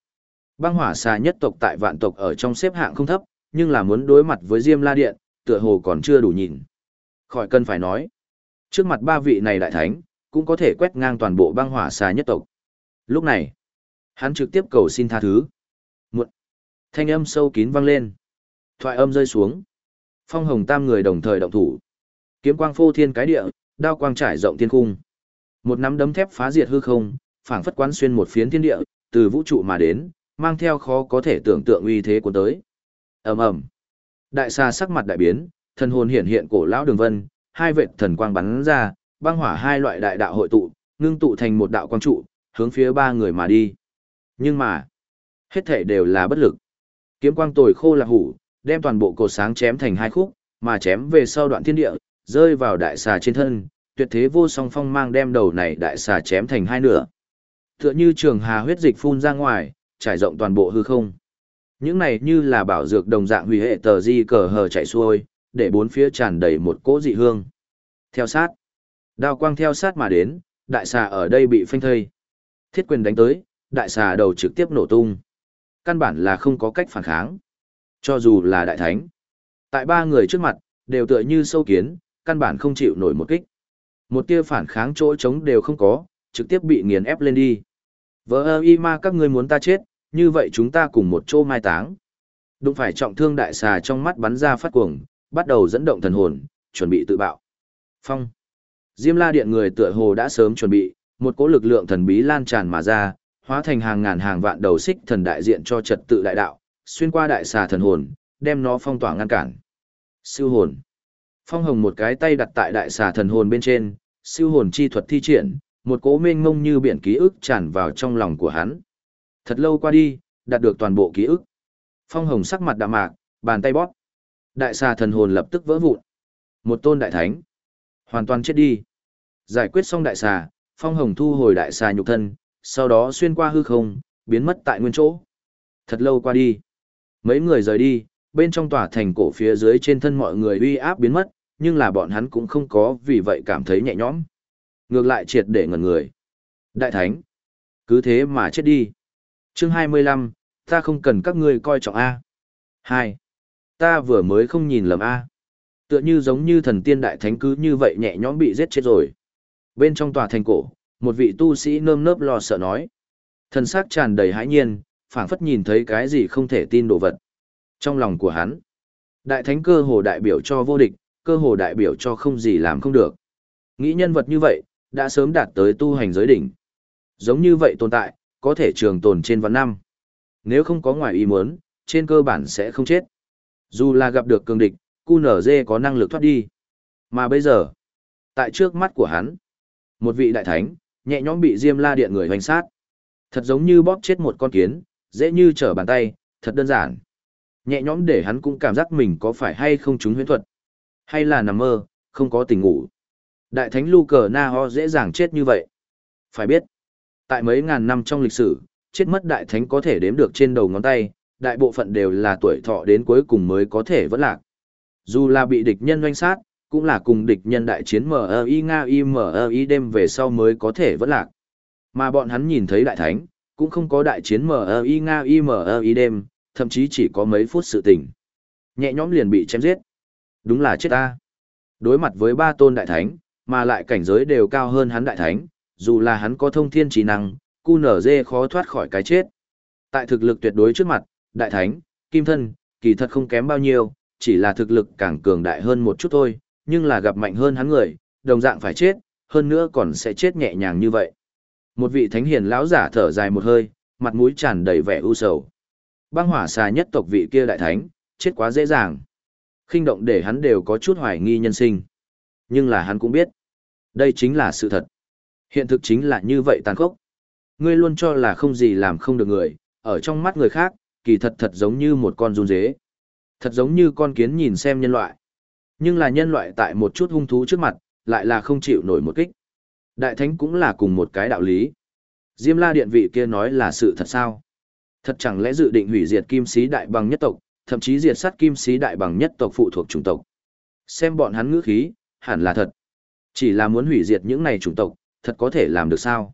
Băng hỏa xà nhất tộc tại vạn tộc ở trong xếp hạng không thấp, nhưng là muốn đối mặt với Diêm La Điện, tựa hồ còn chưa đủ nhìn. Khỏi cần phải nói. Trước mặt ba vị này đại thánh, cũng có thể quét ngang toàn bộ băng hỏa xà nhất tộc. Lúc này, hắn trực tiếp cầu xin tha thứ. Một thanh âm sâu kín vang lên. Thoại âm rơi xuống. Phong hồng tam người đồng thời động thủ. Kiếm quang phô thiên cái địa, đao quang trải rộng thiên cung. Một nắm đấm thép phá diệt hư không, phảng phất quán xuyên một phiến thiên địa, từ vũ trụ mà đến, mang theo khó có thể tưởng tượng uy thế của tới. Ầm ầm. Đại xà sắc mặt đại biến, thần hồn hiện hiện cổ lão đường vân, hai vệt thần quang bắn ra, băng hỏa hai loại đại đạo hội tụ, ngưng tụ thành một đạo quang trụ, hướng phía ba người mà đi. Nhưng mà, hết thể đều là bất lực. Kiếm quang tồi khô là hủ, đem toàn bộ cột sáng chém thành hai khúc, mà chém về sau đoạn thiên địa, rơi vào đại xà trên thân, tuyệt thế vô song phong mang đem đầu này đại xà chém thành hai nửa. Tựa như trường hà huyết dịch phun ra ngoài, trải rộng toàn bộ hư không. Những này như là bảo dược đồng dạng hủy hệ tờ di cờ hờ chạy xuôi, để bốn phía tràn đầy một cỗ dị hương. Theo sát. Đao quang theo sát mà đến, đại xà ở đây bị phanh thây. Thiết quyền đánh tới, đại xà đầu trực tiếp nổ tung. Căn bản là không có cách phản kháng. Cho dù là đại thánh. Tại ba người trước mặt, đều tựa như sâu kiến, căn bản không chịu nổi một kích. Một tia phản kháng chỗ trống đều không có, trực tiếp bị nghiền ép lên đi. Vợ ơ y ma các ngươi muốn ta chết, như vậy chúng ta cùng một chỗ mai táng. Đụng phải trọng thương đại xà trong mắt bắn ra phát cuồng, bắt đầu dẫn động thần hồn, chuẩn bị tự bạo. Phong. Diêm la điện người tựa hồ đã sớm chuẩn bị, một cỗ lực lượng thần bí lan tràn mà ra, hóa thành hàng ngàn hàng vạn đầu xích thần đại diện cho trật tự đại đạo, xuyên qua đại xà thần hồn, đem nó phong tỏa ngăn cản. Siêu hồn. Phong hồng một cái tay đặt tại đại xà thần hồn bên trên, siêu hồn chi thuật thi triển, một cỗ mênh mông như biển ký ức tràn vào trong lòng của hắn. Thật lâu qua đi, đạt được toàn bộ ký ức. Phong hồng sắc mặt đạm mạc, bàn tay bóp. Đại xà thần hồn lập tức vỡ vụn. Một tôn đại thánh. Hoàn toàn chết đi. Giải quyết xong đại xà, phong hồng thu hồi đại xà nhục thân, sau đó xuyên qua hư không, biến mất tại nguyên chỗ. Thật lâu qua đi. Mấy người rời đi, bên trong tòa thành cổ phía dưới trên thân mọi người uy áp biến mất, nhưng là bọn hắn cũng không có vì vậy cảm thấy nhẹ nhõm. Ngược lại triệt để ngẩn người. Đại thánh. Cứ thế mà chết đi. Chương 25, ta không cần các ngươi coi trọng A. 2. Ta vừa mới không nhìn lầm A. Tựa như giống như thần tiên đại thánh cứ như vậy nhẹ nhõm bị giết chết rồi. Bên trong tòa thành cổ, một vị tu sĩ nơm nớp lo sợ nói. Thần sắc tràn đầy hãi nhiên, phảng phất nhìn thấy cái gì không thể tin đồ vật. Trong lòng của hắn, đại thánh cơ hồ đại biểu cho vô địch, cơ hồ đại biểu cho không gì làm không được. Nghĩ nhân vật như vậy, đã sớm đạt tới tu hành giới đỉnh. Giống như vậy tồn tại, có thể trường tồn trên vạn năm. Nếu không có ngoài ý muốn, trên cơ bản sẽ không chết. Dù là gặp được cường địch, QNZ có năng lực thoát đi. Mà bây giờ, tại trước mắt của hắn, một vị đại thánh, nhẹ nhõm bị Diêm La Điện người hoành sát. Thật giống như bóp chết một con kiến, dễ như trở bàn tay, thật đơn giản. Nhẹ nhõm để hắn cũng cảm giác mình có phải hay không trúng huyễn thuật. Hay là nằm mơ, không có tình ngủ. Đại thánh Lu Cờ Na Ho dễ dàng chết như vậy. Phải biết, tại mấy ngàn năm trong lịch sử, chết mất đại thánh có thể đếm được trên đầu ngón tay, đại bộ phận đều là tuổi thọ đến cuối cùng mới có thể vẫn lạc. Dù là bị địch nhân doanh sát, cũng là cùng địch nhân đại chiến MI Nga I MI đêm về sau mới có thể vẫn lạc. Mà bọn hắn nhìn thấy đại thánh, cũng không có đại chiến MI Nga I MI đêm, thậm chí chỉ có mấy phút sự tình. Nhẹ nhõm liền bị chém giết. Đúng là chết ta. Đối mặt với ba tôn đại thánh, mà lại cảnh giới đều cao hơn hắn đại thánh, dù là hắn có thông thiên trí năng, cu nở dê khó thoát khỏi cái chết. Tại thực lực tuyệt đối trước mặt, đại thánh, kim thân, kỳ thật không kém bao nhiêu, chỉ là thực lực càng cường đại hơn một chút thôi, nhưng là gặp mạnh hơn hắn người, đồng dạng phải chết, hơn nữa còn sẽ chết nhẹ nhàng như vậy. Một vị thánh hiền lão giả thở dài một hơi, mặt mũi tràn đầy vẻ u sầu. Băng hỏa xà nhất tộc vị kia đại thánh, chết quá dễ dàng. kinh động để hắn đều có chút hoài nghi nhân sinh. Nhưng là hắn cũng biết, đây chính là sự thật. Hiện thực chính là như vậy tàn khốc. Ngươi luôn cho là không gì làm không được người, ở trong mắt người khác, kỳ thật thật giống như một con run dế. Thật giống như con kiến nhìn xem nhân loại. Nhưng là nhân loại tại một chút hung thú trước mặt, lại là không chịu nổi một kích. Đại thánh cũng là cùng một cái đạo lý. Diêm la điện vị kia nói là sự thật sao? Thật chẳng lẽ dự định hủy diệt kim sĩ đại bằng nhất tộc, thậm chí diệt sát kim sĩ đại bằng nhất tộc phụ thuộc chủng tộc. Xem bọn hắn ngữ khí, hẳn là thật. Chỉ là muốn hủy diệt những này chủng tộc, thật có thể làm được sao?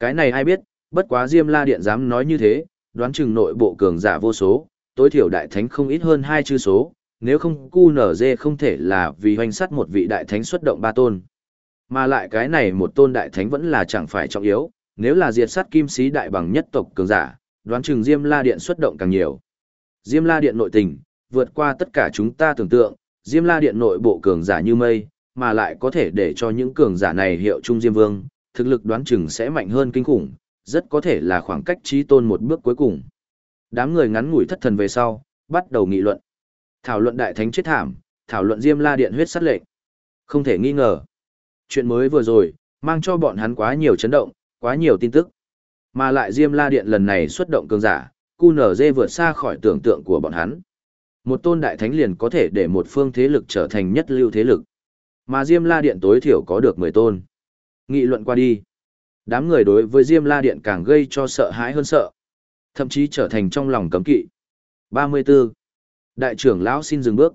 Cái này ai biết, bất quá Diêm La Điện dám nói như thế, đoán chừng nội bộ cường giả vô số, tối thiểu đại thánh không ít hơn hai chư số, nếu không cu nở dê không thể là vì hoành sắt một vị đại thánh xuất động ba tôn. Mà lại cái này một tôn đại thánh vẫn là chẳng phải trọng yếu, nếu là diệt sát kim sĩ đại bằng nhất tộc cường giả, đoán chừng Diêm La Điện xuất động càng nhiều. Diêm La Điện nội tình, vượt qua tất cả chúng ta tưởng tượng, Diêm La Điện nội bộ cường giả như mây, mà lại có thể để cho những cường giả này hiệu trung Diêm Vương, thực lực đoán chừng sẽ mạnh hơn kinh khủng, rất có thể là khoảng cách trí tôn một bước cuối cùng. Đám người ngắn ngủi thất thần về sau, bắt đầu nghị luận. Thảo luận đại thánh chết thảm, thảo luận Diêm La Điện huyết sát lệnh. Không thể nghi ngờ. Chuyện mới vừa rồi, mang cho bọn hắn quá nhiều chấn động, quá nhiều tin tức. Mà lại Diêm La Điện lần này xuất động cường giả, QNZ vượt xa khỏi tưởng tượng của bọn hắn. Một tôn đại thánh liền có thể để một phương thế lực trở thành nhất lưu thế lực. Mà Diêm La Điện tối thiểu có được 10 tôn. Nghị luận qua đi. Đám người đối với Diêm La Điện càng gây cho sợ hãi hơn sợ. Thậm chí trở thành trong lòng cấm kỵ. 34. Đại trưởng lão xin dừng bước.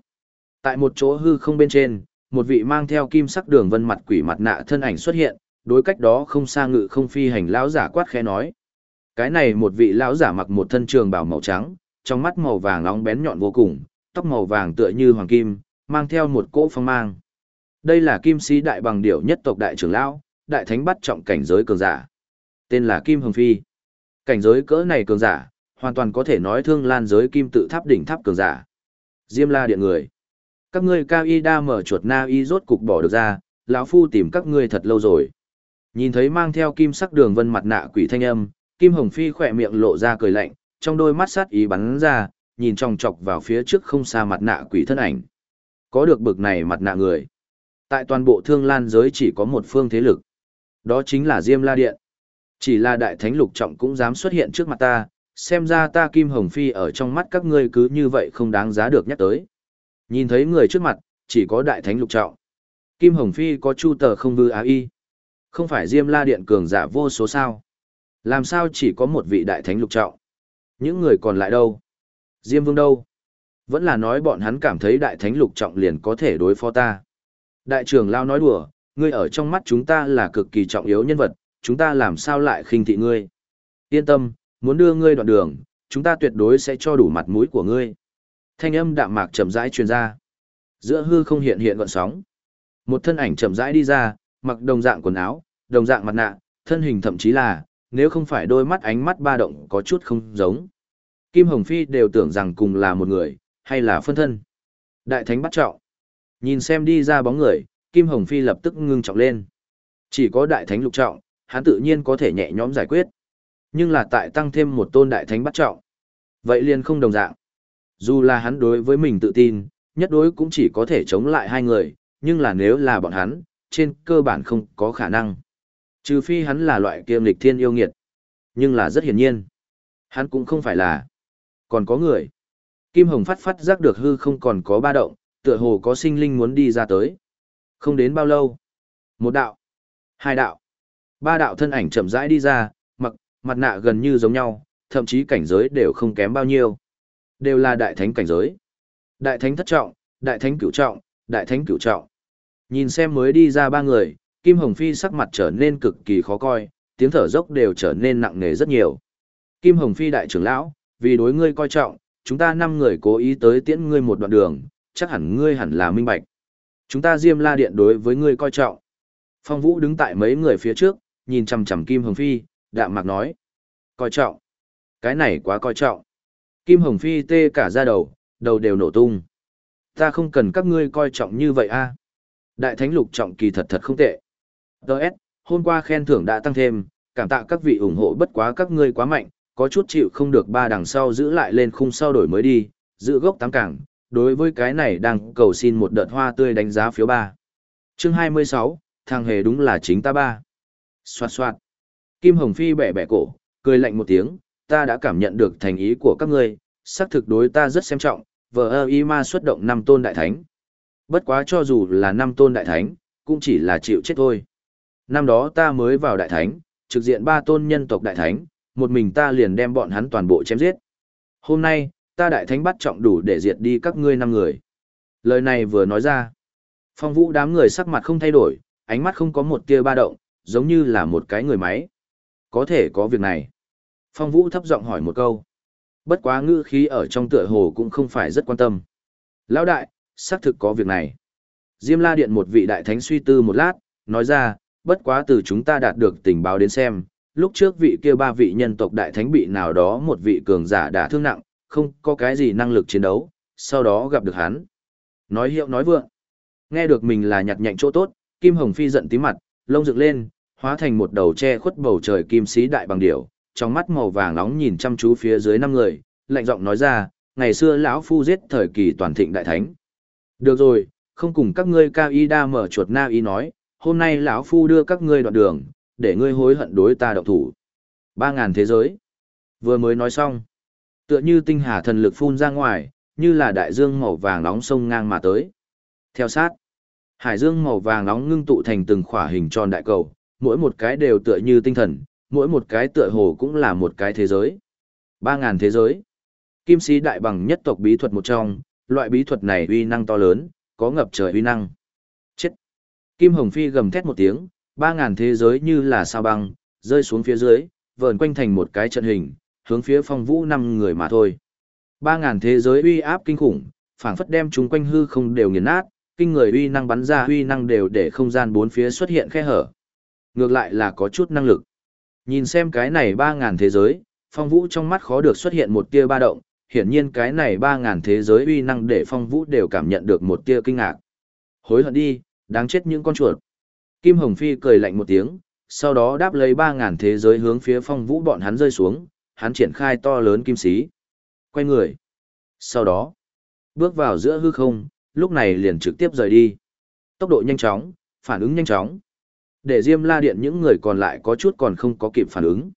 Tại một chỗ hư không bên trên, một vị mang theo kim sắc đường vân mặt quỷ mặt nạ thân ảnh xuất hiện, đối cách đó không xa ngự không phi hành lão giả quát khẽ nói. Cái này một vị lão giả mặc một thân trường bào màu trắng, trong mắt màu vàng nóng bén nhọn vô cùng, tóc màu vàng tựa như hoàng kim, mang theo một cỗ phong mang. Đây là kim sĩ đại bằng điểu nhất tộc đại trưởng lão, đại thánh bắt trọng cảnh giới cường giả. Tên là Kim Hồng Phi. Cảnh giới cỡ này cường giả, hoàn toàn có thể nói thương lan giới kim tự tháp đỉnh tháp cường giả. Diêm la điện người. Các ngươi cao y đa mở chuột na y rốt cục bỏ được ra, lão phu tìm các ngươi thật lâu rồi. Nhìn thấy mang theo kim sắc đường vân mặt nạ quỷ thanh âm, Kim Hồng Phi khỏe miệng lộ ra cười lạnh, trong đôi mắt sát ý bắn ra, nhìn trong chọc vào phía trước không xa mặt nạ quỷ thân ảnh. Có được bực này mặt nạ người. Tại toàn bộ thương lan giới chỉ có một phương thế lực. Đó chính là Diêm La Điện. Chỉ là đại thánh lục trọng cũng dám xuất hiện trước mặt ta, xem ra ta Kim Hồng Phi ở trong mắt các ngươi cứ như vậy không đáng giá được nhắc tới. Nhìn thấy người trước mặt, chỉ có đại thánh lục trọng. Kim Hồng Phi có chu tờ không vư á y. Không phải Diêm La Điện cường giả vô số sao. Làm sao chỉ có một vị đại thánh lục trọng? Những người còn lại đâu? Diêm Vương đâu? Vẫn là nói bọn hắn cảm thấy đại thánh lục trọng liền có thể đối phó ta. Đại trưởng Lao nói đùa, ngươi ở trong mắt chúng ta là cực kỳ trọng yếu nhân vật, chúng ta làm sao lại khinh thị ngươi. Yên tâm, muốn đưa ngươi đoạn đường, chúng ta tuyệt đối sẽ cho đủ mặt mũi của ngươi. Thanh âm đạm mạc chậm rãi truyền ra. Giữa hư không hiện hiện gọn sóng. Một thân ảnh chậm rãi đi ra, mặc đồng dạng quần áo, đồng dạng mặt nạ, thân hình thậm chí là, nếu không phải đôi mắt ánh mắt ba động có chút không giống. Kim Hồng Phi đều tưởng rằng cùng là một người, hay là phân thân. Đại Thánh bắt trọng. Nhìn xem đi ra bóng người, Kim Hồng Phi lập tức ngưng trọng lên. Chỉ có Đại Thánh lục trọng, hắn tự nhiên có thể nhẹ nhõm giải quyết. Nhưng là tại tăng thêm một tôn Đại Thánh bắt trọng. Vậy liền không đồng dạng. Dù là hắn đối với mình tự tin, nhất đối cũng chỉ có thể chống lại hai người, nhưng là nếu là bọn hắn, trên cơ bản không có khả năng. Trừ phi hắn là loại kiêm lịch thiên yêu nghiệt. Nhưng là rất hiển nhiên. Hắn cũng không phải là. Còn có người. Kim Hồng phát phát giác được hư không còn có ba động, tựa hồ có sinh linh muốn đi ra tới. Không đến bao lâu. Một đạo. Hai đạo. Ba đạo thân ảnh chậm rãi đi ra, mặc, mặt nạ gần như giống nhau, thậm chí cảnh giới đều không kém bao nhiêu. Đều là đại thánh cảnh giới. Đại thánh thất trọng, đại thánh cửu trọng, đại thánh cửu trọng. Nhìn xem mới đi ra ba người, Kim Hồng Phi sắc mặt trở nên cực kỳ khó coi, tiếng thở dốc đều trở nên nặng nề rất nhiều. Kim Hồng Phi đại trưởng lão, vì đối ngươi coi trọng, chúng ta năm người cố ý tới tiễn ngươi một đoạn đường, chắc hẳn ngươi hẳn là minh bạch. Chúng ta Diêm La Điện đối với ngươi coi trọng. Phong Vũ đứng tại mấy người phía trước, nhìn chằm chằm Kim Hồng Phi, đạm mạc nói. Coi trọng. Cái này quá coi trọng. Kim Hồng Phi tê cả ra đầu, đầu đều nổ tung. Ta không cần các ngươi coi trọng như vậy a. Đại Thánh Lục trọng kỳ thật thật không tệ. Đợt, hôm qua khen thưởng đã tăng thêm, cảm tạ các vị ủng hộ bất quá các ngươi quá mạnh, có chút chịu không được ba đằng sau giữ lại lên khung sau đổi mới đi, giữ gốc tám cảng, đối với cái này đang cầu xin một đợt hoa tươi đánh giá phiếu ba. Chương 26, thằng hề đúng là chính ta ba. Xoạt xoạt. Kim Hồng Phi bẻ bẻ cổ, cười lạnh một tiếng, ta đã cảm nhận được thành ý của các ngươi, xác thực đối ta rất xem trọng, vợ ơ y ma xuất động năm tôn đại thánh. Bất quá cho dù là năm tôn đại thánh, cũng chỉ là chịu chết thôi. Năm đó ta mới vào đại thánh, trực diện ba tôn nhân tộc đại thánh, một mình ta liền đem bọn hắn toàn bộ chém giết. Hôm nay, ta đại thánh bắt trọng đủ để diệt đi các ngươi năm người. Lời này vừa nói ra. Phong vũ đám người sắc mặt không thay đổi, ánh mắt không có một tia ba động, giống như là một cái người máy. Có thể có việc này. Phong vũ thấp giọng hỏi một câu. Bất quá ngữ khí ở trong tựa hồ cũng không phải rất quan tâm. Lão đại, xác thực có việc này. Diêm la điện một vị đại thánh suy tư một lát, nói ra, bất quá từ chúng ta đạt được tình báo đến xem, lúc trước vị kia ba vị nhân tộc đại thánh bị nào đó một vị cường giả đã thương nặng, không có cái gì năng lực chiến đấu, sau đó gặp được hắn. Nói hiệu nói vượng. Nghe được mình là nhặt nhạnh chỗ tốt, Kim Hồng Phi giận tí mặt, lông dựng lên, hóa thành một đầu che khuất bầu trời kim sĩ đại bằng điểu, trong mắt màu vàng nóng nhìn chăm chú phía dưới năm người, lạnh giọng nói ra, ngày xưa lão phu giết thời kỳ toàn thịnh đại thánh. Được rồi, không cùng các ngươi cao y đa mở chuột na y nói, hôm nay lão phu đưa các ngươi đoạn đường, để ngươi hối hận đối ta động thủ. Ba ngàn thế giới. Vừa mới nói xong. Tựa như tinh hà thần lực phun ra ngoài, như là đại dương màu vàng nóng sông ngang mà tới. Theo sát. Hải dương màu vàng nóng ngưng tụ thành từng khỏa hình tròn đại cầu, mỗi một cái đều tựa như tinh thần, mỗi một cái tựa hồ cũng là một cái thế giới. Ba ngàn thế giới. Kim sĩ đại bằng nhất tộc bí thuật một trong, loại bí thuật này uy năng to lớn, có ngập trời uy năng. Chết. Kim Hồng Phi gầm thét một tiếng, ba ngàn thế giới như là sao băng, rơi xuống phía dưới, vờn quanh thành một cái trận hình, hướng phía phong vũ năm người mà thôi. Ba ngàn thế giới uy áp kinh khủng, phảng phất đem chúng quanh hư không đều nghiền nát, kinh người uy năng bắn ra uy năng đều để không gian bốn phía xuất hiện khe hở. Ngược lại là có chút năng lực. Nhìn xem cái này ba ngàn thế giới, phong vũ trong mắt khó được xuất hiện một tia ba động, hiển nhiên cái này ba ngàn thế giới uy năng để phong vũ đều cảm nhận được một tia kinh ngạc. Hối hận đi, đáng chết những con chuột. Kim Hồng Phi cười lạnh một tiếng, sau đó đáp lấy ba ngàn thế giới hướng phía phong vũ bọn hắn rơi xuống, hắn triển khai to lớn kim sĩ. Quay người. Sau đó, bước vào giữa hư không, lúc này liền trực tiếp rời đi. Tốc độ nhanh chóng, phản ứng nhanh chóng. Để Diêm La Điện những người còn lại có chút còn không có kịp phản ứng.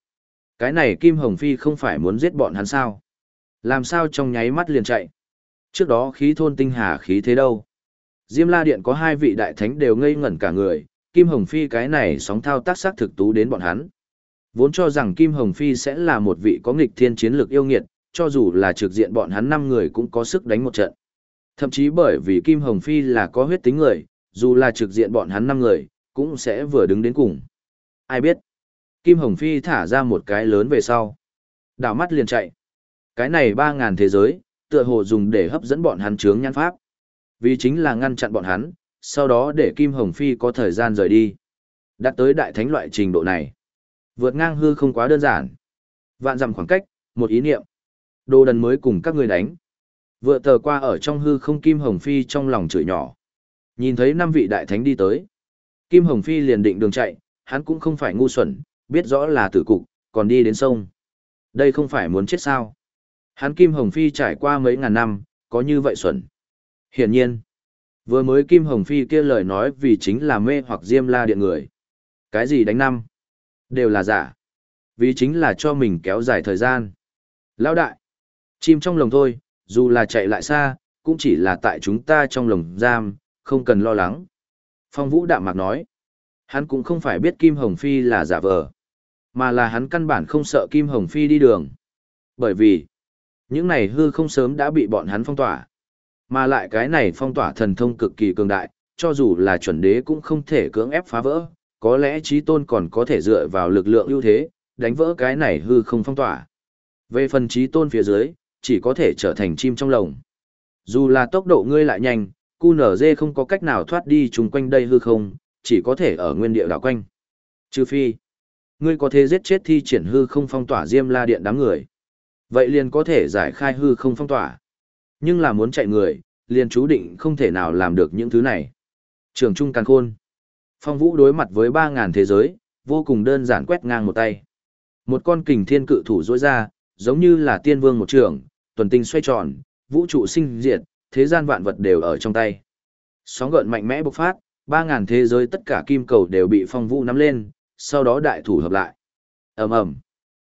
Cái này Kim Hồng Phi không phải muốn giết bọn hắn sao? Làm sao trong nháy mắt liền chạy? Trước đó khí thôn tinh hà khí thế đâu? Diêm La Điện có hai vị đại thánh đều ngây ngẩn cả người, Kim Hồng Phi cái này sóng thao tác sắc thực tú đến bọn hắn. Vốn cho rằng Kim Hồng Phi sẽ là một vị có nghịch thiên chiến lược yêu nghiệt, cho dù là trực diện bọn hắn năm người cũng có sức đánh một trận. Thậm chí bởi vì Kim Hồng Phi là có huyết tính người, dù là trực diện bọn hắn năm người, cũng sẽ vừa đứng đến cùng. Ai biết? Kim Hồng Phi thả ra một cái lớn về sau. Đảo mắt liền chạy. Cái này 3.000 thế giới, tựa hồ dùng để hấp dẫn bọn hắn chướng nhãn pháp. Vì chính là ngăn chặn bọn hắn, sau đó để Kim Hồng Phi có thời gian rời đi. Đạt tới đại thánh loại trình độ này. Vượt ngang hư không quá đơn giản. Vạn dặm khoảng cách, một ý niệm. Đồ đần mới cùng các người đánh. Vừa tờ qua ở trong hư không Kim Hồng Phi trong lòng chửi nhỏ. Nhìn thấy năm vị đại thánh đi tới. Kim Hồng Phi liền định đường chạy, hắn cũng không phải ngu xuẩn, biết rõ là tử cục, còn đi đến sông. Đây không phải muốn chết sao. Hắn Kim Hồng Phi trải qua mấy ngàn năm, có như vậy xuẩn. Hiển nhiên, vừa mới Kim Hồng Phi kia lời nói vì chính là mê hoặc diêm la điện người. Cái gì đánh năm? Đều là giả. Vì chính là cho mình kéo dài thời gian. Lão đại, chim trong lồng thôi, dù là chạy lại xa, cũng chỉ là tại chúng ta trong lồng giam, không cần lo lắng. Phong Vũ đạm mạc nói, hắn cũng không phải biết Kim Hồng Phi là giả vờ, mà là hắn căn bản không sợ Kim Hồng Phi đi đường. Bởi vì, những này hư không sớm đã bị bọn hắn phong tỏa. Mà lại cái này phong tỏa thần thông cực kỳ cường đại, cho dù là chuẩn đế cũng không thể cưỡng ép phá vỡ, có lẽ trí tôn còn có thể dựa vào lực lượng ưu thế, đánh vỡ cái này hư không phong tỏa. Về phần trí tôn phía dưới, chỉ có thể trở thành chim trong lồng. Dù là tốc độ ngươi lại nhanh, QNZ không có cách nào thoát đi chung quanh đây hư không, chỉ có thể ở nguyên địa đảo quanh. Trừ phi, ngươi có thể giết chết thi triển hư không phong tỏa diêm la điện đám người. Vậy liền có thể giải khai hư không phong tỏa. Nhưng là muốn chạy người, liền chú định không thể nào làm được những thứ này. Trường Trung Càn Khôn. Phong Vũ đối mặt với 3.000 thế giới, vô cùng đơn giản quét ngang một tay. Một con kình thiên cự thủ rối ra, giống như là tiên vương một trường, tuần tinh xoay tròn, vũ trụ sinh diệt, thế gian vạn vật đều ở trong tay. Sóng gợn mạnh mẽ bộc phát, 3.000 thế giới tất cả kim cầu đều bị phong vũ nắm lên, sau đó đại thủ hợp lại. ầm ầm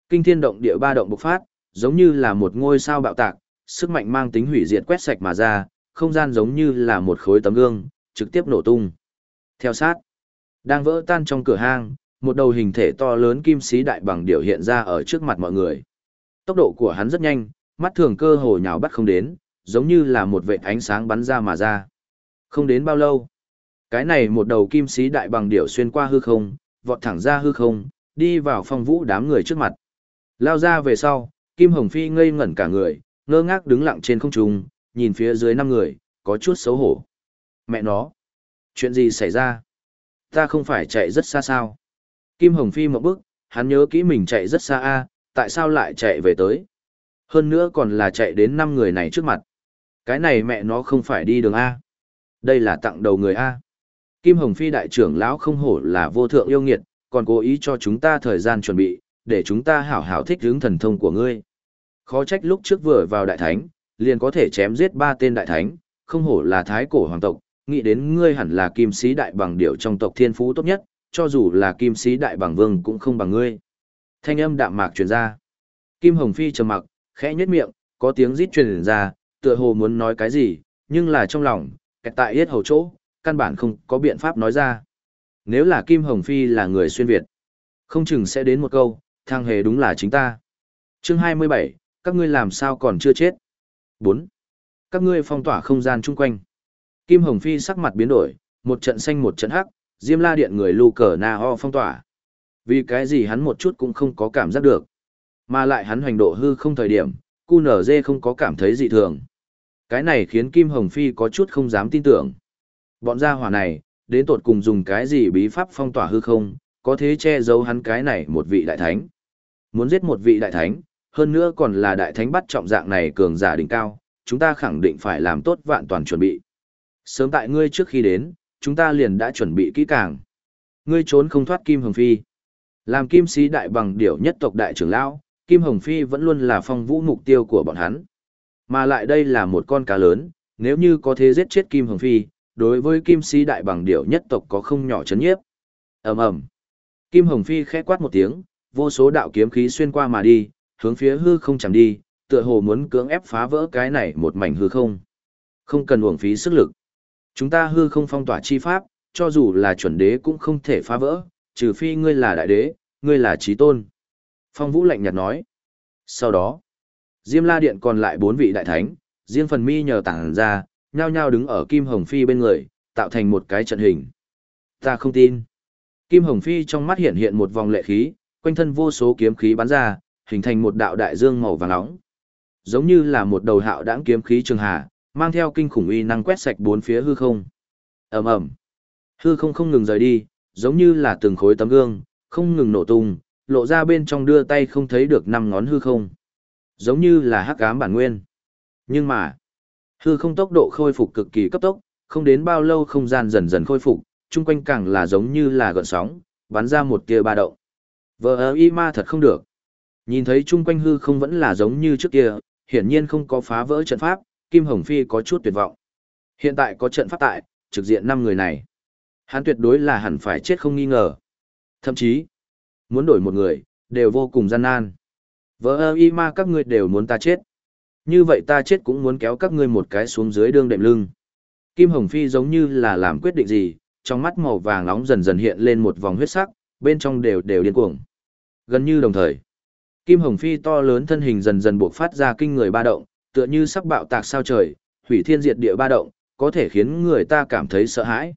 Kinh thiên động địa ba động bộc phát, giống như là một ngôi sao bạo tạc, sức mạnh mang tính hủy diệt quét sạch mà ra, không gian giống như là một khối tấm gương, trực tiếp nổ tung. Theo sát, đang vỡ tan trong cửa hang, một đầu hình thể to lớn kim sĩ đại bằng điểu hiện ra ở trước mặt mọi người. Tốc độ của hắn rất nhanh, mắt thường cơ hồ nhào bắt không đến, giống như là một vệt ánh sáng bắn ra mà ra. Không đến bao lâu, cái này một đầu kim sĩ đại bằng điểu xuyên qua hư không, vọt thẳng ra hư không, đi vào phong vũ đám người trước mặt. Lao ra về sau, Kim Hồng Phi ngây ngẩn cả người, ngơ ngác đứng lặng trên không trung, nhìn phía dưới năm người, có chút xấu hổ. Mẹ nó, chuyện gì xảy ra? Ta không phải chạy rất xa sao? Kim Hồng Phi một bước, hắn nhớ kỹ mình chạy rất xa a, tại sao lại chạy về tới? Hơn nữa còn là chạy đến năm người này trước mặt. Cái này mẹ nó không phải đi đường A. Đây là tặng đầu người A. Kim Hồng Phi đại trưởng lão không hổ là vô thượng yêu nghiệt, còn cố ý cho chúng ta thời gian chuẩn bị, để chúng ta hảo hảo thích hướng thần thông của ngươi. Khó trách lúc trước vừa vào đại thánh, liền có thể chém giết ba tên đại thánh, không hổ là thái cổ hoàng tộc, nghĩ đến ngươi hẳn là kim sĩ đại bằng điệu trong tộc thiên phú tốt nhất, cho dù là kim sĩ đại bằng vương cũng không bằng ngươi. Thanh âm đạm mạc truyền ra. Kim Hồng Phi trầm mặc, khẽ nhếch miệng, có tiếng rít truyền ra, tựa hồ muốn nói cái gì, nhưng là trong lòng, kẹt tại yết hầu chỗ, căn bản không có biện pháp nói ra. Nếu là Kim Hồng Phi là người xuyên Việt, không chừng sẽ đến một câu, thang hề đúng là chính ta. Chương 27, các ngươi làm sao còn chưa chết? 4. Các ngươi phong tỏa không gian chung quanh. Kim Hồng Phi sắc mặt biến đổi, một trận xanh một trận hắc, Diêm La Điện người lù cờ na ho phong tỏa. Vì cái gì hắn một chút cũng không có cảm giác được. Mà lại hắn hoành độ hư không thời điểm, cu nở dê không có cảm thấy dị thường. Cái này khiến Kim Hồng Phi có chút không dám tin tưởng. Bọn gia hỏa này, đến tột cùng dùng cái gì bí pháp phong tỏa hư không, có thế che giấu hắn cái này một vị đại thánh. Muốn giết một vị đại thánh, hơn nữa còn là đại thánh bắt trọng dạng này cường giả đỉnh cao, chúng ta khẳng định phải làm tốt vạn toàn chuẩn bị. Sớm tại ngươi trước khi đến, chúng ta liền đã chuẩn bị kỹ càng. Ngươi trốn không thoát Kim Hồng Phi. Làm kim sĩ đại bằng điểu nhất tộc đại trưởng lão, Kim Hồng Phi vẫn luôn là phong vũ mục tiêu của bọn hắn. Mà lại đây là một con cá lớn, nếu như có thể giết chết Kim Hồng Phi, đối với kim sĩ đại bằng điểu nhất tộc có không nhỏ chấn nhiếp. ầm ầm Kim Hồng Phi khẽ quát một tiếng, vô số đạo kiếm khí xuyên qua mà đi, hướng phía hư không chẳng đi, tựa hồ muốn cưỡng ép phá vỡ cái này một mảnh hư không. Không cần uổng phí sức lực. Chúng ta hư không phong tỏa chi pháp, cho dù là chuẩn đế cũng không thể phá vỡ, trừ phi ngươi là đại đế, ngươi là trí tôn. Phong Vũ lạnh nhạt nói. Sau đó, Diêm La Điện còn lại bốn vị đại thánh, riêng phần mi nhờ tảng ra, nhao nhao đứng ở Kim Hồng Phi bên người, tạo thành một cái trận hình. Ta không tin. Kim Hồng Phi trong mắt hiện hiện một vòng lệ khí, quanh thân vô số kiếm khí bắn ra, hình thành một đạo đại dương màu vàng nóng. Giống như là một đầu hạo đãng kiếm khí trường hà, mang theo kinh khủng uy năng quét sạch bốn phía hư không. Ầm ầm. Hư không không ngừng rời đi, giống như là từng khối tấm gương, không ngừng nổ tung, lộ ra bên trong đưa tay không thấy được năm ngón hư không. Giống như là hắc ám bản nguyên. Nhưng mà, hư không tốc độ khôi phục cực kỳ cấp tốc, không đến bao lâu không gian dần dần khôi phục, chung quanh càng là giống như là gợn sóng, bắn ra một tia ba động. Vợ ơ y ma thật không được. Nhìn thấy chung quanh hư không vẫn là giống như trước kia, hiển nhiên không có phá vỡ trận pháp, Kim Hồng Phi có chút tuyệt vọng. Hiện tại có trận pháp tại, trực diện năm người này. Hắn tuyệt đối là hẳn phải chết không nghi ngờ. Thậm chí, muốn đổi một người, đều vô cùng gian nan. Vỡ ơ y ma các ngươi đều muốn ta chết. Như vậy ta chết cũng muốn kéo các ngươi một cái xuống dưới đương đệm lưng. Kim Hồng Phi giống như là làm quyết định gì, trong mắt màu vàng nóng dần dần hiện lên một vòng huyết sắc, bên trong đều đều điên cuồng. Gần như đồng thời, Kim Hồng Phi to lớn thân hình dần dần buộc phát ra kinh người ba động, tựa như sắc bạo tạc sao trời, hủy thiên diệt địa ba động, có thể khiến người ta cảm thấy sợ hãi.